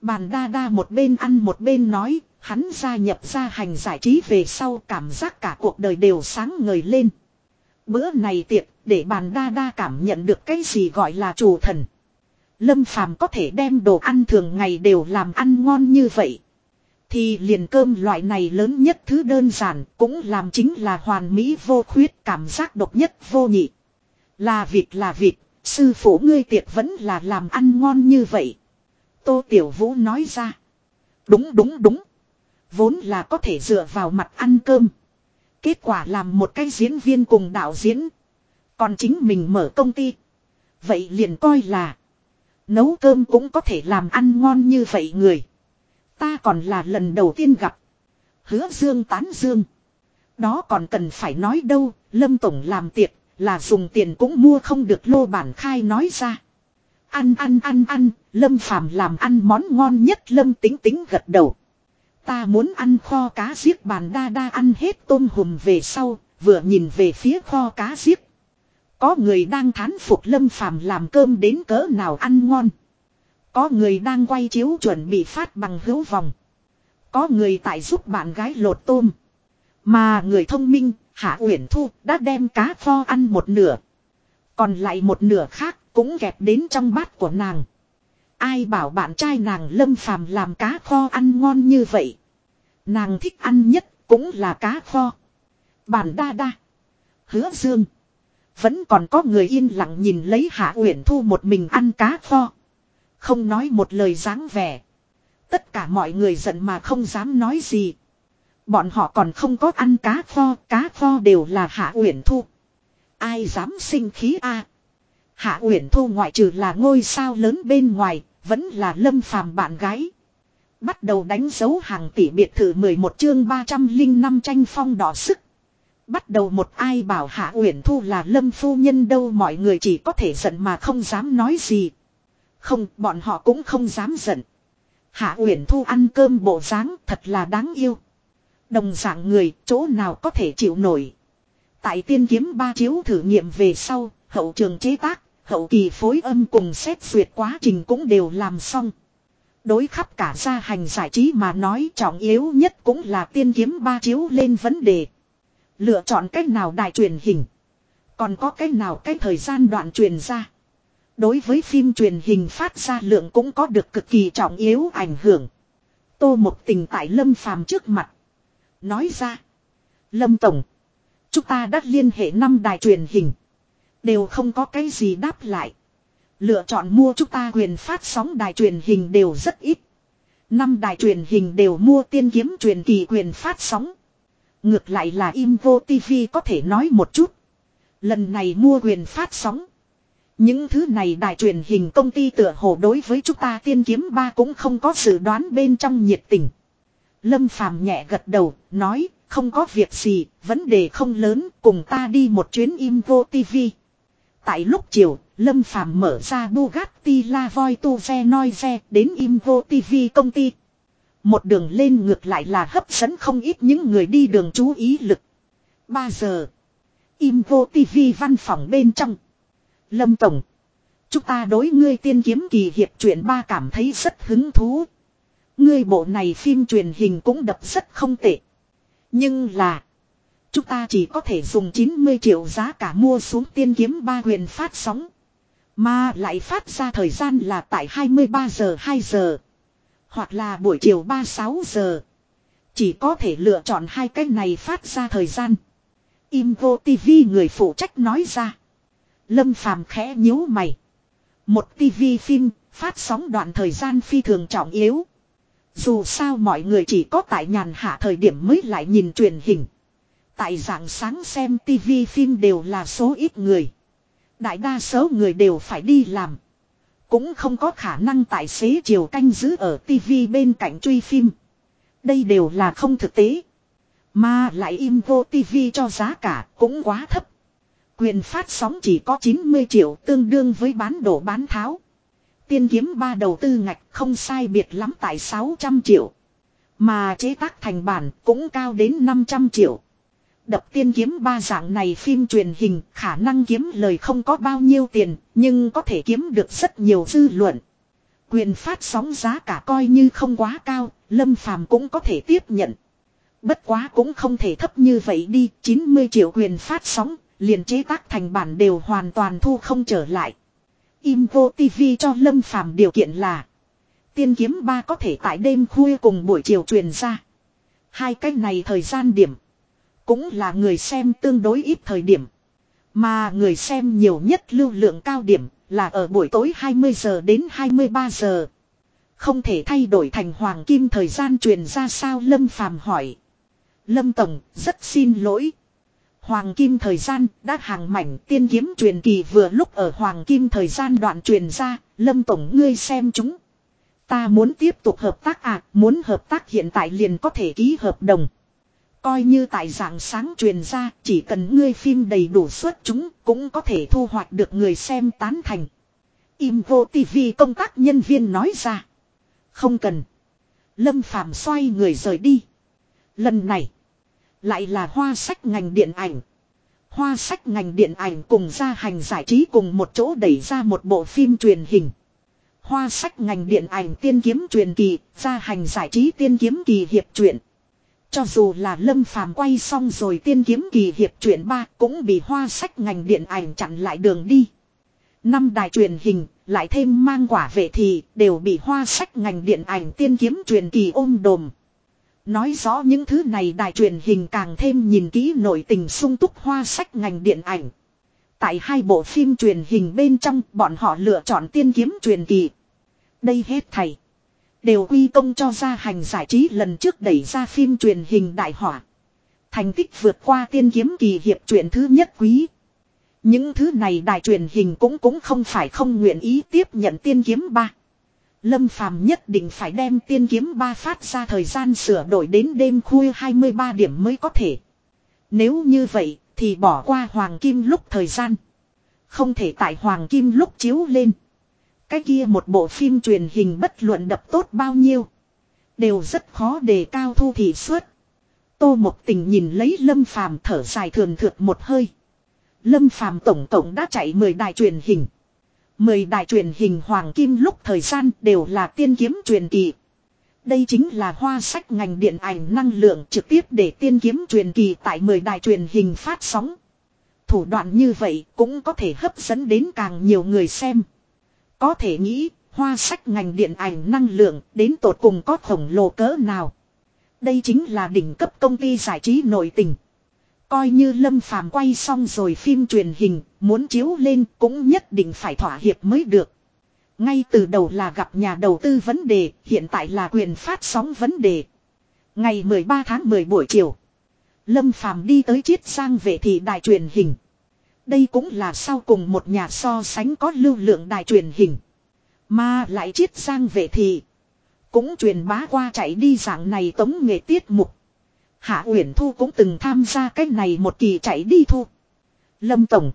Bàn đa đa một bên ăn một bên nói, hắn gia nhập gia hành giải trí về sau cảm giác cả cuộc đời đều sáng ngời lên. Bữa này tiệc, để bàn đa đa cảm nhận được cái gì gọi là chủ thần. Lâm phàm có thể đem đồ ăn thường ngày đều làm ăn ngon như vậy. Thì liền cơm loại này lớn nhất thứ đơn giản cũng làm chính là hoàn mỹ vô khuyết cảm giác độc nhất vô nhị. Là việc là việc, sư phụ ngươi tiệc vẫn là làm ăn ngon như vậy. Tô Tiểu Vũ nói ra. Đúng đúng đúng. Vốn là có thể dựa vào mặt ăn cơm. Kết quả làm một cái diễn viên cùng đạo diễn. Còn chính mình mở công ty. Vậy liền coi là. Nấu cơm cũng có thể làm ăn ngon như vậy người. Ta còn là lần đầu tiên gặp. Hứa dương tán dương. Đó còn cần phải nói đâu, Lâm Tổng làm tiệc, là dùng tiền cũng mua không được lô bản khai nói ra. Ăn ăn ăn ăn, Lâm Phàm làm ăn món ngon nhất Lâm tính tính gật đầu. Ta muốn ăn kho cá giết bàn đa đa ăn hết tôm hùm về sau, vừa nhìn về phía kho cá giết. Có người đang thán phục Lâm Phàm làm cơm đến cỡ nào ăn ngon. Có người đang quay chiếu chuẩn bị phát bằng hữu vòng. Có người tại giúp bạn gái lột tôm. Mà người thông minh, Hạ Uyển Thu, đã đem cá kho ăn một nửa. Còn lại một nửa khác cũng kẹp đến trong bát của nàng. Ai bảo bạn trai nàng lâm phàm làm cá kho ăn ngon như vậy. Nàng thích ăn nhất cũng là cá kho. Bản đa đa. Hứa dương. Vẫn còn có người yên lặng nhìn lấy Hạ Uyển Thu một mình ăn cá kho. Không nói một lời dáng vẻ. Tất cả mọi người giận mà không dám nói gì. Bọn họ còn không có ăn cá kho, cá kho đều là Hạ Uyển Thu. Ai dám sinh khí a? Hạ Uyển Thu ngoại trừ là ngôi sao lớn bên ngoài, vẫn là Lâm Phàm bạn gái. Bắt đầu đánh dấu hàng tỷ biệt thự 11 chương 305 tranh phong đỏ sức. Bắt đầu một ai bảo Hạ Uyển Thu là Lâm phu nhân đâu mọi người chỉ có thể giận mà không dám nói gì. Không, bọn họ cũng không dám giận. Hạ Uyển Thu ăn cơm bộ dáng thật là đáng yêu. Đồng dạng người, chỗ nào có thể chịu nổi. Tại tiên kiếm ba chiếu thử nghiệm về sau, hậu trường chế tác, hậu kỳ phối âm cùng xét duyệt quá trình cũng đều làm xong. Đối khắp cả gia hành giải trí mà nói trọng yếu nhất cũng là tiên kiếm ba chiếu lên vấn đề. Lựa chọn cách nào đài truyền hình. Còn có cách nào cái thời gian đoạn truyền ra. Đối với phim truyền hình phát ra lượng cũng có được cực kỳ trọng yếu ảnh hưởng. Tô một tình tại Lâm Phàm trước mặt. Nói ra. Lâm Tổng. Chúng ta đã liên hệ năm đài truyền hình. Đều không có cái gì đáp lại. Lựa chọn mua chúng ta quyền phát sóng đài truyền hình đều rất ít. Năm đài truyền hình đều mua tiên kiếm truyền kỳ quyền phát sóng. Ngược lại là Imvo TV có thể nói một chút. Lần này mua quyền phát sóng. Những thứ này đài truyền hình công ty tựa hồ đối với chúng ta tiên kiếm ba cũng không có dự đoán bên trong nhiệt tình. Lâm Phàm nhẹ gật đầu, nói, không có việc gì, vấn đề không lớn, cùng ta đi một chuyến im vô TV. Tại lúc chiều, Lâm Phàm mở ra Bugatti La Voi Tu Ve Noi Ve đến im vô TV công ty. Một đường lên ngược lại là hấp dẫn không ít những người đi đường chú ý lực. 3 giờ. im vô TV văn phòng bên trong. Lâm Tổng. Chúng ta đối ngươi tiên kiếm kỳ hiệp truyện ba cảm thấy rất hứng thú. Ngươi bộ này phim truyền hình cũng đập rất không tệ. Nhưng là. Chúng ta chỉ có thể dùng 90 triệu giá cả mua xuống tiên kiếm ba huyền phát sóng. Mà lại phát ra thời gian là tại 23 giờ 2 giờ. Hoặc là buổi chiều 36 giờ. Chỉ có thể lựa chọn hai cái này phát ra thời gian. Imvo TV người phụ trách nói ra. Lâm Phàm khẽ nhíu mày. Một TV phim, phát sóng đoạn thời gian phi thường trọng yếu. Dù sao mọi người chỉ có tại nhàn hạ thời điểm mới lại nhìn truyền hình. Tại dạng sáng xem TV phim đều là số ít người. Đại đa số người đều phải đi làm. Cũng không có khả năng tại xế chiều canh giữ ở TV bên cạnh truy phim. Đây đều là không thực tế. Mà lại im vô TV cho giá cả cũng quá thấp. Quyền phát sóng chỉ có 90 triệu tương đương với bán đổ bán tháo. Tiên kiếm ba đầu tư ngạch không sai biệt lắm tại 600 triệu. Mà chế tác thành bản cũng cao đến 500 triệu. Đập tiên kiếm ba dạng này phim truyền hình khả năng kiếm lời không có bao nhiêu tiền nhưng có thể kiếm được rất nhiều dư luận. Quyền phát sóng giá cả coi như không quá cao, Lâm Phàm cũng có thể tiếp nhận. Bất quá cũng không thể thấp như vậy đi, 90 triệu quyền phát sóng, liền chế tác thành bản đều hoàn toàn thu không trở lại. Imvo TV cho Lâm Phàm điều kiện là Tiên kiếm ba có thể tại đêm khuya cùng buổi chiều truyền ra. Hai cái này thời gian điểm cũng là người xem tương đối ít thời điểm. Mà người xem nhiều nhất lưu lượng cao điểm là ở buổi tối 20 giờ đến 23 giờ. Không thể thay đổi thành hoàng kim thời gian truyền ra sao Lâm Phàm hỏi. Lâm Tổng, rất xin lỗi. Hoàng kim thời gian đã hàng mảnh tiên kiếm truyền kỳ vừa lúc ở hoàng kim thời gian đoạn truyền ra, Lâm Tổng ngươi xem chúng. Ta muốn tiếp tục hợp tác à, muốn hợp tác hiện tại liền có thể ký hợp đồng. Coi như tại dạng sáng truyền ra, chỉ cần ngươi phim đầy đủ suất chúng cũng có thể thu hoạch được người xem tán thành. Im vô TV công tác nhân viên nói ra. Không cần. Lâm Phàm xoay người rời đi. Lần này. Lại là hoa sách ngành điện ảnh. Hoa sách ngành điện ảnh cùng gia hành giải trí cùng một chỗ đẩy ra một bộ phim truyền hình. Hoa sách ngành điện ảnh tiên kiếm truyền kỳ, gia hành giải trí tiên kiếm kỳ hiệp truyện. Cho dù là lâm phàm quay xong rồi tiên kiếm kỳ hiệp truyện ba cũng bị hoa sách ngành điện ảnh chặn lại đường đi. Năm đài truyền hình, lại thêm mang quả vệ thì đều bị hoa sách ngành điện ảnh tiên kiếm truyền kỳ ôm đồm. Nói rõ những thứ này đài truyền hình càng thêm nhìn kỹ nội tình sung túc hoa sách ngành điện ảnh. Tại hai bộ phim truyền hình bên trong, bọn họ lựa chọn tiên kiếm truyền kỳ. Đây hết thầy. Đều quy công cho ra hành giải trí lần trước đẩy ra phim truyền hình đại hỏa. Thành tích vượt qua tiên kiếm kỳ hiệp truyện thứ nhất quý. Những thứ này đài truyền hình cũng cũng không phải không nguyện ý tiếp nhận tiên kiếm ba. Lâm Phàm nhất định phải đem tiên kiếm ba phát ra thời gian sửa đổi đến đêm khuya 23 điểm mới có thể. Nếu như vậy, thì bỏ qua Hoàng Kim lúc thời gian. Không thể tại Hoàng Kim lúc chiếu lên. Cái kia một bộ phim truyền hình bất luận đập tốt bao nhiêu. Đều rất khó đề cao thu thị suất. Tô Mộc Tình nhìn lấy Lâm Phàm thở dài thường thượt một hơi. Lâm Phàm tổng tổng đã chạy 10 đài truyền hình mười đại truyền hình hoàng kim lúc thời gian đều là tiên kiếm truyền kỳ. Đây chính là hoa sách ngành điện ảnh năng lượng trực tiếp để tiên kiếm truyền kỳ tại 10 đài truyền hình phát sóng. Thủ đoạn như vậy cũng có thể hấp dẫn đến càng nhiều người xem. Có thể nghĩ, hoa sách ngành điện ảnh năng lượng đến tột cùng có khổng lồ cỡ nào. Đây chính là đỉnh cấp công ty giải trí nội tình. Coi như Lâm Phàm quay xong rồi phim truyền hình, muốn chiếu lên cũng nhất định phải thỏa hiệp mới được. Ngay từ đầu là gặp nhà đầu tư vấn đề, hiện tại là quyền phát sóng vấn đề. Ngày 13 tháng 10 buổi chiều, Lâm Phàm đi tới chiết sang vệ thị đài truyền hình. Đây cũng là sau cùng một nhà so sánh có lưu lượng đài truyền hình. Mà lại chiết sang vệ thị. Cũng truyền bá qua chạy đi dạng này tống nghệ tiết mục. Hạ Uyển Thu cũng từng tham gia cái này một kỳ chạy đi thu. Lâm Tổng.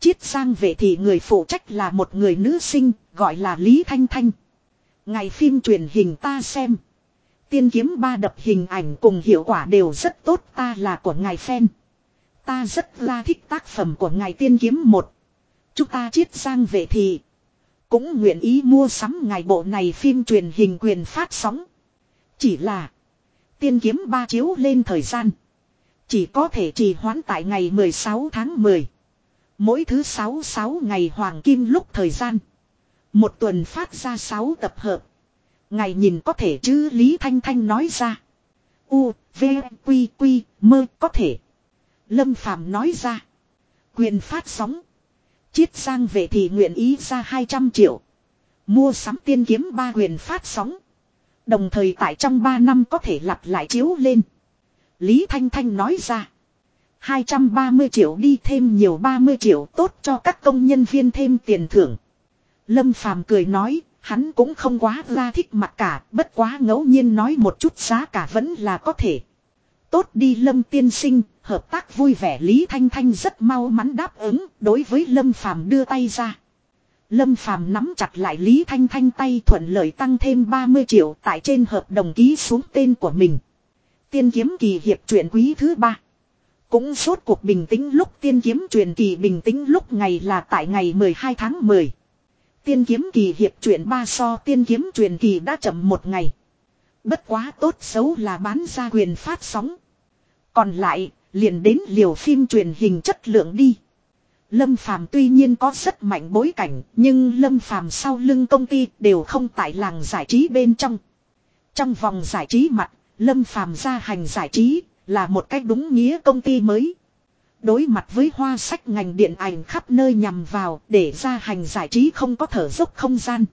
Chiết sang về thì người phụ trách là một người nữ sinh, gọi là Lý Thanh Thanh. Ngày phim truyền hình ta xem. Tiên kiếm ba đập hình ảnh cùng hiệu quả đều rất tốt ta là của ngài fan. Ta rất là thích tác phẩm của ngài tiên kiếm một. Chúng ta chiết sang về thì Cũng nguyện ý mua sắm ngài bộ này phim truyền hình quyền phát sóng. Chỉ là. Tiên kiếm ba chiếu lên thời gian. Chỉ có thể trì hoãn tại ngày 16 tháng 10. Mỗi thứ 6 6 ngày hoàng kim lúc thời gian. Một tuần phát ra 6 tập hợp. Ngày nhìn có thể chứ Lý Thanh Thanh nói ra. U, V, Quy, Quy, mơ có thể. Lâm Phàm nói ra. Quyền phát sóng. Chiết sang về thì nguyện ý ra 200 triệu. Mua sắm tiên kiếm ba quyền phát sóng. Đồng thời tại trong 3 năm có thể lặp lại chiếu lên. Lý Thanh Thanh nói ra. 230 triệu đi thêm nhiều 30 triệu tốt cho các công nhân viên thêm tiền thưởng. Lâm Phàm cười nói, hắn cũng không quá ra thích mặt cả, bất quá ngẫu nhiên nói một chút giá cả vẫn là có thể. Tốt đi Lâm tiên sinh, hợp tác vui vẻ Lý Thanh Thanh rất mau mắn đáp ứng, đối với Lâm Phàm đưa tay ra. Lâm Phàm nắm chặt lại Lý Thanh Thanh tay thuận lợi tăng thêm 30 triệu tại trên hợp đồng ký xuống tên của mình. Tiên kiếm kỳ hiệp truyện quý thứ ba. Cũng suốt cuộc bình tĩnh lúc tiên kiếm truyền kỳ bình tĩnh lúc ngày là tại ngày 12 tháng 10. Tiên kiếm kỳ hiệp truyện ba so tiên kiếm truyền kỳ đã chậm một ngày. Bất quá tốt xấu là bán ra quyền phát sóng. Còn lại, liền đến liều phim truyền hình chất lượng đi. Lâm Phàm tuy nhiên có rất mạnh bối cảnh, nhưng Lâm Phàm sau lưng công ty đều không tại làng giải trí bên trong. Trong vòng giải trí mặt, Lâm Phàm ra hành giải trí là một cách đúng nghĩa công ty mới. Đối mặt với hoa sách ngành điện ảnh khắp nơi nhằm vào để ra hành giải trí không có thở dốc không gian.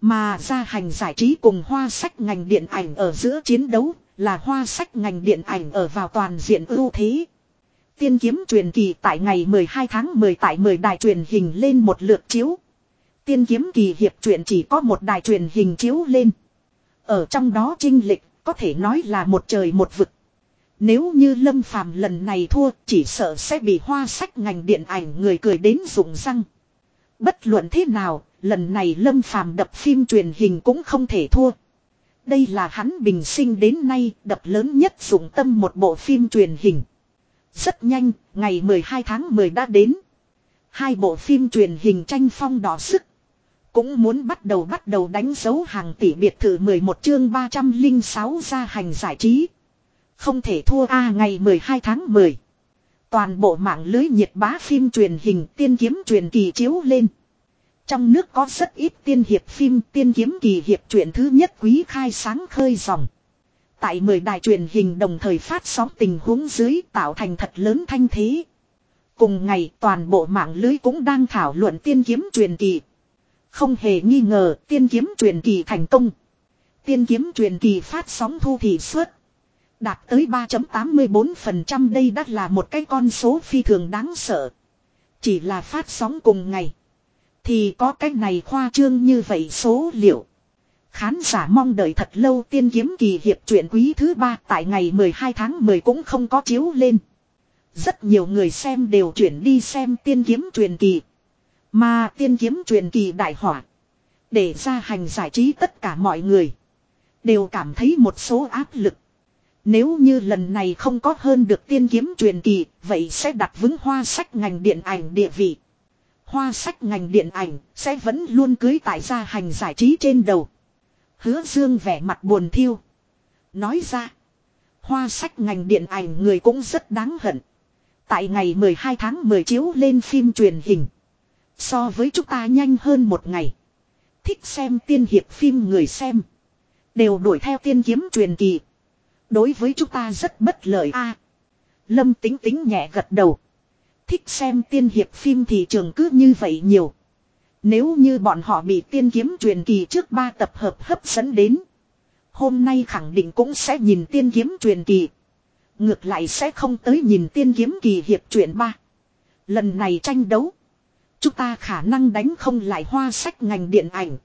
Mà ra hành giải trí cùng hoa sách ngành điện ảnh ở giữa chiến đấu là hoa sách ngành điện ảnh ở vào toàn diện ưu thế. Tiên kiếm truyền kỳ tại ngày 12 tháng 10 tại 10 đài truyền hình lên một lượt chiếu. Tiên kiếm kỳ hiệp truyện chỉ có một đài truyền hình chiếu lên. Ở trong đó trinh lịch có thể nói là một trời một vực. Nếu như Lâm Phàm lần này thua chỉ sợ sẽ bị hoa sách ngành điện ảnh người cười đến rụng răng. Bất luận thế nào, lần này Lâm Phàm đập phim truyền hình cũng không thể thua. Đây là hắn bình sinh đến nay đập lớn nhất dụng tâm một bộ phim truyền hình. Rất nhanh, ngày 12 tháng 10 đã đến. Hai bộ phim truyền hình tranh phong đỏ sức. Cũng muốn bắt đầu bắt đầu đánh dấu hàng tỷ biệt thự 11 chương 306 ra hành giải trí. Không thể thua A ngày 12 tháng 10. Toàn bộ mạng lưới nhiệt bá phim truyền hình tiên kiếm truyền kỳ chiếu lên. Trong nước có rất ít tiên hiệp phim tiên kiếm kỳ hiệp truyện thứ nhất quý khai sáng khơi dòng. Tại 10 đài truyền hình đồng thời phát sóng tình huống dưới tạo thành thật lớn thanh thế. Cùng ngày, toàn bộ mạng lưới cũng đang thảo luận tiên kiếm truyền kỳ. Không hề nghi ngờ, tiên kiếm truyền kỳ thành công. Tiên kiếm truyền kỳ phát sóng thu thị suất. Đạt tới 3.84% đây đã là một cái con số phi thường đáng sợ. Chỉ là phát sóng cùng ngày. Thì có cái này khoa trương như vậy số liệu. Khán giả mong đợi thật lâu tiên kiếm kỳ hiệp truyện quý thứ ba tại ngày 12 tháng 10 cũng không có chiếu lên. Rất nhiều người xem đều chuyển đi xem tiên kiếm truyền kỳ. Mà tiên kiếm truyền kỳ đại hỏa. Để ra hành giải trí tất cả mọi người. Đều cảm thấy một số áp lực. Nếu như lần này không có hơn được tiên kiếm truyền kỳ, vậy sẽ đặt vững hoa sách ngành điện ảnh địa vị. Hoa sách ngành điện ảnh sẽ vẫn luôn cưới tại gia hành giải trí trên đầu. Hứa dương vẻ mặt buồn thiêu. Nói ra. Hoa sách ngành điện ảnh người cũng rất đáng hận. Tại ngày 12 tháng 10 chiếu lên phim truyền hình. So với chúng ta nhanh hơn một ngày. Thích xem tiên hiệp phim người xem. Đều đuổi theo tiên kiếm truyền kỳ. Đối với chúng ta rất bất lợi a. Lâm tính tính nhẹ gật đầu. Thích xem tiên hiệp phim thị trường cứ như vậy nhiều. Nếu như bọn họ bị tiên kiếm truyền kỳ trước ba tập hợp hấp dẫn đến. Hôm nay khẳng định cũng sẽ nhìn tiên kiếm truyền kỳ. Ngược lại sẽ không tới nhìn tiên kiếm kỳ hiệp truyện ba. Lần này tranh đấu. Chúng ta khả năng đánh không lại hoa sách ngành điện ảnh.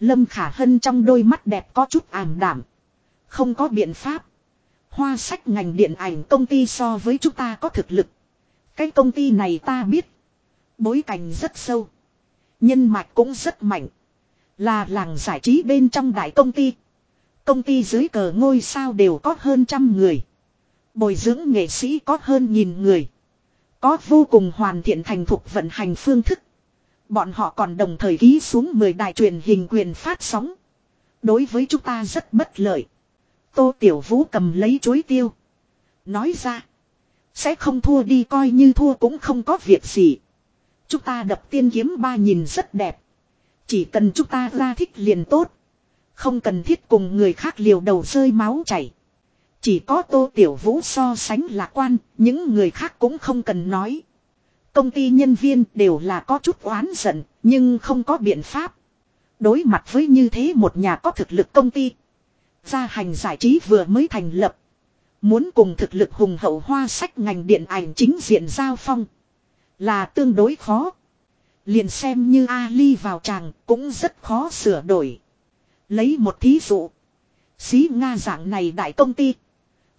Lâm Khả Hân trong đôi mắt đẹp có chút ảm đảm. Không có biện pháp. Hoa sách ngành điện ảnh công ty so với chúng ta có thực lực. Cái công ty này ta biết. Bối cảnh rất sâu. Nhân mạch cũng rất mạnh. Là làng giải trí bên trong đại công ty. Công ty dưới cờ ngôi sao đều có hơn trăm người. Bồi dưỡng nghệ sĩ có hơn nghìn người. Có vô cùng hoàn thiện thành thục vận hành phương thức. Bọn họ còn đồng thời ký xuống 10 đài truyền hình quyền phát sóng. Đối với chúng ta rất bất lợi. Tô Tiểu Vũ cầm lấy chối tiêu. Nói ra. Sẽ không thua đi, coi như thua cũng không có việc gì. Chúng ta đập tiên kiếm ba nhìn rất đẹp. Chỉ cần chúng ta ra thích liền tốt. Không cần thiết cùng người khác liều đầu rơi máu chảy. Chỉ có Tô Tiểu Vũ so sánh lạc quan, những người khác cũng không cần nói. Công ty nhân viên đều là có chút oán giận, nhưng không có biện pháp. Đối mặt với như thế một nhà có thực lực công ty. Gia hành giải trí vừa mới thành lập. Muốn cùng thực lực hùng hậu hoa sách ngành điện ảnh chính diện giao phong. Là tương đối khó. Liền xem như Ali vào tràng cũng rất khó sửa đổi. Lấy một thí dụ. Xí Nga dạng này đại công ty.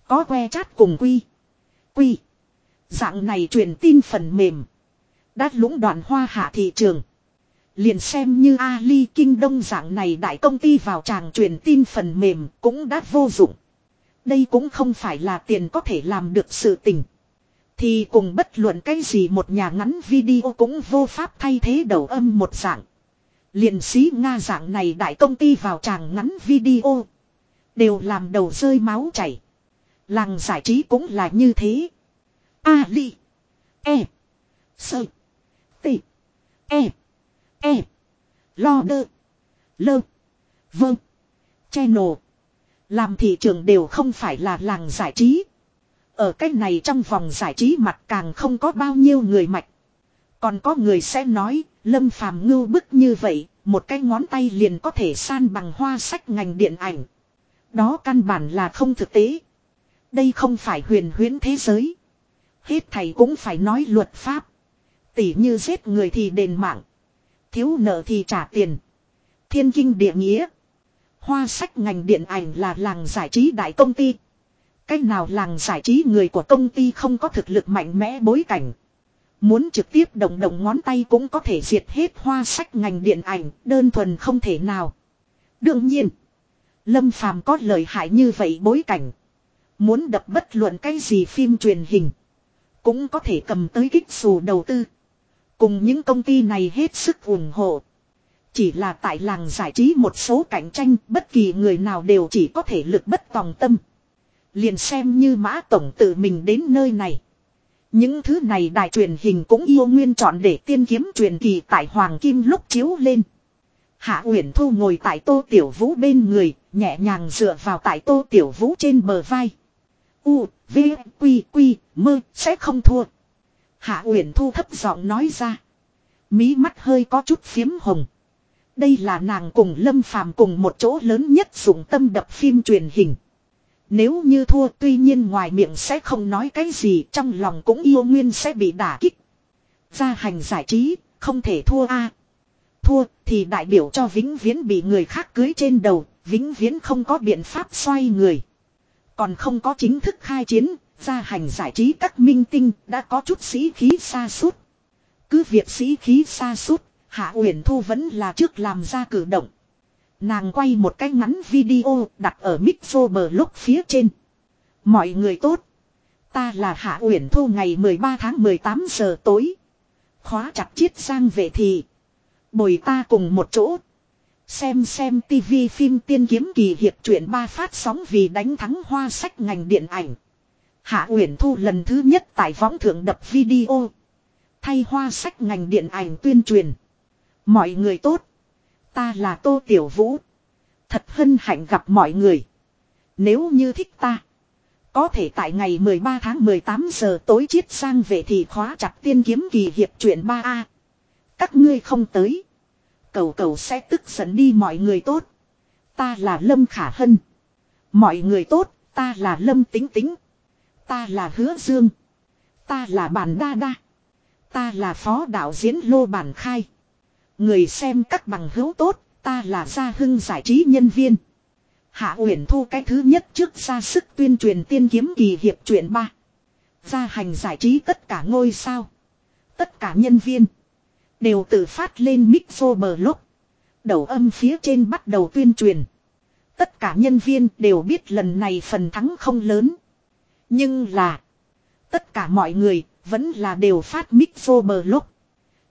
Có que chát cùng quy. Quy. Dạng này truyền tin phần mềm. Đã lũng đoạn hoa hạ thị trường. Liền xem như Ali Kinh Đông dạng này đại công ty vào tràng truyền tin phần mềm cũng đã vô dụng. Đây cũng không phải là tiền có thể làm được sự tình. Thì cùng bất luận cái gì một nhà ngắn video cũng vô pháp thay thế đầu âm một dạng. Liền sĩ Nga dạng này đại công ty vào tràng ngắn video. Đều làm đầu rơi máu chảy. Làng giải trí cũng là như thế. A ly. E. Sơ. T. E. E. Lo đơ. Lơ. Vâng. Channel. Làm thị trường đều không phải là làng giải trí. Ở cách này trong vòng giải trí mặt càng không có bao nhiêu người mạch. Còn có người sẽ nói, lâm phàm ngưu bức như vậy, một cái ngón tay liền có thể san bằng hoa sách ngành điện ảnh. Đó căn bản là không thực tế. Đây không phải huyền huyễn thế giới. Hết thầy cũng phải nói luật pháp. Tỉ như giết người thì đền mạng. Thiếu nợ thì trả tiền. Thiên kinh địa nghĩa. Hoa sách ngành điện ảnh là làng giải trí đại công ty. Cách nào làng giải trí người của công ty không có thực lực mạnh mẽ bối cảnh. Muốn trực tiếp động động ngón tay cũng có thể diệt hết hoa sách ngành điện ảnh, đơn thuần không thể nào. Đương nhiên, Lâm Phàm có lợi hại như vậy bối cảnh. Muốn đập bất luận cái gì phim truyền hình. Cũng có thể cầm tới kích xù đầu tư. Cùng những công ty này hết sức ủng hộ. Chỉ là tại làng giải trí một số cạnh tranh bất kỳ người nào đều chỉ có thể lực bất tòng tâm. Liền xem như mã tổng tự mình đến nơi này. Những thứ này đài truyền hình cũng yêu nguyên chọn để tiên kiếm truyền kỳ tại Hoàng Kim lúc chiếu lên. Hạ Uyển Thu ngồi tại Tô Tiểu Vũ bên người, nhẹ nhàng dựa vào tại Tô Tiểu Vũ trên bờ vai. U, V, Quy, Quy, mơ, sẽ không thua. Hạ Uyển Thu thấp giọng nói ra. Mí mắt hơi có chút phiếm hồng. Đây là nàng cùng Lâm Phàm cùng một chỗ lớn nhất dùng tâm đập phim truyền hình. Nếu như thua tuy nhiên ngoài miệng sẽ không nói cái gì trong lòng cũng yêu nguyên sẽ bị đả kích. Gia hành giải trí, không thể thua a Thua thì đại biểu cho vĩnh viễn bị người khác cưới trên đầu, vĩnh viễn không có biện pháp xoay người. Còn không có chính thức khai chiến, gia hành giải trí các minh tinh đã có chút sĩ khí xa suốt. Cứ việc sĩ khí xa suốt, Hạ Uyển Thu vẫn là trước làm ra cử động. Nàng quay một cái ngắn video đặt ở mixo bờ lúc phía trên. Mọi người tốt. Ta là Hạ Uyển Thu ngày 13 tháng 18 giờ tối. Khóa chặt chiết sang về thì. Bồi ta cùng một chỗ. Xem xem tivi phim tiên kiếm kỳ hiệp truyện ba phát sóng vì đánh thắng hoa sách ngành điện ảnh. Hạ Uyển Thu lần thứ nhất tại võng thượng đập video. Thay hoa sách ngành điện ảnh tuyên truyền. Mọi người tốt. Ta là Tô Tiểu Vũ. Thật hân hạnh gặp mọi người. Nếu như thích ta. Có thể tại ngày 13 tháng 18 giờ tối chiết sang về thì khóa chặt tiên kiếm kỳ hiệp truyện 3A. Các ngươi không tới. Cầu cầu sẽ tức giận đi mọi người tốt. Ta là Lâm Khả Hân. Mọi người tốt, ta là Lâm Tính Tính. Ta là Hứa Dương. Ta là Bản Đa Đa. Ta là phó đạo diễn Lô Bản Khai. Người xem các bằng hữu tốt, ta là gia hưng giải trí nhân viên. Hạ Uyển Thu cái thứ nhất trước ra sức tuyên truyền tiên kiếm kỳ hiệp truyện ba. Gia hành giải trí tất cả ngôi sao. Tất cả nhân viên. Đều tự phát lên mixo bờ lúc. Đầu âm phía trên bắt đầu tuyên truyền. Tất cả nhân viên đều biết lần này phần thắng không lớn. Nhưng là. Tất cả mọi người vẫn là đều phát mixo bờ lúc.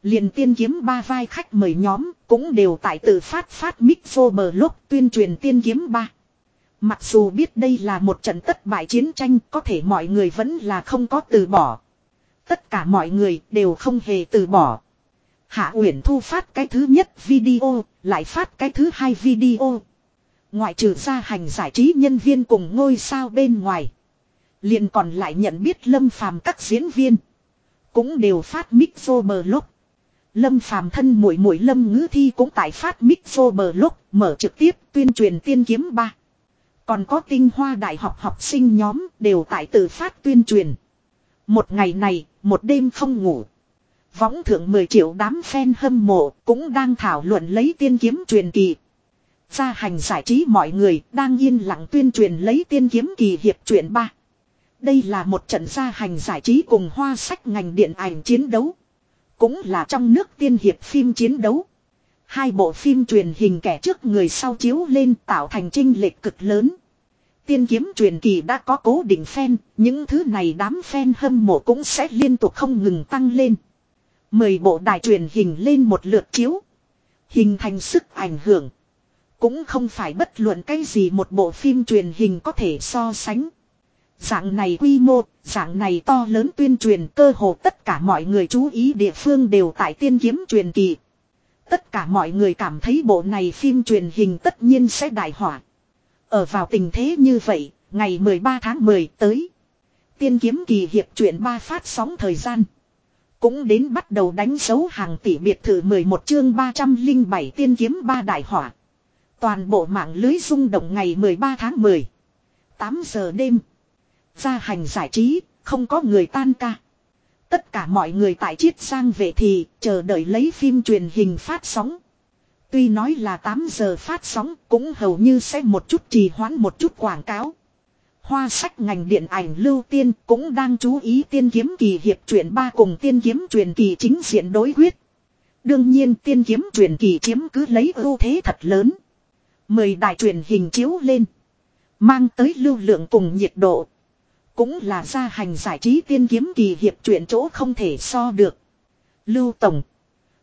Liền tiên kiếm ba vai khách mời nhóm cũng đều tại tự phát phát micro bờ lúc tuyên truyền tiên kiếm ba. Mặc dù biết đây là một trận tất bại chiến tranh có thể mọi người vẫn là không có từ bỏ. Tất cả mọi người đều không hề từ bỏ. Hạ Uyển Thu phát cái thứ nhất video, lại phát cái thứ hai video. Ngoại trừ gia hành giải trí nhân viên cùng ngôi sao bên ngoài. liền còn lại nhận biết lâm phàm các diễn viên. Cũng đều phát mic bờ lúc. Lâm phàm thân mũi mũi lâm ngữ thi cũng tại phát mic bờ lúc mở trực tiếp tuyên truyền tiên kiếm ba. Còn có tinh hoa đại học học sinh nhóm đều tại tự phát tuyên truyền. Một ngày này, một đêm không ngủ. Võng thượng 10 triệu đám fan hâm mộ cũng đang thảo luận lấy tiên kiếm truyền kỳ. Gia hành giải trí mọi người đang yên lặng tuyên truyền lấy tiên kiếm kỳ hiệp truyện ba. Đây là một trận gia hành giải trí cùng hoa sách ngành điện ảnh chiến đấu. Cũng là trong nước tiên hiệp phim chiến đấu. Hai bộ phim truyền hình kẻ trước người sau chiếu lên tạo thành trinh lệch cực lớn. Tiên kiếm truyền kỳ đã có cố định fan, những thứ này đám fan hâm mộ cũng sẽ liên tục không ngừng tăng lên. Mười bộ đài truyền hình lên một lượt chiếu. Hình thành sức ảnh hưởng. Cũng không phải bất luận cái gì một bộ phim truyền hình có thể so sánh. Dạng này quy mô, dạng này to lớn tuyên truyền cơ hồ tất cả mọi người chú ý địa phương đều tại tiên kiếm truyền kỳ. Tất cả mọi người cảm thấy bộ này phim truyền hình tất nhiên sẽ đại hỏa. Ở vào tình thế như vậy, ngày 13 tháng 10 tới. Tiên kiếm kỳ hiệp truyện 3 phát sóng thời gian. Cũng đến bắt đầu đánh dấu hàng tỷ biệt thự 11 chương 307 tiên kiếm 3 đại hỏa. Toàn bộ mạng lưới rung động ngày 13 tháng 10. 8 giờ đêm. Gia hành giải trí, không có người tan ca. Tất cả mọi người tại chiết sang về thì chờ đợi lấy phim truyền hình phát sóng. Tuy nói là 8 giờ phát sóng cũng hầu như sẽ một chút trì hoãn một chút quảng cáo. Hoa sách ngành điện ảnh lưu tiên cũng đang chú ý tiên kiếm kỳ hiệp truyện ba cùng tiên kiếm truyền kỳ chính diện đối quyết. Đương nhiên tiên kiếm truyền kỳ chiếm cứ lấy ưu thế thật lớn. Mời đại truyền hình chiếu lên. Mang tới lưu lượng cùng nhiệt độ. Cũng là gia hành giải trí tiên kiếm kỳ hiệp truyện chỗ không thể so được. Lưu Tổng.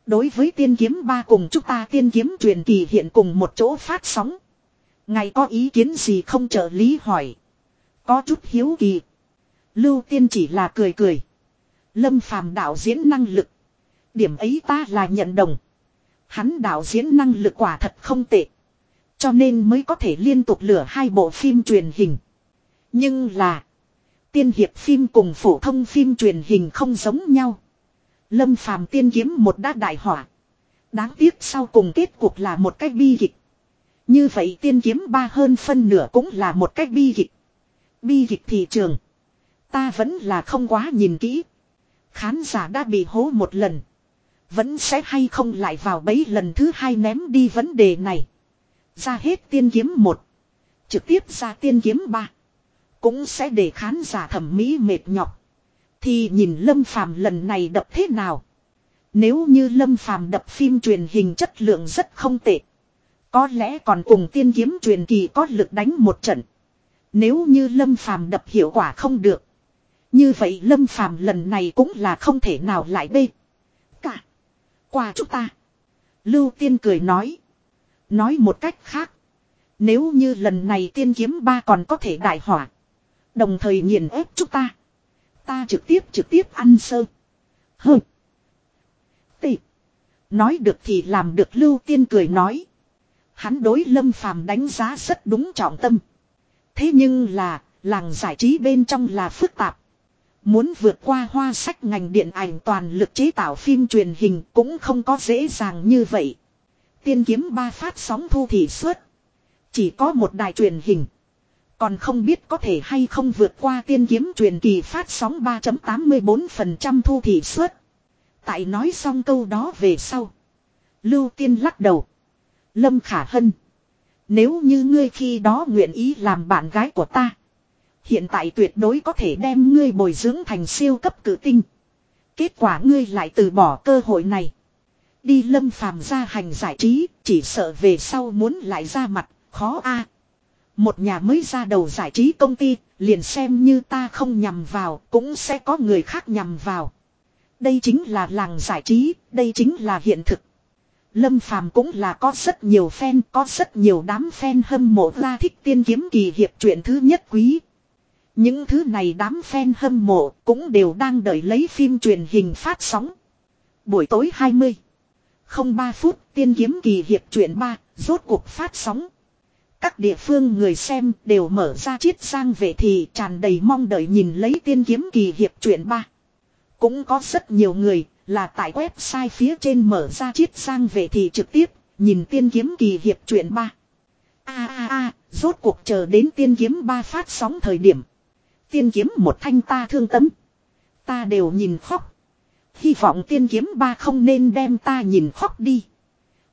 Đối với tiên kiếm ba cùng chúng ta tiên kiếm truyền kỳ hiện cùng một chỗ phát sóng. Ngài có ý kiến gì không trợ lý hỏi. Có chút hiếu kỳ. Lưu tiên chỉ là cười cười. Lâm phàm đạo diễn năng lực. Điểm ấy ta là nhận đồng. Hắn đạo diễn năng lực quả thật không tệ. Cho nên mới có thể liên tục lửa hai bộ phim truyền hình. Nhưng là. Tiên hiệp phim cùng phổ thông phim truyền hình không giống nhau. Lâm phàm tiên kiếm một đá đại hỏa. Đáng tiếc sau cùng kết cục là một cách bi kịch. Như vậy tiên kiếm ba hơn phân nửa cũng là một cách bi kịch. Bi kịch thị trường. Ta vẫn là không quá nhìn kỹ. Khán giả đã bị hố một lần. Vẫn sẽ hay không lại vào bấy lần thứ hai ném đi vấn đề này. Ra hết tiên kiếm một. Trực tiếp ra tiên kiếm ba. Cũng sẽ để khán giả thẩm mỹ mệt nhọc. Thì nhìn Lâm Phàm lần này đập thế nào. Nếu như Lâm Phàm đập phim truyền hình chất lượng rất không tệ. Có lẽ còn cùng tiên kiếm truyền kỳ có lực đánh một trận. Nếu như Lâm Phàm đập hiệu quả không được. Như vậy Lâm Phàm lần này cũng là không thể nào lại bê. Cả. Qua chúng ta. Lưu Tiên cười nói. Nói một cách khác. Nếu như lần này tiên kiếm ba còn có thể đại hỏa. Đồng thời nghiền ép chúng ta. Ta trực tiếp trực tiếp ăn sơ. Hừ. Tị. Nói được thì làm được Lưu Tiên cười nói. Hắn đối Lâm Phàm đánh giá rất đúng trọng tâm. Thế nhưng là, làng giải trí bên trong là phức tạp. Muốn vượt qua hoa sách ngành điện ảnh toàn lực chế tạo phim truyền hình cũng không có dễ dàng như vậy. Tiên kiếm ba phát sóng thu thị suất. Chỉ có một đài truyền hình. Còn không biết có thể hay không vượt qua tiên kiếm truyền kỳ phát sóng 3.84% thu thị suất. Tại nói xong câu đó về sau. Lưu tiên lắc đầu. Lâm Khả Hân. Nếu như ngươi khi đó nguyện ý làm bạn gái của ta. Hiện tại tuyệt đối có thể đem ngươi bồi dưỡng thành siêu cấp cử tinh. Kết quả ngươi lại từ bỏ cơ hội này. Đi lâm phàm ra hành giải trí, chỉ sợ về sau muốn lại ra mặt, khó a. Một nhà mới ra đầu giải trí công ty, liền xem như ta không nhằm vào, cũng sẽ có người khác nhằm vào. Đây chính là làng giải trí, đây chính là hiện thực. Lâm Phàm cũng là có rất nhiều fan, có rất nhiều đám fan hâm mộ ra thích tiên kiếm kỳ hiệp truyện thứ nhất quý. Những thứ này đám fan hâm mộ cũng đều đang đợi lấy phim truyền hình phát sóng. Buổi tối 20. 03 phút tiên kiếm kỳ hiệp truyện 3, rốt cuộc phát sóng. Các địa phương người xem đều mở ra chiết sang về thì tràn đầy mong đợi nhìn lấy tiên kiếm kỳ hiệp truyện ba. Cũng có rất nhiều người là tại website phía trên mở ra chiết sang về thì trực tiếp nhìn tiên kiếm kỳ hiệp truyện ba. A a a, rốt cuộc chờ đến tiên kiếm ba phát sóng thời điểm. Tiên kiếm một thanh ta thương tâm. Ta đều nhìn khóc. Hy vọng tiên kiếm ba không nên đem ta nhìn khóc đi.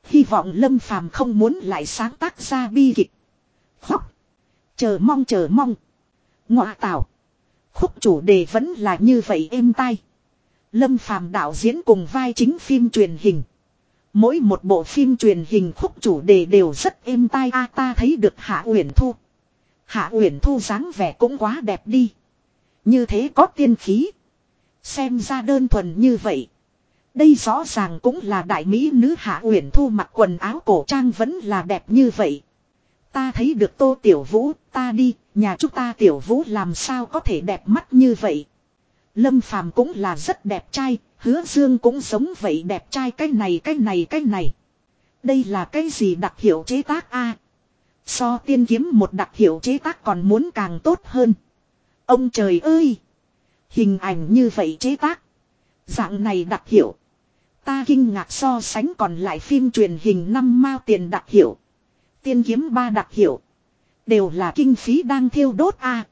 Hy vọng Lâm Phàm không muốn lại sáng tác ra bi kịch. Khóc. Chờ mong chờ mong. Ngọa tạo. Khúc chủ đề vẫn là như vậy êm tai. Lâm Phàm đạo diễn cùng vai chính phim truyền hình. Mỗi một bộ phim truyền hình khúc chủ đề đều rất êm tai a, ta thấy được Hạ Uyển Thu. Hạ Uyển Thu dáng vẻ cũng quá đẹp đi. Như thế có tiên khí. Xem ra đơn thuần như vậy. Đây rõ ràng cũng là đại mỹ nữ Hạ Uyển Thu mặc quần áo cổ trang vẫn là đẹp như vậy. Ta thấy được Tô Tiểu Vũ, ta đi, nhà chúng ta Tiểu Vũ làm sao có thể đẹp mắt như vậy. Lâm Phàm cũng là rất đẹp trai, Hứa Dương cũng giống vậy đẹp trai cái này cái này cái này. Đây là cái gì đặc hiệu chế tác a? So tiên kiếm một đặc hiệu chế tác còn muốn càng tốt hơn. Ông trời ơi! Hình ảnh như vậy chế tác. Dạng này đặc hiệu. Ta kinh ngạc so sánh còn lại phim truyền hình năm mao tiền đặc hiệu. Tiên kiếm ba đặc hiệu. Đều là kinh phí đang thiêu đốt a.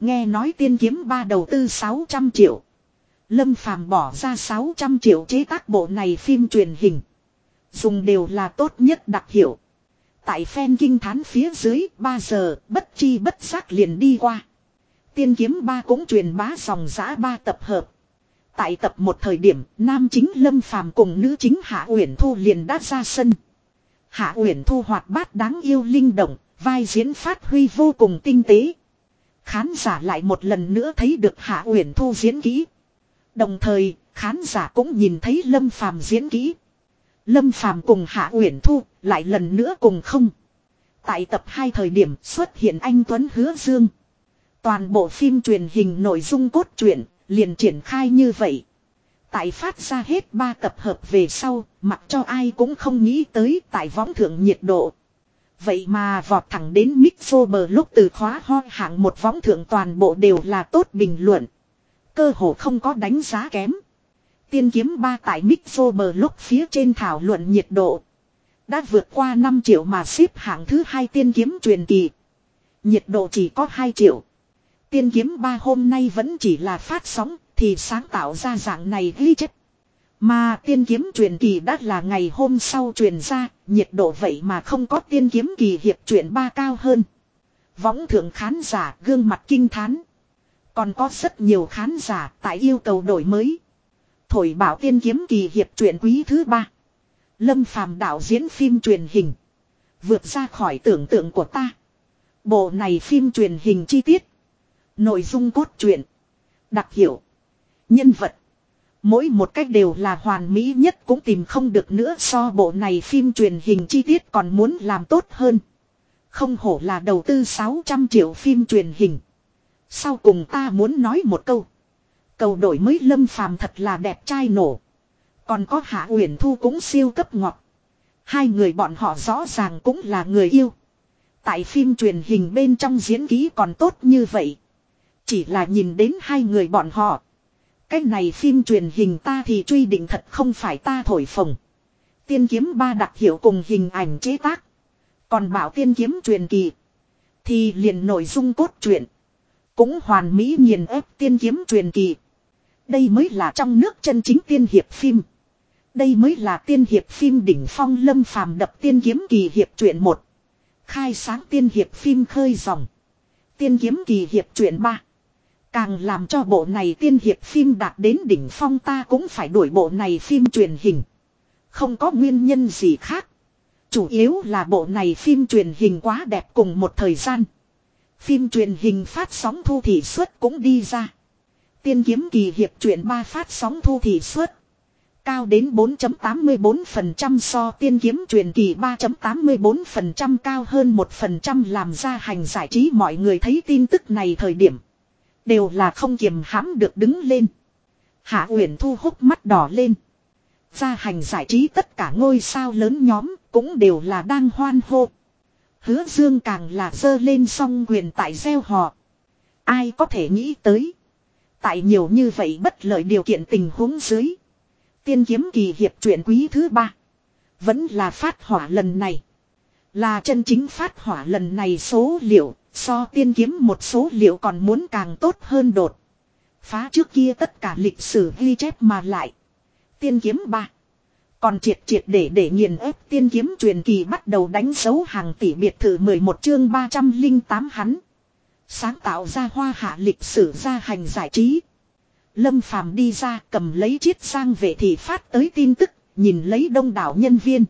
Nghe nói tiên kiếm ba đầu tư 600 triệu. Lâm Phàm bỏ ra 600 triệu chế tác bộ này phim truyền hình. Dùng đều là tốt nhất đặc hiệu. Tại phen kinh thán phía dưới 3 giờ bất chi bất giác liền đi qua. Tiên kiếm ba cũng truyền bá dòng giã ba tập hợp. Tại tập một thời điểm, nam chính Lâm Phàm cùng nữ chính Hạ Uyển Thu liền đã ra sân. Hạ Uyển Thu hoạt bát đáng yêu linh động, vai diễn phát huy vô cùng tinh tế. Khán giả lại một lần nữa thấy được Hạ Uyển Thu diễn kỹ. Đồng thời, khán giả cũng nhìn thấy Lâm Phàm diễn kỹ. Lâm Phàm cùng Hạ Uyển Thu lại lần nữa cùng không. Tại tập 2 thời điểm xuất hiện anh Tuấn Hứa Dương. Toàn bộ phim truyền hình nội dung cốt truyện liền triển khai như vậy. Tại phát ra hết ba tập hợp về sau, mặc cho ai cũng không nghĩ tới tại võng thượng nhiệt độ. Vậy mà vọt thẳng đến Mixober lúc từ khóa ho hạng một võng thượng toàn bộ đều là tốt bình luận. Cơ hồ không có đánh giá kém. Tiên kiếm ba tại Mixober lúc phía trên thảo luận nhiệt độ. Đã vượt qua 5 triệu mà xếp hạng thứ hai tiên kiếm truyền kỳ. Nhiệt độ chỉ có 2 triệu. Tiên kiếm ba hôm nay vẫn chỉ là phát sóng, thì sáng tạo ra dạng này ghi chất. Mà tiên kiếm truyền kỳ đã là ngày hôm sau truyền ra, nhiệt độ vậy mà không có tiên kiếm kỳ hiệp truyện ba cao hơn. Võng thượng khán giả gương mặt kinh thán. Còn có rất nhiều khán giả tại yêu cầu đổi mới. Thổi bảo tiên kiếm kỳ hiệp truyện quý thứ ba. Lâm phàm đạo diễn phim truyền hình. Vượt ra khỏi tưởng tượng của ta. Bộ này phim truyền hình chi tiết Nội dung cốt truyện. Đặc hiệu. Nhân vật. Mỗi một cách đều là hoàn mỹ nhất cũng tìm không được nữa so bộ này phim truyền hình chi tiết còn muốn làm tốt hơn. Không hổ là đầu tư 600 triệu phim truyền hình. Sau cùng ta muốn nói một câu. Cầu đổi mới lâm phàm thật là đẹp trai nổ. Còn có Hạ Uyển Thu cũng siêu cấp ngọt. Hai người bọn họ rõ ràng cũng là người yêu. Tại phim truyền hình bên trong diễn ký còn tốt như vậy. Chỉ là nhìn đến hai người bọn họ. Cái này phim truyền hình ta thì truy định thật không phải ta thổi phồng. Tiên kiếm ba đặc hiệu cùng hình ảnh chế tác. Còn bảo tiên kiếm truyền kỳ. Thì liền nội dung cốt truyện. Cũng hoàn mỹ nghiền ép tiên kiếm truyền kỳ. Đây mới là trong nước chân chính tiên hiệp phim. Đây mới là tiên hiệp phim đỉnh phong lâm phàm đập tiên kiếm kỳ hiệp truyện một Khai sáng tiên hiệp phim khơi dòng. Tiên kiếm kỳ hiệp truyện ba Càng làm cho bộ này tiên hiệp phim đạt đến đỉnh phong ta cũng phải đuổi bộ này phim truyền hình. Không có nguyên nhân gì khác. Chủ yếu là bộ này phim truyền hình quá đẹp cùng một thời gian. Phim truyền hình phát sóng thu thị suất cũng đi ra. Tiên kiếm kỳ hiệp truyện ba phát sóng thu thị suất. Cao đến 4.84% so tiên kiếm truyền kỳ 3.84% cao hơn 1% làm ra hành giải trí mọi người thấy tin tức này thời điểm. Đều là không kiềm hãm được đứng lên. Hạ Uyển Thu hốc mắt đỏ lên. Gia hành giải trí tất cả ngôi sao lớn nhóm cũng đều là đang hoan hô. Hứa dương càng là dơ lên song quyền tại gieo họ. Ai có thể nghĩ tới. Tại nhiều như vậy bất lợi điều kiện tình huống dưới. Tiên kiếm kỳ hiệp truyện quý thứ ba. Vẫn là phát hỏa lần này. Là chân chính phát hỏa lần này số liệu, so tiên kiếm một số liệu còn muốn càng tốt hơn đột. Phá trước kia tất cả lịch sử ghi chép mà lại. Tiên kiếm ba Còn triệt triệt để để nghiền ép tiên kiếm truyền kỳ bắt đầu đánh dấu hàng tỷ biệt thự 11 chương 308 hắn. Sáng tạo ra hoa hạ lịch sử ra hành giải trí. Lâm Phàm đi ra cầm lấy chiếc sang về thì phát tới tin tức, nhìn lấy đông đảo nhân viên.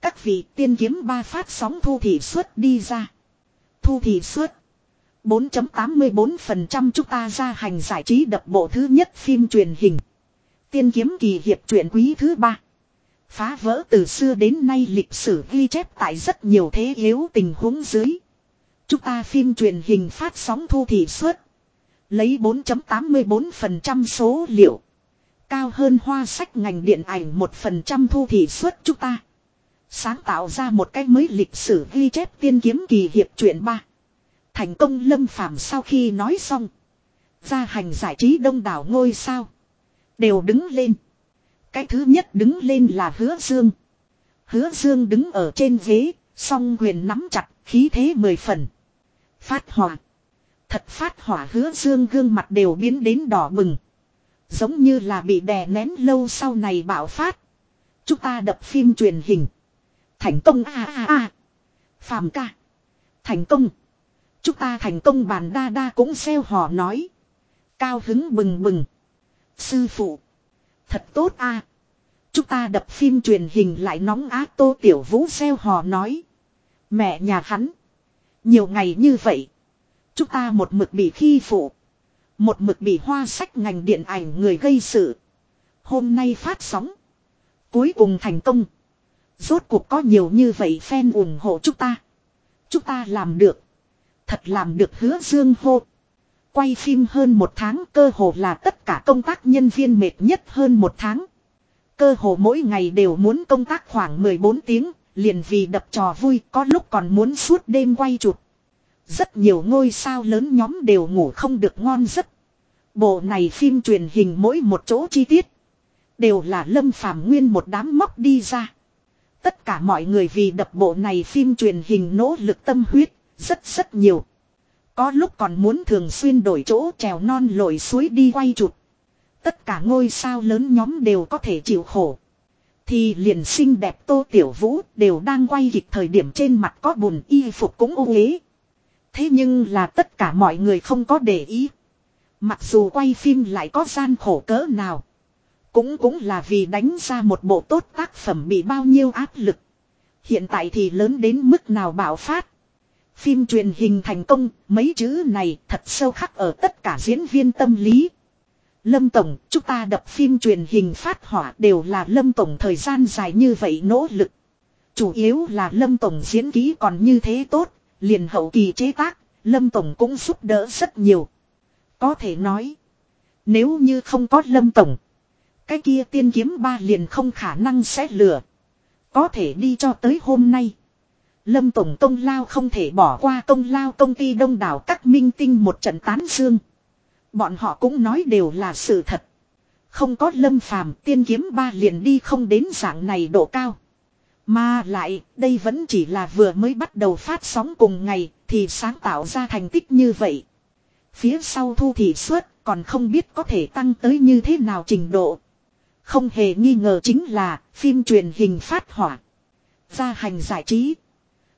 Các vị tiên kiếm ba phát sóng thu thị xuất đi ra. Thu thị suất 4.84% chúng ta ra hành giải trí đập bộ thứ nhất phim truyền hình. Tiên kiếm kỳ hiệp truyện quý thứ ba. Phá vỡ từ xưa đến nay lịch sử ghi chép tại rất nhiều thế yếu tình huống dưới. Chúng ta phim truyền hình phát sóng thu thị suất. Lấy 4.84% số liệu. Cao hơn hoa sách ngành điện ảnh 1% thu thị suất chúng ta. Sáng tạo ra một cách mới lịch sử ghi chép tiên kiếm kỳ hiệp truyện ba. Thành công lâm phàm sau khi nói xong. Gia hành giải trí đông đảo ngôi sao. Đều đứng lên. Cái thứ nhất đứng lên là hứa dương. Hứa dương đứng ở trên ghế, song huyền nắm chặt, khí thế mười phần. Phát hỏa. Thật phát hỏa hứa dương gương mặt đều biến đến đỏ bừng. Giống như là bị đè nén lâu sau này bạo phát. Chúng ta đập phim truyền hình. Thành công a a a. Phàm ca. Thành công. Chúng ta thành công bàn đa đa cũng xeo hò nói. Cao hứng bừng bừng. Sư phụ. Thật tốt a. Chúng ta đập phim truyền hình lại nóng á tô tiểu vũ xeo hò nói. Mẹ nhà hắn. Nhiều ngày như vậy. Chúng ta một mực bị khi phụ. Một mực bị hoa sách ngành điện ảnh người gây sự. Hôm nay phát sóng. Cuối cùng thành công. Rốt cuộc có nhiều như vậy fan ủng hộ chúng ta. Chúng ta làm được. Thật làm được hứa dương hô. Quay phim hơn một tháng cơ hồ là tất cả công tác nhân viên mệt nhất hơn một tháng. Cơ hồ mỗi ngày đều muốn công tác khoảng 14 tiếng, liền vì đập trò vui có lúc còn muốn suốt đêm quay chụp. Rất nhiều ngôi sao lớn nhóm đều ngủ không được ngon giấc. Bộ này phim truyền hình mỗi một chỗ chi tiết. Đều là lâm phàm nguyên một đám móc đi ra. Tất cả mọi người vì đập bộ này phim truyền hình nỗ lực tâm huyết, rất rất nhiều. Có lúc còn muốn thường xuyên đổi chỗ trèo non lội suối đi quay chụp. Tất cả ngôi sao lớn nhóm đều có thể chịu khổ. Thì liền xinh đẹp tô tiểu vũ đều đang quay kịch thời điểm trên mặt có bùn y phục cũng ô uế. Thế nhưng là tất cả mọi người không có để ý. Mặc dù quay phim lại có gian khổ cỡ nào. Cũng cũng là vì đánh ra một bộ tốt tác phẩm bị bao nhiêu áp lực. Hiện tại thì lớn đến mức nào bạo phát. Phim truyền hình thành công, mấy chữ này thật sâu khắc ở tất cả diễn viên tâm lý. Lâm Tổng, chúng ta đập phim truyền hình phát hỏa đều là Lâm Tổng thời gian dài như vậy nỗ lực. Chủ yếu là Lâm Tổng diễn ký còn như thế tốt, liền hậu kỳ chế tác, Lâm Tổng cũng giúp đỡ rất nhiều. Có thể nói, nếu như không có Lâm Tổng, cái kia tiên kiếm ba liền không khả năng sẽ lừa. Có thể đi cho tới hôm nay. Lâm Tổng công lao không thể bỏ qua công lao công ty đông đảo các minh tinh một trận tán dương. Bọn họ cũng nói đều là sự thật. Không có lâm phàm tiên kiếm ba liền đi không đến dạng này độ cao. Mà lại, đây vẫn chỉ là vừa mới bắt đầu phát sóng cùng ngày, thì sáng tạo ra thành tích như vậy. Phía sau thu thị suất, còn không biết có thể tăng tới như thế nào trình độ. Không hề nghi ngờ chính là, phim truyền hình phát hỏa. Gia hành giải trí.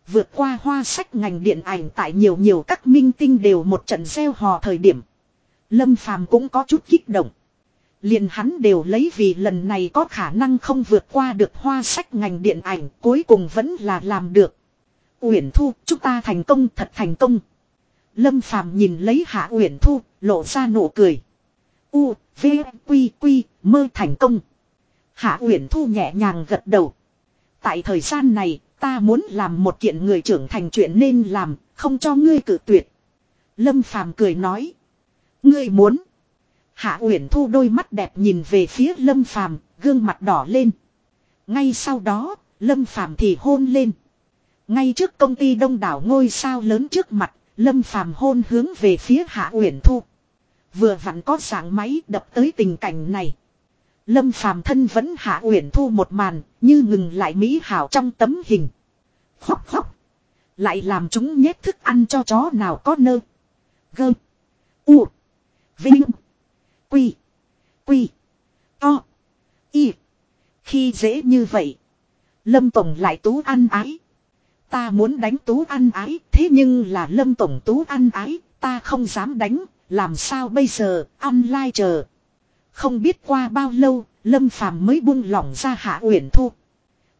Vượt qua hoa sách ngành điện ảnh tại nhiều nhiều các minh tinh đều một trận gieo hò thời điểm. Lâm Phàm cũng có chút kích động. Liền hắn đều lấy vì lần này có khả năng không vượt qua được hoa sách ngành điện ảnh cuối cùng vẫn là làm được. Uyển Thu, chúng ta thành công thật thành công. Lâm Phàm nhìn lấy Hạ Uyển Thu, lộ ra nụ cười. U, V, Quy, Quy, mơ thành công. Hạ Uyển Thu nhẹ nhàng gật đầu. Tại thời gian này, ta muốn làm một kiện người trưởng thành chuyện nên làm, không cho ngươi cử tuyệt. Lâm Phàm cười nói. Ngươi muốn. Hạ Uyển Thu đôi mắt đẹp nhìn về phía Lâm Phàm, gương mặt đỏ lên. Ngay sau đó, Lâm Phàm thì hôn lên. Ngay trước công ty đông đảo ngôi sao lớn trước mặt, Lâm Phàm hôn hướng về phía Hạ Uyển Thu. Vừa vặn có sáng máy đập tới tình cảnh này. Lâm Phàm thân vẫn Hạ Uyển Thu một màn, như ngừng lại mỹ hảo trong tấm hình. Khóc khóc. Lại làm chúng nhét thức ăn cho chó nào có nơ. Gơ. U. Vinh. Quy. Quy. To. Y. Khi dễ như vậy. Lâm Tổng lại tú ăn ái. Ta muốn đánh tú ăn ái. Thế nhưng là Lâm Tổng tú ăn ái. Ta không dám đánh. Làm sao bây giờ. online lai chờ. Không biết qua bao lâu. Lâm Phàm mới buông lỏng ra Hạ Uyển Thu.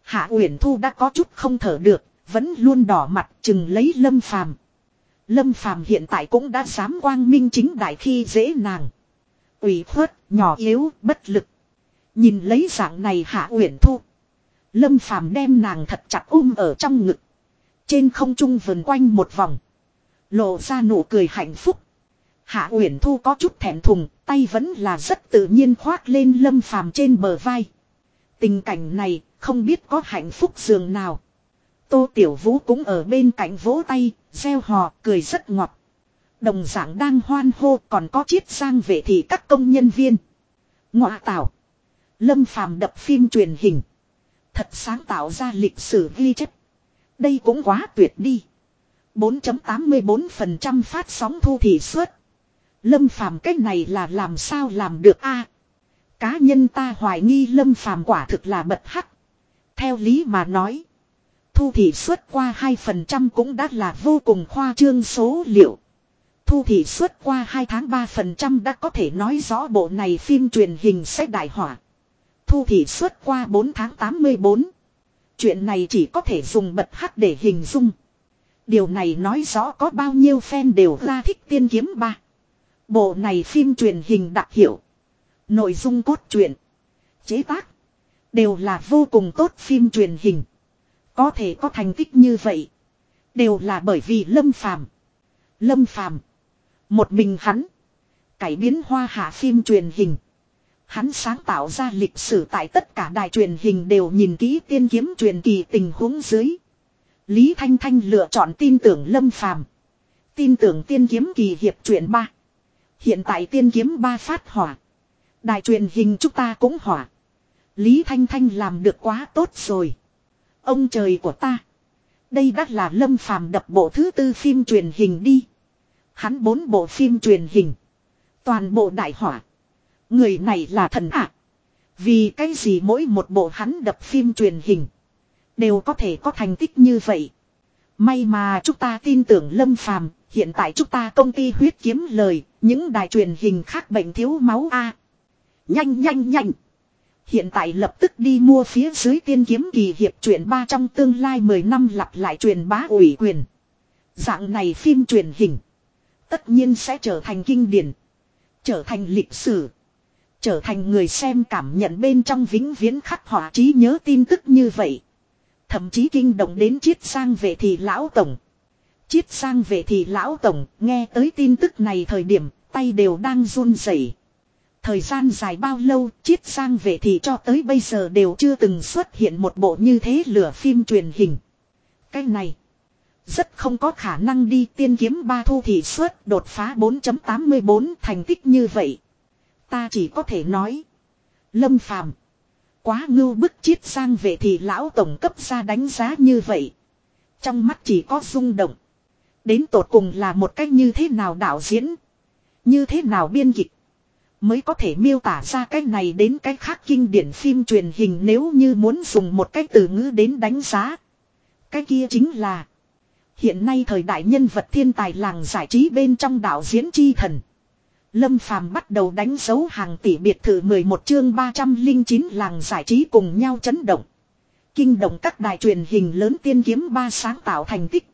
Hạ Uyển Thu đã có chút không thở được. Vẫn luôn đỏ mặt chừng lấy Lâm Phàm. Lâm Phàm hiện tại cũng đã dám quang minh chính đại khi dễ nàng. ủy khuất, nhỏ yếu, bất lực. Nhìn lấy dạng này Hạ Uyển Thu. Lâm Phàm đem nàng thật chặt ôm ở trong ngực. Trên không trung vần quanh một vòng. Lộ ra nụ cười hạnh phúc. Hạ Uyển Thu có chút thẹn thùng, tay vẫn là rất tự nhiên khoác lên Lâm Phàm trên bờ vai. Tình cảnh này, không biết có hạnh phúc giường nào. Tô Tiểu Vũ cũng ở bên cạnh vỗ tay, gieo hò, cười rất ngọt. Đồng dạng đang hoan hô còn có chiết sang vệ thị các công nhân viên. Ngọa tạo. Lâm Phàm đập phim truyền hình. Thật sáng tạo ra lịch sử ghi chép. Đây cũng quá tuyệt đi. 4.84% phát sóng thu thị suất. Lâm Phàm cách này là làm sao làm được a? cá nhân ta hoài nghi Lâm Phàm quả thực là bật hắc. Theo lý mà nói, thu thị xuất qua 2% cũng đã là vô cùng khoa trương số liệu. Thu thị xuất qua 2 tháng 3% đã có thể nói rõ bộ này phim truyền hình sẽ đại hỏa. Thu thị xuất qua 4 tháng 84. Chuyện này chỉ có thể dùng bật hắc để hình dung. Điều này nói rõ có bao nhiêu fan đều ra thích tiên kiếm ba. Bộ này phim truyền hình đặc hiệu. Nội dung cốt truyện. Chế tác. Đều là vô cùng tốt phim truyền hình. Có thể có thành tích như vậy. Đều là bởi vì Lâm Phàm Lâm Phàm Một mình hắn. Cải biến hoa hạ phim truyền hình. Hắn sáng tạo ra lịch sử tại tất cả đài truyền hình đều nhìn kỹ tiên kiếm truyền kỳ tình huống dưới. Lý Thanh Thanh lựa chọn tin tưởng Lâm Phàm Tin tưởng tiên kiếm kỳ hiệp truyện ba Hiện tại tiên kiếm ba phát hỏa. Đài truyền hình chúng ta cũng hỏa. Lý Thanh Thanh làm được quá tốt rồi. Ông trời của ta. Đây đắt là lâm phàm đập bộ thứ tư phim truyền hình đi. Hắn bốn bộ phim truyền hình. Toàn bộ đại hỏa. Người này là thần ạ. Vì cái gì mỗi một bộ hắn đập phim truyền hình. Đều có thể có thành tích như vậy. May mà chúng ta tin tưởng lâm phàm. Hiện tại chúng ta công ty huyết kiếm lời. Những đài truyền hình khác bệnh thiếu máu A. Nhanh nhanh nhanh. Hiện tại lập tức đi mua phía dưới tiên kiếm kỳ hiệp truyện ba trong tương lai 10 năm lặp lại truyền bá ủy quyền. Dạng này phim truyền hình. Tất nhiên sẽ trở thành kinh điển. Trở thành lịch sử. Trở thành người xem cảm nhận bên trong vĩnh viễn khắc họa trí nhớ tin tức như vậy. Thậm chí kinh động đến chiết sang về thì lão tổng. Chiết sang về thì lão tổng, nghe tới tin tức này thời điểm, tay đều đang run rẩy. Thời gian dài bao lâu, chiết sang về thì cho tới bây giờ đều chưa từng xuất hiện một bộ như thế lửa phim truyền hình. Cái này. Rất không có khả năng đi, tiên kiếm ba thu thị suất đột phá 4.84 thành tích như vậy. Ta chỉ có thể nói. Lâm phàm. Quá ngưu bức chiết sang về thì lão tổng cấp ra đánh giá như vậy. Trong mắt chỉ có rung động. Đến tột cùng là một cách như thế nào đạo diễn. Như thế nào biên kịch. Mới có thể miêu tả ra cái này đến cái khác kinh điển phim truyền hình nếu như muốn dùng một cái từ ngữ đến đánh giá. Cái kia chính là. Hiện nay thời đại nhân vật thiên tài làng giải trí bên trong đạo diễn chi thần. Lâm Phàm bắt đầu đánh dấu hàng tỷ biệt thự 11 chương 309 làng giải trí cùng nhau chấn động. Kinh động các đài truyền hình lớn tiên kiếm ba sáng tạo thành tích.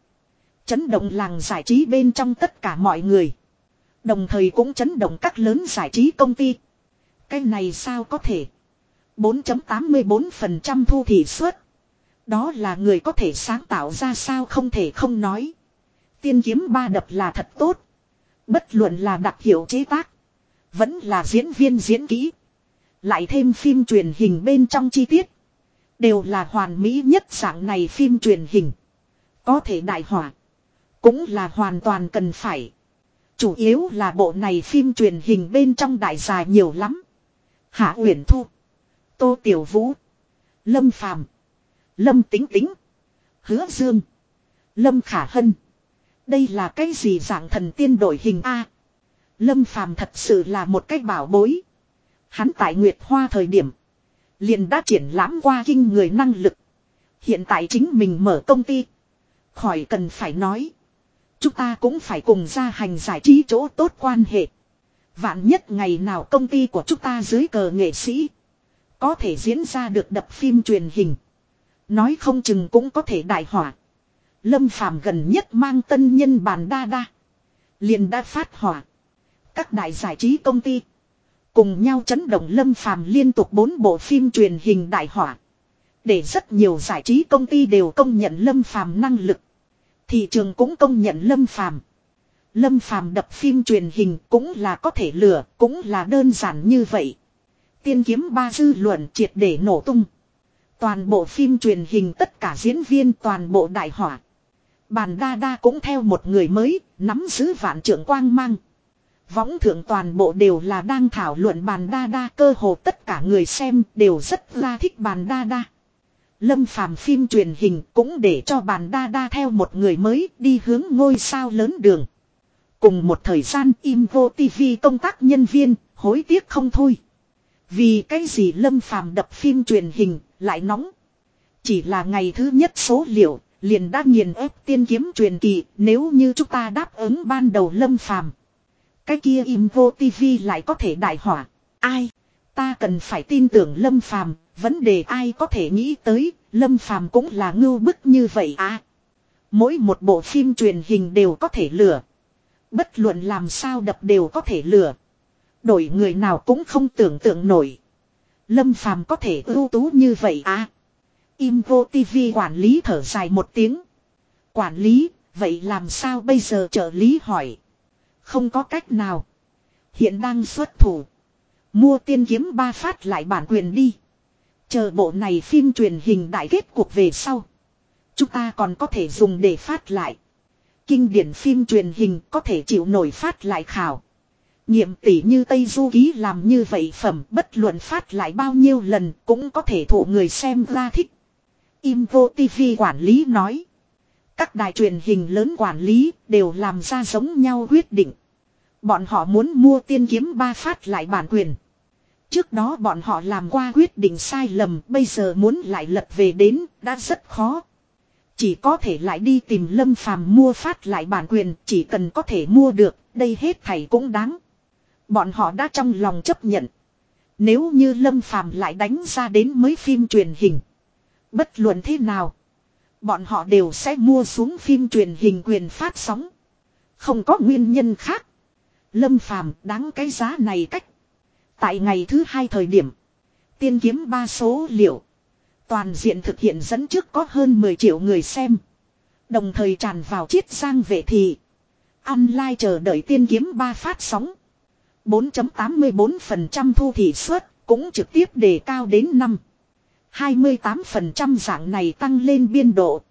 Chấn động làng giải trí bên trong tất cả mọi người. Đồng thời cũng chấn động các lớn giải trí công ty. Cái này sao có thể? 4.84% thu thị suất. Đó là người có thể sáng tạo ra sao không thể không nói. Tiên kiếm ba đập là thật tốt. Bất luận là đặc hiệu chế tác. Vẫn là diễn viên diễn kỹ. Lại thêm phim truyền hình bên trong chi tiết. Đều là hoàn mỹ nhất dạng này phim truyền hình. Có thể đại hỏa. Cũng là hoàn toàn cần phải. Chủ yếu là bộ này phim truyền hình bên trong đại dài nhiều lắm. Hạ Uyển Thu. Tô Tiểu Vũ. Lâm Phàm, Lâm Tính Tính. Hứa Dương. Lâm Khả Hân. Đây là cái gì dạng thần tiên đổi hình A. Lâm Phàm thật sự là một cách bảo bối. Hắn tại Nguyệt Hoa thời điểm. Liền đã triển lãm qua kinh người năng lực. Hiện tại chính mình mở công ty. Khỏi cần phải nói. Chúng ta cũng phải cùng ra hành giải trí chỗ tốt quan hệ. Vạn nhất ngày nào công ty của chúng ta dưới cờ nghệ sĩ. Có thể diễn ra được đập phim truyền hình. Nói không chừng cũng có thể đại hỏa. Lâm Phàm gần nhất mang tân nhân bàn đa đa. Liền đã phát hỏa. Các đại giải trí công ty. Cùng nhau chấn động Lâm Phàm liên tục bốn bộ phim truyền hình đại hỏa. Để rất nhiều giải trí công ty đều công nhận Lâm Phàm năng lực. Thị trường cũng công nhận Lâm Phàm. Lâm Phàm đập phim truyền hình cũng là có thể lừa, cũng là đơn giản như vậy. Tiên kiếm ba dư luận triệt để nổ tung. Toàn bộ phim truyền hình tất cả diễn viên toàn bộ đại hỏa. Bàn đa đa cũng theo một người mới, nắm giữ vạn trưởng quang mang. Võng thượng toàn bộ đều là đang thảo luận bàn đa đa cơ hồ tất cả người xem đều rất ra thích bàn đa đa. Lâm phàm phim truyền hình cũng để cho bàn đa đa theo một người mới đi hướng ngôi sao lớn đường. Cùng một thời gian Imvo TV công tác nhân viên, hối tiếc không thôi. Vì cái gì Lâm phàm đập phim truyền hình, lại nóng. Chỉ là ngày thứ nhất số liệu, liền đã nghiền ép tiên kiếm truyền kỳ, nếu như chúng ta đáp ứng ban đầu Lâm phàm. Cái kia Imvo TV lại có thể đại hỏa. Ai? Ta cần phải tin tưởng Lâm phàm, vấn đề ai có thể nghĩ tới, Lâm phàm cũng là ngưu bức như vậy à. Mỗi một bộ phim truyền hình đều có thể lừa. Bất luận làm sao đập đều có thể lừa. Đổi người nào cũng không tưởng tượng nổi. Lâm phàm có thể ưu tú như vậy à. Imvo TV quản lý thở dài một tiếng. Quản lý, vậy làm sao bây giờ trợ lý hỏi. Không có cách nào. Hiện đang xuất thủ. Mua tiên kiếm ba phát lại bản quyền đi. Chờ bộ này phim truyền hình đại kết cuộc về sau. Chúng ta còn có thể dùng để phát lại. Kinh điển phim truyền hình có thể chịu nổi phát lại khảo. Nhiệm tỷ như Tây Du Ký làm như vậy phẩm, bất luận phát lại bao nhiêu lần cũng có thể thụ người xem ra thích. Imvo TV quản lý nói. Các đài truyền hình lớn quản lý đều làm ra giống nhau quyết định. Bọn họ muốn mua tiên kiếm ba phát lại bản quyền. Trước đó bọn họ làm qua quyết định sai lầm, bây giờ muốn lại lật về đến, đã rất khó. Chỉ có thể lại đi tìm lâm phàm mua phát lại bản quyền, chỉ cần có thể mua được, đây hết thảy cũng đáng. Bọn họ đã trong lòng chấp nhận. Nếu như lâm phàm lại đánh ra đến mấy phim truyền hình. Bất luận thế nào. Bọn họ đều sẽ mua xuống phim truyền hình quyền phát sóng. Không có nguyên nhân khác. Lâm phàm, đáng cái giá này cách. Tại ngày thứ hai thời điểm. Tiên kiếm ba số liệu. Toàn diện thực hiện dẫn trước có hơn 10 triệu người xem. Đồng thời tràn vào chiết giang vệ thị. Online chờ đợi tiên kiếm ba phát sóng. 4.84% thu thị suất cũng trực tiếp đề cao đến 5. 28% dạng này tăng lên biên độ.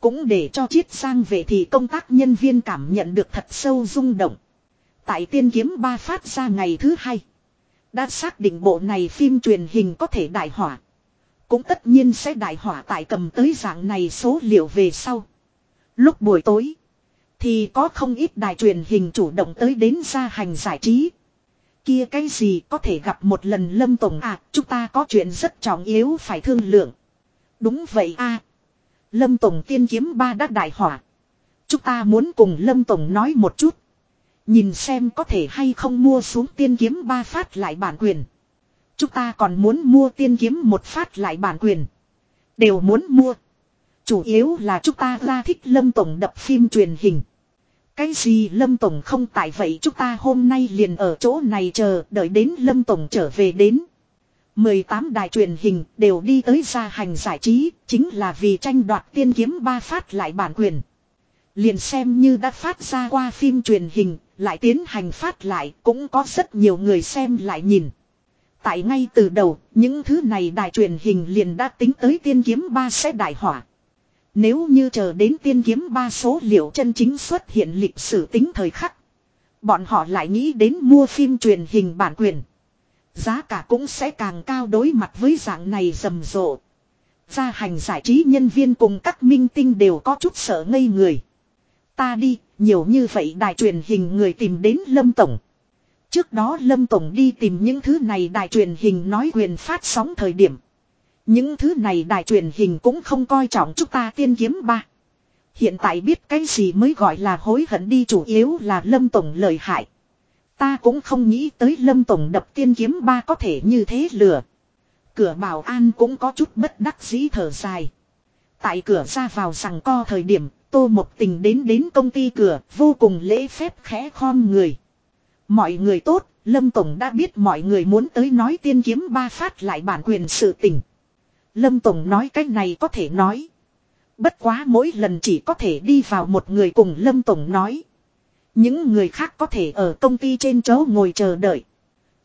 Cũng để cho chiết giang vệ thị công tác nhân viên cảm nhận được thật sâu rung động. Tại tiên kiếm ba phát ra ngày thứ hai. Đã xác định bộ này phim truyền hình có thể đại hỏa. Cũng tất nhiên sẽ đại hỏa tại cầm tới dạng này số liệu về sau. Lúc buổi tối. Thì có không ít đài truyền hình chủ động tới đến gia hành giải trí. Kia cái gì có thể gặp một lần Lâm Tổng à, chúng ta có chuyện rất trọng yếu phải thương lượng. Đúng vậy a Lâm Tổng tiên kiếm ba đắc đại hỏa. Chúng ta muốn cùng Lâm Tổng nói một chút. Nhìn xem có thể hay không mua xuống tiên kiếm ba phát lại bản quyền. Chúng ta còn muốn mua tiên kiếm một phát lại bản quyền. Đều muốn mua. Chủ yếu là chúng ta ra thích Lâm Tổng đập phim truyền hình. Cái gì Lâm Tổng không tại vậy chúng ta hôm nay liền ở chỗ này chờ đợi đến Lâm Tổng trở về đến. 18 đài truyền hình đều đi tới gia hành giải trí, chính là vì tranh đoạt tiên kiếm ba phát lại bản quyền. Liền xem như đã phát ra qua phim truyền hình lại tiến hành phát lại cũng có rất nhiều người xem lại nhìn. Tại ngay từ đầu, những thứ này đài truyền hình liền đã tính tới tiên kiếm ba sẽ đại hỏa. Nếu như chờ đến tiên kiếm ba số liệu chân chính xuất hiện lịch sử tính thời khắc. Bọn họ lại nghĩ đến mua phim truyền hình bản quyền. Giá cả cũng sẽ càng cao đối mặt với dạng này rầm rộ. Gia hành giải trí nhân viên cùng các minh tinh đều có chút sợ ngây người. Ta đi, nhiều như vậy đài truyền hình người tìm đến Lâm Tổng. Trước đó Lâm Tổng đi tìm những thứ này đài truyền hình nói quyền phát sóng thời điểm. Những thứ này đài truyền hình cũng không coi trọng chúng ta tiên kiếm ba. Hiện tại biết cái gì mới gọi là hối hận đi chủ yếu là Lâm Tổng lời hại. Ta cũng không nghĩ tới Lâm Tổng đập tiên kiếm ba có thể như thế lừa. Cửa bảo an cũng có chút bất đắc dĩ thở dài. Tại cửa ra vào rằng co thời điểm, Tô Mộc Tình đến đến công ty cửa, vô cùng lễ phép khẽ khom người. Mọi người tốt, Lâm Tổng đã biết mọi người muốn tới nói tiên kiếm ba phát lại bản quyền sự tình. Lâm Tổng nói cái này có thể nói. Bất quá mỗi lần chỉ có thể đi vào một người cùng Lâm Tổng nói. Những người khác có thể ở công ty trên chỗ ngồi chờ đợi.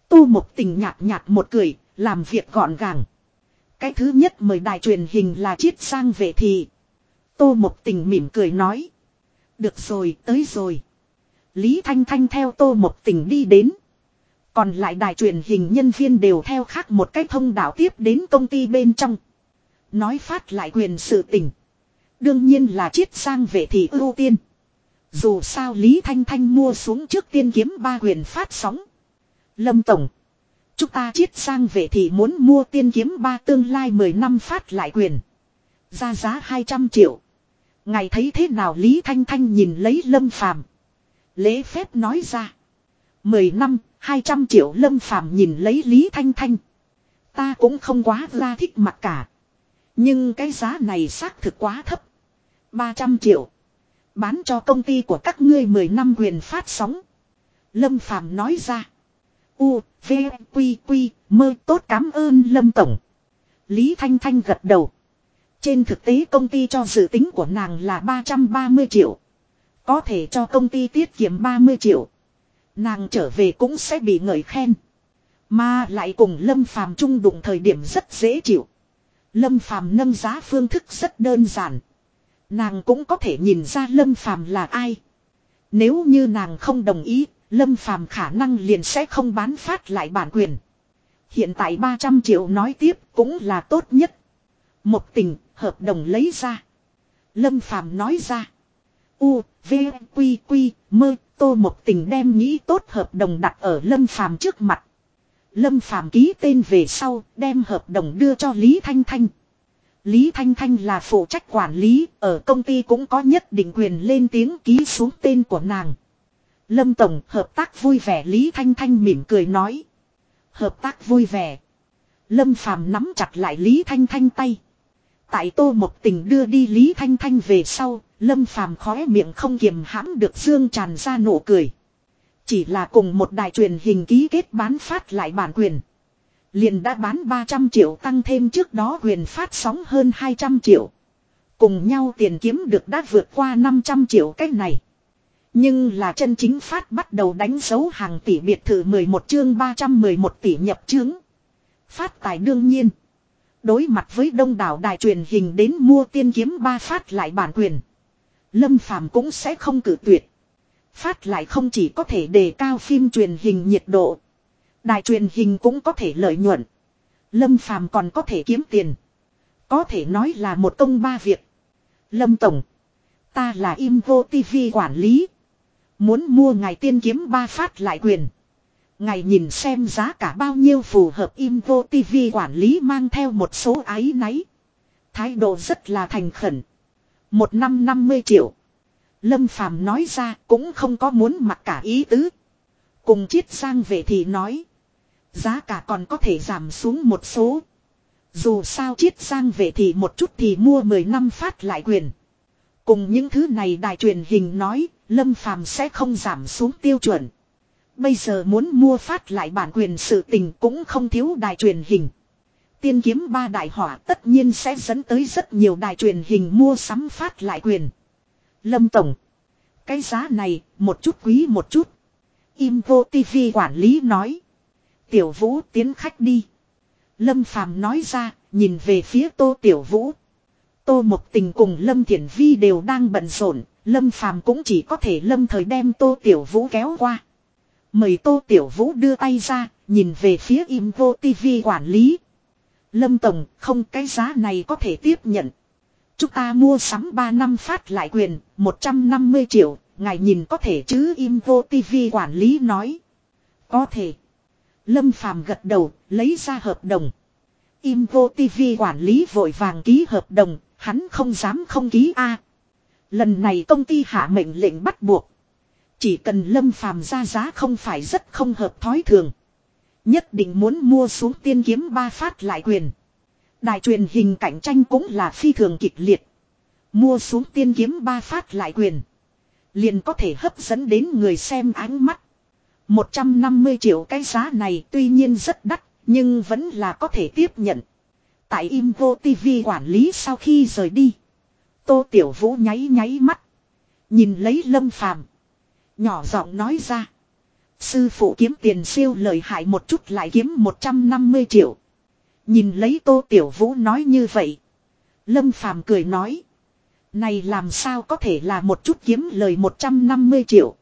Tu một tình nhạt nhạt một cười, làm việc gọn gàng. Cái thứ nhất mời đài truyền hình là chiết sang vệ thị. Tô một tình mỉm cười nói. Được rồi, tới rồi. Lý Thanh Thanh theo tô một tình đi đến. Còn lại đài truyền hình nhân viên đều theo khác một cách thông đạo tiếp đến công ty bên trong. Nói phát lại quyền sự tình. Đương nhiên là chiết sang về thị ưu tiên. Dù sao Lý Thanh Thanh mua xuống trước tiên kiếm ba quyền phát sóng. Lâm Tổng. Chúng ta chiết sang về thị muốn mua tiên kiếm ba tương lai 10 năm phát lại quyền. Ra giá 200 triệu. Ngài thấy thế nào Lý Thanh Thanh nhìn lấy Lâm Phàm Lễ phép nói ra. 10 năm, 200 triệu Lâm Phàm nhìn lấy Lý Thanh Thanh. Ta cũng không quá ra thích mặt cả. Nhưng cái giá này xác thực quá thấp. 300 triệu. Bán cho công ty của các ngươi 10 năm quyền phát sóng. Lâm Phàm nói ra. U, V, Quy, Quy, mơ tốt cảm ơn Lâm Tổng. Lý Thanh Thanh gật đầu. Trên thực tế công ty cho dự tính của nàng là 330 triệu. Có thể cho công ty tiết kiệm 30 triệu. Nàng trở về cũng sẽ bị ngợi khen. Mà lại cùng Lâm Phàm trung đụng thời điểm rất dễ chịu. Lâm Phàm nâng giá phương thức rất đơn giản. Nàng cũng có thể nhìn ra Lâm Phàm là ai. Nếu như nàng không đồng ý, Lâm Phàm khả năng liền sẽ không bán phát lại bản quyền. Hiện tại 300 triệu nói tiếp cũng là tốt nhất. Một tình, hợp đồng lấy ra. Lâm Phàm nói ra. U, V, Quy, Quy, mơ, tô một tình đem nghĩ tốt hợp đồng đặt ở Lâm Phàm trước mặt. Lâm Phàm ký tên về sau, đem hợp đồng đưa cho Lý Thanh Thanh. Lý Thanh Thanh là phụ trách quản lý, ở công ty cũng có nhất định quyền lên tiếng ký xuống tên của nàng. Lâm Tổng hợp tác vui vẻ Lý Thanh Thanh mỉm cười nói. Hợp tác vui vẻ. Lâm Phàm nắm chặt lại Lý Thanh Thanh tay. Tại tô một tình đưa đi Lý Thanh Thanh về sau, Lâm Phàm khóe miệng không kiềm hãm được dương tràn ra nụ cười. Chỉ là cùng một đài truyền hình ký kết bán phát lại bản quyền. Liền đã bán 300 triệu tăng thêm trước đó quyền phát sóng hơn 200 triệu. Cùng nhau tiền kiếm được đã vượt qua 500 triệu cách này. Nhưng là chân chính phát bắt đầu đánh dấu hàng tỷ biệt thự 11 chương 311 tỷ nhập chứng. Phát tài đương nhiên. Đối mặt với đông đảo đài truyền hình đến mua tiên kiếm ba phát lại bản quyền. Lâm Phàm cũng sẽ không cử tuyệt. Phát lại không chỉ có thể đề cao phim truyền hình nhiệt độ. Đài truyền hình cũng có thể lợi nhuận. Lâm Phàm còn có thể kiếm tiền. Có thể nói là một công ba việc. Lâm Tổng. Ta là Imvo TV quản lý. Muốn mua ngài tiên kiếm ba phát lại quyền. Ngài nhìn xem giá cả bao nhiêu phù hợp im vô TV quản lý mang theo một số ái náy. Thái độ rất là thành khẩn. Một năm 50 triệu. Lâm Phàm nói ra cũng không có muốn mặc cả ý tứ. Cùng chiết sang về thì nói. Giá cả còn có thể giảm xuống một số. Dù sao chiết sang về thì một chút thì mua 10 năm phát lại quyền. Cùng những thứ này đài truyền hình nói, Lâm Phàm sẽ không giảm xuống tiêu chuẩn. Bây giờ muốn mua phát lại bản quyền sự tình cũng không thiếu đài truyền hình. Tiên kiếm ba đại hỏa tất nhiên sẽ dẫn tới rất nhiều đài truyền hình mua sắm phát lại quyền. Lâm Tổng. Cái giá này, một chút quý một chút. Imvo TV quản lý nói. Tiểu Vũ tiến khách đi. Lâm Phàm nói ra, nhìn về phía Tô Tiểu Vũ. Tô Mộc Tình cùng Lâm Thiển Vi đều đang bận rộn, Lâm Phàm cũng chỉ có thể lâm thời đem Tô Tiểu Vũ kéo qua. Mời Tô Tiểu Vũ đưa tay ra, nhìn về phía Imvo TV quản lý. Lâm Tổng, không cái giá này có thể tiếp nhận. Chúng ta mua sắm 3 năm phát lại quyền, 150 triệu, ngài nhìn có thể chứ Imvo TV quản lý nói. Có thể. Lâm Phàm gật đầu, lấy ra hợp đồng. Imvo TV quản lý vội vàng ký hợp đồng, hắn không dám không ký A. Lần này công ty hạ mệnh lệnh bắt buộc. Chỉ cần Lâm Phàm ra giá không phải rất không hợp thói thường. Nhất định muốn mua xuống tiên kiếm ba phát lại quyền. Đài truyền hình cạnh tranh cũng là phi thường kịch liệt. Mua xuống tiên kiếm ba phát lại quyền. Liền có thể hấp dẫn đến người xem ánh mắt. 150 triệu cái giá này tuy nhiên rất đắt, nhưng vẫn là có thể tiếp nhận. Tại Imvo TV quản lý sau khi rời đi. Tô Tiểu Vũ nháy nháy mắt. Nhìn lấy Lâm Phàm Nhỏ giọng nói ra. Sư phụ kiếm tiền siêu lợi hại một chút lại kiếm 150 triệu. Nhìn lấy Tô Tiểu Vũ nói như vậy. Lâm Phàm cười nói. Này làm sao có thể là một chút kiếm lời 150 triệu.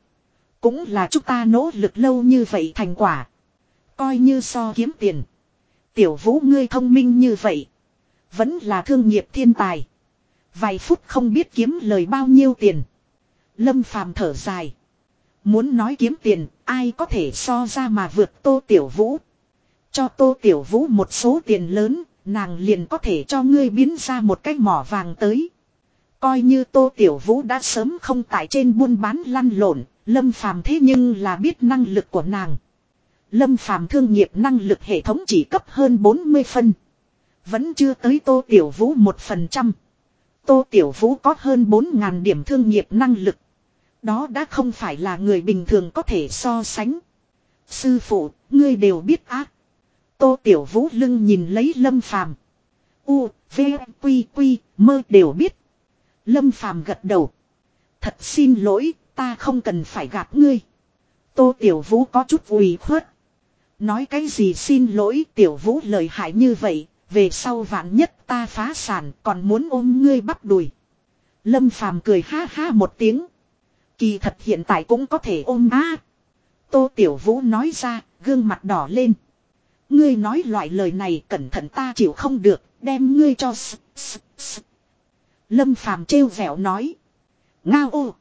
Cũng là chúng ta nỗ lực lâu như vậy thành quả. Coi như so kiếm tiền. Tiểu vũ ngươi thông minh như vậy. Vẫn là thương nghiệp thiên tài. Vài phút không biết kiếm lời bao nhiêu tiền. Lâm phàm thở dài. Muốn nói kiếm tiền, ai có thể so ra mà vượt tô tiểu vũ. Cho tô tiểu vũ một số tiền lớn, nàng liền có thể cho ngươi biến ra một cái mỏ vàng tới. Coi như tô tiểu vũ đã sớm không tại trên buôn bán lăn lộn, lâm phàm thế nhưng là biết năng lực của nàng. Lâm phàm thương nghiệp năng lực hệ thống chỉ cấp hơn 40 phân. Vẫn chưa tới tô tiểu vũ một phần trăm. Tô tiểu vũ có hơn 4.000 điểm thương nghiệp năng lực. Đó đã không phải là người bình thường có thể so sánh. Sư phụ, ngươi đều biết ác. Tô tiểu vũ lưng nhìn lấy lâm phàm. U, V, Quy, Quy, mơ đều biết. Lâm phàm gật đầu. Thật xin lỗi, ta không cần phải gạt ngươi. Tô tiểu vũ có chút ủy khuất. Nói cái gì xin lỗi tiểu vũ lời hại như vậy, về sau vạn nhất ta phá sản còn muốn ôm ngươi bắp đùi. Lâm phàm cười ha ha một tiếng. Kỳ thật hiện tại cũng có thể ôm á. Tô Tiểu Vũ nói ra, gương mặt đỏ lên. Ngươi nói loại lời này cẩn thận ta chịu không được, đem ngươi cho s, s, s. Lâm Phàm trêu vẻo nói. Ngao ô.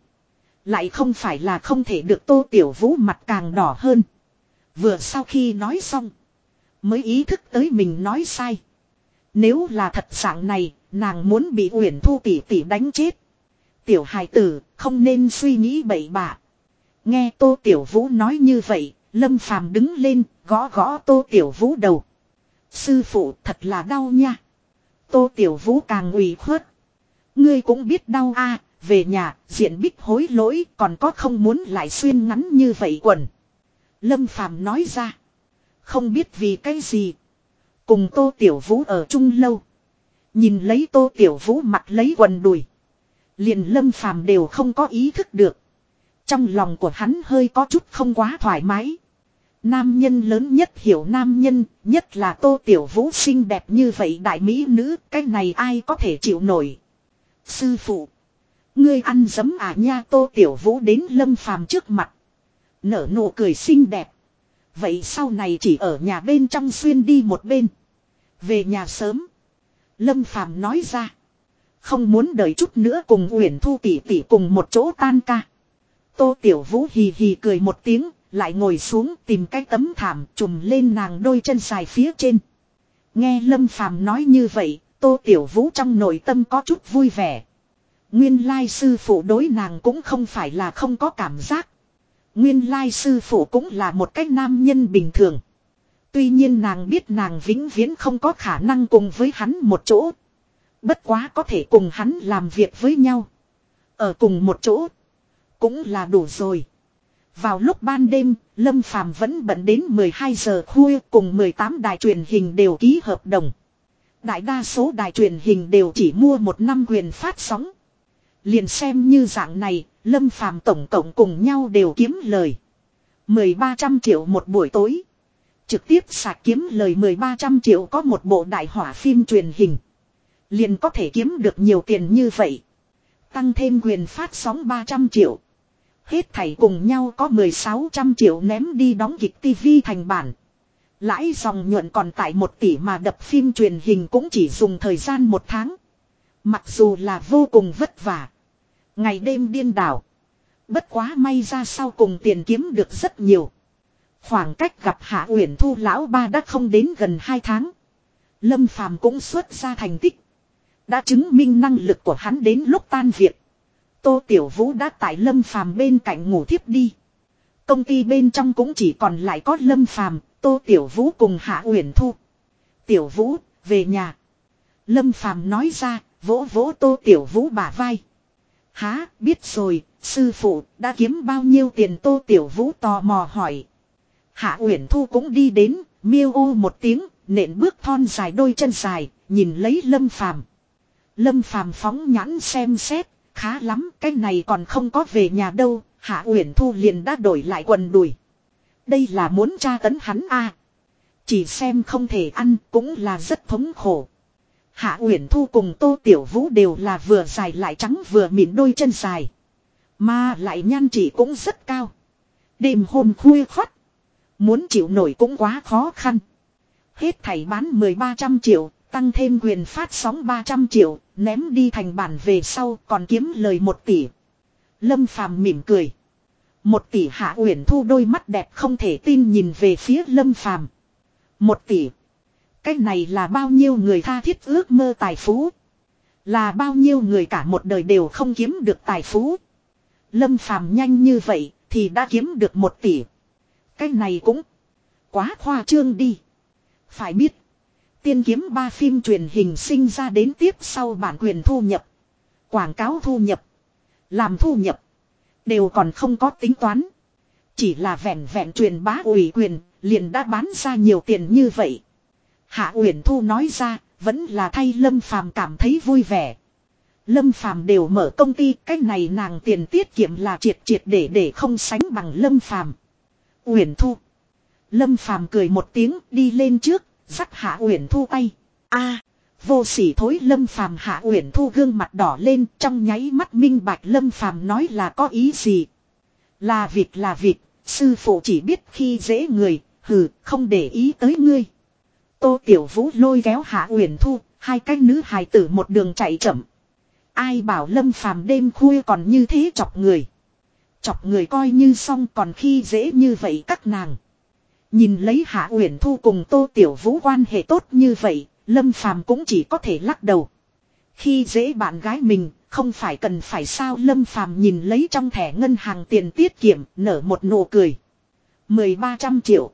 Lại không phải là không thể được Tô Tiểu Vũ mặt càng đỏ hơn. Vừa sau khi nói xong. Mới ý thức tới mình nói sai. Nếu là thật dạng này, nàng muốn bị Uyển Thu tỷ tỷ đánh chết. Tiểu hài tử, không nên suy nghĩ bậy bạ. Nghe Tô Tiểu Vũ nói như vậy, Lâm Phàm đứng lên, gõ gõ Tô Tiểu Vũ đầu. Sư phụ thật là đau nha. Tô Tiểu Vũ càng ủy khuất. Ngươi cũng biết đau a về nhà, diện bích hối lỗi còn có không muốn lại xuyên ngắn như vậy quần. Lâm Phàm nói ra. Không biết vì cái gì. Cùng Tô Tiểu Vũ ở chung lâu. Nhìn lấy Tô Tiểu Vũ mặt lấy quần đùi. Liền lâm phàm đều không có ý thức được. Trong lòng của hắn hơi có chút không quá thoải mái. Nam nhân lớn nhất hiểu nam nhân, nhất là tô tiểu vũ xinh đẹp như vậy đại mỹ nữ, cái này ai có thể chịu nổi. Sư phụ, ngươi ăn dấm à nha tô tiểu vũ đến lâm phàm trước mặt. Nở nụ cười xinh đẹp. Vậy sau này chỉ ở nhà bên trong xuyên đi một bên. Về nhà sớm. Lâm phàm nói ra. Không muốn đợi chút nữa cùng Uyển Thu tỷ tỷ cùng một chỗ tan ca. Tô Tiểu Vũ hì hì cười một tiếng, lại ngồi xuống tìm cái tấm thảm trùm lên nàng đôi chân dài phía trên. Nghe Lâm Phàm nói như vậy, Tô Tiểu Vũ trong nội tâm có chút vui vẻ. Nguyên lai sư phụ đối nàng cũng không phải là không có cảm giác. Nguyên lai sư phụ cũng là một cách nam nhân bình thường. Tuy nhiên nàng biết nàng vĩnh viễn không có khả năng cùng với hắn một chỗ. Bất quá có thể cùng hắn làm việc với nhau. Ở cùng một chỗ. Cũng là đủ rồi. Vào lúc ban đêm, Lâm Phàm vẫn bận đến 12 giờ khuya cùng 18 đài truyền hình đều ký hợp đồng. Đại đa số đài truyền hình đều chỉ mua một năm quyền phát sóng. Liền xem như dạng này, Lâm Phàm tổng cộng cùng nhau đều kiếm lời. 1300 triệu một buổi tối. Trực tiếp sạc kiếm lời 1300 triệu có một bộ đại hỏa phim truyền hình. Liền có thể kiếm được nhiều tiền như vậy. Tăng thêm quyền phát sóng 300 triệu. Hết thảy cùng nhau có 1600 triệu ném đi đóng kịch TV thành bản. Lãi dòng nhuận còn tại 1 tỷ mà đập phim truyền hình cũng chỉ dùng thời gian một tháng. Mặc dù là vô cùng vất vả. Ngày đêm điên đảo. Bất quá may ra sau cùng tiền kiếm được rất nhiều. Khoảng cách gặp Hạ Uyển Thu lão ba đã không đến gần 2 tháng. Lâm Phàm cũng xuất ra thành tích. Đã chứng minh năng lực của hắn đến lúc tan việc. Tô Tiểu Vũ đã tại Lâm Phàm bên cạnh ngủ thiếp đi. Công ty bên trong cũng chỉ còn lại có Lâm Phàm, Tô Tiểu Vũ cùng Hạ Uyển Thu. Tiểu Vũ, về nhà. Lâm Phàm nói ra, vỗ vỗ Tô Tiểu Vũ bả vai. Há, biết rồi, sư phụ, đã kiếm bao nhiêu tiền Tô Tiểu Vũ tò mò hỏi. Hạ Uyển Thu cũng đi đến, miêu u một tiếng, nện bước thon dài đôi chân dài, nhìn lấy Lâm Phàm. Lâm Phàm phóng nhãn xem xét, khá lắm, cái này còn không có về nhà đâu, Hạ Uyển Thu liền đã đổi lại quần đùi. Đây là muốn tra tấn hắn a. Chỉ xem không thể ăn cũng là rất thống khổ. Hạ Uyển Thu cùng Tô Tiểu Vũ đều là vừa dài lại trắng vừa mịn đôi chân dài. Mà lại nhan trị cũng rất cao. Đêm hôm khuya khoắt. Muốn chịu nổi cũng quá khó khăn. Hết thảy bán 1300 triệu, tăng thêm quyền phát sóng 300 triệu, ném đi thành bản về sau còn kiếm lời một tỷ. Lâm Phàm mỉm cười. Một tỷ hạ uyển thu đôi mắt đẹp không thể tin nhìn về phía lâm phàm. Một tỷ. Cái này là bao nhiêu người tha thiết ước mơ tài phú. Là bao nhiêu người cả một đời đều không kiếm được tài phú. Lâm phàm nhanh như vậy thì đã kiếm được một tỷ. Cái này cũng quá khoa trương đi. Phải biết. Tiên kiếm ba phim truyền hình sinh ra đến tiếp sau bản quyền thu nhập. Quảng cáo thu nhập. Làm thu nhập. Đều còn không có tính toán. Chỉ là vẹn vẹn truyền bá ủy quyền, liền đã bán ra nhiều tiền như vậy. Hạ Uyển Thu nói ra, vẫn là thay Lâm Phàm cảm thấy vui vẻ. Lâm Phàm đều mở công ty, cái này nàng tiền tiết kiệm là triệt triệt để để không sánh bằng Lâm Phàm. Uyển Thu. Lâm Phàm cười một tiếng, đi lên trước, dắt Hạ Uyển Thu tay. A, Vô sỉ thối lâm phàm hạ uyển thu gương mặt đỏ lên trong nháy mắt minh bạch lâm phàm nói là có ý gì. Là việc là việc, sư phụ chỉ biết khi dễ người, hừ, không để ý tới ngươi. Tô Tiểu Vũ lôi kéo hạ uyển thu, hai cái nữ hài tử một đường chạy chậm. Ai bảo lâm phàm đêm khuya còn như thế chọc người. Chọc người coi như xong còn khi dễ như vậy các nàng. Nhìn lấy Hạ Uyển Thu cùng Tô Tiểu Vũ quan hệ tốt như vậy, Lâm Phàm cũng chỉ có thể lắc đầu. Khi dễ bạn gái mình, không phải cần phải sao Lâm Phàm nhìn lấy trong thẻ ngân hàng tiền tiết kiệm, nở một nụ cười. Mười ba trăm triệu.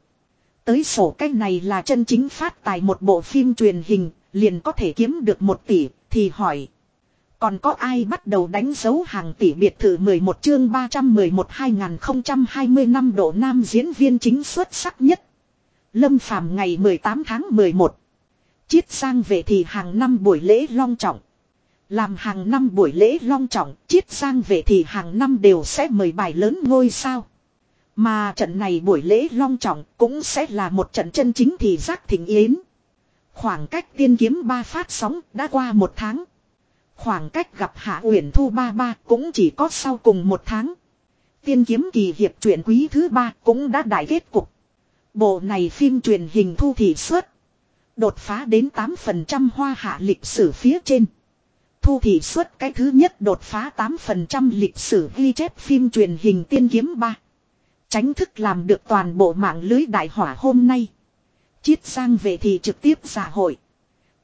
Tới sổ cách này là chân chính phát tài một bộ phim truyền hình, liền có thể kiếm được một tỷ, thì hỏi. Còn có ai bắt đầu đánh dấu hàng tỷ biệt thự 11 chương 311 2020 năm độ nam diễn viên chính xuất sắc nhất. Lâm Phàm ngày 18 tháng 11. Chiết sang về thì hàng năm buổi lễ long trọng. Làm hàng năm buổi lễ long trọng, chiết sang về thì hàng năm đều sẽ mời bài lớn ngôi sao. Mà trận này buổi lễ long trọng cũng sẽ là một trận chân chính thì giác thỉnh yến. Khoảng cách tiên kiếm ba phát sóng đã qua một tháng. Khoảng cách gặp Hạ Uyển Thu ba ba cũng chỉ có sau cùng một tháng. Tiên kiếm kỳ hiệp truyện quý thứ ba cũng đã đại kết cục. Bộ này phim truyền hình thu thị suất Đột phá đến 8% hoa hạ lịch sử phía trên. Thu thị suất cái thứ nhất đột phá 8% lịch sử ghi chép phim truyền hình tiên kiếm ba. Tránh thức làm được toàn bộ mạng lưới đại hỏa hôm nay. Chiết sang về thì trực tiếp xã hội.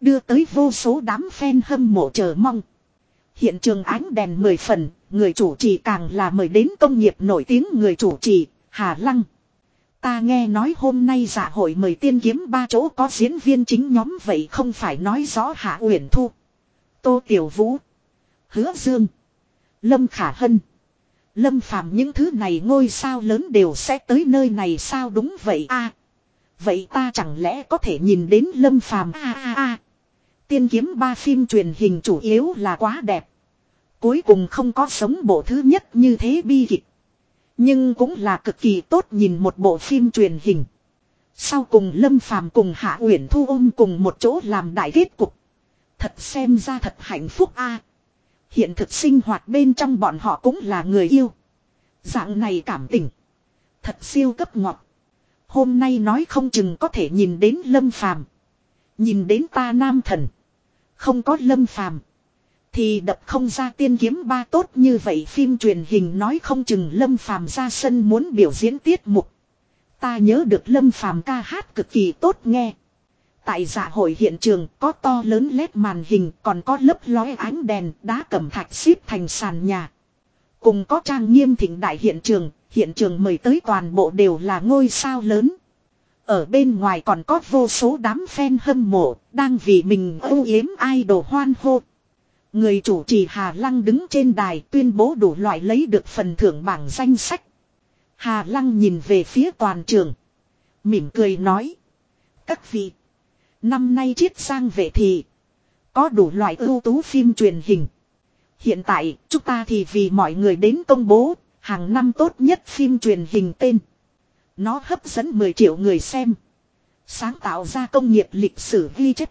Đưa tới vô số đám fan hâm mộ chờ mong. Hiện trường ánh đèn 10 phần, người chủ trì càng là mời đến công nghiệp nổi tiếng người chủ trì, Hà Lăng. Ta nghe nói hôm nay giả hội mời tiên kiếm ba chỗ có diễn viên chính nhóm vậy không phải nói rõ Hạ Uyển Thu. Tô Tiểu Vũ. Hứa Dương. Lâm Khả Hân. Lâm Phàm những thứ này ngôi sao lớn đều sẽ tới nơi này sao đúng vậy a Vậy ta chẳng lẽ có thể nhìn đến Lâm Phàm a a a Tiên kiếm ba phim truyền hình chủ yếu là quá đẹp. Cuối cùng không có sống bộ thứ nhất như thế bi kịch. Nhưng cũng là cực kỳ tốt nhìn một bộ phim truyền hình. Sau cùng Lâm Phàm cùng Hạ Uyển Thu ôm cùng một chỗ làm đại kết cục. Thật xem ra thật hạnh phúc a. Hiện thực sinh hoạt bên trong bọn họ cũng là người yêu. Dạng này cảm tình. Thật siêu cấp ngọt. Hôm nay nói không chừng có thể nhìn đến lâm phàm. Nhìn đến ta nam thần. Không có lâm phàm. Thì đập không ra tiên kiếm ba tốt như vậy phim truyền hình nói không chừng lâm phàm ra sân muốn biểu diễn tiết mục. Ta nhớ được lâm phàm ca hát cực kỳ tốt nghe. Tại dạ hội hiện trường có to lớn lét màn hình còn có lớp lói ánh đèn đá cẩm thạch xếp thành sàn nhà. Cùng có trang nghiêm thịnh đại hiện trường, hiện trường mời tới toàn bộ đều là ngôi sao lớn. Ở bên ngoài còn có vô số đám fan hâm mộ, đang vì mình âu yếm idol hoan hô. Người chủ trì Hà Lăng đứng trên đài tuyên bố đủ loại lấy được phần thưởng bảng danh sách. Hà Lăng nhìn về phía toàn trường. Mỉm cười nói. Các vị. Năm nay chiết sang về thì. Có đủ loại ưu tú phim truyền hình. Hiện tại chúng ta thì vì mọi người đến công bố. Hàng năm tốt nhất phim truyền hình tên. Nó hấp dẫn 10 triệu người xem. Sáng tạo ra công nghiệp lịch sử ghi chất.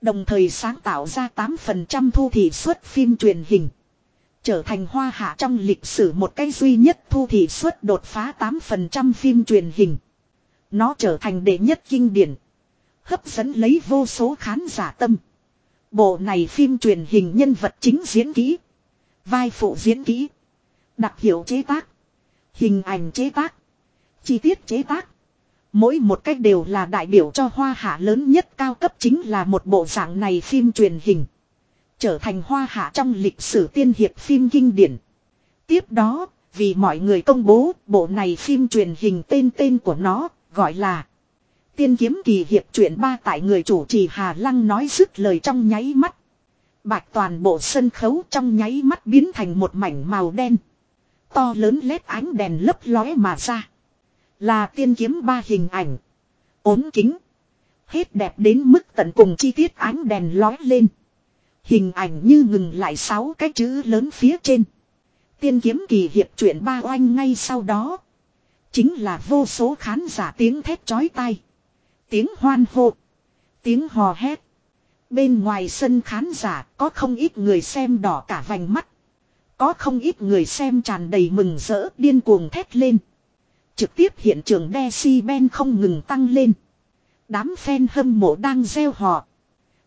Đồng thời sáng tạo ra 8% thu thị suất phim truyền hình. Trở thành hoa hạ trong lịch sử một cái duy nhất thu thị suất đột phá 8% phim truyền hình. Nó trở thành đệ nhất kinh điển. Hấp dẫn lấy vô số khán giả tâm. Bộ này phim truyền hình nhân vật chính diễn kỹ. Vai phụ diễn kỹ. Đặc hiệu chế tác. Hình ảnh chế tác. Chi tiết chế tác. Mỗi một cách đều là đại biểu cho hoa hạ lớn nhất cao cấp chính là một bộ dạng này phim truyền hình. Trở thành hoa hạ trong lịch sử tiên hiệp phim kinh điển. Tiếp đó, vì mọi người công bố, bộ này phim truyền hình tên tên của nó, gọi là Tiên kiếm kỳ hiệp truyện ba tại người chủ trì Hà Lăng nói dứt lời trong nháy mắt. Bạch toàn bộ sân khấu trong nháy mắt biến thành một mảnh màu đen. To lớn lét ánh đèn lấp lóe mà ra. Là tiên kiếm ba hình ảnh. ốm kính. Hết đẹp đến mức tận cùng chi tiết ánh đèn lói lên. Hình ảnh như ngừng lại sáu cái chữ lớn phía trên. Tiên kiếm kỳ hiệp truyện ba oanh ngay sau đó. Chính là vô số khán giả tiếng thét chói tai. Tiếng hoan hô. Tiếng hò hét. Bên ngoài sân khán giả có không ít người xem đỏ cả vành mắt. Có không ít người xem tràn đầy mừng rỡ, điên cuồng thét lên. Trực tiếp hiện trường decibel không ngừng tăng lên. Đám fan hâm mộ đang gieo họ.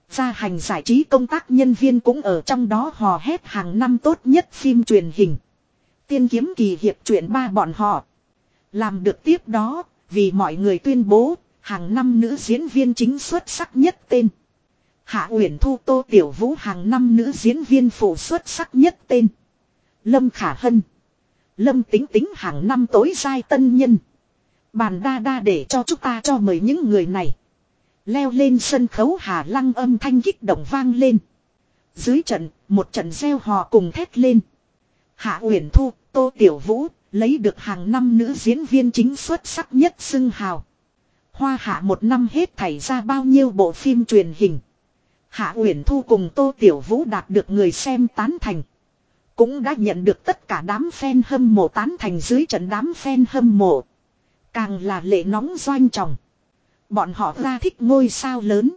Gia hành giải trí công tác nhân viên cũng ở trong đó hò hét hàng năm tốt nhất phim truyền hình. Tiên kiếm kỳ hiệp truyện ba bọn họ. Làm được tiếp đó, vì mọi người tuyên bố, hàng năm nữ diễn viên chính xuất sắc nhất tên. Hạ Uyển Thu Tô Tiểu Vũ hàng năm nữ diễn viên phụ xuất sắc nhất tên. Lâm Khả Hân. Lâm Tính Tính hàng năm tối giai tân nhân. Bàn đa đa để cho chúng ta cho mời những người này. Leo lên sân khấu Hà Lăng âm thanh kích động vang lên. Dưới trận, một trận gieo hò cùng thét lên. Hạ Uyển Thu, Tô Tiểu Vũ, lấy được hàng năm nữ diễn viên chính xuất sắc nhất xưng hào. Hoa hạ một năm hết thảy ra bao nhiêu bộ phim truyền hình. Hạ Uyển Thu cùng Tô Tiểu Vũ đạt được người xem tán thành. Cũng đã nhận được tất cả đám fan hâm mộ tán thành dưới trận đám fan hâm mộ. Càng là lệ nóng doanh trọng. Bọn họ ra thích ngôi sao lớn.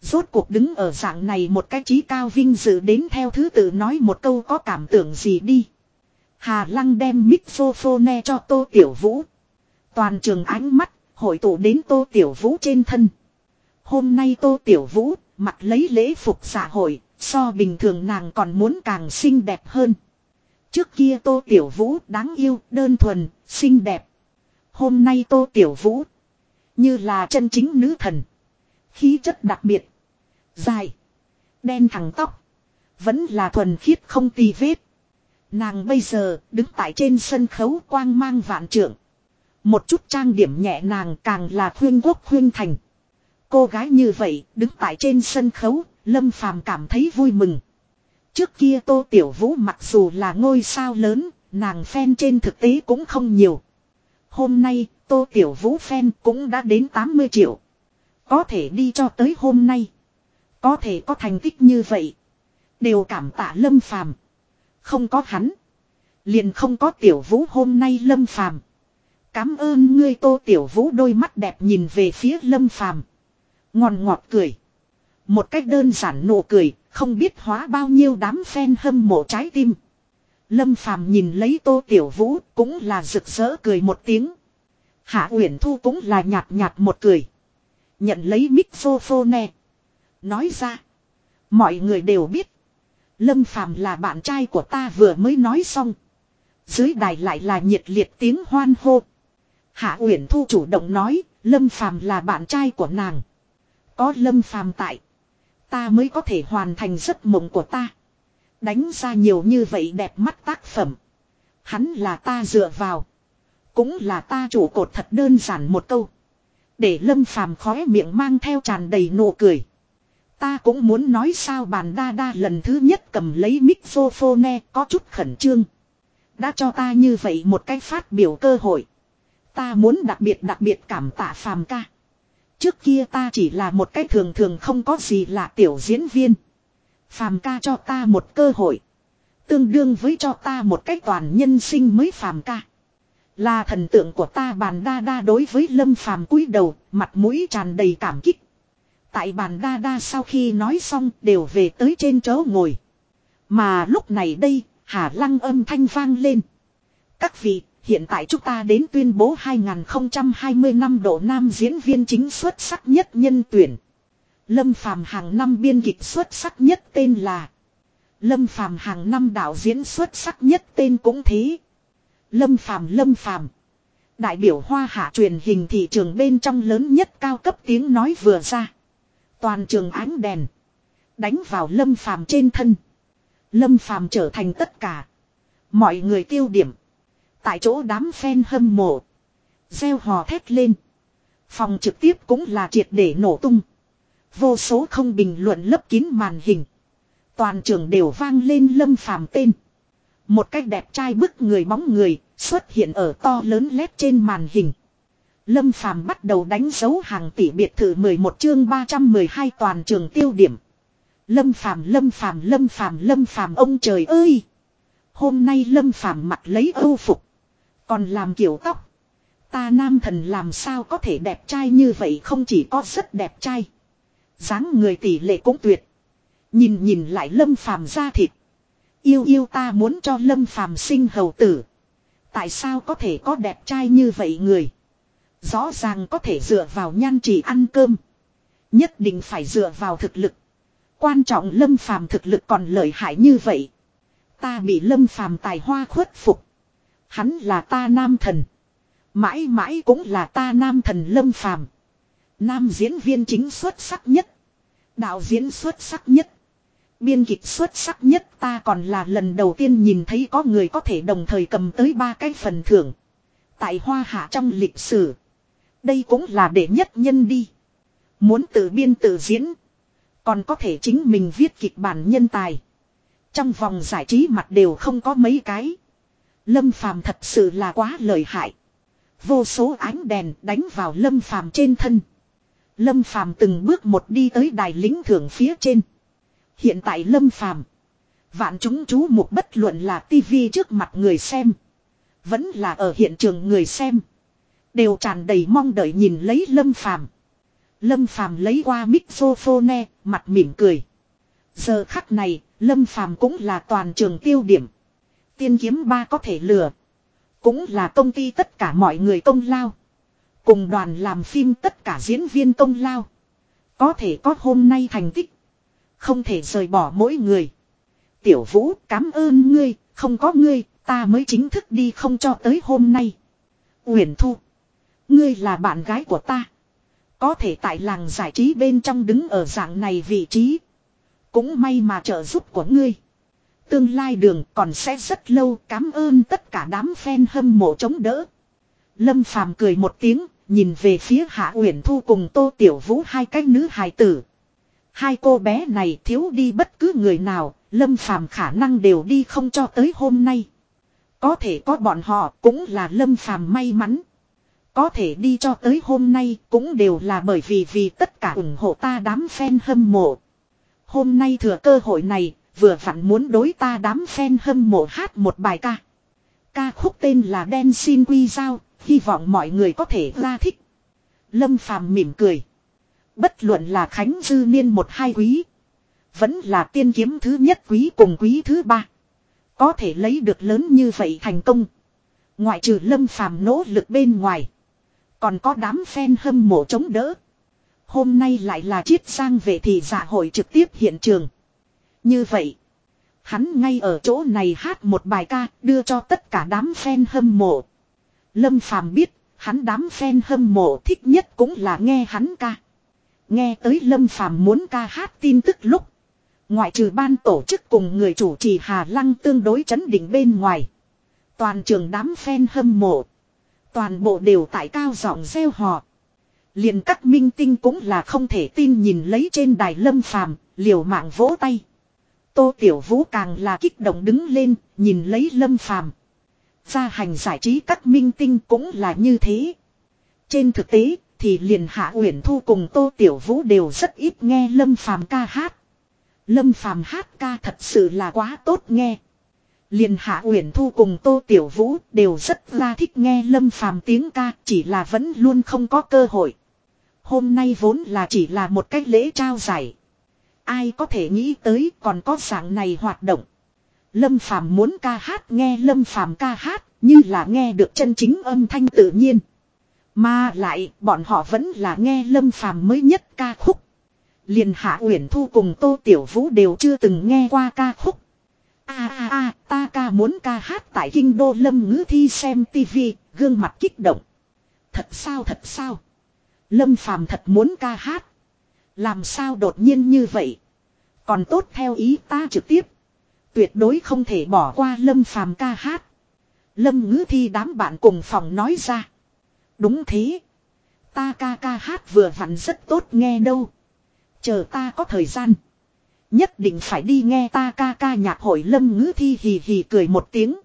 Rốt cuộc đứng ở dạng này một cái trí cao vinh dự đến theo thứ tự nói một câu có cảm tưởng gì đi. Hà Lăng đem mixophone cho Tô Tiểu Vũ. Toàn trường ánh mắt, hội tụ đến Tô Tiểu Vũ trên thân. Hôm nay Tô Tiểu Vũ, mặc lấy lễ phục xã hội, so bình thường nàng còn muốn càng xinh đẹp hơn. Trước kia Tô Tiểu Vũ đáng yêu, đơn thuần, xinh đẹp. Hôm nay Tô Tiểu Vũ như là chân chính nữ thần. Khí chất đặc biệt. Dài. Đen thẳng tóc. Vẫn là thuần khiết không tì vết. Nàng bây giờ đứng tại trên sân khấu quang mang vạn trượng. Một chút trang điểm nhẹ nàng càng là khuyên quốc khuyên thành. Cô gái như vậy đứng tại trên sân khấu, Lâm Phàm cảm thấy vui mừng. Trước kia Tô Tiểu Vũ mặc dù là ngôi sao lớn, nàng fan trên thực tế cũng không nhiều. Hôm nay, Tô Tiểu Vũ fan cũng đã đến 80 triệu. Có thể đi cho tới hôm nay. Có thể có thành tích như vậy. Đều cảm tạ Lâm Phàm. Không có hắn. Liền không có Tiểu Vũ hôm nay Lâm Phàm. Cám ơn ngươi Tô Tiểu Vũ đôi mắt đẹp nhìn về phía Lâm Phàm. Ngon ngọt cười. Một cách đơn giản nụ cười, không biết hóa bao nhiêu đám fan hâm mộ trái tim. Lâm Phàm nhìn lấy Tô Tiểu Vũ cũng là rực rỡ cười một tiếng. Hạ Uyển Thu cũng là nhạt nhạt một cười. Nhận lấy microphone. Nói ra. Mọi người đều biết. Lâm Phàm là bạn trai của ta vừa mới nói xong. Dưới đài lại là nhiệt liệt tiếng hoan hô. Hạ Uyển Thu chủ động nói, Lâm Phàm là bạn trai của nàng. Có Lâm Phàm tại, ta mới có thể hoàn thành giấc mộng của ta. Đánh ra nhiều như vậy đẹp mắt tác phẩm. Hắn là ta dựa vào. Cũng là ta chủ cột thật đơn giản một câu. Để lâm phàm khóe miệng mang theo tràn đầy nụ cười. Ta cũng muốn nói sao bàn đa đa lần thứ nhất cầm lấy microphone có chút khẩn trương. Đã cho ta như vậy một cách phát biểu cơ hội. Ta muốn đặc biệt đặc biệt cảm tạ phàm ca. Trước kia ta chỉ là một cái thường thường không có gì là tiểu diễn viên. Phàm ca cho ta một cơ hội. Tương đương với cho ta một cách toàn nhân sinh mới phàm ca. Là thần tượng của ta bàn đa đa đối với lâm phàm cúi đầu, mặt mũi tràn đầy cảm kích. Tại bàn đa đa sau khi nói xong đều về tới trên chỗ ngồi. Mà lúc này đây, Hà Lăng âm thanh vang lên. Các vị, hiện tại chúng ta đến tuyên bố 2020 năm độ nam diễn viên chính xuất sắc nhất nhân tuyển. Lâm Phàm hàng năm biên kịch xuất sắc nhất tên là Lâm Phàm hàng năm đạo diễn xuất sắc nhất tên cũng thế. Lâm Phàm Lâm Phàm Đại biểu hoa hạ truyền hình thị trường bên trong lớn nhất cao cấp tiếng nói vừa ra. Toàn trường ánh đèn. Đánh vào Lâm Phàm trên thân. Lâm Phàm trở thành tất cả. Mọi người tiêu điểm. Tại chỗ đám fan hâm mộ. Gieo hò thét lên. Phòng trực tiếp cũng là triệt để nổ tung. Vô số không bình luận lấp kín màn hình. Toàn trường đều vang lên lâm phàm tên. Một cách đẹp trai bức người bóng người xuất hiện ở to lớn lét trên màn hình. Lâm phàm bắt đầu đánh dấu hàng tỷ biệt thự 11 chương 312 toàn trường tiêu điểm. Lâm phàm lâm phàm lâm phàm lâm phàm, ông trời ơi. Hôm nay lâm phàm mặc lấy âu phục. Còn làm kiểu tóc. Ta nam thần làm sao có thể đẹp trai như vậy không chỉ có rất đẹp trai dáng người tỷ lệ cũng tuyệt. Nhìn nhìn lại lâm phàm ra thịt. Yêu yêu ta muốn cho lâm phàm sinh hầu tử. Tại sao có thể có đẹp trai như vậy người. Rõ ràng có thể dựa vào nhan chỉ ăn cơm. Nhất định phải dựa vào thực lực. Quan trọng lâm phàm thực lực còn lợi hại như vậy. Ta bị lâm phàm tài hoa khuất phục. Hắn là ta nam thần. Mãi mãi cũng là ta nam thần lâm phàm. Nam diễn viên chính xuất sắc nhất. Đạo diễn xuất sắc nhất. Biên kịch xuất sắc nhất ta còn là lần đầu tiên nhìn thấy có người có thể đồng thời cầm tới ba cái phần thưởng. Tại Hoa Hạ trong lịch sử. Đây cũng là đệ nhất nhân đi. Muốn tự biên tự diễn. Còn có thể chính mình viết kịch bản nhân tài. Trong vòng giải trí mặt đều không có mấy cái. Lâm Phàm thật sự là quá lợi hại. Vô số ánh đèn đánh vào Lâm Phàm trên thân. Lâm Phàm từng bước một đi tới đài lính thưởng phía trên. Hiện tại Lâm Phàm Vạn chúng chú mục bất luận là tivi trước mặt người xem. Vẫn là ở hiện trường người xem. Đều tràn đầy mong đợi nhìn lấy Lâm Phàm Lâm Phàm lấy qua microphone, mặt mỉm cười. Giờ khắc này, Lâm Phàm cũng là toàn trường tiêu điểm. Tiên kiếm ba có thể lừa. Cũng là công ty tất cả mọi người công lao. Cùng đoàn làm phim tất cả diễn viên công lao. Có thể có hôm nay thành tích. Không thể rời bỏ mỗi người. Tiểu Vũ cảm ơn ngươi, không có ngươi, ta mới chính thức đi không cho tới hôm nay. Uyển Thu. Ngươi là bạn gái của ta. Có thể tại làng giải trí bên trong đứng ở dạng này vị trí. Cũng may mà trợ giúp của ngươi. Tương lai đường còn sẽ rất lâu cảm ơn tất cả đám fan hâm mộ chống đỡ. Lâm Phàm cười một tiếng, Nhìn về phía Hạ Uyển Thu cùng Tô Tiểu Vũ hai cái nữ hài tử. Hai cô bé này thiếu đi bất cứ người nào, Lâm Phàm khả năng đều đi không cho tới hôm nay. Có thể có bọn họ cũng là Lâm Phàm may mắn. Có thể đi cho tới hôm nay cũng đều là bởi vì vì tất cả ủng hộ ta đám fan hâm mộ. Hôm nay thừa cơ hội này, vừa vặn muốn đối ta đám fan hâm mộ hát một bài ca. Ca khúc tên là Đen Xin Quy Giao, Hy vọng mọi người có thể ra thích. Lâm Phàm mỉm cười. Bất luận là Khánh Dư Niên một hai quý. Vẫn là tiên kiếm thứ nhất quý cùng quý thứ ba. Có thể lấy được lớn như vậy thành công. Ngoại trừ lâm phàm nỗ lực bên ngoài. Còn có đám fan hâm mộ chống đỡ. Hôm nay lại là chiết sang về thì dạ hội trực tiếp hiện trường. Như vậy. Hắn ngay ở chỗ này hát một bài ca đưa cho tất cả đám fan hâm mộ. Lâm phàm biết hắn đám fan hâm mộ thích nhất cũng là nghe hắn ca. Nghe tới Lâm phàm muốn ca hát tin tức lúc. Ngoại trừ ban tổ chức cùng người chủ trì Hà Lăng tương đối chấn định bên ngoài. Toàn trường đám fan hâm mộ. Toàn bộ đều tại cao giọng gieo họ. liền các minh tinh cũng là không thể tin nhìn lấy trên đài lâm phàm, liều mạng vỗ tay. Tô Tiểu Vũ càng là kích động đứng lên, nhìn lấy lâm phàm. Gia hành giải trí các minh tinh cũng là như thế. Trên thực tế, thì liền Hạ Uyển Thu cùng Tô Tiểu Vũ đều rất ít nghe lâm phàm ca hát. Lâm phàm hát ca thật sự là quá tốt nghe. Liền Hạ Uyển Thu cùng Tô Tiểu Vũ đều rất ra thích nghe Lâm Phàm tiếng ca, chỉ là vẫn luôn không có cơ hội. Hôm nay vốn là chỉ là một cách lễ trao giải. Ai có thể nghĩ tới còn có dạng này hoạt động. Lâm Phàm muốn ca hát nghe Lâm Phàm ca hát, như là nghe được chân chính âm thanh tự nhiên. Mà lại, bọn họ vẫn là nghe Lâm Phàm mới nhất ca khúc. Liền Hạ Uyển Thu cùng Tô Tiểu Vũ đều chưa từng nghe qua ca khúc. A a a, ta ca muốn ca hát tại kinh đô Lâm ngữ thi xem tivi, gương mặt kích động. Thật sao thật sao? Lâm Phàm thật muốn ca hát. Làm sao đột nhiên như vậy? Còn tốt theo ý ta trực tiếp. Tuyệt đối không thể bỏ qua Lâm Phàm ca hát. Lâm ngữ thi đám bạn cùng phòng nói ra. Đúng thế. Ta ca ca hát vừa vặn rất tốt nghe đâu. Chờ ta có thời gian. Nhất định phải đi nghe ta ca ca nhạc hội lâm ngữ thi hì hì cười một tiếng.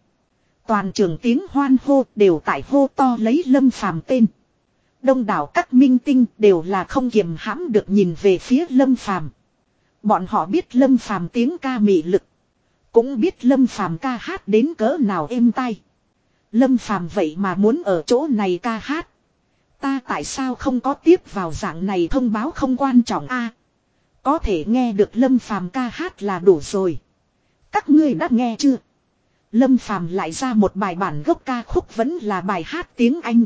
Toàn trường tiếng hoan hô đều tại hô to lấy lâm phàm tên. Đông đảo các minh tinh đều là không kiềm hãm được nhìn về phía lâm phàm. Bọn họ biết lâm phàm tiếng ca mị lực. Cũng biết lâm phàm ca hát đến cỡ nào êm tai. Lâm phàm vậy mà muốn ở chỗ này ca hát. Ta tại sao không có tiếp vào dạng này thông báo không quan trọng a có thể nghe được Lâm Phàm ca hát là đủ rồi. Các ngươi đã nghe chưa? Lâm Phàm lại ra một bài bản gốc ca khúc vẫn là bài hát tiếng Anh.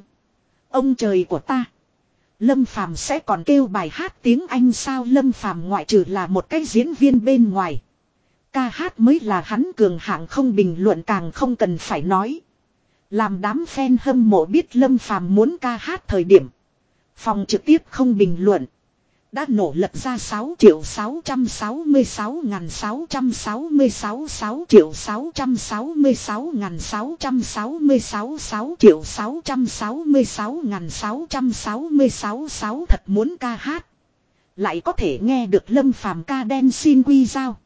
Ông trời của ta. Lâm Phàm sẽ còn kêu bài hát tiếng Anh sao Lâm Phàm ngoại trừ là một cái diễn viên bên ngoài. Ca hát mới là hắn cường hạng không bình luận càng không cần phải nói. Làm đám fan hâm mộ biết Lâm Phàm muốn ca hát thời điểm. Phòng trực tiếp không bình luận. Đã nổ lật ra 6 triệu 666 666 6 triệu 666 666 6 triệu 666 666 6 thật muốn ca hát. Lại có thể nghe được lâm phàm ca đen xin quy giao.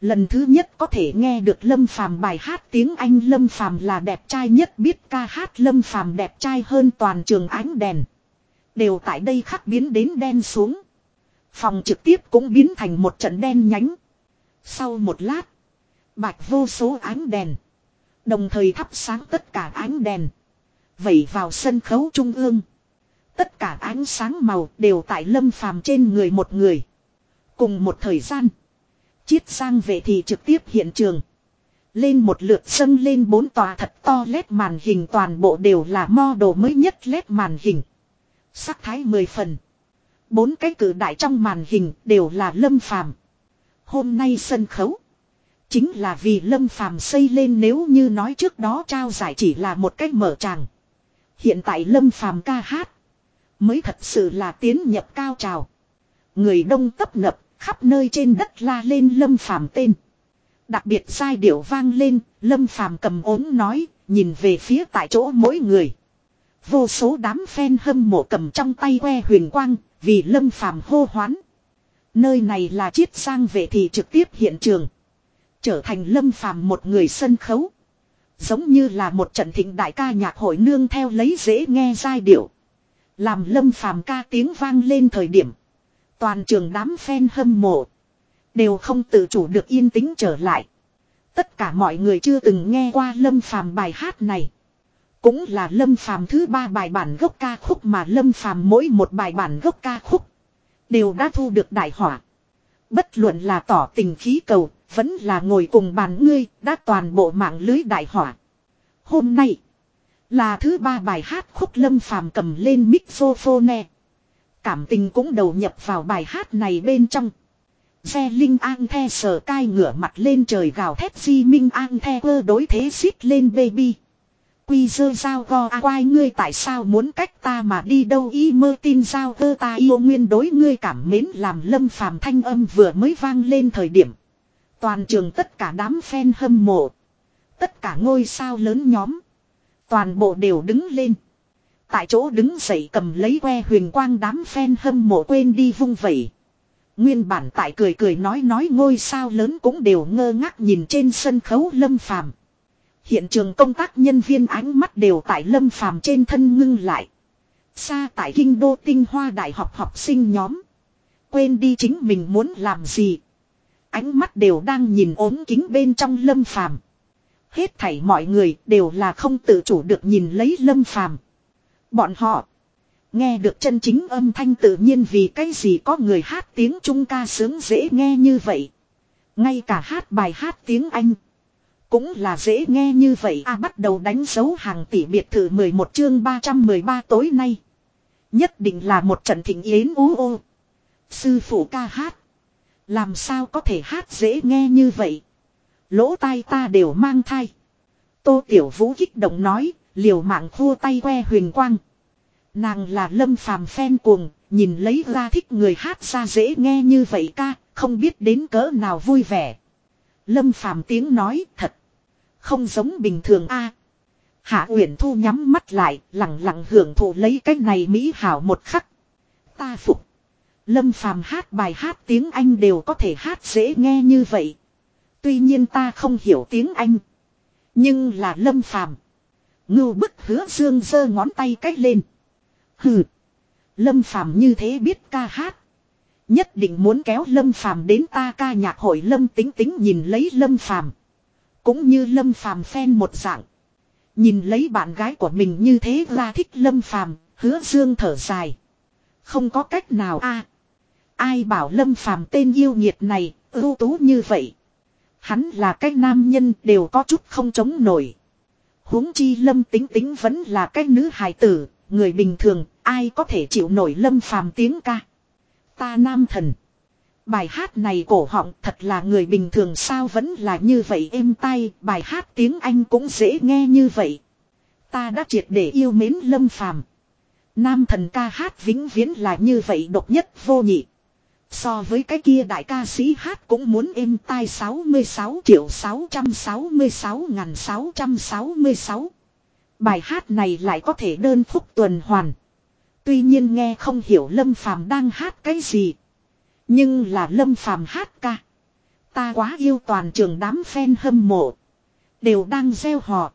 Lần thứ nhất có thể nghe được Lâm Phàm bài hát tiếng Anh Lâm Phàm là đẹp trai nhất, biết ca hát Lâm Phàm đẹp trai hơn toàn trường ánh đèn. Đều tại đây khắc biến đến đen xuống. Phòng trực tiếp cũng biến thành một trận đen nhánh. Sau một lát. Bạch vô số ánh đèn. Đồng thời thắp sáng tất cả ánh đèn. Vẩy vào sân khấu trung ương. Tất cả ánh sáng màu đều tại lâm phàm trên người một người. Cùng một thời gian. Chiết sang về thì trực tiếp hiện trường. Lên một lượt sân lên bốn tòa thật to lét màn hình toàn bộ đều là mo đồ mới nhất lét màn hình. Sắc thái mười phần. Bốn cái cử đại trong màn hình đều là lâm phàm. Hôm nay sân khấu. Chính là vì lâm phàm xây lên nếu như nói trước đó trao giải chỉ là một cách mở tràng. Hiện tại lâm phàm ca hát. Mới thật sự là tiến nhập cao trào. Người đông tấp nập khắp nơi trên đất la lên lâm phàm tên. Đặc biệt sai điệu vang lên, lâm phàm cầm ốm nói, nhìn về phía tại chỗ mỗi người. Vô số đám phen hâm mộ cầm trong tay que huyền quang, vì lâm phàm hô hoán. Nơi này là chiết sang về thì trực tiếp hiện trường. Trở thành lâm phàm một người sân khấu. Giống như là một trận thịnh đại ca nhạc hội nương theo lấy dễ nghe giai điệu. Làm lâm phàm ca tiếng vang lên thời điểm. Toàn trường đám phen hâm mộ. Đều không tự chủ được yên tĩnh trở lại. Tất cả mọi người chưa từng nghe qua lâm phàm bài hát này. Cũng là lâm phàm thứ ba bài bản gốc ca khúc mà lâm phàm mỗi một bài bản gốc ca khúc. Đều đã thu được đại hỏa. Bất luận là tỏ tình khí cầu, vẫn là ngồi cùng bàn ngươi, đã toàn bộ mạng lưới đại hỏa. Hôm nay, là thứ ba bài hát khúc lâm phàm cầm lên mixophone. Cảm tình cũng đầu nhập vào bài hát này bên trong. Xe Linh An The sờ cai ngửa mặt lên trời gào thét Di Minh An The đối thế xít lên baby. Quy dơ giao go a à, quai ngươi tại sao muốn cách ta mà đi đâu y mơ tin giao cơ ta yêu nguyên đối ngươi cảm mến, làm lâm phàm thanh âm vừa mới vang lên thời điểm. Toàn trường tất cả đám fan hâm mộ. Tất cả ngôi sao lớn nhóm. Toàn bộ đều đứng lên. Tại chỗ đứng dậy cầm lấy que huyền quang đám fan hâm mộ quên đi vung vẩy. Nguyên bản tại cười cười nói nói ngôi sao lớn cũng đều ngơ ngác nhìn trên sân khấu lâm phàm. Hiện trường công tác nhân viên ánh mắt đều tại lâm phàm trên thân ngưng lại. Xa tại kinh đô tinh hoa đại học học sinh nhóm. Quên đi chính mình muốn làm gì. Ánh mắt đều đang nhìn ốm kính bên trong lâm phàm. Hết thảy mọi người đều là không tự chủ được nhìn lấy lâm phàm. Bọn họ. Nghe được chân chính âm thanh tự nhiên vì cái gì có người hát tiếng Trung ca sướng dễ nghe như vậy. Ngay cả hát bài hát tiếng Anh. Cũng là dễ nghe như vậy a bắt đầu đánh dấu hàng tỷ biệt thự 11 chương 313 tối nay. Nhất định là một trận thịnh yến ú ô. Sư phụ ca hát. Làm sao có thể hát dễ nghe như vậy. Lỗ tai ta đều mang thai. Tô Tiểu Vũ kích động nói, liều mạng khua tay que huyền quang. Nàng là lâm phàm phen cuồng, nhìn lấy ra thích người hát ra dễ nghe như vậy ca, không biết đến cỡ nào vui vẻ. Lâm phàm tiếng nói thật. Không giống bình thường a. Hạ Uyển Thu nhắm mắt lại, lặng lặng hưởng thụ lấy cái này mỹ hảo một khắc. Ta phục. Lâm phàm hát bài hát tiếng Anh đều có thể hát dễ nghe như vậy. Tuy nhiên ta không hiểu tiếng Anh. Nhưng là lâm phàm. Ngưu bức hứa dương giơ ngón tay cách lên. Hừ. Lâm phàm như thế biết ca hát. Nhất định muốn kéo lâm phàm đến ta ca nhạc hội lâm tính tính nhìn lấy lâm phàm. Cũng như lâm phàm phen một dạng. Nhìn lấy bạn gái của mình như thế ra thích lâm phàm, hứa dương thở dài. Không có cách nào a Ai bảo lâm phàm tên yêu nhiệt này, ưu tú như vậy. Hắn là cái nam nhân đều có chút không chống nổi. huống chi lâm tính tính vẫn là cái nữ hài tử, người bình thường, ai có thể chịu nổi lâm phàm tiếng ca. Ta nam thần. Bài hát này cổ họng thật là người bình thường sao vẫn là như vậy êm tay, bài hát tiếng Anh cũng dễ nghe như vậy. Ta đã triệt để yêu mến lâm phàm. Nam thần ca hát vĩnh viễn là như vậy độc nhất vô nhị. So với cái kia đại ca sĩ hát cũng muốn êm tai 66 triệu 666 ngàn 666. Bài hát này lại có thể đơn phúc tuần hoàn. Tuy nhiên nghe không hiểu Lâm Phàm đang hát cái gì. Nhưng là Lâm Phàm hát ca. Ta quá yêu toàn trường đám fan hâm mộ. Đều đang gieo họ.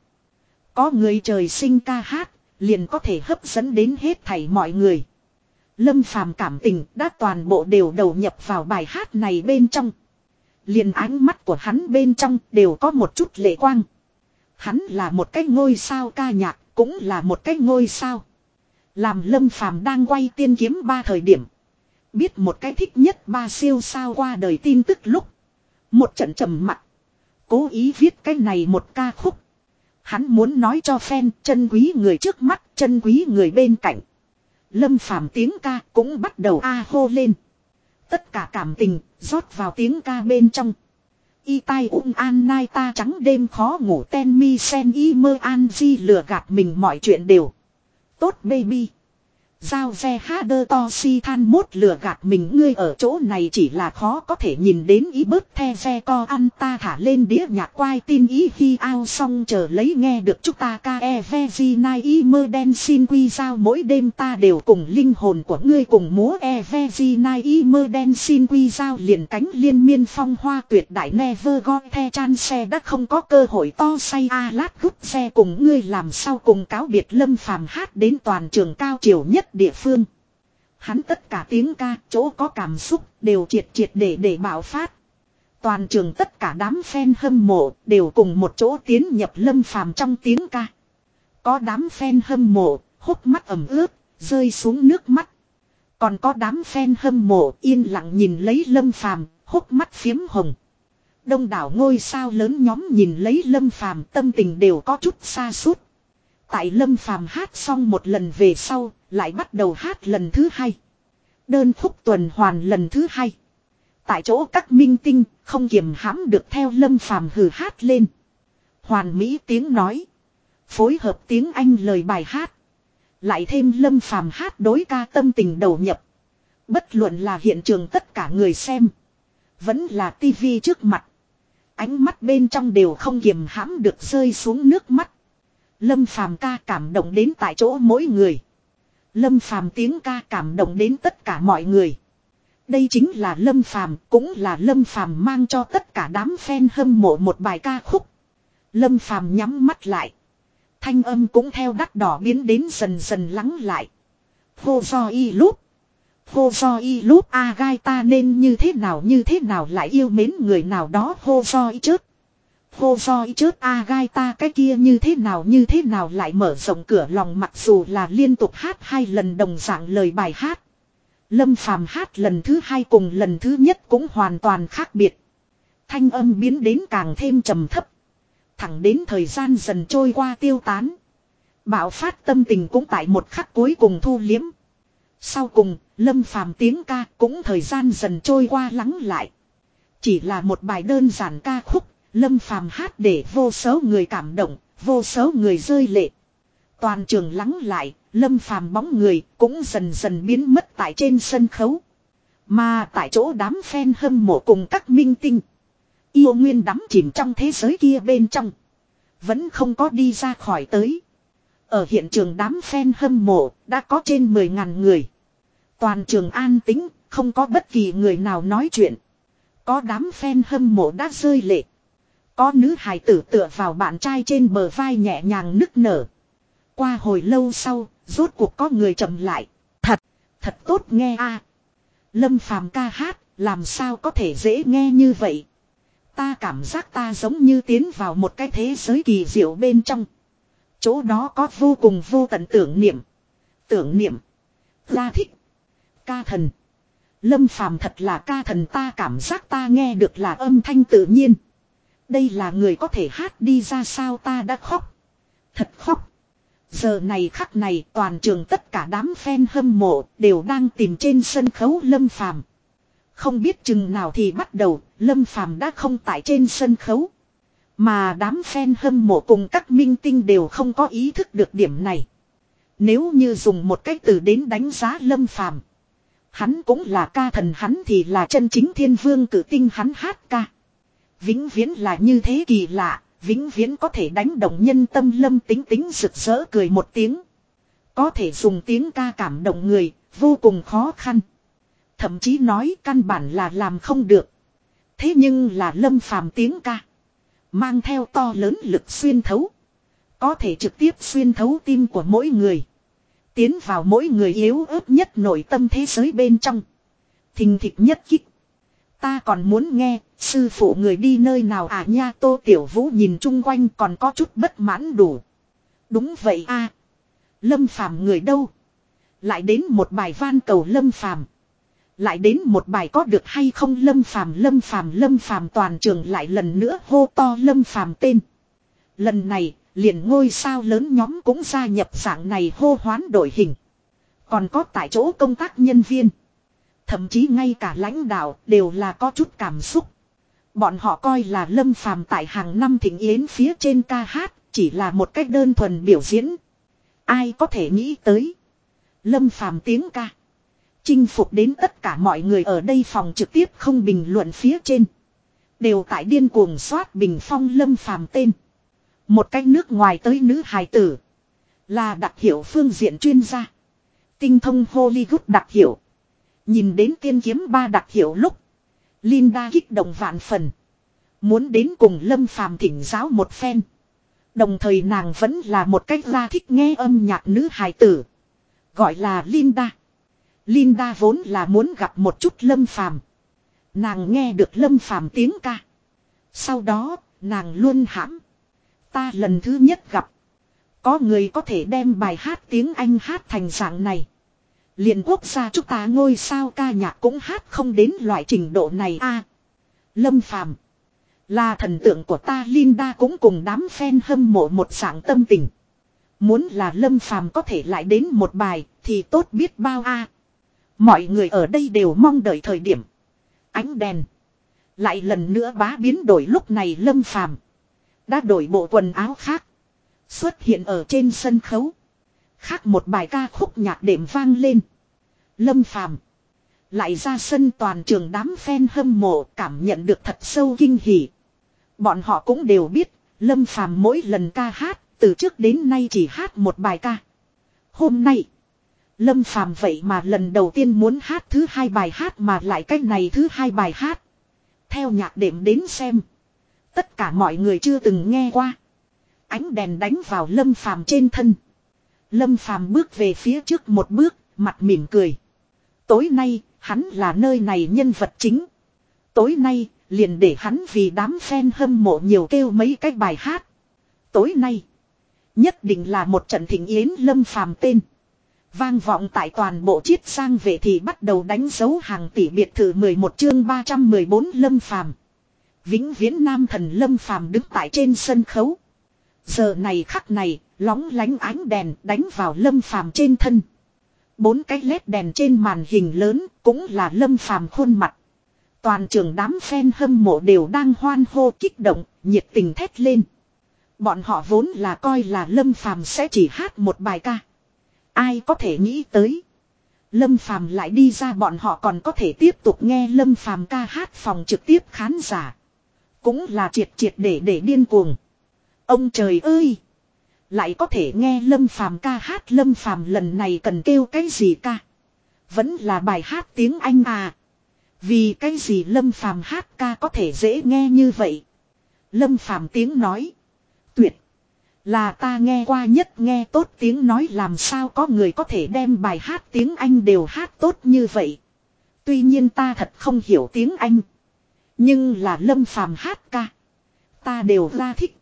Có người trời sinh ca hát, liền có thể hấp dẫn đến hết thảy mọi người. Lâm phàm cảm tình đã toàn bộ đều đầu nhập vào bài hát này bên trong. Liền ánh mắt của hắn bên trong đều có một chút lệ quang. Hắn là một cái ngôi sao ca nhạc, cũng là một cái ngôi sao. Làm lâm phàm đang quay tiên kiếm ba thời điểm. Biết một cái thích nhất ba siêu sao qua đời tin tức lúc. Một trận trầm mặc Cố ý viết cái này một ca khúc. Hắn muốn nói cho fan chân quý người trước mắt, chân quý người bên cạnh. Lâm phàm tiếng ca cũng bắt đầu a hô lên. Tất cả cảm tình rót vào tiếng ca bên trong. Y tai ung an nai ta trắng đêm khó ngủ ten mi sen y mơ an di lừa gạt mình mọi chuyện đều. Tốt baby. Giao ve ha đơ to si than mốt lừa gạt mình. Ngươi ở chỗ này chỉ là khó có thể nhìn đến ý bớt the ve co ăn ta thả lên đĩa nhạc quai tin ý khi ao xong chờ lấy nghe được chúng ta ca e ve di nai y mơ đen xin quy giao mỗi đêm ta đều cùng linh hồn của ngươi cùng múa e ve di nai y mơ đen xin quy giao liền cánh liên miên phong hoa tuyệt đại never go the chan xe đã không có cơ hội to say a lát gút xe cùng ngươi làm sao cùng cáo biệt lâm phàm hát đến toàn trường cao chiều nhất địa phương. Hắn tất cả tiếng ca, chỗ có cảm xúc, đều triệt triệt để để bạo phát. Toàn trường tất cả đám fan hâm mộ, đều cùng một chỗ tiến nhập lâm phàm trong tiếng ca. Có đám fan hâm mộ, hốc mắt ẩm ướt, rơi xuống nước mắt. Còn có đám fan hâm mộ yên lặng nhìn lấy lâm phàm, hốc mắt phiếm hồng. Đông đảo ngôi sao lớn nhóm nhìn lấy lâm phàm tâm tình đều có chút xa suốt. Tại lâm phàm hát xong một lần về sau, lại bắt đầu hát lần thứ hai. Đơn khúc tuần hoàn lần thứ hai. Tại chỗ các minh tinh không kiềm hãm được theo lâm phàm hừ hát lên. Hoàn mỹ tiếng nói. Phối hợp tiếng Anh lời bài hát. Lại thêm lâm phàm hát đối ca tâm tình đầu nhập. Bất luận là hiện trường tất cả người xem. Vẫn là tivi trước mặt. Ánh mắt bên trong đều không kiềm hãm được rơi xuống nước mắt. Lâm phàm ca cảm động đến tại chỗ mỗi người. Lâm phàm tiếng ca cảm động đến tất cả mọi người. Đây chính là Lâm phàm, cũng là Lâm phàm mang cho tất cả đám fan hâm mộ một bài ca khúc. Lâm phàm nhắm mắt lại. Thanh âm cũng theo đắt đỏ biến đến dần dần lắng lại. Hô do y lúc. Hô do y lúc a gai ta nên như thế nào như thế nào lại yêu mến người nào đó hô do y chớt. Hô soi chớt a gai ta cái kia như thế nào như thế nào lại mở rộng cửa lòng mặc dù là liên tục hát hai lần đồng dạng lời bài hát. Lâm phàm hát lần thứ hai cùng lần thứ nhất cũng hoàn toàn khác biệt. Thanh âm biến đến càng thêm trầm thấp. Thẳng đến thời gian dần trôi qua tiêu tán. Bạo phát tâm tình cũng tại một khắc cuối cùng thu liếm. Sau cùng, lâm phàm tiếng ca cũng thời gian dần trôi qua lắng lại. Chỉ là một bài đơn giản ca khúc, lâm phàm hát để vô số người cảm động, vô số người rơi lệ. Toàn trường lắng lại, lâm phàm bóng người cũng dần dần biến mất tại trên sân khấu. Mà tại chỗ đám fan hâm mộ cùng các minh tinh. Yêu nguyên đắm chìm trong thế giới kia bên trong. Vẫn không có đi ra khỏi tới. Ở hiện trường đám fan hâm mộ đã có trên 10.000 người. Toàn trường an tĩnh, không có bất kỳ người nào nói chuyện. Có đám fan hâm mộ đã rơi lệ. Có nữ hài tử tựa vào bạn trai trên bờ vai nhẹ nhàng nức nở. Qua hồi lâu sau, rốt cuộc có người chậm lại. Thật, thật tốt nghe a. Lâm phàm ca hát, làm sao có thể dễ nghe như vậy. Ta cảm giác ta giống như tiến vào một cái thế giới kỳ diệu bên trong. Chỗ đó có vô cùng vô tận tưởng niệm. Tưởng niệm. Gia thích. Ca thần. Lâm phàm thật là ca thần ta cảm giác ta nghe được là âm thanh tự nhiên. Đây là người có thể hát đi ra sao ta đã khóc. Thật khóc. Giờ này khắc này toàn trường tất cả đám fan hâm mộ đều đang tìm trên sân khấu lâm phàm. Không biết chừng nào thì bắt đầu, Lâm Phàm đã không tại trên sân khấu. Mà đám fan hâm mộ cùng các minh tinh đều không có ý thức được điểm này. Nếu như dùng một cái từ đến đánh giá Lâm Phàm, hắn cũng là ca thần hắn thì là chân chính thiên vương cử tinh hắn hát ca. Vĩnh viễn là như thế kỳ lạ, vĩnh viễn có thể đánh động nhân tâm Lâm tính tính rực rỡ cười một tiếng. Có thể dùng tiếng ca cảm động người, vô cùng khó khăn. Thậm chí nói căn bản là làm không được. Thế nhưng là lâm phàm tiếng ca. Mang theo to lớn lực xuyên thấu. Có thể trực tiếp xuyên thấu tim của mỗi người. Tiến vào mỗi người yếu ớt nhất nội tâm thế giới bên trong. Thình thịch nhất kích. Ta còn muốn nghe, sư phụ người đi nơi nào à nha tô tiểu vũ nhìn chung quanh còn có chút bất mãn đủ. Đúng vậy a Lâm phàm người đâu? Lại đến một bài van cầu lâm phàm. Lại đến một bài có được hay không lâm phàm lâm phàm lâm phàm toàn trường lại lần nữa hô to lâm phàm tên. Lần này, liền ngôi sao lớn nhóm cũng gia nhập dạng này hô hoán đổi hình. Còn có tại chỗ công tác nhân viên. Thậm chí ngay cả lãnh đạo đều là có chút cảm xúc. Bọn họ coi là lâm phàm tại hàng năm thịnh yến phía trên ca hát, chỉ là một cách đơn thuần biểu diễn. Ai có thể nghĩ tới. Lâm phàm tiếng ca. Chinh phục đến tất cả mọi người ở đây phòng trực tiếp không bình luận phía trên. Đều tại điên cuồng soát bình phong lâm phàm tên. Một cách nước ngoài tới nữ hài tử. Là đặc hiệu phương diện chuyên gia. Tinh thông Hollywood đặc hiệu. Nhìn đến tiên kiếm ba đặc hiệu lúc. Linda kích động vạn phần. Muốn đến cùng lâm phàm thỉnh giáo một phen. Đồng thời nàng vẫn là một cách ra thích nghe âm nhạc nữ hài tử. Gọi là Linda. Linda vốn là muốn gặp một chút lâm phàm. Nàng nghe được lâm phàm tiếng ca. Sau đó, nàng luôn hãm. Ta lần thứ nhất gặp. Có người có thể đem bài hát tiếng Anh hát thành dạng này liền quốc gia chúng ta ngôi sao ca nhạc cũng hát không đến loại trình độ này a Lâm Phàm Là thần tượng của ta, Linda cũng cùng đám fan hâm mộ một dạng tâm tình. Muốn là Lâm Phàm có thể lại đến một bài thì tốt biết bao a Mọi người ở đây đều mong đợi thời điểm. Ánh đèn. Lại lần nữa bá biến đổi lúc này Lâm Phàm Đã đổi bộ quần áo khác. Xuất hiện ở trên sân khấu. Khác một bài ca khúc nhạc đệm vang lên. Lâm Phàm lại ra sân toàn trường đám fan hâm mộ cảm nhận được thật sâu kinh hỉ. Bọn họ cũng đều biết, Lâm Phàm mỗi lần ca hát, từ trước đến nay chỉ hát một bài ca. Hôm nay, Lâm Phàm vậy mà lần đầu tiên muốn hát thứ hai bài hát mà lại cách này thứ hai bài hát. Theo nhạc đệm đến xem. Tất cả mọi người chưa từng nghe qua. Ánh đèn đánh vào Lâm Phàm trên thân. Lâm Phàm bước về phía trước một bước, mặt mỉm cười. Tối nay, hắn là nơi này nhân vật chính. Tối nay, liền để hắn vì đám fan hâm mộ nhiều kêu mấy cái bài hát. Tối nay, nhất định là một trận thịnh yến lâm phàm tên. Vang vọng tại toàn bộ chiết sang về thì bắt đầu đánh dấu hàng tỷ biệt thự 11 chương 314 lâm phàm. Vĩnh viễn nam thần lâm phàm đứng tại trên sân khấu. Giờ này khắc này, lóng lánh ánh đèn đánh vào lâm phàm trên thân. Bốn cái led đèn trên màn hình lớn cũng là lâm phàm khuôn mặt. Toàn trường đám fan hâm mộ đều đang hoan hô kích động, nhiệt tình thét lên. Bọn họ vốn là coi là lâm phàm sẽ chỉ hát một bài ca. Ai có thể nghĩ tới. Lâm phàm lại đi ra bọn họ còn có thể tiếp tục nghe lâm phàm ca hát phòng trực tiếp khán giả. Cũng là triệt triệt để để điên cuồng. Ông trời ơi! Lại có thể nghe Lâm Phàm ca hát Lâm Phàm lần này cần kêu cái gì ca? Vẫn là bài hát tiếng Anh à? Vì cái gì Lâm Phàm hát ca có thể dễ nghe như vậy? Lâm Phàm tiếng nói. Tuyệt. Là ta nghe qua nhất nghe tốt tiếng nói làm sao có người có thể đem bài hát tiếng Anh đều hát tốt như vậy. Tuy nhiên ta thật không hiểu tiếng Anh. Nhưng là Lâm Phàm hát ca. Ta đều ra thích.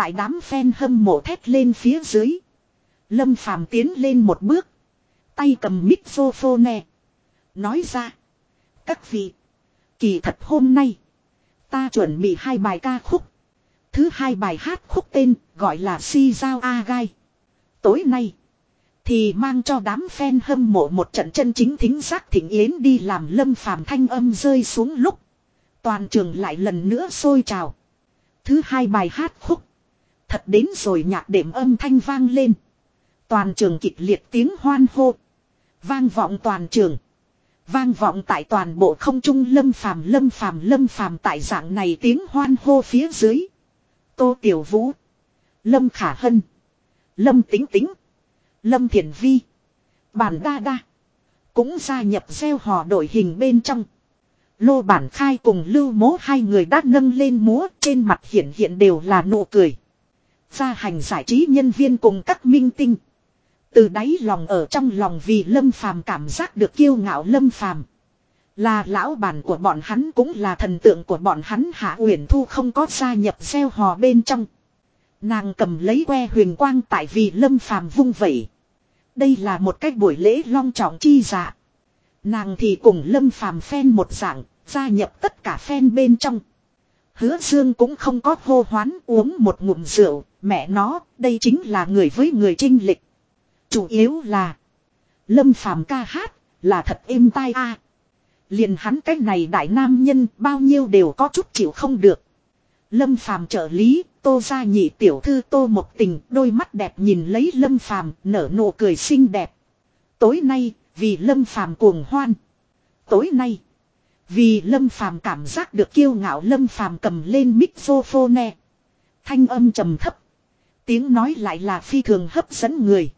Tại đám fan hâm mộ thét lên phía dưới. Lâm Phàm tiến lên một bước. Tay cầm microphone. Nói ra. Các vị. Kỳ thật hôm nay. Ta chuẩn bị hai bài ca khúc. Thứ hai bài hát khúc tên gọi là Si Giao A Gai. Tối nay. Thì mang cho đám fan hâm mộ một trận chân chính thính giác thỉnh yến đi làm lâm phàm thanh âm rơi xuống lúc. Toàn trường lại lần nữa sôi trào. Thứ hai bài hát khúc. Thật đến rồi nhạc đệm âm thanh vang lên. Toàn trường kịch liệt tiếng hoan hô. Vang vọng toàn trường. Vang vọng tại toàn bộ không trung lâm phàm lâm phàm lâm phàm tại dạng này tiếng hoan hô phía dưới. Tô Tiểu Vũ. Lâm Khả Hân. Lâm Tính Tính. Lâm Thiền Vi. Bản Đa Đa. Cũng gia nhập gieo hò đội hình bên trong. Lô Bản Khai cùng Lưu Mố hai người đã nâng lên múa trên mặt hiện hiện đều là nụ cười. Gia hành giải trí nhân viên cùng các minh tinh. Từ đáy lòng ở trong lòng vì Lâm Phàm cảm giác được kiêu ngạo Lâm Phàm. Là lão bản của bọn hắn cũng là thần tượng của bọn hắn Hạ Uyển Thu không có gia nhập gieo hò bên trong. Nàng cầm lấy que huyền quang tại vì Lâm Phàm vung vẩy. Đây là một cách buổi lễ long trọng chi dạ. Nàng thì cùng Lâm Phàm phen một dạng, gia nhập tất cả phen bên trong. Hứa Dương cũng không có hô hoán uống một ngụm rượu, mẹ nó, đây chính là người với người trinh lịch. Chủ yếu là Lâm Phàm ca hát là thật êm tai a. Liền hắn cái này đại nam nhân bao nhiêu đều có chút chịu không được. Lâm Phàm trợ lý, Tô gia nhị tiểu thư Tô một tình, đôi mắt đẹp nhìn lấy Lâm Phàm, nở nụ cười xinh đẹp. Tối nay, vì Lâm Phàm cuồng hoan. Tối nay, vì Lâm Phàm cảm giác được kiêu ngạo, Lâm Phàm cầm lên microphone. Thanh âm trầm thấp. Tiếng nói lại là phi thường hấp dẫn người.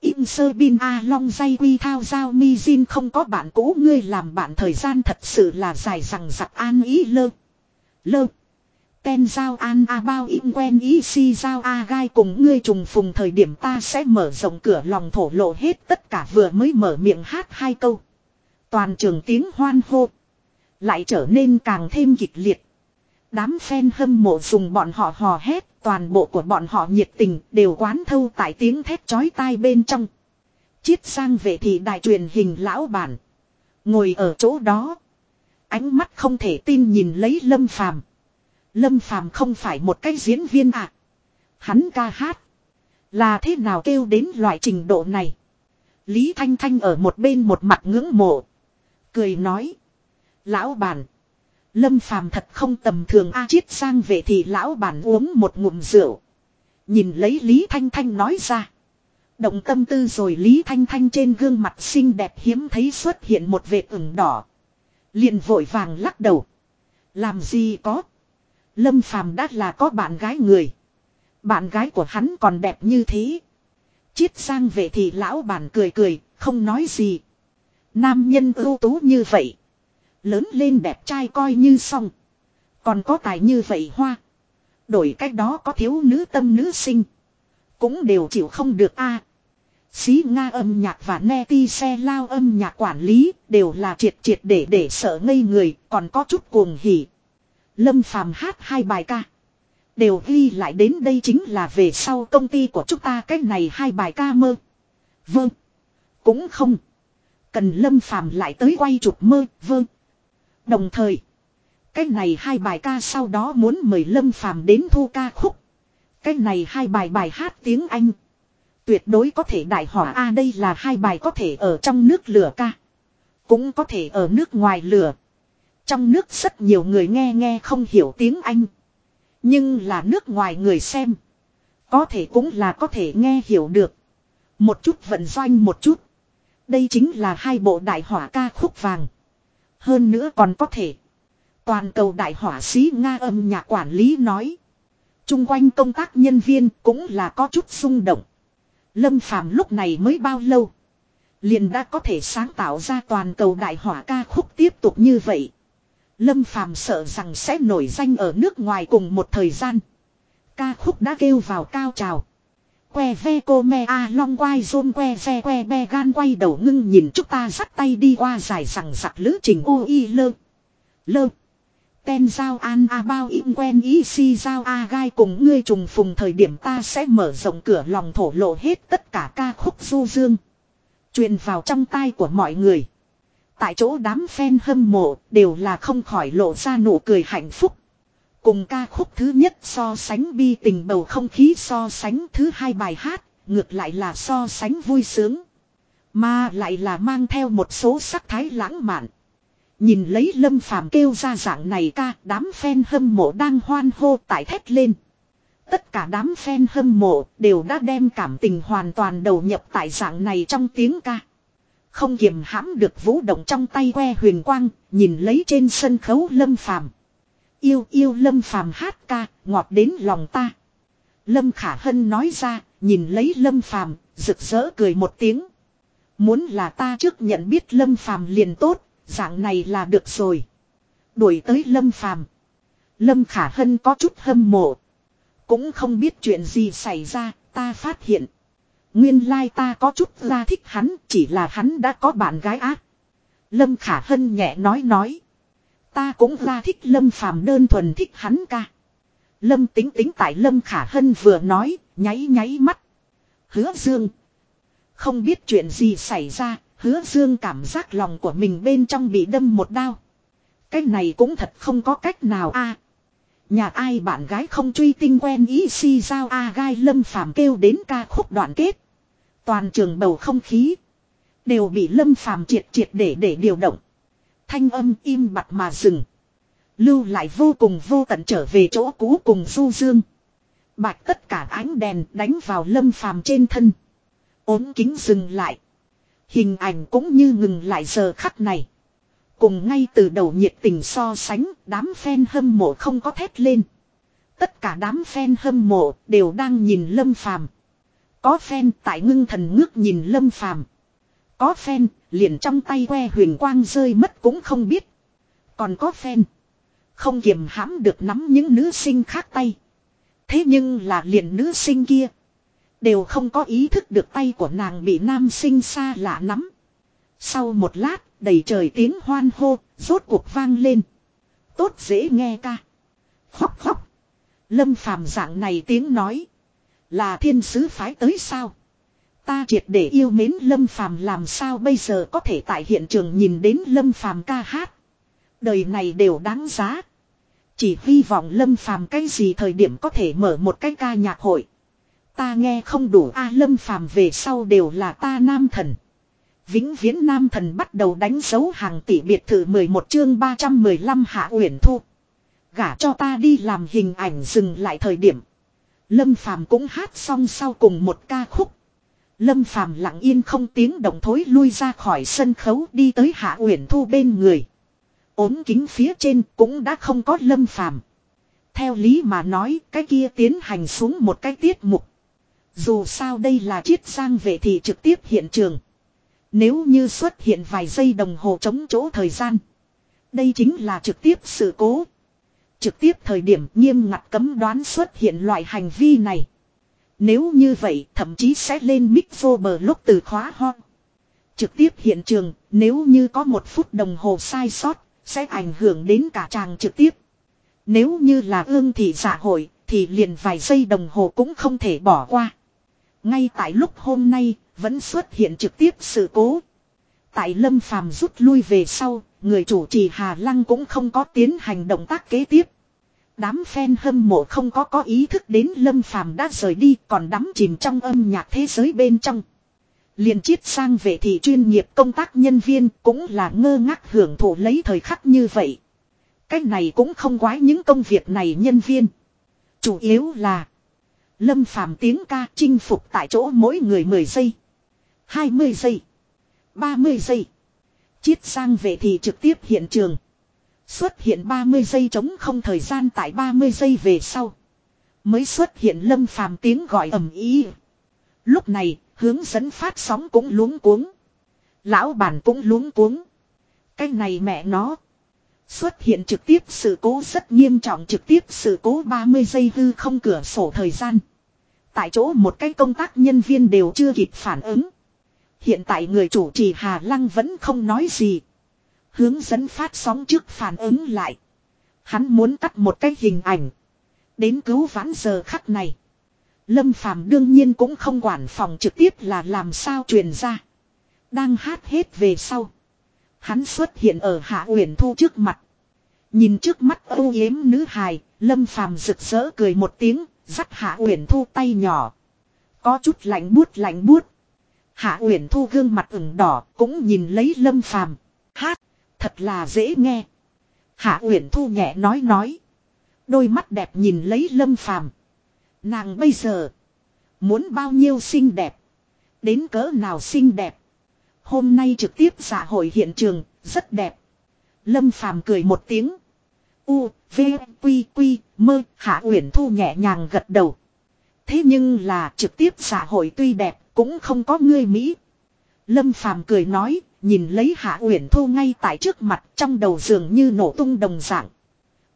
Im sơ bin a long dây quy thao giao mi zin không có bạn cũ, ngươi làm bạn thời gian thật sự là dài rằng giặc an ý lơ. Lơ. Ten giao an a bao im quen ý si giao a gai cùng ngươi trùng phùng thời điểm ta sẽ mở rộng cửa lòng thổ lộ hết tất cả, vừa mới mở miệng hát hai câu. Toàn trường tiếng hoan hô. Lại trở nên càng thêm kịch liệt. Đám fan hâm mộ dùng bọn họ hò hét, toàn bộ của bọn họ nhiệt tình đều quán thâu tại tiếng thét chói tai bên trong. Chiết sang về thì đại truyền hình lão bản. Ngồi ở chỗ đó. Ánh mắt không thể tin nhìn lấy Lâm Phàm. Lâm Phàm không phải một cái diễn viên à. Hắn ca hát. Là thế nào kêu đến loại trình độ này. Lý Thanh Thanh ở một bên một mặt ngưỡng mộ. Cười nói. Lão bản. Lâm Phàm thật không tầm thường a chiết sang về thì lão bản uống một ngụm rượu. Nhìn lấy Lý Thanh Thanh nói ra. Động tâm tư rồi Lý Thanh Thanh trên gương mặt xinh đẹp hiếm thấy xuất hiện một vệt ửng đỏ. liền vội vàng lắc đầu. Làm gì có. Lâm Phàm đã là có bạn gái người. Bạn gái của hắn còn đẹp như thế. Chiết sang về thì lão bản cười cười, không nói gì. Nam nhân ưu tú như vậy. Lớn lên đẹp trai coi như xong. Còn có tài như vậy hoa. Đổi cách đó có thiếu nữ tâm nữ sinh. Cũng đều chịu không được a. Xí Nga âm nhạc và Neti xe lao âm nhạc quản lý đều là triệt triệt để để sợ ngây người, còn có chút cuồng hỉ. Lâm Phàm hát hai bài ca. Đều ghi lại đến đây chính là về sau công ty của chúng ta cách này hai bài ca mơ. Vâng. Cũng không. Cần Lâm Phàm lại tới quay chụp mơ. Vâng. Đồng thời. Cái này hai bài ca sau đó muốn mời Lâm Phàm đến thu ca khúc. Cái này hai bài bài hát tiếng Anh. Tuyệt đối có thể đại hỏa A, đây là hai bài có thể ở trong nước lửa ca. Cũng có thể ở nước ngoài lửa. Trong nước rất nhiều người nghe nghe không hiểu tiếng Anh. Nhưng là nước ngoài người xem. Có thể cũng là có thể nghe hiểu được. Một chút vận doanh một chút. Đây chính là hai bộ đại hỏa ca khúc vàng. Hơn nữa còn có thể. Toàn cầu đại hỏa sĩ Nga âm nhạc quản lý nói. Trung quanh công tác nhân viên cũng là có chút xung động. Lâm Phàm lúc này mới bao lâu. Liền đã có thể sáng tạo ra toàn cầu đại hỏa ca khúc tiếp tục như vậy. Lâm Phàm sợ rằng sẽ nổi danh ở nước ngoài cùng một thời gian. Ca khúc đã kêu vào cao trào. Que ve cô me a long quay zoom que ve que be gan quay đầu ngưng nhìn chúng ta dắt tay đi qua dài rằng giặc lữ trình ô y lơ. Lơ. Ten giao an a bao im quen ý si giao a gai cùng ngươi trùng phùng thời điểm ta sẽ mở rộng cửa lòng thổ lộ hết tất cả ca khúc du dương. Truyền vào trong tai của mọi người. Tại chỗ đám fan hâm mộ đều là không khỏi lộ ra nụ cười hạnh phúc. Cùng ca khúc thứ nhất so sánh bi tình bầu không khí so sánh thứ hai bài hát, ngược lại là so sánh vui sướng. Mà lại là mang theo một số sắc thái lãng mạn. Nhìn lấy lâm phàm kêu ra dạng này ca, đám fan hâm mộ đang hoan hô tại thét lên. Tất cả đám fan hâm mộ đều đã đem cảm tình hoàn toàn đầu nhập tại dạng này trong tiếng ca. Không kiềm hãm được vũ động trong tay que huyền quang, nhìn lấy trên sân khấu lâm phàm. Yêu yêu lâm phàm hát ca, ngọt đến lòng ta. Lâm khả hân nói ra, nhìn lấy lâm phàm, rực rỡ cười một tiếng. Muốn là ta trước nhận biết lâm phàm liền tốt, dạng này là được rồi. Đuổi tới lâm phàm. Lâm khả hân có chút hâm mộ. Cũng không biết chuyện gì xảy ra, ta phát hiện. Nguyên lai ta có chút ra thích hắn, chỉ là hắn đã có bạn gái ác. Lâm Khả Hân nhẹ nói nói. Ta cũng ra thích Lâm Phàm đơn thuần thích hắn ca. Lâm tính tính tại Lâm Khả Hân vừa nói, nháy nháy mắt. Hứa Dương. Không biết chuyện gì xảy ra, hứa Dương cảm giác lòng của mình bên trong bị đâm một đao. Cái này cũng thật không có cách nào a. Nhà ai bạn gái không truy tinh quen ý si giao a gai lâm phàm kêu đến ca khúc đoạn kết. Toàn trường bầu không khí. Đều bị lâm phàm triệt triệt để để điều động. Thanh âm im bặt mà dừng. Lưu lại vô cùng vô tận trở về chỗ cũ cùng du dương. Bạch tất cả ánh đèn đánh vào lâm phàm trên thân. ốm kính dừng lại. Hình ảnh cũng như ngừng lại giờ khắc này. Cùng ngay từ đầu nhiệt tình so sánh, đám fan hâm mộ không có thét lên. Tất cả đám fan hâm mộ đều đang nhìn Lâm Phàm. Có fan tại ngưng thần ngước nhìn Lâm Phàm. Có phen liền trong tay que huyền quang rơi mất cũng không biết. Còn có phen không kiềm hãm được nắm những nữ sinh khác tay. Thế nhưng là liền nữ sinh kia đều không có ý thức được tay của nàng bị nam sinh xa lạ nắm. Sau một lát, đầy trời tiếng hoan hô, rốt cuộc vang lên. Tốt dễ nghe ca. Khóc khóc. Lâm phàm dạng này tiếng nói. Là thiên sứ phái tới sao? Ta triệt để yêu mến Lâm Phàm, làm sao bây giờ có thể tại hiện trường nhìn đến Lâm Phàm ca hát. Đời này đều đáng giá. Chỉ hy vọng Lâm Phàm cái gì thời điểm có thể mở một cái ca nhạc hội. Ta nghe không đủ, a, Lâm Phàm về sau đều là ta nam thần. Vĩnh viễn nam thần bắt đầu đánh dấu hàng tỷ biệt thự 11 chương 315 hạ uyển thu. Gả cho ta đi làm hình ảnh dừng lại thời điểm. Lâm Phàm cũng hát xong sau cùng một ca khúc. Lâm Phàm lặng yên không tiếng động thối lui ra khỏi sân khấu đi tới Hạ Uyển Thu bên người. ốm kính phía trên cũng đã không có Lâm Phàm. Theo lý mà nói, cái kia tiến hành xuống một cái tiết mục. Dù sao đây là chiết giang vệ thì trực tiếp hiện trường. Nếu như xuất hiện vài giây đồng hồ chống chỗ thời gian. Đây chính là trực tiếp sự cố. Trực tiếp thời điểm nghiêm ngặt cấm đoán xuất hiện loại hành vi này. Nếu như vậy thậm chí sẽ lên mic vô bờ lúc từ khóa ho. Trực tiếp hiện trường nếu như có một phút đồng hồ sai sót sẽ ảnh hưởng đến cả tràng trực tiếp. Nếu như là ương thị dạ hội thì liền vài giây đồng hồ cũng không thể bỏ qua. Ngay tại lúc hôm nay vẫn xuất hiện trực tiếp sự cố. Tại Lâm Phàm rút lui về sau, người chủ trì Hà Lăng cũng không có tiến hành động tác kế tiếp. Đám fan hâm mộ không có có ý thức đến Lâm Phàm đã rời đi, còn đắm chìm trong âm nhạc thế giới bên trong. liền chiết sang về thì chuyên nghiệp công tác nhân viên cũng là ngơ ngác hưởng thụ lấy thời khắc như vậy. Cái này cũng không quái những công việc này nhân viên. Chủ yếu là, Lâm Phàm tiếng ca chinh phục tại chỗ mỗi người 10 giây. 20 giây. 30 giây. Chiết sang về thì trực tiếp hiện trường. Xuất hiện 30 giây trống không thời gian tại 30 giây về sau. Mới xuất hiện lâm phàm tiếng gọi ầm ý. Lúc này, hướng dẫn phát sóng cũng luống cuống. Lão bản cũng luống cuống. Cái này mẹ nó. Xuất hiện trực tiếp sự cố rất nghiêm trọng trực tiếp sự cố 30 giây hư không cửa sổ thời gian. Tại chỗ một cái công tác nhân viên đều chưa kịp phản ứng. Hiện tại người chủ trì Hà Lăng vẫn không nói gì. Hướng dẫn phát sóng trước phản ứng lại. Hắn muốn cắt một cái hình ảnh. Đến cứu vãn giờ khắc này. Lâm Phàm đương nhiên cũng không quản phòng trực tiếp là làm sao truyền ra. Đang hát hết về sau. Hắn xuất hiện ở Hạ Uyển Thu trước mặt. Nhìn trước mắt âu yếm nữ hài, Lâm Phàm rực rỡ cười một tiếng, dắt Hạ Uyển Thu tay nhỏ. Có chút lạnh buốt lạnh buốt. Hạ Uyển Thu gương mặt ửng đỏ, cũng nhìn lấy Lâm Phàm. Hát, thật là dễ nghe. Hạ Uyển Thu nhẹ nói nói. Đôi mắt đẹp nhìn lấy Lâm Phàm. Nàng bây giờ muốn bao nhiêu xinh đẹp, đến cỡ nào xinh đẹp. Hôm nay trực tiếp xã hội hiện trường, rất đẹp. Lâm Phàm cười một tiếng. U, V, Quy, Quy, mơ, Hạ Uyển Thu nhẹ nhàng gật đầu. Thế nhưng là trực tiếp xã hội tuy đẹp, cũng không có ngươi Mỹ. Lâm Phàm cười nói, nhìn lấy Hạ Uyển Thu ngay tại trước mặt trong đầu giường như nổ tung đồng dạng.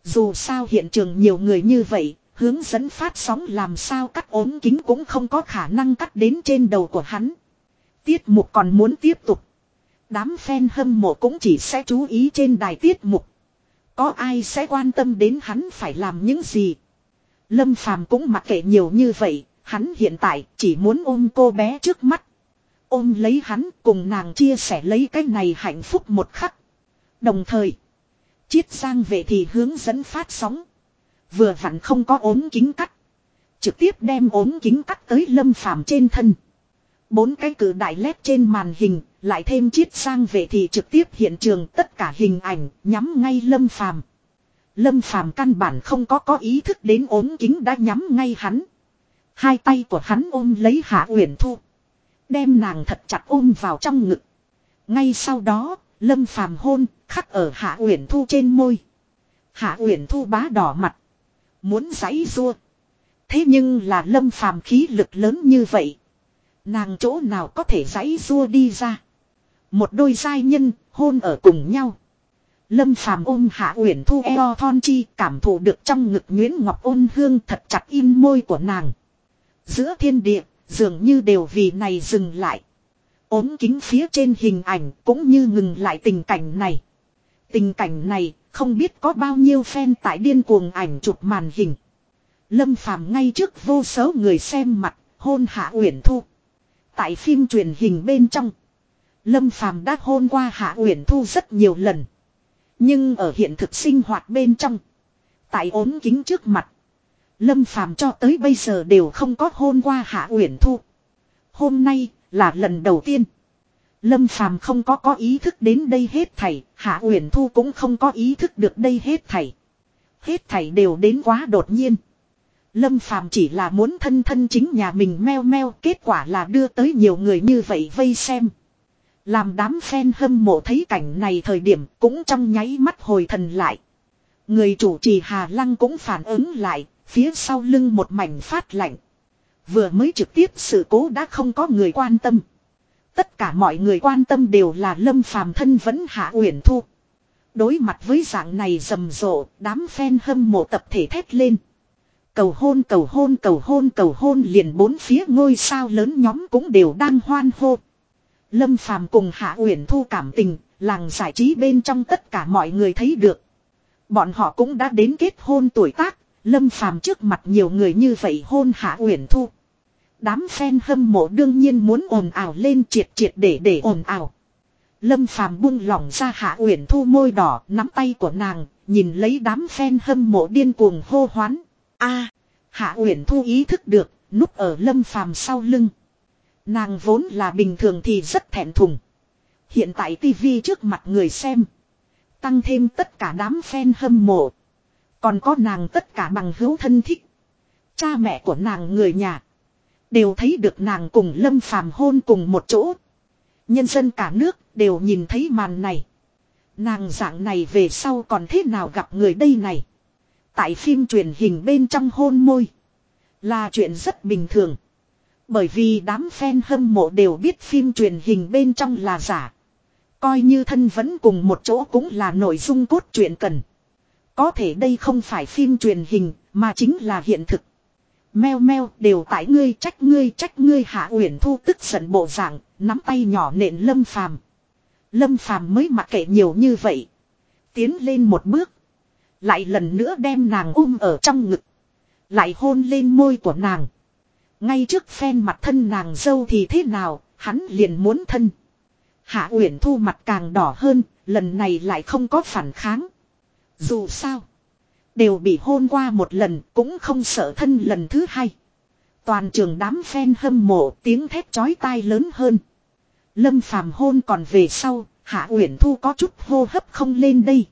Dù sao hiện trường nhiều người như vậy, hướng dẫn phát sóng làm sao cắt ốm kính cũng không có khả năng cắt đến trên đầu của hắn. Tiết mục còn muốn tiếp tục. Đám fan hâm mộ cũng chỉ sẽ chú ý trên đài tiết mục. Có ai sẽ quan tâm đến hắn phải làm những gì. Lâm Phàm cũng mặc kệ nhiều như vậy, hắn hiện tại chỉ muốn ôm cô bé trước mắt. Ôm lấy hắn cùng nàng chia sẻ lấy cái này hạnh phúc một khắc. Đồng thời, chiết sang về thì hướng dẫn phát sóng. Vừa vặn không có ốm kính cắt. Trực tiếp đem ốm kính cắt tới lâm phàm trên thân. Bốn cái cử đại lét trên màn hình, lại thêm chiết sang về thì trực tiếp hiện trường tất cả hình ảnh nhắm ngay lâm phàm. Lâm phàm căn bản không có có ý thức đến ốm kính đã nhắm ngay hắn. Hai tay của hắn ôm lấy Hạ Uyển Thu. Đem nàng thật chặt ôm vào trong ngực. Ngay sau đó, Lâm Phàm hôn, khắc ở Hạ Uyển Thu trên môi. Hạ Uyển Thu bá đỏ mặt. Muốn giãy rua. Thế nhưng là Lâm Phàm khí lực lớn như vậy. Nàng chỗ nào có thể giãy rua đi ra. Một đôi giai nhân, hôn ở cùng nhau. Lâm Phàm ôm Hạ Uyển Thu eo thon chi cảm thụ được trong ngực Nguyễn Ngọc ôn hương thật chặt in môi của nàng. Giữa thiên địa, dường như đều vì này dừng lại. ốm kính phía trên hình ảnh cũng như ngừng lại tình cảnh này. Tình cảnh này, không biết có bao nhiêu fan tại điên cuồng ảnh chụp màn hình. Lâm Phàm ngay trước vô số người xem mặt, hôn Hạ Uyển Thu. Tại phim truyền hình bên trong. Lâm Phàm đã hôn qua Hạ Uyển Thu rất nhiều lần. Nhưng ở hiện thực sinh hoạt bên trong. Tại ốm kính trước mặt. Lâm Phàm cho tới bây giờ đều không có hôn qua Hạ Uyển Thu. Hôm nay là lần đầu tiên. Lâm Phàm không có có ý thức đến đây hết thảy, Hạ Uyển Thu cũng không có ý thức được đây hết thảy. Hết thảy đều đến quá đột nhiên. Lâm Phàm chỉ là muốn thân thân chính nhà mình meo meo, kết quả là đưa tới nhiều người như vậy vây xem. Làm đám fan hâm mộ thấy cảnh này thời điểm cũng trong nháy mắt hồi thần lại. Người chủ trì Hà Lăng cũng phản ứng lại, phía sau lưng một mảnh phát lạnh. Vừa mới trực tiếp sự cố đã không có người quan tâm. Tất cả mọi người quan tâm đều là lâm phàm thân vẫn hạ uyển thu. Đối mặt với dạng này rầm rộ, đám fan hâm mộ tập thể thét lên. Cầu hôn cầu hôn cầu hôn cầu hôn liền bốn phía ngôi sao lớn nhóm cũng đều đang hoan hô. Lâm phàm cùng hạ uyển thu cảm tình, làng giải trí bên trong tất cả mọi người thấy được. Bọn họ cũng đã đến kết hôn tuổi tác, lâm phàm trước mặt nhiều người như vậy hôn hạ uyển thu. Đám fan hâm mộ đương nhiên muốn ồn ào lên triệt triệt để để ồn ào. Lâm Phàm buông lỏng ra Hạ Uyển Thu môi đỏ, nắm tay của nàng, nhìn lấy đám fan hâm mộ điên cuồng hô hoán. A, Hạ Uyển Thu ý thức được, núp ở Lâm Phàm sau lưng. Nàng vốn là bình thường thì rất thẹn thùng. Hiện tại tivi trước mặt người xem, tăng thêm tất cả đám fan hâm mộ, còn có nàng tất cả bằng hữu thân thích, cha mẹ của nàng người nhà. Đều thấy được nàng cùng Lâm Phàm hôn cùng một chỗ. Nhân dân cả nước đều nhìn thấy màn này. Nàng dạng này về sau còn thế nào gặp người đây này. Tại phim truyền hình bên trong hôn môi. Là chuyện rất bình thường. Bởi vì đám fan hâm mộ đều biết phim truyền hình bên trong là giả. Coi như thân vẫn cùng một chỗ cũng là nội dung cốt truyện cần. Có thể đây không phải phim truyền hình mà chính là hiện thực. Meo meo đều tại ngươi trách ngươi trách ngươi hạ uyển thu tức giận bộ dạng, nắm tay nhỏ nện lâm phàm. Lâm phàm mới mặc kệ nhiều như vậy. Tiến lên một bước. Lại lần nữa đem nàng ôm ở trong ngực. Lại hôn lên môi của nàng. Ngay trước phen mặt thân nàng dâu thì thế nào, hắn liền muốn thân. Hạ Uyển Thu mặt càng đỏ hơn, lần này lại không có phản kháng. Dù sao, Đều bị hôn qua một lần cũng không sợ thân lần thứ hai. Toàn trường đám fan hâm mộ tiếng thét chói tai lớn hơn. Lâm phàm hôn còn về sau, Hạ Uyển Thu có chút hô hấp không lên đây.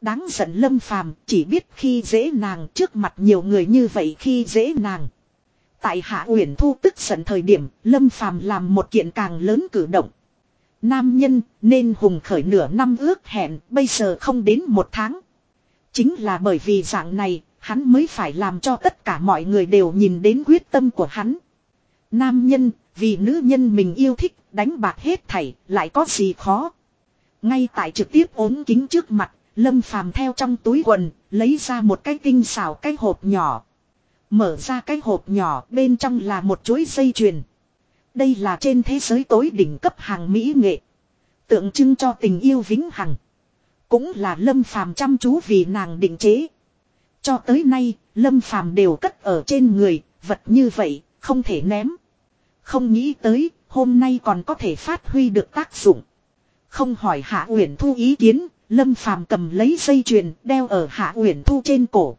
Đáng giận Lâm phàm chỉ biết khi dễ nàng trước mặt nhiều người như vậy khi dễ nàng. Tại Hạ Uyển Thu tức giận thời điểm, Lâm phàm làm một kiện càng lớn cử động. Nam nhân nên hùng khởi nửa năm ước hẹn, bây giờ không đến một tháng. Chính là bởi vì dạng này, hắn mới phải làm cho tất cả mọi người đều nhìn đến quyết tâm của hắn. Nam nhân, vì nữ nhân mình yêu thích, đánh bạc hết thảy, lại có gì khó. Ngay tại trực tiếp ốm kính trước mặt, Lâm Phàm theo trong túi quần, lấy ra một cái tinh xảo cái hộp nhỏ. Mở ra cái hộp nhỏ, bên trong là một chuỗi dây chuyền. Đây là trên thế giới tối đỉnh cấp hàng mỹ nghệ. Tượng trưng cho tình yêu vĩnh hằng. Cũng là Lâm Phàm chăm chú vì nàng định chế. Cho tới nay, Lâm Phàm đều cất ở trên người, vật như vậy, không thể ném. Không nghĩ tới, hôm nay còn có thể phát huy được tác dụng. Không hỏi Hạ Uyển Thu ý kiến, Lâm Phàm cầm lấy dây chuyền đeo ở Hạ Uyển Thu trên cổ.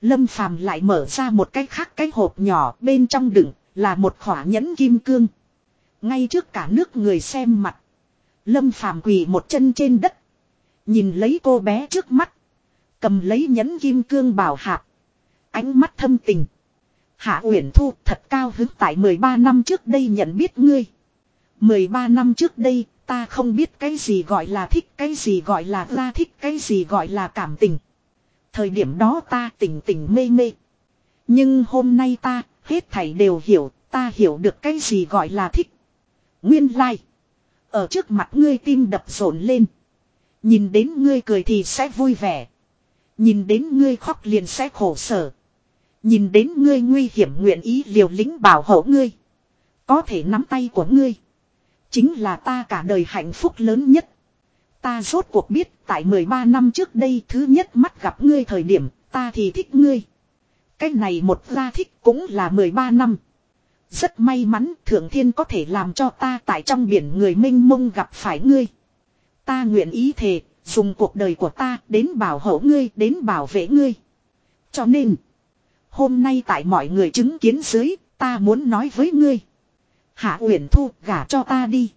Lâm Phàm lại mở ra một cái khác cái hộp nhỏ bên trong đựng là một khỏa nhẫn kim cương. Ngay trước cả nước người xem mặt. Lâm Phàm quỳ một chân trên đất. Nhìn lấy cô bé trước mắt. Cầm lấy nhẫn kim cương bảo hạp. Ánh mắt thâm tình. Hạ Uyển Thu thật cao hứng tại 13 năm trước đây nhận biết ngươi. 13 năm trước đây, ta không biết cái gì gọi là thích, cái gì gọi là ra thích, cái gì gọi là cảm tình. Thời điểm đó ta tỉnh tỉnh mê mê. Nhưng hôm nay ta, hết thảy đều hiểu, ta hiểu được cái gì gọi là thích. Nguyên lai. Like. Ở trước mặt ngươi tim đập rộn lên. Nhìn đến ngươi cười thì sẽ vui vẻ. Nhìn đến ngươi khóc liền sẽ khổ sở. Nhìn đến ngươi nguy hiểm nguyện ý liều lĩnh bảo hộ ngươi. Có thể nắm tay của ngươi. Chính là ta cả đời hạnh phúc lớn nhất. Ta rốt cuộc biết tại 13 năm trước đây thứ nhất mắt gặp ngươi thời điểm, ta thì thích ngươi. Cái này một ra thích cũng là 13 năm. Rất may mắn thượng thiên có thể làm cho ta tại trong biển người minh mông gặp phải ngươi. Ta nguyện ý thề, dùng cuộc đời của ta đến bảo hộ ngươi, đến bảo vệ ngươi. Cho nên, hôm nay tại mọi người chứng kiến dưới, ta muốn nói với ngươi. Hạ Uyển Thu gả cho ta đi.